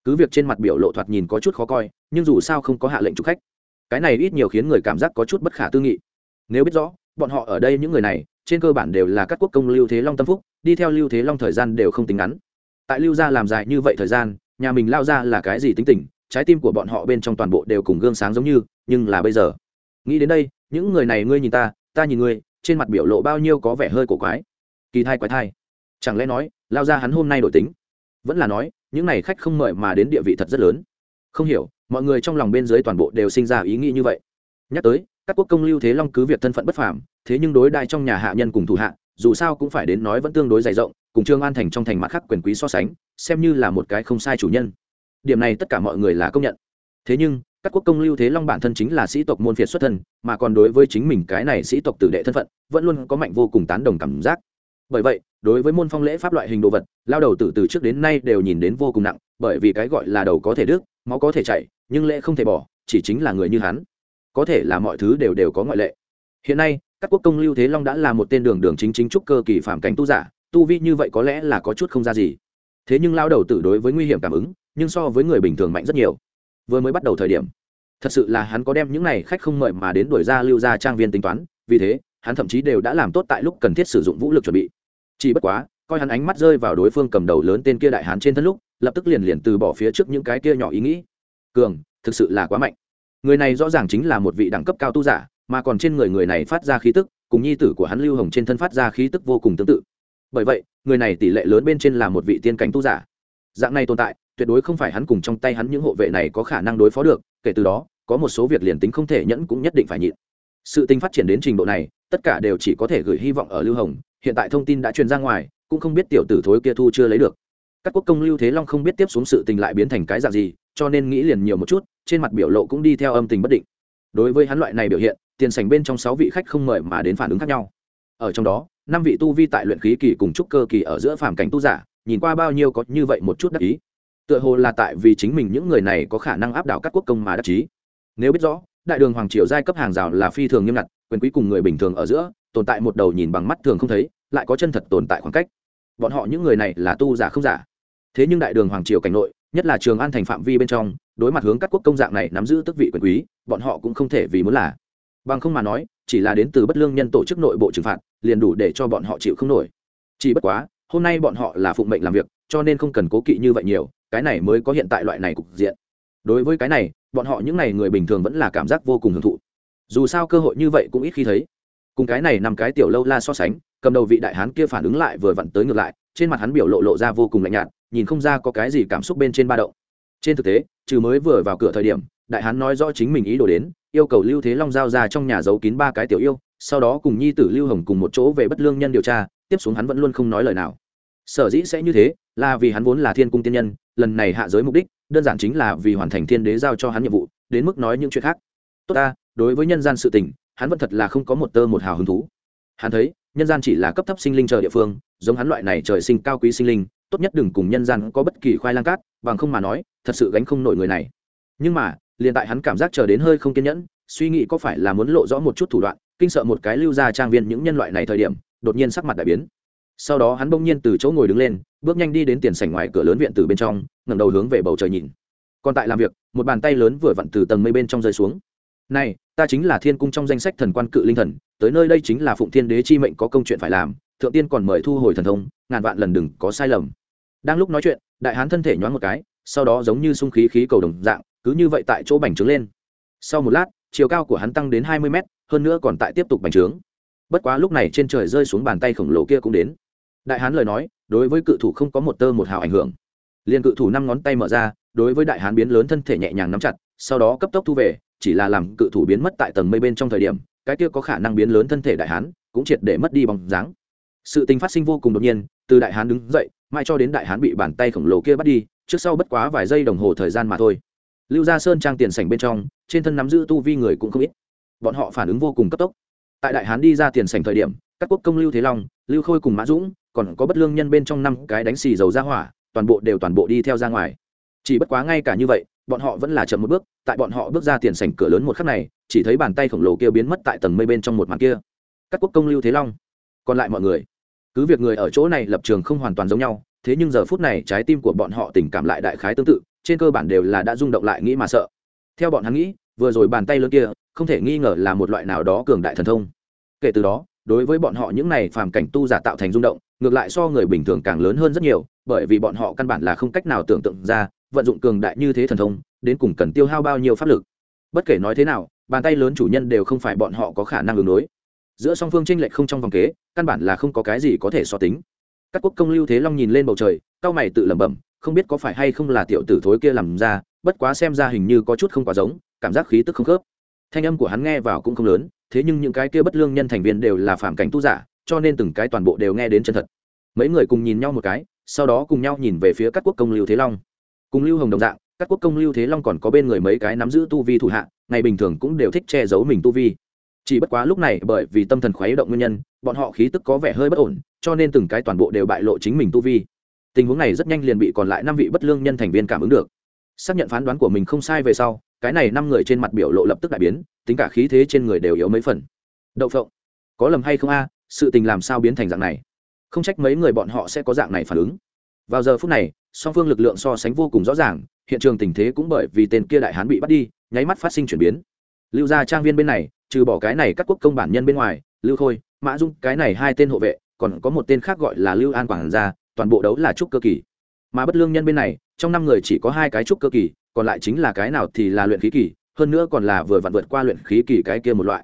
Cứ việc trên mặt biểu lộ thoạt nhìn có chút khó coi, nhưng dù sao không có hạ lệnh chụp khách. Cái này ít nhiều khiến người cảm giác có chút bất khả tư nghị nếu biết rõ, bọn họ ở đây những người này, trên cơ bản đều là các quốc công lưu thế long tâm phúc, đi theo lưu thế long thời gian đều không tính ngắn. Tại lưu gia làm dài như vậy thời gian, nhà mình lao ra là cái gì tính tình, trái tim của bọn họ bên trong toàn bộ đều cùng gương sáng giống như, nhưng là bây giờ. Nghĩ đến đây, những người này ngươi nhìn ta ta nhìn ngươi, trên mặt biểu lộ bao nhiêu có vẻ hơi cổ quái. Kỳ thai quái thai. Chẳng lẽ nói, lao ra hắn hôm nay đổi tính? Vẫn là nói, những n à y khách không mời mà đến địa vị thật rất lớn. Không hiểu, mọi người trong lòng bên dưới toàn bộ đều sinh ra ý nghĩ như vậy. Nhắc tới các quốc công lưu thế long cứ việc thân phận bất phàm, thế nhưng đối đại trong nhà hạ nhân cùng thủ hạ, dù sao cũng phải đến nói vẫn tương đối dày rộng, cùng trương an thành trong thành mặt khác quyền quý so sánh, xem như là một cái không sai chủ nhân. Điểm này tất cả mọi người là công nhận. Thế nhưng, các quốc công lưu thế long bản thân chính là sĩ tộc môn phiệt xuất thân, mà còn đối với chính mình cái này sĩ tộc tử đệ thân phận, vẫn luôn có mạnh vô cùng tán đồng cảm giác. Bởi vậy, đối với môn phong lễ pháp loại hình đồ vật, lao đầu tử từ trước đến nay đều nhìn đến vô cùng nặng, bởi vì cái gọi là đầu có thể đứt, máu có thể chảy, nhưng lễ không thể bỏ, chỉ chính là người như hắn có thể là mọi thứ đều đều có ngoại lệ. Hiện nay, các quốc công lưu thế long đã là một tên đường đường chính chính trúc cơ kỳ phạm cảnh tu giả, tu vi như vậy có lẽ là có chút không ra gì. Thế nhưng lao đầu tử đối với nguy hiểm cảm ứng, nhưng so với người bình thường mạnh rất nhiều. Vừa mới bắt đầu thời điểm, thật sự là hắn có đem những này khách không mời mà đến đuổi ra lưu ra trang viên tính toán, vì thế, hắn thậm chí đều đã làm tốt tại lúc cần thiết sử dụng vũ lực chuẩn bị. Chỉ bất quá, coi hắn ánh mắt rơi vào đối phương cầm đầu lớn tên kia đại hán trên thân lúc, lập tức liền liền từ bỏ phía trước những cái kia nhỏ ý nghĩ. Cường, thực sự là quá mạnh người này rõ ràng chính là một vị đẳng cấp cao tu giả, mà còn trên người người này phát ra khí tức, cùng nhi tử của hắn lưu hồng trên thân phát ra khí tức vô cùng tương tự. Bởi vậy, người này tỷ lệ lớn bên trên là một vị tiên cảnh tu giả. Dạng này tồn tại, tuyệt đối không phải hắn cùng trong tay hắn những hộ vệ này có khả năng đối phó được, kể từ đó, có một số việc liền tính không thể nhẫn cũng nhất định phải nhịn. Sự tình phát triển đến trình độ này, tất cả đều chỉ có thể gửi hy vọng ở lưu hồng, hiện tại thông tin đã truyền ra ngoài, cũng không biết tiểu tử thối kia thu chưa lấy được. Các quốc công lưu thế long không biết tiếp xuống sự tình lại biến thành cái dạng gì cho nên nghĩ liền nhiều một chút, trên mặt biểu lộ cũng đi theo âm tình bất định. Đối với hắn loại này biểu hiện, tiền sành bên trong sáu vị khách không mời mà đến phản ứng khác nhau. Ở trong đó, năm vị tu vi tại luyện khí kỳ cùng trúc cơ kỳ ở giữa phàm cảnh tu giả, nhìn qua bao nhiêu có như vậy một chút đắc ý. Tựa hồ là tại vì chính mình những người này có khả năng áp đảo các quốc công mà đắc chí. Nếu biết rõ, đại đường hoàng triều giai cấp hàng rào là phi thường nghiêm ngặt, quyền quý cùng người bình thường ở giữa, tồn tại một đầu nhìn bằng mắt thường không thấy, lại có chân thật tồn tại khoảng cách. Bọn họ những người này là tu giả không giả. Thế nhưng đại đường hoàng triều cảnh nội nhất là trường an thành phạm vi bên trong, đối mặt hướng các quốc công dạng này nắm giữ tức vị quyền quý, bọn họ cũng không thể vì muốn là. Bằng không mà nói, chỉ là đến từ bất lương nhân tổ chức nội bộ trừng phạt, liền đủ để cho bọn họ chịu không nổi. Chỉ bất quá, hôm nay bọn họ là phụng mệnh làm việc, cho nên không cần cố kỵ như vậy nhiều, cái này mới có hiện tại loại này cục diện. Đối với cái này, bọn họ những n à y người bình thường vẫn là cảm giác vô cùng hưởng thụ. Dù sao cơ hội như vậy cũng ít khi thấy. Cùng cái này nằm cái tiểu lâu la so sánh, cầm đầu vị đại hán kia phản ứng lại vừa vặn tới ngược lại, trên mặt hắn biểu lộ lộ ra vô cùng lạnh nhạt nhìn không ra có cái gì cảm xúc bên trên ba động. Trên thực tế, trừ mới vừa vào cửa thời điểm, đại hán nói rõ chính mình ý đồ đến, yêu cầu lưu thế long giao ra trong nhà giấu kín ba cái tiểu yêu, sau đó cùng nhi tử lưu hồng cùng một chỗ về bất lương nhân điều tra, tiếp xuống hắn vẫn luôn không nói lời nào. Sở dĩ sẽ như thế, là vì hắn vốn là thiên cung tiên nhân, lần này hạ giới mục đích, đơn giản chính là vì hoàn thành thiên đế giao cho hắn nhiệm vụ, đến mức nói những chuyện khác. Tốt ta, đối với nhân gian sự tình, hắn vẫn thật là không có một tơ một hào hứng thú. Hắn thấy, nhân gian chỉ là cấp thấp sinh linh chờ địa phương, giống hắn loại này trời sinh cao quý sinh linh tốt nhất đừng cùng nhân gian có bất kỳ khoai lang cát, bằng không mà nói, thật sự gánh không nổi người này. Nhưng mà, liền tại hắn cảm giác chờ đến hơi không kiên nhẫn, suy nghĩ có phải là muốn lộ rõ một chút thủ đoạn, kinh sợ một cái lưu ra trang viên những nhân loại này thời điểm, đột nhiên sắc mặt đại biến. Sau đó hắn bỗng nhiên từ chỗ ngồi đứng lên, bước nhanh đi đến tiền sảnh ngoài cửa lớn viện từ bên trong, ngẩng đầu hướng về bầu trời nhìn. Còn tại làm việc, một bàn tay lớn vừa vặn từ tầng mây bên trong rơi xuống. Này, ta chính là thiên cung trong danh sách thần quan cự linh thần, tới nơi đây chính là phụng thiên đế chi mệnh có công chuyện phải làm, thượng tiên còn mời thu hồi thần thông, ngàn vạn lần đừng có sai lầm đang lúc nói chuyện, đại hán thân thể nhoáng một cái, sau đó giống như sung khí khí cầu đồng dạng, cứ như vậy tại chỗ bành trướng lên. Sau một lát, chiều cao của hắn tăng đến hai mươi mét, hơn nữa còn tại tiếp tục bành trướng. Bất quá lúc này trên trời rơi xuống bàn tay khổng lồ kia cũng đến. Đại hán lời nói, đối với cự thủ không có một tơ một hào ảnh hưởng. Liền cự thủ năm ngón tay mở ra, đối với đại hán biến lớn thân thể nhẹ nhàng nắm chặt, sau đó cấp tốc thu về, chỉ là làm cự thủ biến mất tại tầng mây bên trong thời điểm, cái kia có khả năng biến lớn thân thể đại hán, cũng triệt để mất đi bóng dáng. Sự tình phát sinh vô cùng đột nhiên, từ đại hán đứng dậy mai cho đến đại hán bị bàn tay khổng lồ kia bắt đi, trước sau bất quá vài giây đồng hồ thời gian mà thôi. Lưu gia sơn trang tiền sảnh bên trong, trên thân nắm giữ tu vi người cũng không ít. Bọn họ phản ứng vô cùng cấp tốc. Tại đại hán đi ra tiền sảnh thời điểm, các quốc công lưu thế long, lưu khôi cùng mã dũng, còn có bất lương nhân bên trong năm cái đánh xì dầu ra hỏa, toàn bộ đều toàn bộ đi theo ra ngoài. Chỉ bất quá ngay cả như vậy, bọn họ vẫn là chậm một bước, tại bọn họ bước ra tiền sảnh cửa lớn một khắc này, chỉ thấy bàn tay khổng lồ kia biến mất tại tầng mây bên trong một màn kia. Các quốc công lưu thế long, còn lại mọi người cứ việc người ở chỗ này lập trường không hoàn toàn giống nhau, thế nhưng giờ phút này trái tim của bọn họ tình cảm lại đại khái tương tự, trên cơ bản đều là đã rung động lại nghĩ mà sợ. Theo bọn hắn nghĩ, vừa rồi bàn tay lớn kia, không thể nghi ngờ là một loại nào đó cường đại thần thông. Kể từ đó, đối với bọn họ những này phàm cảnh tu giả tạo thành rung động, ngược lại so người bình thường càng lớn hơn rất nhiều, bởi vì bọn họ căn bản là không cách nào tưởng tượng ra, vận dụng cường đại như thế thần thông, đến cùng cần tiêu hao bao nhiêu pháp lực. Bất kể nói thế nào, bàn tay lớn chủ nhân đều không phải bọn họ có khả năng ứng đối giữa song phương tranh lệch không trong vòng kế, căn bản là không có cái gì có thể so tính. Các quốc công lưu thế long nhìn lên bầu trời, cao mày tự lẩm bẩm, không biết có phải hay không là tiểu tử thối kia làm ra, bất quá xem ra hình như có chút không quá giống, cảm giác khí tức không khớp. Thanh âm của hắn nghe vào cũng không lớn, thế nhưng những cái kia bất lương nhân thành viên đều là phạm cảnh tu giả, cho nên từng cái toàn bộ đều nghe đến chân thật. Mấy người cùng nhìn nhau một cái, sau đó cùng nhau nhìn về phía các quốc công lưu thế long. Cùng lưu hồng đồng dạng, các quốc công lưu thế long còn có bên người mấy cái nắm giữ tu vi thủ hạ, ngày bình thường cũng đều thích che giấu mình tu vi chỉ bất quá lúc này bởi vì tâm thần khuấy động nguyên nhân, bọn họ khí tức có vẻ hơi bất ổn, cho nên từng cái toàn bộ đều bại lộ chính mình tu vi. Tình huống này rất nhanh liền bị còn lại năm vị bất lương nhân thành viên cảm ứng được. Xác nhận phán đoán của mình không sai về sau, cái này năm người trên mặt biểu lộ lập tức đại biến, tính cả khí thế trên người đều yếu mấy phần. Đậu phộng, có lầm hay không a? Sự tình làm sao biến thành dạng này? Không trách mấy người bọn họ sẽ có dạng này phản ứng. Vào giờ phút này, song phương lực lượng so sánh vô cùng rõ ràng, hiện trường tình thế cũng bởi vì tên kia đại hán bị bắt đi, nháy mắt phát sinh chuyển biến. Lưu gia trang viên bên này trừ bỏ cái này các quốc công bản nhân bên ngoài, lưu khôi, mã dung, cái này hai tên hộ vệ, còn có một tên khác gọi là lưu an quảng gia, toàn bộ đấu là trúc cơ kỳ. Mà bất lương nhân bên này, trong năm người chỉ có hai cái trúc cơ kỳ, còn lại chính là cái nào thì là luyện khí kỳ, hơn nữa còn là vừa vặn vượt qua luyện khí kỳ cái kia một loại.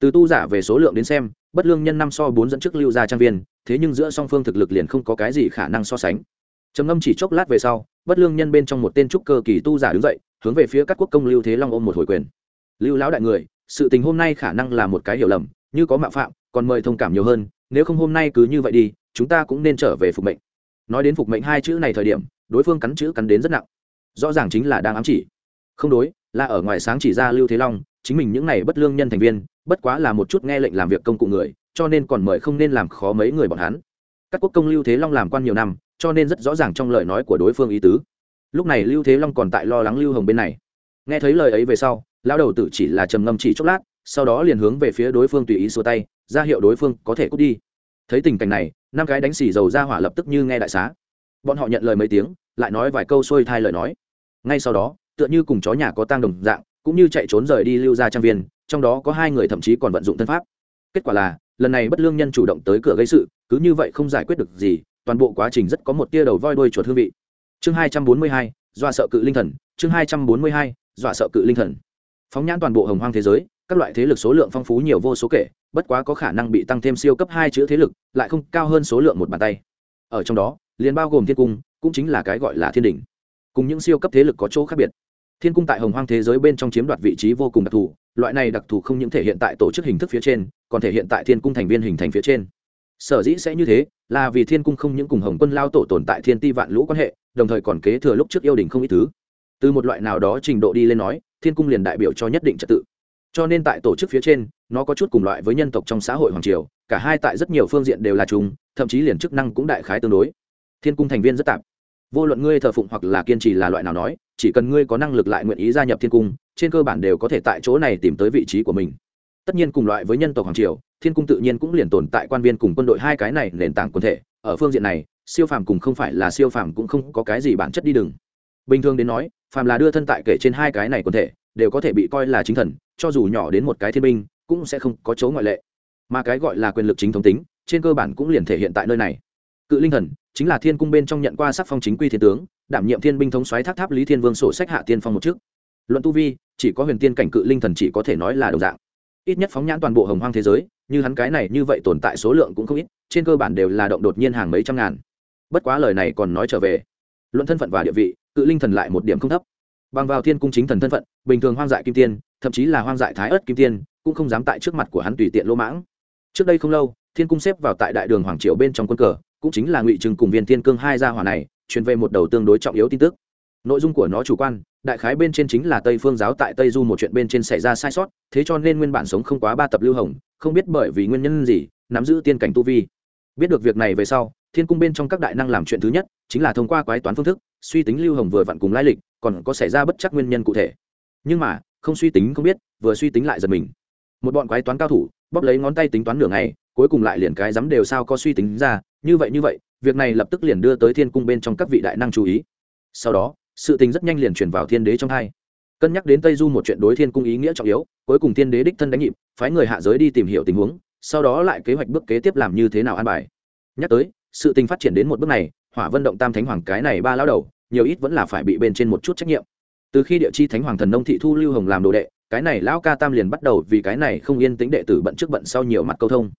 Từ tu giả về số lượng đến xem, bất lương nhân năm so bốn dẫn trước lưu gia trang viên, thế nhưng giữa song phương thực lực liền không có cái gì khả năng so sánh. Trầm ngâm chỉ chốc lát về sau, bất lương nhân bên trong một tên trúc cơ kỳ tu giả đứng dậy, hướng về phía các quốc công lưu thế long ôm một hồi quyền. Lưu lão đại người sự tình hôm nay khả năng là một cái hiểu lầm, như có mạo phạm, còn mời thông cảm nhiều hơn, nếu không hôm nay cứ như vậy đi, chúng ta cũng nên trở về phục mệnh. Nói đến phục mệnh hai chữ này thời điểm, đối phương cắn chữ cắn đến rất nặng. Rõ ràng chính là đang ám chỉ. Không đối, là ở ngoài sáng chỉ ra lưu thế long, chính mình những này bất lương nhân thành viên, bất quá là một chút nghe lệnh làm việc công cụ người, cho nên còn mời không nên làm khó mấy người bọn hắn. Các quốc công lưu thế long làm quan nhiều năm, cho nên rất rõ ràng trong lời nói của đối phương ý tứ. Lúc này lưu thế long còn tại lo lắng lưu hồng bên này. Nghe thấy lời ấy về sau lão đầu tử chỉ là trầm ngâm chỉ chốc lát, sau đó liền hướng về phía đối phương tùy ý xua tay, ra hiệu đối phương có thể cút đi. Thấy tình cảnh này, năm cái đánh xì dầu ra hỏa lập tức như nghe đại xá. Bọn họ nhận lời mấy tiếng, lại nói vài câu xuôi thai lời nói. Ngay sau đó, tựa như cùng chó nhà có tang đồng dạng, cũng như chạy trốn rời đi lưu ra trang viên, trong đó có hai người thậm chí còn vận dụng thân pháp. Kết quả là, lần này bất lương nhân chủ động tới cửa gây sự, cứ như vậy không giải quyết được gì, toàn bộ quá trình rất có một tia đầu voi đuôi chuột hương vị. Chương hai trăm bốn mươi hai, dọa sợ cự linh thần, chương hai trăm bốn mươi hai, dọa sợ cự linh thần phóng nhãn toàn bộ hồng hoang thế giới, các loại thế lực số lượng phong phú nhiều vô số kể, bất quá có khả năng bị tăng thêm siêu cấp hai chữ thế lực, lại không cao hơn số lượng một bàn tay. Ở trong đó, liền bao gồm thiên cung, cũng chính là cái gọi là thiên đình cùng những siêu cấp thế lực có chỗ khác biệt. Thiên cung tại hồng hoang thế giới bên trong chiếm đoạt vị trí vô cùng đặc thù, loại này đặc thù không những thể hiện tại tổ chức hình thức phía trên, còn thể hiện tại thiên cung thành viên hình thành phía trên. Sở dĩ sẽ như thế, là vì thiên cung không những cùng hồng quân lao tổ tồn tại thiên ti vạn lũ quan hệ, đồng thời còn kế thừa lúc trước yêu đình không ít thứ. Từ một loại nào đó trình độ đi lên nói thiên cung liền đại biểu cho nhất định trật tự. Cho nên tại tổ chức phía trên, nó có chút cùng loại với nhân tộc trong xã hội hoàng triều, cả hai tại rất nhiều phương diện đều là chung thậm chí liền chức năng cũng đại khái tương đối. Thiên cung thành viên rất tạp vô luận ngươi thờ phụng hoặc là kiên trì là loại nào nói, chỉ cần ngươi có năng lực lại nguyện ý gia nhập thiên cung, trên cơ bản đều có thể tại chỗ này tìm tới vị trí của mình. Tất nhiên cùng loại với nhân tộc hoàng triều, thiên cung tự nhiên cũng liền tồn tại quan viên cùng quân đội hai cái này nền tảng quân thể. Ở phương diện này, siêu phàm cùng không phải là siêu phàm cũng không có cái gì bản chất đi đừng bình thường đến nói phàm là đưa thân tại kể trên hai cái này quần thể, đều có thể bị coi là chính thần, cho dù nhỏ đến một cái thiên binh, cũng sẽ không có chỗ ngoại lệ. Mà cái gọi là quyền lực chính thống tính, trên cơ bản cũng liền thể hiện tại nơi này. Cự linh thần, chính là thiên cung bên trong nhận qua sắc phong chính quy thiên tướng, đảm nhiệm thiên binh thống xoáy thác tháp lý thiên vương sổ sách hạ tiên phong một chức. Luận tu vi, chỉ có huyền tiên cảnh cự linh thần chỉ có thể nói là đồng dạng. Ít nhất phóng nhãn toàn bộ hồng hoang thế giới, như hắn cái này như vậy tồn tại số lượng cũng không ít, trên cơ bản đều là động đột nhiên hàng mấy trăm ngàn. Bất quá lời này còn nói trở về. Luận thân phận và địa vị cự linh thần lại một điểm không thấp. Bằng vào thiên cung chính thần thân phận, bình thường hoang dại kim tiên, thậm chí là hoang dại thái ớt kim tiên, cũng không dám tại trước mặt của hắn tùy tiện lỗ mãng. Trước đây không lâu, thiên cung xếp vào tại đại đường hoàng triều bên trong quân cờ, cũng chính là ngụy trừng cùng viên thiên cương hai gia hỏa này, truyền về một đầu tương đối trọng yếu tin tức. Nội dung của nó chủ quan, đại khái bên trên chính là tây phương giáo tại tây du một chuyện bên trên xảy ra sai sót, thế cho nên nguyên bản sống không quá ba tập lưu hồng, không biết bởi vì nguyên nhân gì, nắm giữ tiên cảnh tu vi. Biết được việc này về sau thiên cung bên trong các đại năng làm chuyện thứ nhất, chính là thông qua quái toán phương thức, suy tính lưu hồng vừa vặn cùng lai lịch, còn có xảy ra bất chắc nguyên nhân cụ thể. Nhưng mà, không suy tính không biết, vừa suy tính lại giật mình. Một bọn quái toán cao thủ, bóp lấy ngón tay tính toán nửa ngày, cuối cùng lại liền cái dám đều sao có suy tính ra, như vậy như vậy, việc này lập tức liền đưa tới thiên cung bên trong các vị đại năng chú ý. Sau đó, sự tình rất nhanh liền chuyển vào thiên đế trong hai. Cân nhắc đến tây du một chuyện đối thiên cung ý nghĩa trọng yếu, cuối cùng thiên đế đích thân đánh nhịp, phái người hạ giới đi tìm hiểu tình huống, sau đó lại kế hoạch bước kế tiếp làm như thế nào an bài. Nhắc tới sự tình phát triển đến một bước này, hỏa vân động tam thánh hoàng cái này ba lao đầu, nhiều ít vẫn là phải bị bên trên một chút trách nhiệm. Từ khi địa chi thánh hoàng thần nông thị thu lưu hồng làm đồ đệ, cái này lão ca tam liền bắt đầu vì cái này không yên tính đệ tử bận trước bận sau nhiều mặt câu thông.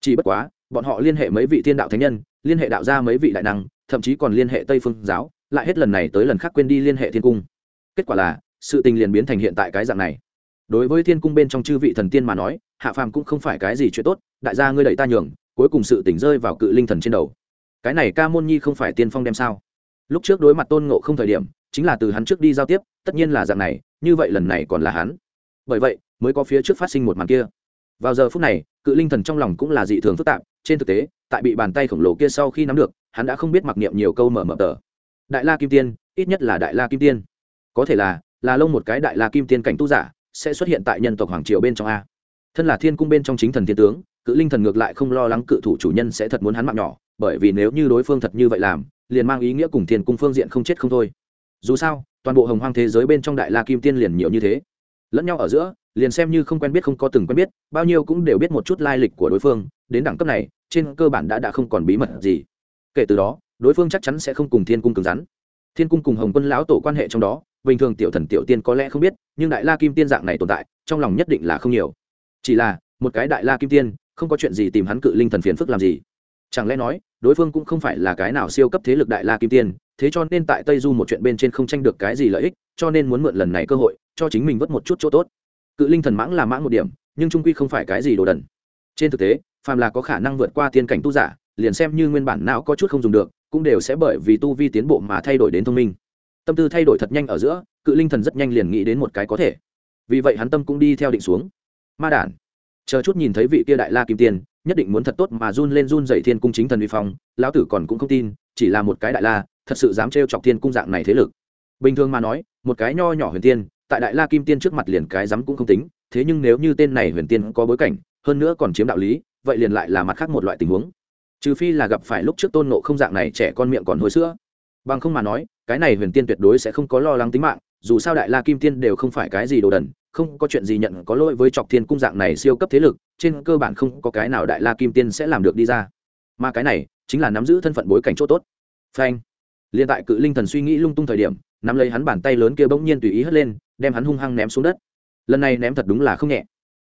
Chỉ bất quá, bọn họ liên hệ mấy vị thiên đạo thánh nhân, liên hệ đạo gia mấy vị đại năng, thậm chí còn liên hệ tây phương giáo, lại hết lần này tới lần khác quên đi liên hệ thiên cung. Kết quả là, sự tình liền biến thành hiện tại cái dạng này. Đối với thiên cung bên trong chư vị thần tiên mà nói, hạ phàm cũng không phải cái gì chuyện tốt, đại gia ngươi đẩy ta nhường cuối cùng sự tỉnh rơi vào cự linh thần trên đầu. Cái này ca môn nhi không phải tiên phong đem sao? Lúc trước đối mặt tôn ngộ không thời điểm, chính là từ hắn trước đi giao tiếp, tất nhiên là dạng này, như vậy lần này còn là hắn. Bởi vậy, mới có phía trước phát sinh một màn kia. Vào giờ phút này, cự linh thần trong lòng cũng là dị thường phức tạp, trên thực tế, tại bị bàn tay khổng lồ kia sau khi nắm được, hắn đã không biết mặc niệm nhiều câu mở mở tờ. Đại la kim tiên, ít nhất là đại la kim tiên. Có thể là là lông một cái đại la kim tiên cảnh tu giả, sẽ xuất hiện tại nhân tộc hoàng triều bên trong a. Thân là thiên cung bên trong chính thần thiên tướng cự linh thần ngược lại không lo lắng cự thủ chủ nhân sẽ thật muốn hắn mạng nhỏ, bởi vì nếu như đối phương thật như vậy làm, liền mang ý nghĩa cùng thiên cung phương diện không chết không thôi. Dù sao, toàn bộ hồng hoang thế giới bên trong đại la kim tiên liền nhiều như thế. Lẫn nhau ở giữa, liền xem như không quen biết không có từng quen biết, bao nhiêu cũng đều biết một chút lai lịch của đối phương, đến đẳng cấp này, trên cơ bản đã đã không còn bí mật gì. Kể từ đó, đối phương chắc chắn sẽ không cùng thiên cung cứng rắn. Thiên cung cùng hồng quân lão tổ quan hệ trong đó, bình thường tiểu thần tiểu tiên có lẽ không biết, nhưng đại la kim tiên dạng này tồn tại, trong lòng nhất định là không nhiều. Chỉ là, một cái đại la kim tiên không có chuyện gì tìm hắn cự linh thần phiền phức làm gì. Chẳng lẽ nói, đối phương cũng không phải là cái nào siêu cấp thế lực đại la kim tiên, thế cho nên tại tây du một chuyện bên trên không tranh được cái gì lợi ích, cho nên muốn mượn lần này cơ hội, cho chính mình vớt một chút chỗ tốt. Cự linh thần mãng là mãng một điểm, nhưng trung quy không phải cái gì đồ đần. Trên thực tế, phàm là có khả năng vượt qua tiên cảnh tu giả, liền xem như nguyên bản não có chút không dùng được, cũng đều sẽ bởi vì tu vi tiến bộ mà thay đổi đến thông minh. Tâm tư thay đổi thật nhanh ở giữa, cự linh thần rất nhanh liền nghĩ đến một cái có thể. Vì vậy hắn tâm cũng đi theo định xuống. Ma đản chờ chút nhìn thấy vị kia đại la kim tiên, nhất định muốn thật tốt mà run lên run dậy thiên cung chính thần uy phong, lão tử còn cũng không tin, chỉ là một cái đại la, thật sự dám trêu chọc thiên cung dạng này thế lực. Bình thường mà nói, một cái nho nhỏ huyền tiên, tại đại la kim tiên trước mặt liền cái dám cũng không tính, thế nhưng nếu như tên này huyền tiên có bối cảnh, hơn nữa còn chiếm đạo lý, vậy liền lại là mặt khác một loại tình huống. Trừ phi là gặp phải lúc trước tôn nộ không dạng này trẻ con miệng còn hồi sữa. Bằng không mà nói, cái này huyền tiên tuyệt đối sẽ không có lo lắng tính mạng dù sao đại la kim tiên đều không phải cái gì đồ đần, không có chuyện gì nhận có lỗi với trọc thiên cung dạng này siêu cấp thế lực, trên cơ bản không có cái nào đại la kim tiên sẽ làm được đi ra. Mà cái này, chính là nắm giữ thân phận bối cảnh chỗ tốt. Phanh. Liền tại cự linh thần suy nghĩ lung tung thời điểm, nắm lấy hắn bàn tay lớn kia bỗng nhiên tùy ý hất lên, đem hắn hung hăng ném xuống đất. Lần này ném thật đúng là không nhẹ.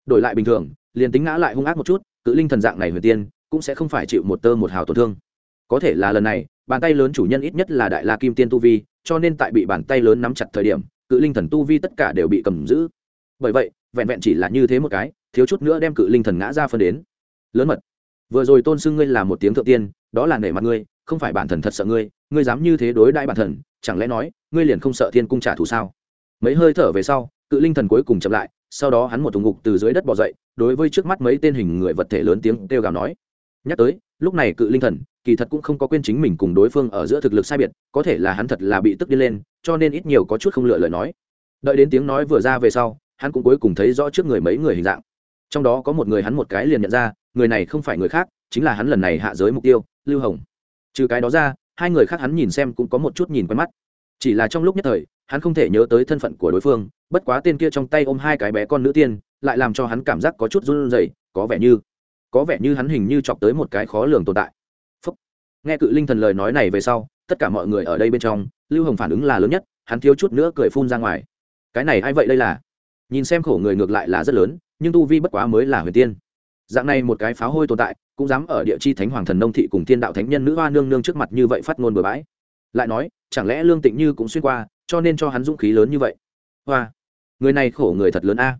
Đổi lại bình thường, liền tính ngã lại hung ác một chút, cự linh thần dạng này huyền tiên, cũng sẽ không phải chịu một tơ một hào tổn thương có thể là lần này, bàn tay lớn chủ nhân ít nhất là đại la kim tiên tu vi, cho nên tại bị bàn tay lớn nắm chặt thời điểm, cự linh thần tu vi tất cả đều bị cầm giữ. Bởi vậy, vẹn vẹn chỉ là như thế một cái, thiếu chút nữa đem cự linh thần ngã ra phân đến. Lớn mật, vừa rồi tôn xưng ngươi là một tiếng thượng tiên, đó là nể mặt ngươi, không phải bản thần thật sợ ngươi ngươi dám như thế đối đại bản thần, chẳng lẽ nói, ngươi liền không sợ thiên cung trả thù sao? Mấy hơi thở về sau, cự linh thần cuối cùng chậm lại, sau đó hắn một thùng ngục từ dưới đất bỏ dậy, đối với trước mắt mấy tên hình người vật thể lớn tiếng kêu gào nói. Nhắc tới, lúc này cự linh thần kỳ thật cũng không có quên chính mình cùng đối phương ở giữa thực lực sai biệt, có thể là hắn thật là bị tức đi lên, cho nên ít nhiều có chút không lựa lời nói. Đợi đến tiếng nói vừa ra về sau, hắn cũng cuối cùng thấy rõ trước người mấy người hình dạng. Trong đó có một người hắn một cái liền nhận ra, người này không phải người khác, chính là hắn lần này hạ giới mục tiêu, lưu hồng. Trừ cái đó ra, hai người khác hắn nhìn xem cũng có một chút nhìn quen mắt. Chỉ là trong lúc nhất thời, hắn không thể nhớ tới thân phận của đối phương, bất quá tên kia trong tay ôm hai cái bé con nữ tiên, lại làm cho hắn cảm giác có chút run rẩy, có vẻ như, có vẻ như hắn hình như chọc tới một cái khó lường tồn tại nghe cự linh thần lời nói này về sau, tất cả mọi người ở đây bên trong, lưu hồng phản ứng là lớn nhất, hắn thiếu chút nữa cười phun ra ngoài. Cái này ai vậy đây là? Nhìn xem khổ người ngược lại là rất lớn, nhưng tu vi bất quá mới là huyền tiên. Dạng này một cái pháo hôi tồn tại, cũng dám ở địa chi thánh hoàng thần nông thị cùng thiên đạo thánh nhân nữ hoa nương nương trước mặt như vậy phát ngôn bừa bãi. Lại nói, chẳng lẽ lương tịnh như cũng xuyên qua, cho nên cho hắn dũng khí lớn như vậy? Hoa, người này khổ người thật lớn a.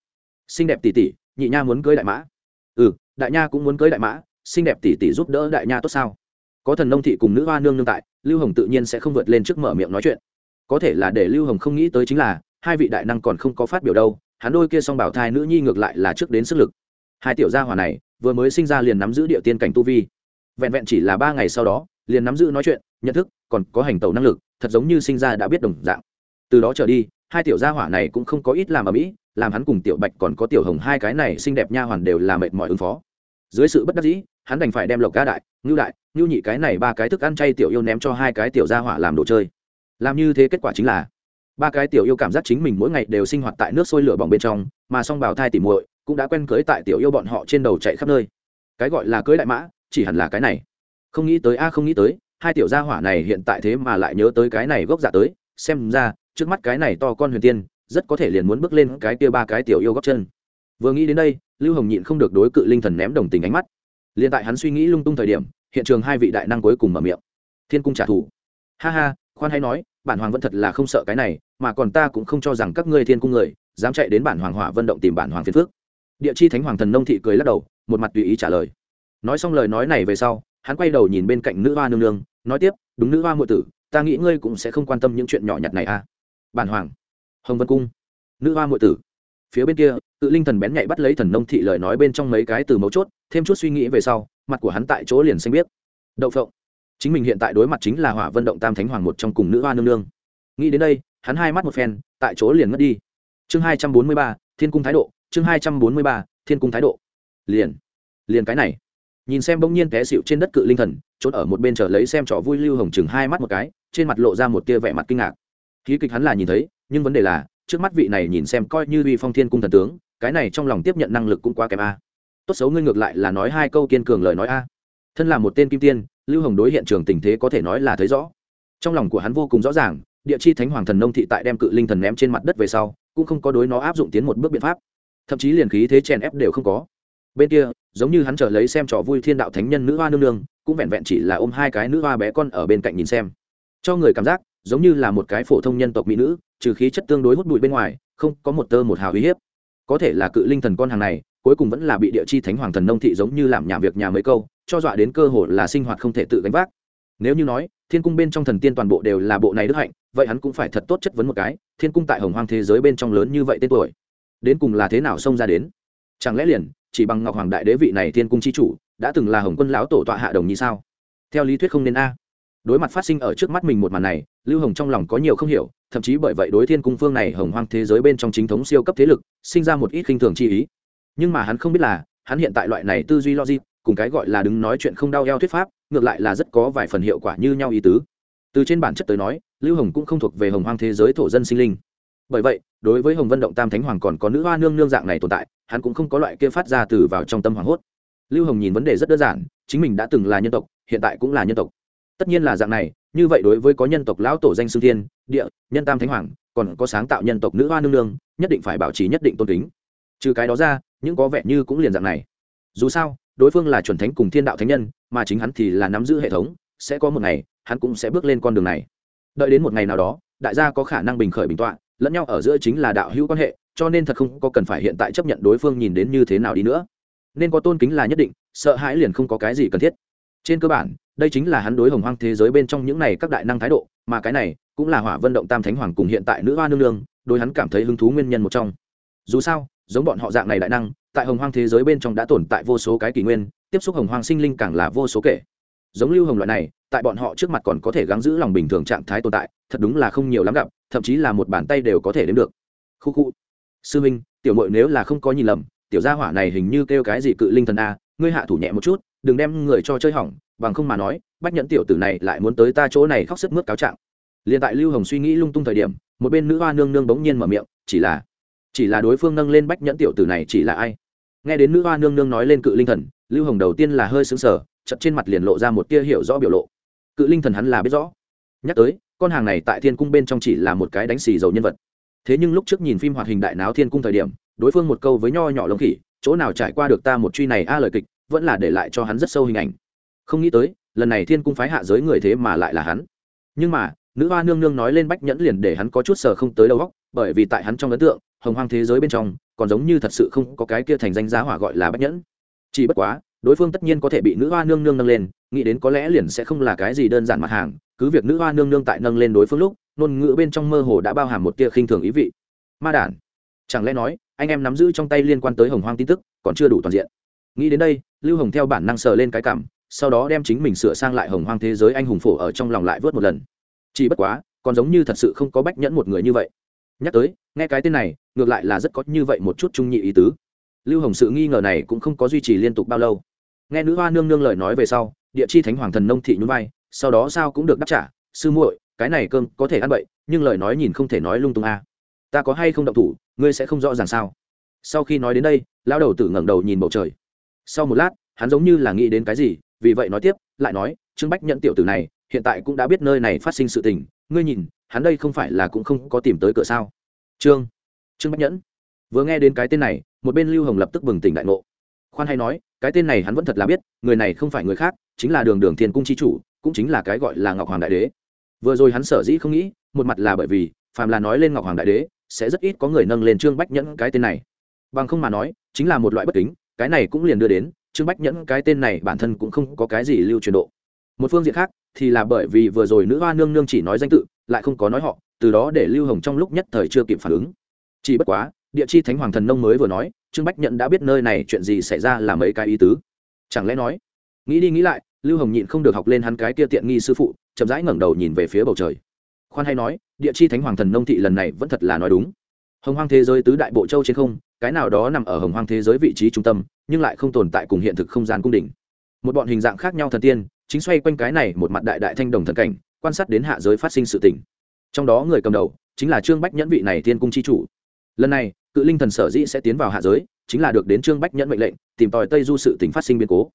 Xinh đẹp tỷ tỷ, nhị nha muốn cưới đại mã. Ừ đại nha cũng muốn cưới đại mã, xinh đẹp tỷ tỷ giúp đỡ đại nha tốt sao? Có thần nông thị cùng nữ hoa nương nương tại, lưu hồng tự nhiên sẽ không vượt lên trước mở miệng nói chuyện. Có thể là để lưu hồng không nghĩ tới chính là, hai vị đại năng còn không có phát biểu đâu, hắn đôi kia song bảo thai nữ nhi ngược lại là trước đến sức lực. Hai tiểu gia hòa này, vừa mới sinh ra liền nắm giữ địa tiên cảnh tu vi. Vẹn vẹn chỉ là ba ngày sau đó, liền nắm giữ nói chuyện, nhận thức, còn có hành tẩu năng lực, thật giống như sinh ra đã biết đồng dạng. Từ đó trở đi, hai tiểu gia hỏa này cũng không có ít làm ở mỹ làm hắn cùng tiểu bạch còn có tiểu hồng hai cái này xinh đẹp nha hoàn đều là mệt mỏi ứng phó dưới sự bất đắc dĩ, hắn đành phải đem lộc ca đại, ngưu đại, ngưu nhị cái này ba cái thức ăn chay tiểu yêu ném cho hai cái tiểu gia hỏa làm đồ chơi. Làm như thế kết quả chính là, ba cái tiểu yêu cảm giác chính mình mỗi ngày đều sinh hoạt tại nước sôi lửa bỏng bên trong, mà song bào thai tỉ muội cũng đã quen cưới tại tiểu yêu bọn họ trên đầu chạy khắp nơi. Cái gọi là cưới đại mã, chỉ hẳn là cái này. Không nghĩ tới, a, không nghĩ tới, hai tiểu gia hỏa này hiện tại thế mà lại nhớ tới cái này gốc dạ tới, xem ra, trước mắt cái này to con huyền tiên, rất có thể liền muốn bước lên cái kia ba cái tiểu yêu góc chân vừa nghĩ đến đây, lưu hồng nhịn không được đối cự linh thần ném đồng tình ánh mắt. Liền tại hắn suy nghĩ lung tung thời điểm, hiện trường hai vị đại năng cuối cùng mở miệng. Thiên cung trả thù. Ha ha, khoan hay nói, bản hoàng vẫn thật là không sợ cái này, mà còn ta cũng không cho rằng các ngươi thiên cung người, dám chạy đến bản hoàng hỏa vận động tìm bản hoàng phiền phước địa chi thánh hoàng thần nông thị cười lắc đầu, một mặt tùy ý trả lời. Nói xong lời nói này về sau, hắn quay đầu nhìn bên cạnh nữ hoa nương nương, nói tiếp, đúng nữ hoa ngụ tử, ta nghĩ ngươi cũng sẽ không quan tâm những chuyện nhỏ nhặt này à? Bản hoàng. Hồng vân cung. Nữ hoa ngụ tử phía bên kia, tự linh thần bén nhạy bắt lấy thần nông thị lời nói bên trong mấy cái từ mấu chốt, thêm chút suy nghĩ về sau, mặt của hắn tại chỗ liền xanh biết đậu phộng. Chính mình hiện tại đối mặt chính là hỏa vân động tam thánh hoàng một trong cùng nữ hoa nương nương. Nghĩ đến đây, hắn hai mắt một phen, tại chỗ liền mất đi. Chương hai trăm bốn mươi ba, thiên cung thái độ, chương hai trăm bốn mươi ba, thiên cung thái độ. Liền liền cái này. Nhìn xem bỗng nhiên té xịu trên đất cự linh thần trốn ở một bên chờ lấy xem trò vui lưu hồng chừng hai mắt một cái, trên mặt lộ ra một tia vẻ mặt kinh ngạc. Khí kịch hắn là nhìn thấy, nhưng vấn đề là trước mắt vị này nhìn xem coi như uy phong thiên cung thần tướng, cái này trong lòng tiếp nhận năng lực cũng quá kém a. Tốt xấu ngươi ngược lại là nói hai câu kiên cường lời nói a. Thân là một tên kim tiên, lưu hồng đối hiện trường tình thế có thể nói là thấy rõ. Trong lòng của hắn vô cùng rõ ràng, địa chi thánh hoàng thần nông thị tại đem cự linh thần ném trên mặt đất về sau, cũng không có đối nó áp dụng tiến một bước biện pháp. Thậm chí liền khí thế chèn ép đều không có. Bên kia, giống như hắn trở lấy xem trò vui thiên đạo thánh nhân nữ hoa nương nương, cũng vẹn vẹn chỉ là ôm hai cái nữ hoa bé con ở bên cạnh nhìn xem. Cho người cảm giác, giống như là một cái phổ thông nhân tộc mỹ nữ trừ khí chất tương đối hút bụi bên ngoài, không có một tơ một hào uy hiếp. Có thể là cự linh thần con hàng này, cuối cùng vẫn là bị địa chi thánh hoàng thần nông thị giống như làm nhảm việc nhà mấy câu, cho dọa đến cơ hội là sinh hoạt không thể tự gánh vác. Nếu như nói, thiên cung bên trong thần tiên toàn bộ đều là bộ này đức hạnh, vậy hắn cũng phải thật tốt chất vấn một cái, thiên cung tại hồng hoang thế giới bên trong lớn như vậy tên tuổi, đến cùng là thế nào xông ra đến? Chẳng lẽ liền, chỉ bằng ngọc hoàng đại đế vị này thiên cung chi chủ, đã từng là hồng quân lão tổ tọa hạ đồng như sao? Theo lý thuyết không nên a. Đối mặt phát sinh ở trước mắt mình một màn này, lưu hồng trong lòng có nhiều không hiểu thậm chí bởi vậy đối thiên cung phương này hồng hoang thế giới bên trong chính thống siêu cấp thế lực, sinh ra một ít khinh thường chi ý. Nhưng mà hắn không biết là, hắn hiện tại loại này tư duy logic, cùng cái gọi là đứng nói chuyện không đau eo thuyết pháp, ngược lại là rất có vài phần hiệu quả như nhau ý tứ. Từ trên bản chất tới nói, lưu hồng cũng không thuộc về hồng hoang thế giới thổ dân sinh linh. Bởi vậy, đối với hồng vân động tam thánh hoàng còn có nữ hoa nương nương dạng này tồn tại, hắn cũng không có loại kia phát ra từ vào trong tâm hoảng hốt. Lưu hồng nhìn vấn đề rất đơn giản, chính mình đã từng là nhân tộc, hiện tại cũng là nhân tộc tất nhiên là dạng này, như vậy đối với có nhân tộc lão tổ danh sư thiên, địa, nhân tam thánh hoàng, còn có sáng tạo nhân tộc nữ hoa nương nương, nhất định phải bảo trì nhất định tôn kính. Trừ cái đó ra, những có vẻ như cũng liền dạng này. Dù sao, đối phương là chuẩn thánh cùng thiên đạo thánh nhân, mà chính hắn thì là nắm giữ hệ thống, sẽ có một ngày, hắn cũng sẽ bước lên con đường này. Đợi đến một ngày nào đó, đại gia có khả năng bình khởi bình tọa, lẫn nhau ở giữa chính là đạo hữu quan hệ, cho nên thật không có cần phải hiện tại chấp nhận đối phương nhìn đến như thế nào đi nữa. Nên có tôn kính là nhất định, sợ hãi liền không có cái gì cần thiết. Trên cơ bản đây chính là hắn đối hồng hoang thế giới bên trong những này các đại năng thái độ, mà cái này cũng là hỏa vân động tam thánh hoàng cùng hiện tại nữ hoa nương nương, đối hắn cảm thấy hứng thú nguyên nhân một trong. Dù sao, giống bọn họ dạng này đại năng, tại hồng hoang thế giới bên trong đã tồn tại vô số cái kỷ nguyên, tiếp xúc hồng hoang sinh linh càng là vô số kể. Giống lưu hồng loại này, tại bọn họ trước mặt còn có thể gắng giữ lòng bình thường trạng thái tồn tại, thật đúng là không nhiều lắm gặp, thậm chí là một bàn tay đều có thể đến được. Khu khu. Sư minh, tiểu mội nếu là không có nhìn lầm, tiểu gia hỏa này hình như kêu cái gì cự linh thần a, ngươi hạ thủ nhẹ một chút, đừng đem người cho chơi hỏng bằng không mà nói, bách nhẫn tiểu tử này lại muốn tới ta chỗ này khóc sức mướt cáo trạng. Liền tại lưu hồng suy nghĩ lung tung thời điểm, một bên nữ hoa nương nương bỗng nhiên mở miệng, chỉ là chỉ là đối phương nâng lên bách nhẫn tiểu tử này chỉ là ai? Nghe đến nữ hoa nương nương nói lên cự linh thần, lưu hồng đầu tiên là hơi xứng sở chật trên mặt liền lộ ra một tia hiểu rõ biểu lộ. Cự linh thần hắn là biết rõ. Nhắc tới, con hàng này tại thiên cung bên trong chỉ là một cái đánh xì dầu nhân vật. Thế nhưng lúc trước nhìn phim hoạt hình đại náo thiên cung thời điểm, đối phương một câu với nho nhỏ lông khỉ, chỗ nào trải qua được ta một truy này a lời kịch, vẫn là để lại cho hắn rất sâu hình ảnh không nghĩ tới, lần này thiên cung phái hạ giới người thế mà lại là hắn. Nhưng mà, nữ hoa nương nương nói lên bách nhẫn liền để hắn có chút sờ không tới đầu góc bởi vì tại hắn trong ấn tượng, hồng hoang thế giới bên trong, còn giống như thật sự không có cái kia thành danh giá hỏa gọi là bách nhẫn. Chỉ bất quá, đối phương tất nhiên có thể bị nữ hoa nương nương nâng lên, nghĩ đến có lẽ liền sẽ không là cái gì đơn giản mặt hàng, cứ việc nữ hoa nương nương tại nâng lên đối phương lúc, ngôn ngữ bên trong mơ hồ đã bao hàm một tia khinh thường ý vị. Ma đản, chẳng lẽ nói, anh em nắm giữ trong tay liên quan tới hồng hoang tin tức, còn chưa đủ toàn diện? Nghĩ đến đây, lưu hồng theo bản năng sờ lên cái cảm sau đó đem chính mình sửa sang lại hồng hoang thế giới anh hùng phổ ở trong lòng lại vớt một lần. Chỉ bất quá, còn giống như thật sự không có bách nhẫn một người như vậy. Nhắc tới, nghe cái tên này, ngược lại là rất có như vậy một chút trung nhị ý tứ. Lưu hồng sự nghi ngờ này cũng không có duy trì liên tục bao lâu. Nghe nữ hoa nương nương lời nói về sau, địa chi thánh hoàng thần nông thị nhún vai, sau đó sao cũng được đáp trả, sư muội, cái này cơm có thể ăn bậy, nhưng lời nói nhìn không thể nói lung tung a. Ta có hay không động thủ, ngươi sẽ không rõ ràng sao? Sau khi nói đến đây, lão đầu tử ngẩng đầu nhìn bầu trời. Sau một lát, hắn giống như là nghĩ đến cái gì vì vậy nói tiếp, lại nói, trương bách nhận tiểu tử này, hiện tại cũng đã biết nơi này phát sinh sự tình, ngươi nhìn, hắn đây không phải là cũng không có tìm tới cửa sao? Trương trương bách nhẫn. Vừa nghe đến cái tên này, một bên lưu hồng lập tức bừng tỉnh đại ngộ. Khoan hay nói, cái tên này hắn vẫn thật là biết, người này không phải người khác, chính là đường đường thiên cung chi chủ, cũng chính là cái gọi là ngọc hoàng đại đế. Vừa rồi hắn sở dĩ không nghĩ, một mặt là bởi vì, phàm là nói lên ngọc hoàng đại đế, sẽ rất ít có người nâng lên trương bách nhẫn cái tên này. Bằng không mà nói, chính là một loại bất kính, cái này cũng liền đưa đến trương bách nhẫn cái tên này bản thân cũng không có cái gì lưu truyền độ. Một phương diện khác, thì là bởi vì vừa rồi nữ hoa nương nương chỉ nói danh tự, lại không có nói họ, từ đó để lưu hồng trong lúc nhất thời chưa kịp phản ứng. Chỉ bất quá, địa chi thánh hoàng thần nông mới vừa nói, trương bách nhẫn đã biết nơi này chuyện gì xảy ra là mấy cái ý tứ. Chẳng lẽ nói, nghĩ đi nghĩ lại, lưu hồng nhịn không được học lên hắn cái kia tiện nghi sư phụ, chậm rãi ngẩng đầu nhìn về phía bầu trời. Khoan hay nói, địa chi thánh hoàng thần nông thị lần này vẫn thật là nói đúng hồng hoang thế giới tứ đại bộ châu trên không, cái nào đó nằm ở hồng hoang thế giới vị trí trung tâm, nhưng lại không tồn tại cùng hiện thực không gian cung đỉnh một bọn hình dạng khác nhau thần tiên, chính xoay quanh cái này một mặt đại đại thanh đồng thần cảnh, quan sát đến hạ giới phát sinh sự tình. Trong đó người cầm đầu, chính là trương bách nhẫn vị này thiên cung chi chủ. Lần này, cự linh thần sở dĩ sẽ tiến vào hạ giới, chính là được đến trương bách nhẫn mệnh lệnh, tìm tòi tây du sự tình phát sinh biến cố.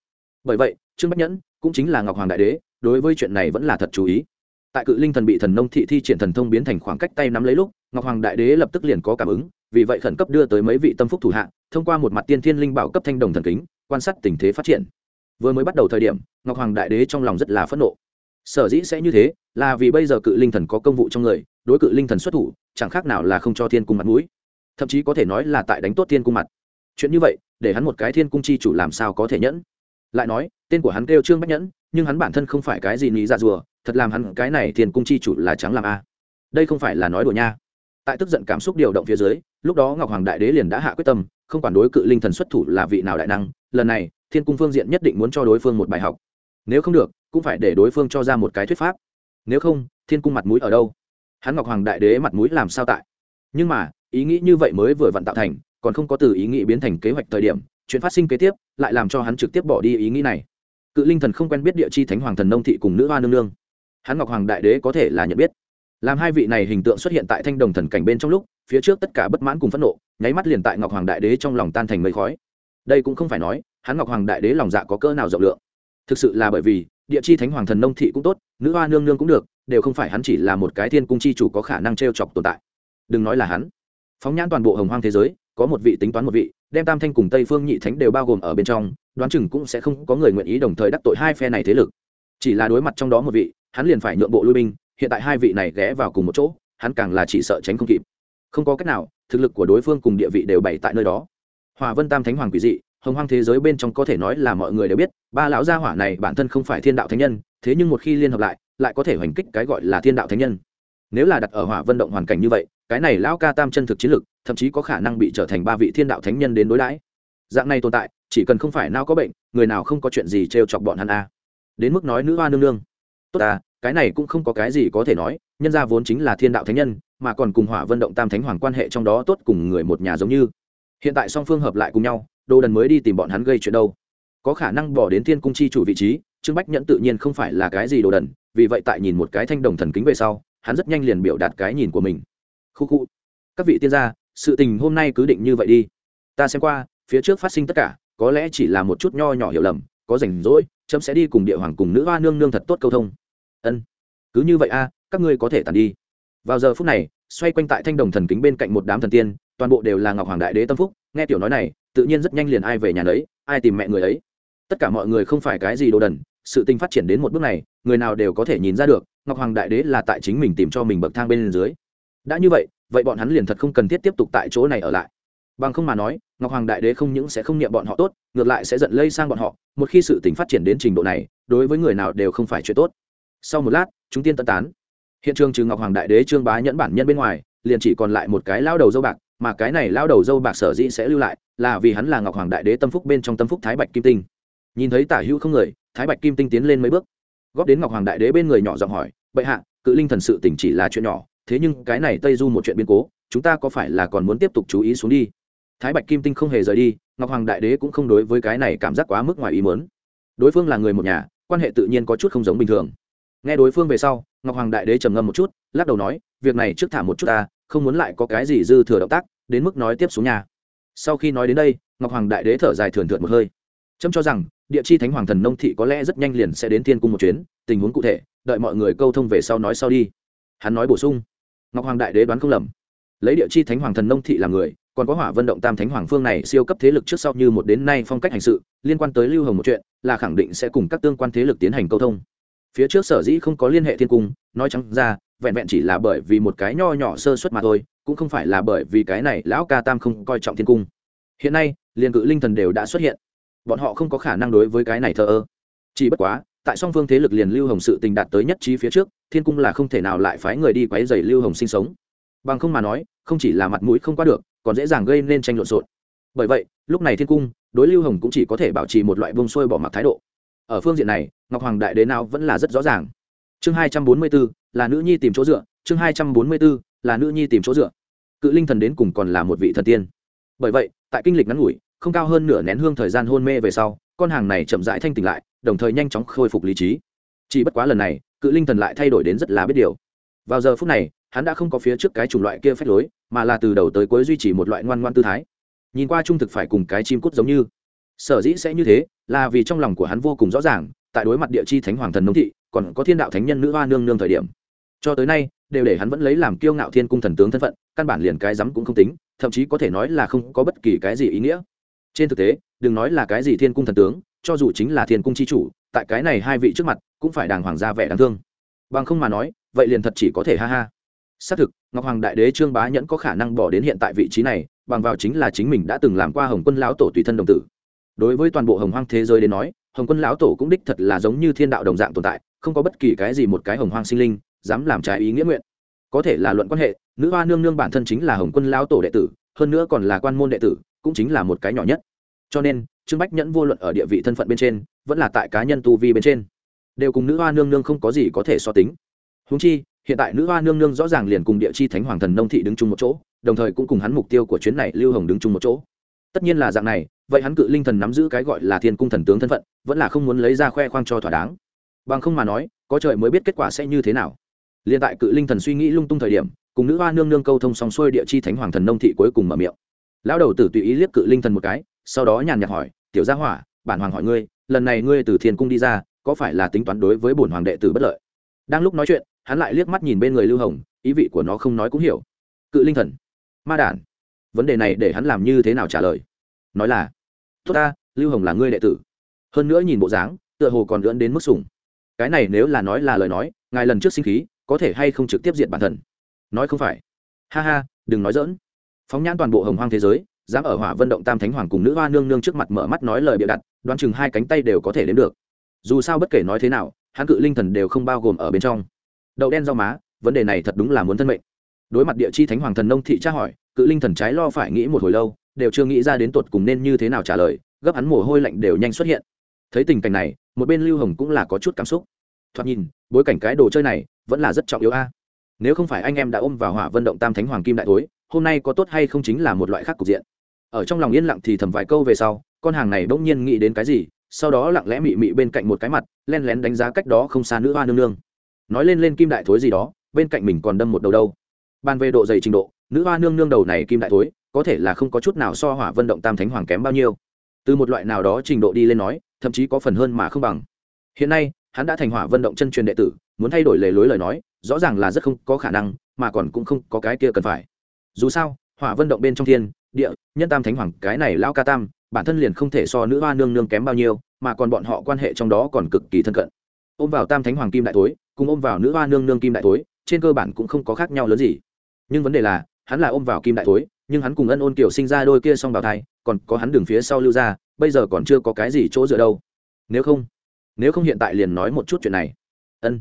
Bởi vậy, trương bách nhẫn cũng chính là ngọc hoàng đại đế, đối với chuyện này vẫn là thật chú ý. Tại cự linh thần bị thần nông thị thi triển thần thông biến thành khoảng cách tay nắm lấy lúc ngọc hoàng đại đế lập tức liền có cảm ứng, vì vậy khẩn cấp đưa tới mấy vị tâm phúc thủ hạ, thông qua một mặt tiên thiên linh bảo cấp thanh đồng thần kính, quan sát tình thế phát triển. Vừa mới bắt đầu thời điểm, ngọc hoàng đại đế trong lòng rất là phẫn nộ. Sở dĩ sẽ như thế, là vì bây giờ cự linh thần có công vụ trong người, đối cự linh thần xuất thủ, chẳng khác nào là không cho thiên cung mặt mũi. Thậm chí có thể nói là tại đánh tốt thiên cung mặt. Chuyện như vậy, để hắn một cái thiên cung chi chủ làm sao có thể nhẫn? Lại nói, tên của hắn kêu trương bách nhẫn, nhưng hắn bản thân không phải cái gì nghĩ ra dạ rùa, thật làm hắn cái này thiên cung chi chủ là trắng làm a. Đây không phải là nói đùa nha tại tức giận cảm xúc điều động phía dưới, lúc đó ngọc hoàng đại đế liền đã hạ quyết tâm, không quản đối cự linh thần xuất thủ là vị nào đại năng, lần này, thiên cung phương diện nhất định muốn cho đối phương một bài học. Nếu không được, cũng phải để đối phương cho ra một cái thuyết pháp. Nếu không, thiên cung mặt mũi ở đâu? Hắn ngọc hoàng đại đế mặt mũi làm sao tại? Nhưng mà, ý nghĩ như vậy mới vừa vặn tạo thành, còn không có từ ý nghĩ biến thành kế hoạch thời điểm, chuyện phát sinh kế tiếp lại làm cho hắn trực tiếp bỏ đi ý nghĩ này. Cự linh thần không quen biết địa chi thánh hoàng thần nông thị cùng nữ hoa nương nương. Hắn ngọc hoàng đại đế có thể là nhận biết làm hai vị này hình tượng xuất hiện tại thanh đồng thần cảnh bên trong lúc, phía trước tất cả bất mãn cùng phẫn nộ, nháy mắt liền tại ngọc hoàng đại đế trong lòng tan thành mây khói. Đây cũng không phải nói, hắn ngọc hoàng đại đế lòng dạ có cỡ nào rộng lượng. Thực sự là bởi vì, địa chi thánh hoàng thần nông thị cũng tốt, nữ hoa nương nương cũng được, đều không phải hắn chỉ là một cái thiên cung chi chủ có khả năng t r e o chọc tồn tại. Đừng nói là hắn. Phóng nhãn toàn bộ hồng hoang thế giới, có một vị tính toán một vị, đem tam thanh cùng tây phương nhị thánh đều bao gồm ở bên trong, đoán chừng cũng sẽ không có người nguyện ý đồng thời đắc tội hai phe này thế lực. Chỉ là đối mặt trong đó một vị, hắn liền phải nhượng bộ lui binh hiện tại hai vị này ghé vào cùng một chỗ, hắn càng là chỉ sợ tránh không kịp. Không có cách nào, thực lực của đối phương cùng địa vị đều bày tại nơi đó. Hòa vân tam thánh hoàng quỷ dị, hồng hoang thế giới bên trong có thể nói là mọi người đều biết, ba lão gia hỏa này bản thân không phải thiên đạo thánh nhân, thế nhưng một khi liên hợp lại lại có thể hoành kích cái gọi là thiên đạo thánh nhân. Nếu là đặt ở hỏa vân động hoàn cảnh như vậy, cái này lão ca tam chân thực chiến lực, thậm chí có khả năng bị trở thành ba vị thiên đạo thánh nhân đến đối đãi. Dạng này tồn tại, chỉ cần không phải nào có bệnh, người nào không có chuyện gì t chọc bọn hắn a. Đến mức nói nữ hoa nương nương. Tốt à cái này cũng không có cái gì có thể nói, nhân ra vốn chính là thiên đạo thánh nhân, mà còn cùng hỏa vân động tam thánh hoàng quan hệ trong đó tốt cùng người một nhà giống như. Hiện tại song phương hợp lại cùng nhau đồ đần mới đi tìm bọn hắn gây chuyện đâu. Có khả năng bỏ đến thiên cung chi chủ vị trí, trương bách nhẫn tự nhiên không phải là cái gì đồ đần, vì vậy tại nhìn một cái thanh đồng thần kính về sau, hắn rất nhanh liền biểu đạt cái nhìn của mình. Khu khu. Các vị tiên gia, sự tình hôm nay cứ định như vậy đi. Ta xem qua, phía trước phát sinh tất cả, có lẽ chỉ là một chút nho nhỏ hiểu lầm, có rảnh rỗi trâm sẽ đi cùng địa hoàng cùng nữ hoa nương nương thật tốt câu thông ân. Cứ như vậy a, các ngươi có thể tàn đi. Vào giờ phút này, xoay quanh tại thanh đồng thần kính bên cạnh một đám thần tiên, toàn bộ đều là ngọc hoàng đại đế tâm phúc, nghe tiểu nói này, tự nhiên rất nhanh liền ai về nhà đấy ai tìm mẹ người ấy. Tất cả mọi người không phải cái gì đồ đần, sự tình phát triển đến một bước này, người nào đều có thể nhìn ra được, ngọc hoàng đại đế là tại chính mình tìm cho mình bậc thang bên dưới. Đã như vậy vậy bọn hắn liền thật không cần thiết tiếp tục tại chỗ này ở lại. Bằng không mà nói, ngọc hoàng đại đế không những sẽ không niệm bọn họ tốt, ngược lại sẽ giận lây sang bọn họ, một khi sự tình phát triển đến trình độ này, đối với người nào đều không phải chuyện tốt sau một lát, chúng tiên tân tán. Hiện trường trừ ngọc hoàng đại đế, trương bá nhẫn bản nhân bên ngoài, liền chỉ còn lại một cái lao đầu dâu bạc, mà cái này lao đầu dâu bạc sở dĩ sẽ lưu lại, là vì hắn là ngọc hoàng đại đế tâm phúc bên trong tâm phúc thái bạch kim tinh. Nhìn thấy tả hữu không người, thái bạch kim tinh tiến lên mấy bước, góp đến ngọc hoàng đại đế bên người nhỏ giọng hỏi, bệ hạ, cự linh thần sự tỉnh chỉ là chuyện nhỏ, thế nhưng cái này tây du một chuyện biến cố, chúng ta có phải là còn muốn tiếp tục chú ý xuống đi? Thái bạch kim tinh không hề rời đi, ngọc hoàng đại đế cũng không đối với cái này cảm giác quá mức ngoài ý muốn. Đối phương là người một nhà, quan hệ tự nhiên có chút không giống bình thường nghe đối phương về sau, ngọc hoàng đại đế trầm ngâm một chút, lắc đầu nói, việc này trước thả một chút ta, không muốn lại có cái gì dư thừa động tác, đến mức nói tiếp xuống nhà. Sau khi nói đến đây, ngọc hoàng đại đế thở dài thườn thượt một hơi. Trâm cho rằng, địa chi thánh hoàng thần nông thị có lẽ rất nhanh liền sẽ đến thiên cung một chuyến, tình huống cụ thể, đợi mọi người câu thông về sau nói sau đi. Hắn nói bổ sung. Ngọc hoàng đại đế đoán không lầm. Lấy địa chi thánh hoàng thần nông thị làm người, còn có hỏa vận động tam thánh hoàng phương này siêu cấp thế lực trước sau như một đến nay phong cách hành sự, liên quan tới lưu hồng một chuyện, là khẳng định sẽ cùng các tương quan thế lực tiến hành câu thông phía trước sở dĩ không có liên hệ thiên cung, nói trắng ra, vẹn vẹn chỉ là bởi vì một cái nho nhỏ sơ suất mà thôi, cũng không phải là bởi vì cái này lão ca tam không coi trọng thiên cung. Hiện nay, liền cự linh thần đều đã xuất hiện. Bọn họ không có khả năng đối với cái này thờ ơ. Chỉ bất quá, tại song phương thế lực liền lưu hồng sự tình đạt tới nhất trí phía trước, thiên cung là không thể nào lại phái người đi quấy dày lưu hồng sinh sống. Bằng không mà nói, không chỉ là mặt mũi không qua được, còn dễ dàng gây nên tranh lộn xộn. Bởi vậy, lúc này thiên cung, đối lưu hồng cũng chỉ có thể bảo trì một loại bông xuôi bỏ mặc thái độ. Ở phương diện này ngọc hoàng đại đế nào vẫn là rất rõ ràng. Chương hai trăm bốn mươi bốn là nữ nhi tìm chỗ dựa. Chương hai trăm bốn mươi bốn là nữ nhi tìm chỗ dựa. Cự linh thần đến cùng còn là một vị thần tiên. Bởi vậy, tại kinh lịch ngắn ngủi, không cao hơn nửa nén hương thời gian hôn mê về sau, con hàng này chậm rãi thanh tỉnh lại, đồng thời nhanh chóng khôi phục lý trí. Chỉ bất quá lần này, cự linh thần lại thay đổi đến rất là biết điều. Vào giờ phút này, hắn đã không có phía trước cái chủng loại kia phép lối, mà là từ đầu tới cuối duy trì một loại ngoan ngoan tư thái. Nhìn qua trung thực phải cùng cái chim cút giống như. Sở dĩ sẽ như thế, là vì trong lòng của hắn vô cùng rõ ràng tại đối mặt địa chi thánh hoàng thần nông thị, còn có thiên đạo thánh nhân nữ hoa nương nương thời điểm. Cho tới nay, đều để hắn vẫn lấy làm kiêu ngạo thiên cung thần tướng thân phận, căn bản liền cái rắm cũng không tính, thậm chí có thể nói là không có bất kỳ cái gì ý nghĩa. Trên thực tế, đừng nói là cái gì thiên cung thần tướng, cho dù chính là thiên cung c h i chủ, tại cái này hai vị trước mặt, cũng phải đàng hoàng ra vẻ đáng thương. Bằng không mà nói, vậy liền thật chỉ có thể ha ha. Xác thực, ngọc hoàng đại đế trương bá nhẫn có khả năng bỏ đến hiện tại vị trí này, bằng vào chính là chính mình đã từng làm qua hồng quân lão tổ tùy thân đồng tử. Đối với toàn bộ hồng hoang thế giới đến nói hồng quân lão tổ cũng đích thật là giống như thiên đạo đồng dạng tồn tại, không có bất kỳ cái gì một cái hồng hoang sinh linh dám làm trái ý nghĩa nguyện. Có thể là luận quan hệ, nữ hoa nương nương bản thân chính là hồng quân lão tổ đệ tử, hơn nữa còn là quan môn đệ tử, cũng chính là một cái nhỏ nhất. Cho nên, trương bách nhẫn vô luận ở địa vị thân phận bên trên, vẫn là tại cá nhân tu vi bên trên, đều cùng nữ hoa nương nương không có gì có thể so tính. Húng chi, hiện tại nữ hoa nương nương rõ ràng liền cùng địa chi thánh hoàng thần nông thị đứng chung một chỗ, đồng thời cũng cùng hắn mục tiêu của chuyến này lưu hồng đứng chung một chỗ. Tất nhiên là dạng này vậy hắn cự linh thần nắm giữ cái gọi là thiên cung thần tướng thân phận, vẫn là không muốn lấy ra khoe khoang cho thỏa đáng. Bằng không mà nói, có trời mới biết kết quả sẽ như thế nào. Liền tại cự linh thần suy nghĩ lung tung thời điểm, cùng nữ hoa nương nương câu thông xong xuôi địa chi thánh hoàng thần nông thị cuối cùng mở miệng. Lão đầu tử tùy ý liếc cự linh thần một cái, sau đó nhàn nhạt hỏi, tiểu gia hỏa, bản hoàng hỏi ngươi, lần này ngươi từ thiên cung đi ra, có phải là tính toán đối với bổn hoàng đệ tử bất lợi? Đang lúc nói chuyện, hắn lại liếc mắt nhìn bên người lưu hồng, ý vị của nó không nói cũng hiểu. Cự linh thần, ma đản, vấn đề này để hắn làm như thế nào trả lời? Nói là tốt ta, lưu hồng là ngươi đệ tử. Hơn nữa nhìn bộ dáng, tựa hồ còn lưỡn đến mức sủng. Cái này nếu là nói là lời nói, ngài lần trước sinh khí, có thể hay không trực tiếp diện bản thân? Nói không phải. Ha ha, đừng nói dỡn phóng nhãn toàn bộ hồng hoang thế giới, dám ở hỏa vận động tam thánh hoàng cùng nữ hoa nương nương trước mặt mở mắt nói lời bịa đặt, đoán chừng hai cánh tay đều có thể đến được. Dù sao bất kể nói thế nào, hắn cự linh thần đều không bao gồm ở bên trong. Đậu đen rau má, vấn đề này thật đúng là muốn thân mệnh. Đối mặt địa chi thánh hoàng thần nông thị tra hỏi, cự linh thần trái lo phải nghĩ một hồi lâu đều chưa nghĩ ra đến tột cùng nên như thế nào trả lời, gấp hắn mồ hôi lạnh đều nhanh xuất hiện. Thấy tình cảnh này, một bên lưu hồng cũng là có chút cảm xúc. Thoạt nhìn, bối cảnh cái đồ chơi này vẫn là rất trọng yếu a. Nếu không phải anh em đã ôm vào hỏa vận động tam thánh hoàng kim đại tối hôm nay có tốt hay không chính là một loại khác cục diện. Ở trong lòng yên lặng thì thầm vài câu về sau, con hàng này bỗng nhiên nghĩ đến cái gì, sau đó lặng lẽ mị mị bên cạnh một cái mặt, len lén đánh giá cách đó không xa nữ hoa nương nương. Nói lên lên kim đại thối gì đó, bên cạnh mình còn đâm một đầu đâu. Bàn về độ dày trình độ, nữ hoa nương nương đầu này kim đại thối có thể là không có chút nào so hỏa vận động tam thánh hoàng kém bao nhiêu. Từ một loại nào đó trình độ đi lên nói, thậm chí có phần hơn mà không bằng. Hiện nay, hắn đã thành hỏa vận động chân truyền đệ tử, muốn thay đổi lề lối lời nói, rõ ràng là rất không có khả năng, mà còn cũng không có cái kia cần phải. Dù sao, hỏa vận động bên trong thiên, địa, nhân tam thánh hoàng, cái này lão ca tam, bản thân liền không thể so nữ hoa nương nương kém bao nhiêu, mà còn bọn họ quan hệ trong đó còn cực kỳ thân cận. Ôm vào tam thánh hoàng kim đại tối cùng ôm vào nữ hoa nương nương kim đại tối trên cơ bản cũng không có khác nhau lớn gì. Nhưng vấn đề là, hắn là ôm vào kim đại tối nhưng hắn cùng ân ôn kiểu sinh ra đôi kia xong bào thai, còn có hắn đường phía sau lưu ra, bây giờ còn chưa có cái gì chỗ dựa đâu. Nếu không nếu không hiện tại liền nói một chút chuyện này. Ân.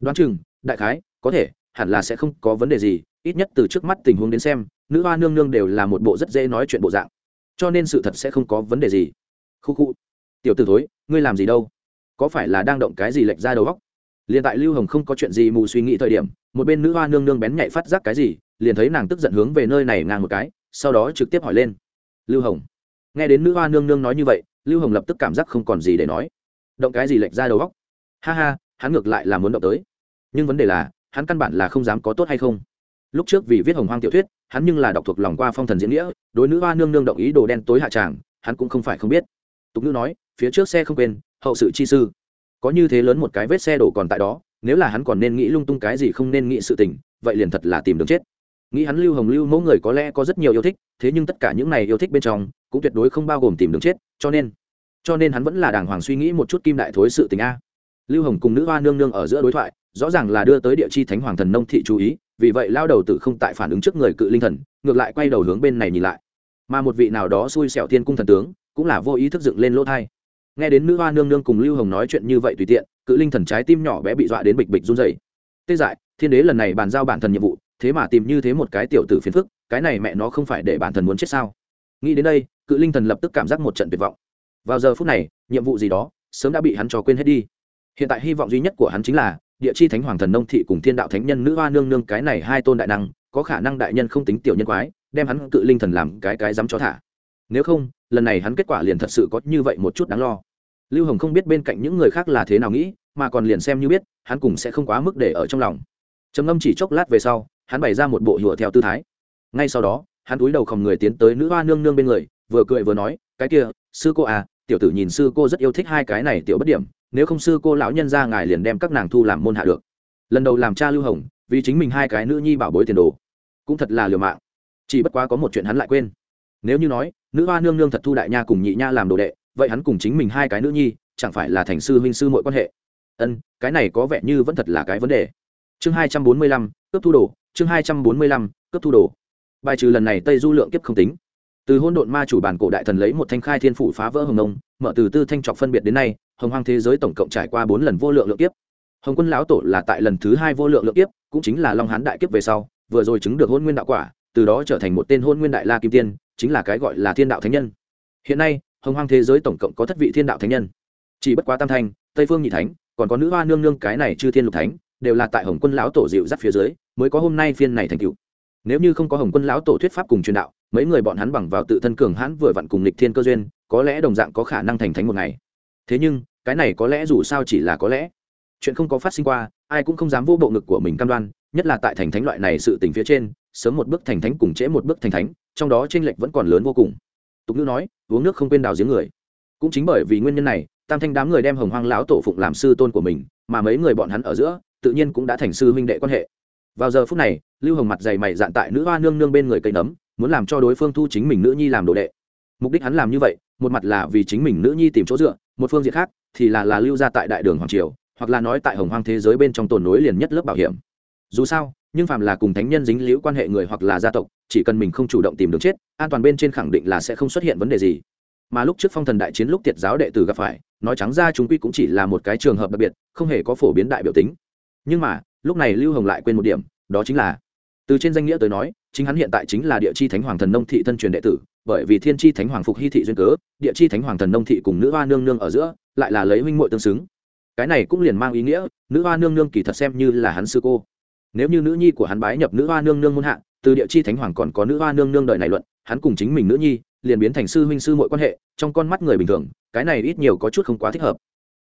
Đoán chừng, đại khái, có thể, hẳn là sẽ không có vấn đề gì, ít nhất từ trước mắt tình huống đến xem, nữ hoa nương nương đều là một bộ rất dễ nói chuyện bộ dạng. Cho nên sự thật sẽ không có vấn đề gì. Khu khu. Tiểu t ử thối, ngươi làm gì đâu? Có phải là đang động cái gì lệch ra đầu góc liền tại lưu hồng không có chuyện gì mù suy nghĩ thời điểm, một bên nữ hoa nương nương bén nhạy phát giác cái gì, liền thấy nàng tức giận hướng về nơi này ngang một cái, sau đó trực tiếp hỏi lên. Lưu hồng. Nghe đến nữ hoa nương nương nói như vậy, lưu hồng lập tức cảm giác không còn gì để nói. Động cái gì lệch ra đầu góc ha ha, hắn ngược lại là muốn động tới. Nhưng vấn đề là, hắn căn bản là không dám có tốt hay không. Lúc trước vì viết hồng hoang tiểu thuyết, hắn nhưng là đọc thuộc lòng qua phong thần diễn nghĩa, đối nữ hoa nương nương động ý đồ đen tối hạ tràng, hắn cũng không phải không biết. Tục nữ nói, phía trước xe không quên, hậu sự chi sư có như thế lớn một cái vết xe đổ còn tại đó, nếu là hắn còn nên nghĩ lung tung cái gì không nên nghĩ sự tình, vậy liền thật là tìm đường chết. Nghĩ hắn lưu hồng lưu mẫu người có lẽ có rất nhiều yêu thích, thế nhưng tất cả những này yêu thích bên trong, cũng tuyệt đối không bao gồm tìm đường chết, cho nên cho nên hắn vẫn là đàng hoàng suy nghĩ một chút kim đại thối sự tình a. Lưu hồng cùng nữ hoa nương nương ở giữa đối thoại, rõ ràng là đưa tới địa chi thánh hoàng thần nông thị chú ý, vì vậy lao đầu tử không tại phản ứng trước người cự linh thần, ngược lại quay đầu hướng bên này nhìn lại. Mà một vị nào đó xui xẻo thiên cung thần tướng, cũng là vô ý thức dựng lên lỗ thai nghe đến nữ hoa nương nương cùng lưu hồng nói chuyện như vậy tùy tiện, cự linh thần trái tim nhỏ bé bị dọa đến bịch bịch run dày tê dại, thiên đế lần này bàn giao bản thần nhiệm vụ, thế mà tìm như thế một cái tiểu tử phiền phức, cái này mẹ nó không phải để bản thần muốn chết sao? Nghĩ đến đây, cự linh thần lập tức cảm giác một trận tuyệt vọng. Vào giờ phút này, nhiệm vụ gì đó, sớm đã bị hắn cho quên hết đi. Hiện tại hy vọng duy nhất của hắn chính là, địa chi thánh hoàng thần nông thị cùng thiên đạo thánh nhân nữ hoa nương nương cái này hai tôn đại năng, có khả năng đại nhân không tính tiểu nhân quái, đem hắn cự linh thần làm cái cái dám cho thả. Nếu không, lần này hắn kết quả liền thật sự có như vậy một chút đáng lo lưu hồng không biết bên cạnh những người khác là thế nào nghĩ, mà còn liền xem như biết, hắn cũng sẽ không quá mức để ở trong lòng. Trầm ngâm chỉ chốc lát về sau, hắn bày ra một bộ hùa theo tư thái. Ngay sau đó, hắn cúi đầu khom người tiến tới nữ hoa nương nương bên người, vừa cười vừa nói, cái kia, sư cô à tiểu tử nhìn sư cô rất yêu thích hai cái này tiểu bất điểm, nếu không sư cô lão nhân ra ngài liền đem các nàng thu làm môn hạ được. Lần đầu làm cha lưu hồng, vì chính mình hai cái nữ nhi bảo bối tiền đồ, cũng thật là liều mạng. Chỉ bất quá có một chuyện hắn lại quên. Nếu như nói, nữ hoa nương nương thật thu đại nha cùng nhị nha làm đồ đệ vậy hắn cùng chính mình hai cái nữ nhi, chẳng phải là thành sư huynh sư mọi quan hệ? Ân, cái này có vẻ như vẫn thật là cái vấn đề. Chương hai trăm bốn mươi lăm, cướp thu đồ, chương hai trăm bốn mươi lăm, cướp thu đồ. Bài trừ lần này tây du lượng kiếp không tính. Từ hôn độn ma chủ bản cổ đại thần lấy một thanh khai thiên phủ phá vỡ hồng nông, mở từ tư thanh trọc phân biệt đến nay, hồng hoang thế giới tổng cộng trải qua bốn lần vô lượng lượng kiếp. Hồng quân lão tổ là tại lần thứ hai vô lượng lượng kiếp, cũng chính là long hán đại kiếp về sau, vừa rồi chứng được hôn nguyên đạo quả, từ đó trở thành một tên hôn nguyên đại la kim tiên, chính là cái gọi là thiên đạo thánh nhân. Hiện nay hồng hoang thế giới tổng cộng có thất vị thiên đạo thánh nhân. Chỉ bất quá tam thanh, tây phương nhị thánh, còn có nữ hoa nương nương cái này chư thiên lục thánh, đều là tại hồng quân lão tổ dịu dắt phía dưới, mới có hôm nay phiên này thành cựu nếu như không có hồng quân lão tổ thuyết pháp cùng truyền đạo, mấy người bọn hắn bằng vào tự thân cường hãn vừa vặn cùng lịch thiên cơ duyên, có lẽ đồng dạng có khả năng thành thánh một ngày. Thế nhưng, cái này có lẽ dù sao chỉ là có lẽ. Chuyện không có phát sinh qua, ai cũng không dám vô bộ ngực của mình cam đoan, nhất là tại thành thánh loại này sự tình phía trên, sớm một bước thành thánh cùng trễ một bước thành thánh, trong đó tranh lệch vẫn còn lớn vô cùng tục ngữ nói, uống nước không quên đào giếng người. Cũng chính bởi vì nguyên nhân này, tam thanh đám người đem hồng hoang lão tổ phụng làm sư tôn của mình, mà mấy người bọn hắn ở giữa, tự nhiên cũng đã thành sư huynh đệ quan hệ. Vào giờ phút này, lưu hồng mặt dày mày dạn tại nữ hoa nương nương bên người cây nấm, muốn làm cho đối phương thu chính mình nữ nhi làm đồ đệ. Mục đích hắn làm như vậy, một mặt là vì chính mình nữ nhi tìm chỗ dựa, một phương diện khác thì là là lưu ra tại đại đường hoàng triều, hoặc là nói tại hồng hoang thế giới bên trong tồn nối liền nhất lớp bảo hiểm dù sao, nhưng phàm là cùng thánh nhân dính liễu quan hệ người hoặc là gia tộc, chỉ cần mình không chủ động tìm đường chết, an toàn bên trên khẳng định là sẽ không xuất hiện vấn đề gì. Mà lúc trước phong thần đại chiến lúc tiệt giáo đệ tử gặp phải, nói trắng ra chúng quy cũng chỉ là một cái trường hợp đặc biệt, không hề có phổ biến đại biểu tính. Nhưng mà, lúc này lưu hồng lại quên một điểm, đó chính là, từ trên danh nghĩa tới nói, chính hắn hiện tại chính là địa chi thánh hoàng thần nông thị thân truyền đệ tử, bởi vì thiên chi thánh hoàng phục hy thị duyên cớ, địa chi thánh hoàng thần nông thị cùng nữ hoa nương nương ở giữa, lại là lấy huynh muội tương xứng. Cái này cũng liền mang ý nghĩa, nữ hoa nương nương kỳ thật xem như là hắn sư cô nếu như nữ nhi của hắn bái nhập nữ hoa nương nương muôn hạ, từ địa chi thánh hoàng còn có nữ hoa nương nương đời này luận, hắn cùng chính mình nữ nhi liền biến thành sư huynh sư mọi quan hệ, trong con mắt người bình thường, cái này ít nhiều có chút không quá thích hợp.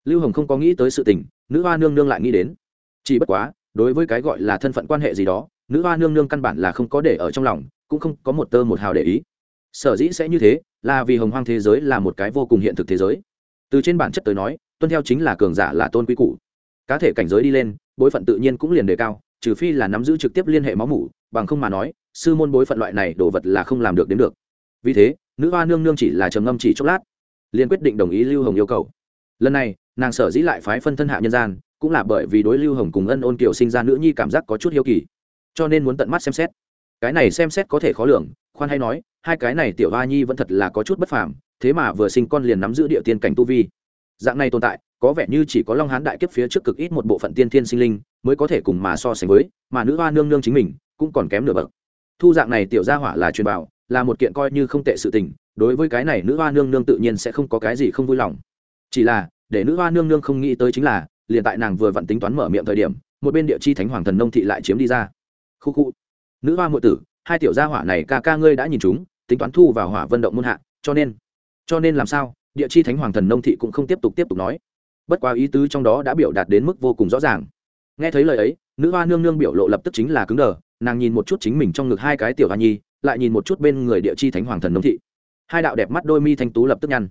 Lưu hồng không có nghĩ tới sự tình, nữ hoa nương nương lại nghĩ đến. Chỉ bất quá, đối với cái gọi là thân phận quan hệ gì đó, nữ hoa nương nương căn bản là không có để ở trong lòng, cũng không có một tơ một hào để ý. Sở dĩ sẽ như thế, là vì hồng hoang thế giới là một cái vô cùng hiện thực thế giới. Từ trên bản chất tới nói, tuân theo chính là cường giả là tôn quý cụ cá thể cảnh giới đi lên, bối phận tự nhiên cũng liền đề cao trừ phi là nắm giữ trực tiếp liên hệ máu mủ, bằng không mà nói, sư môn bối phận loại này đồ vật là không làm được đến được. Vì thế, nữ hoa nương nương chỉ là trầm ngâm chỉ chốc lát, liền quyết định đồng ý lưu hồng yêu cầu. Lần này, nàng sở dĩ lại phái phân thân hạ nhân gian, cũng là bởi vì đối lưu hồng cùng ân ôn kiều sinh ra nữ nhi cảm giác có chút hiếu kỳ, cho nên muốn tận mắt xem xét. Cái này xem xét có thể khó lường, khoan hay nói, hai cái này tiểu hoa nhi vẫn thật là có chút bất phàm, thế mà vừa sinh con liền nắm giữ địa tiên cảnh tu vi. Dạng này tồn tại có vẻ như chỉ có long hán đại kiếp phía trước cực ít một bộ phận tiên thiên sinh linh mới có thể cùng mà so sánh với, mà nữ hoa nương nương chính mình cũng còn kém nửa bậc. Thu dạng này tiểu gia hỏa là truyền bảo, là một kiện coi như không tệ sự tình, đối với cái này nữ hoa nương nương tự nhiên sẽ không có cái gì không vui lòng. Chỉ là, để nữ hoa nương nương không nghĩ tới chính là, liền tại nàng vừa vặn tính toán mở miệng thời điểm, một bên địa chi thánh hoàng thần nông thị lại chiếm đi ra. Khu khu. Nữ hoa ngụy tử, hai tiểu gia hỏa này ca ca ngươi đã nhìn chúng, tính toán thu vào hỏa vận động môn hạ, cho nên. Cho nên làm sao, địa chi thánh hoàng thần nông thị cũng không tiếp tục tiếp tục nói bất quá ý tứ trong đó đã biểu đạt đến mức vô cùng rõ ràng. Nghe thấy lời ấy, nữ hoa nương nương biểu lộ lập tức chính là cứng đờ, nàng nhìn một chút chính mình trong ngực hai cái tiểu hoa nhi, lại nhìn một chút bên người địa chi thánh hoàng thần nông thị. Hai đạo đẹp mắt đôi mi thanh tú lập tức nhăn.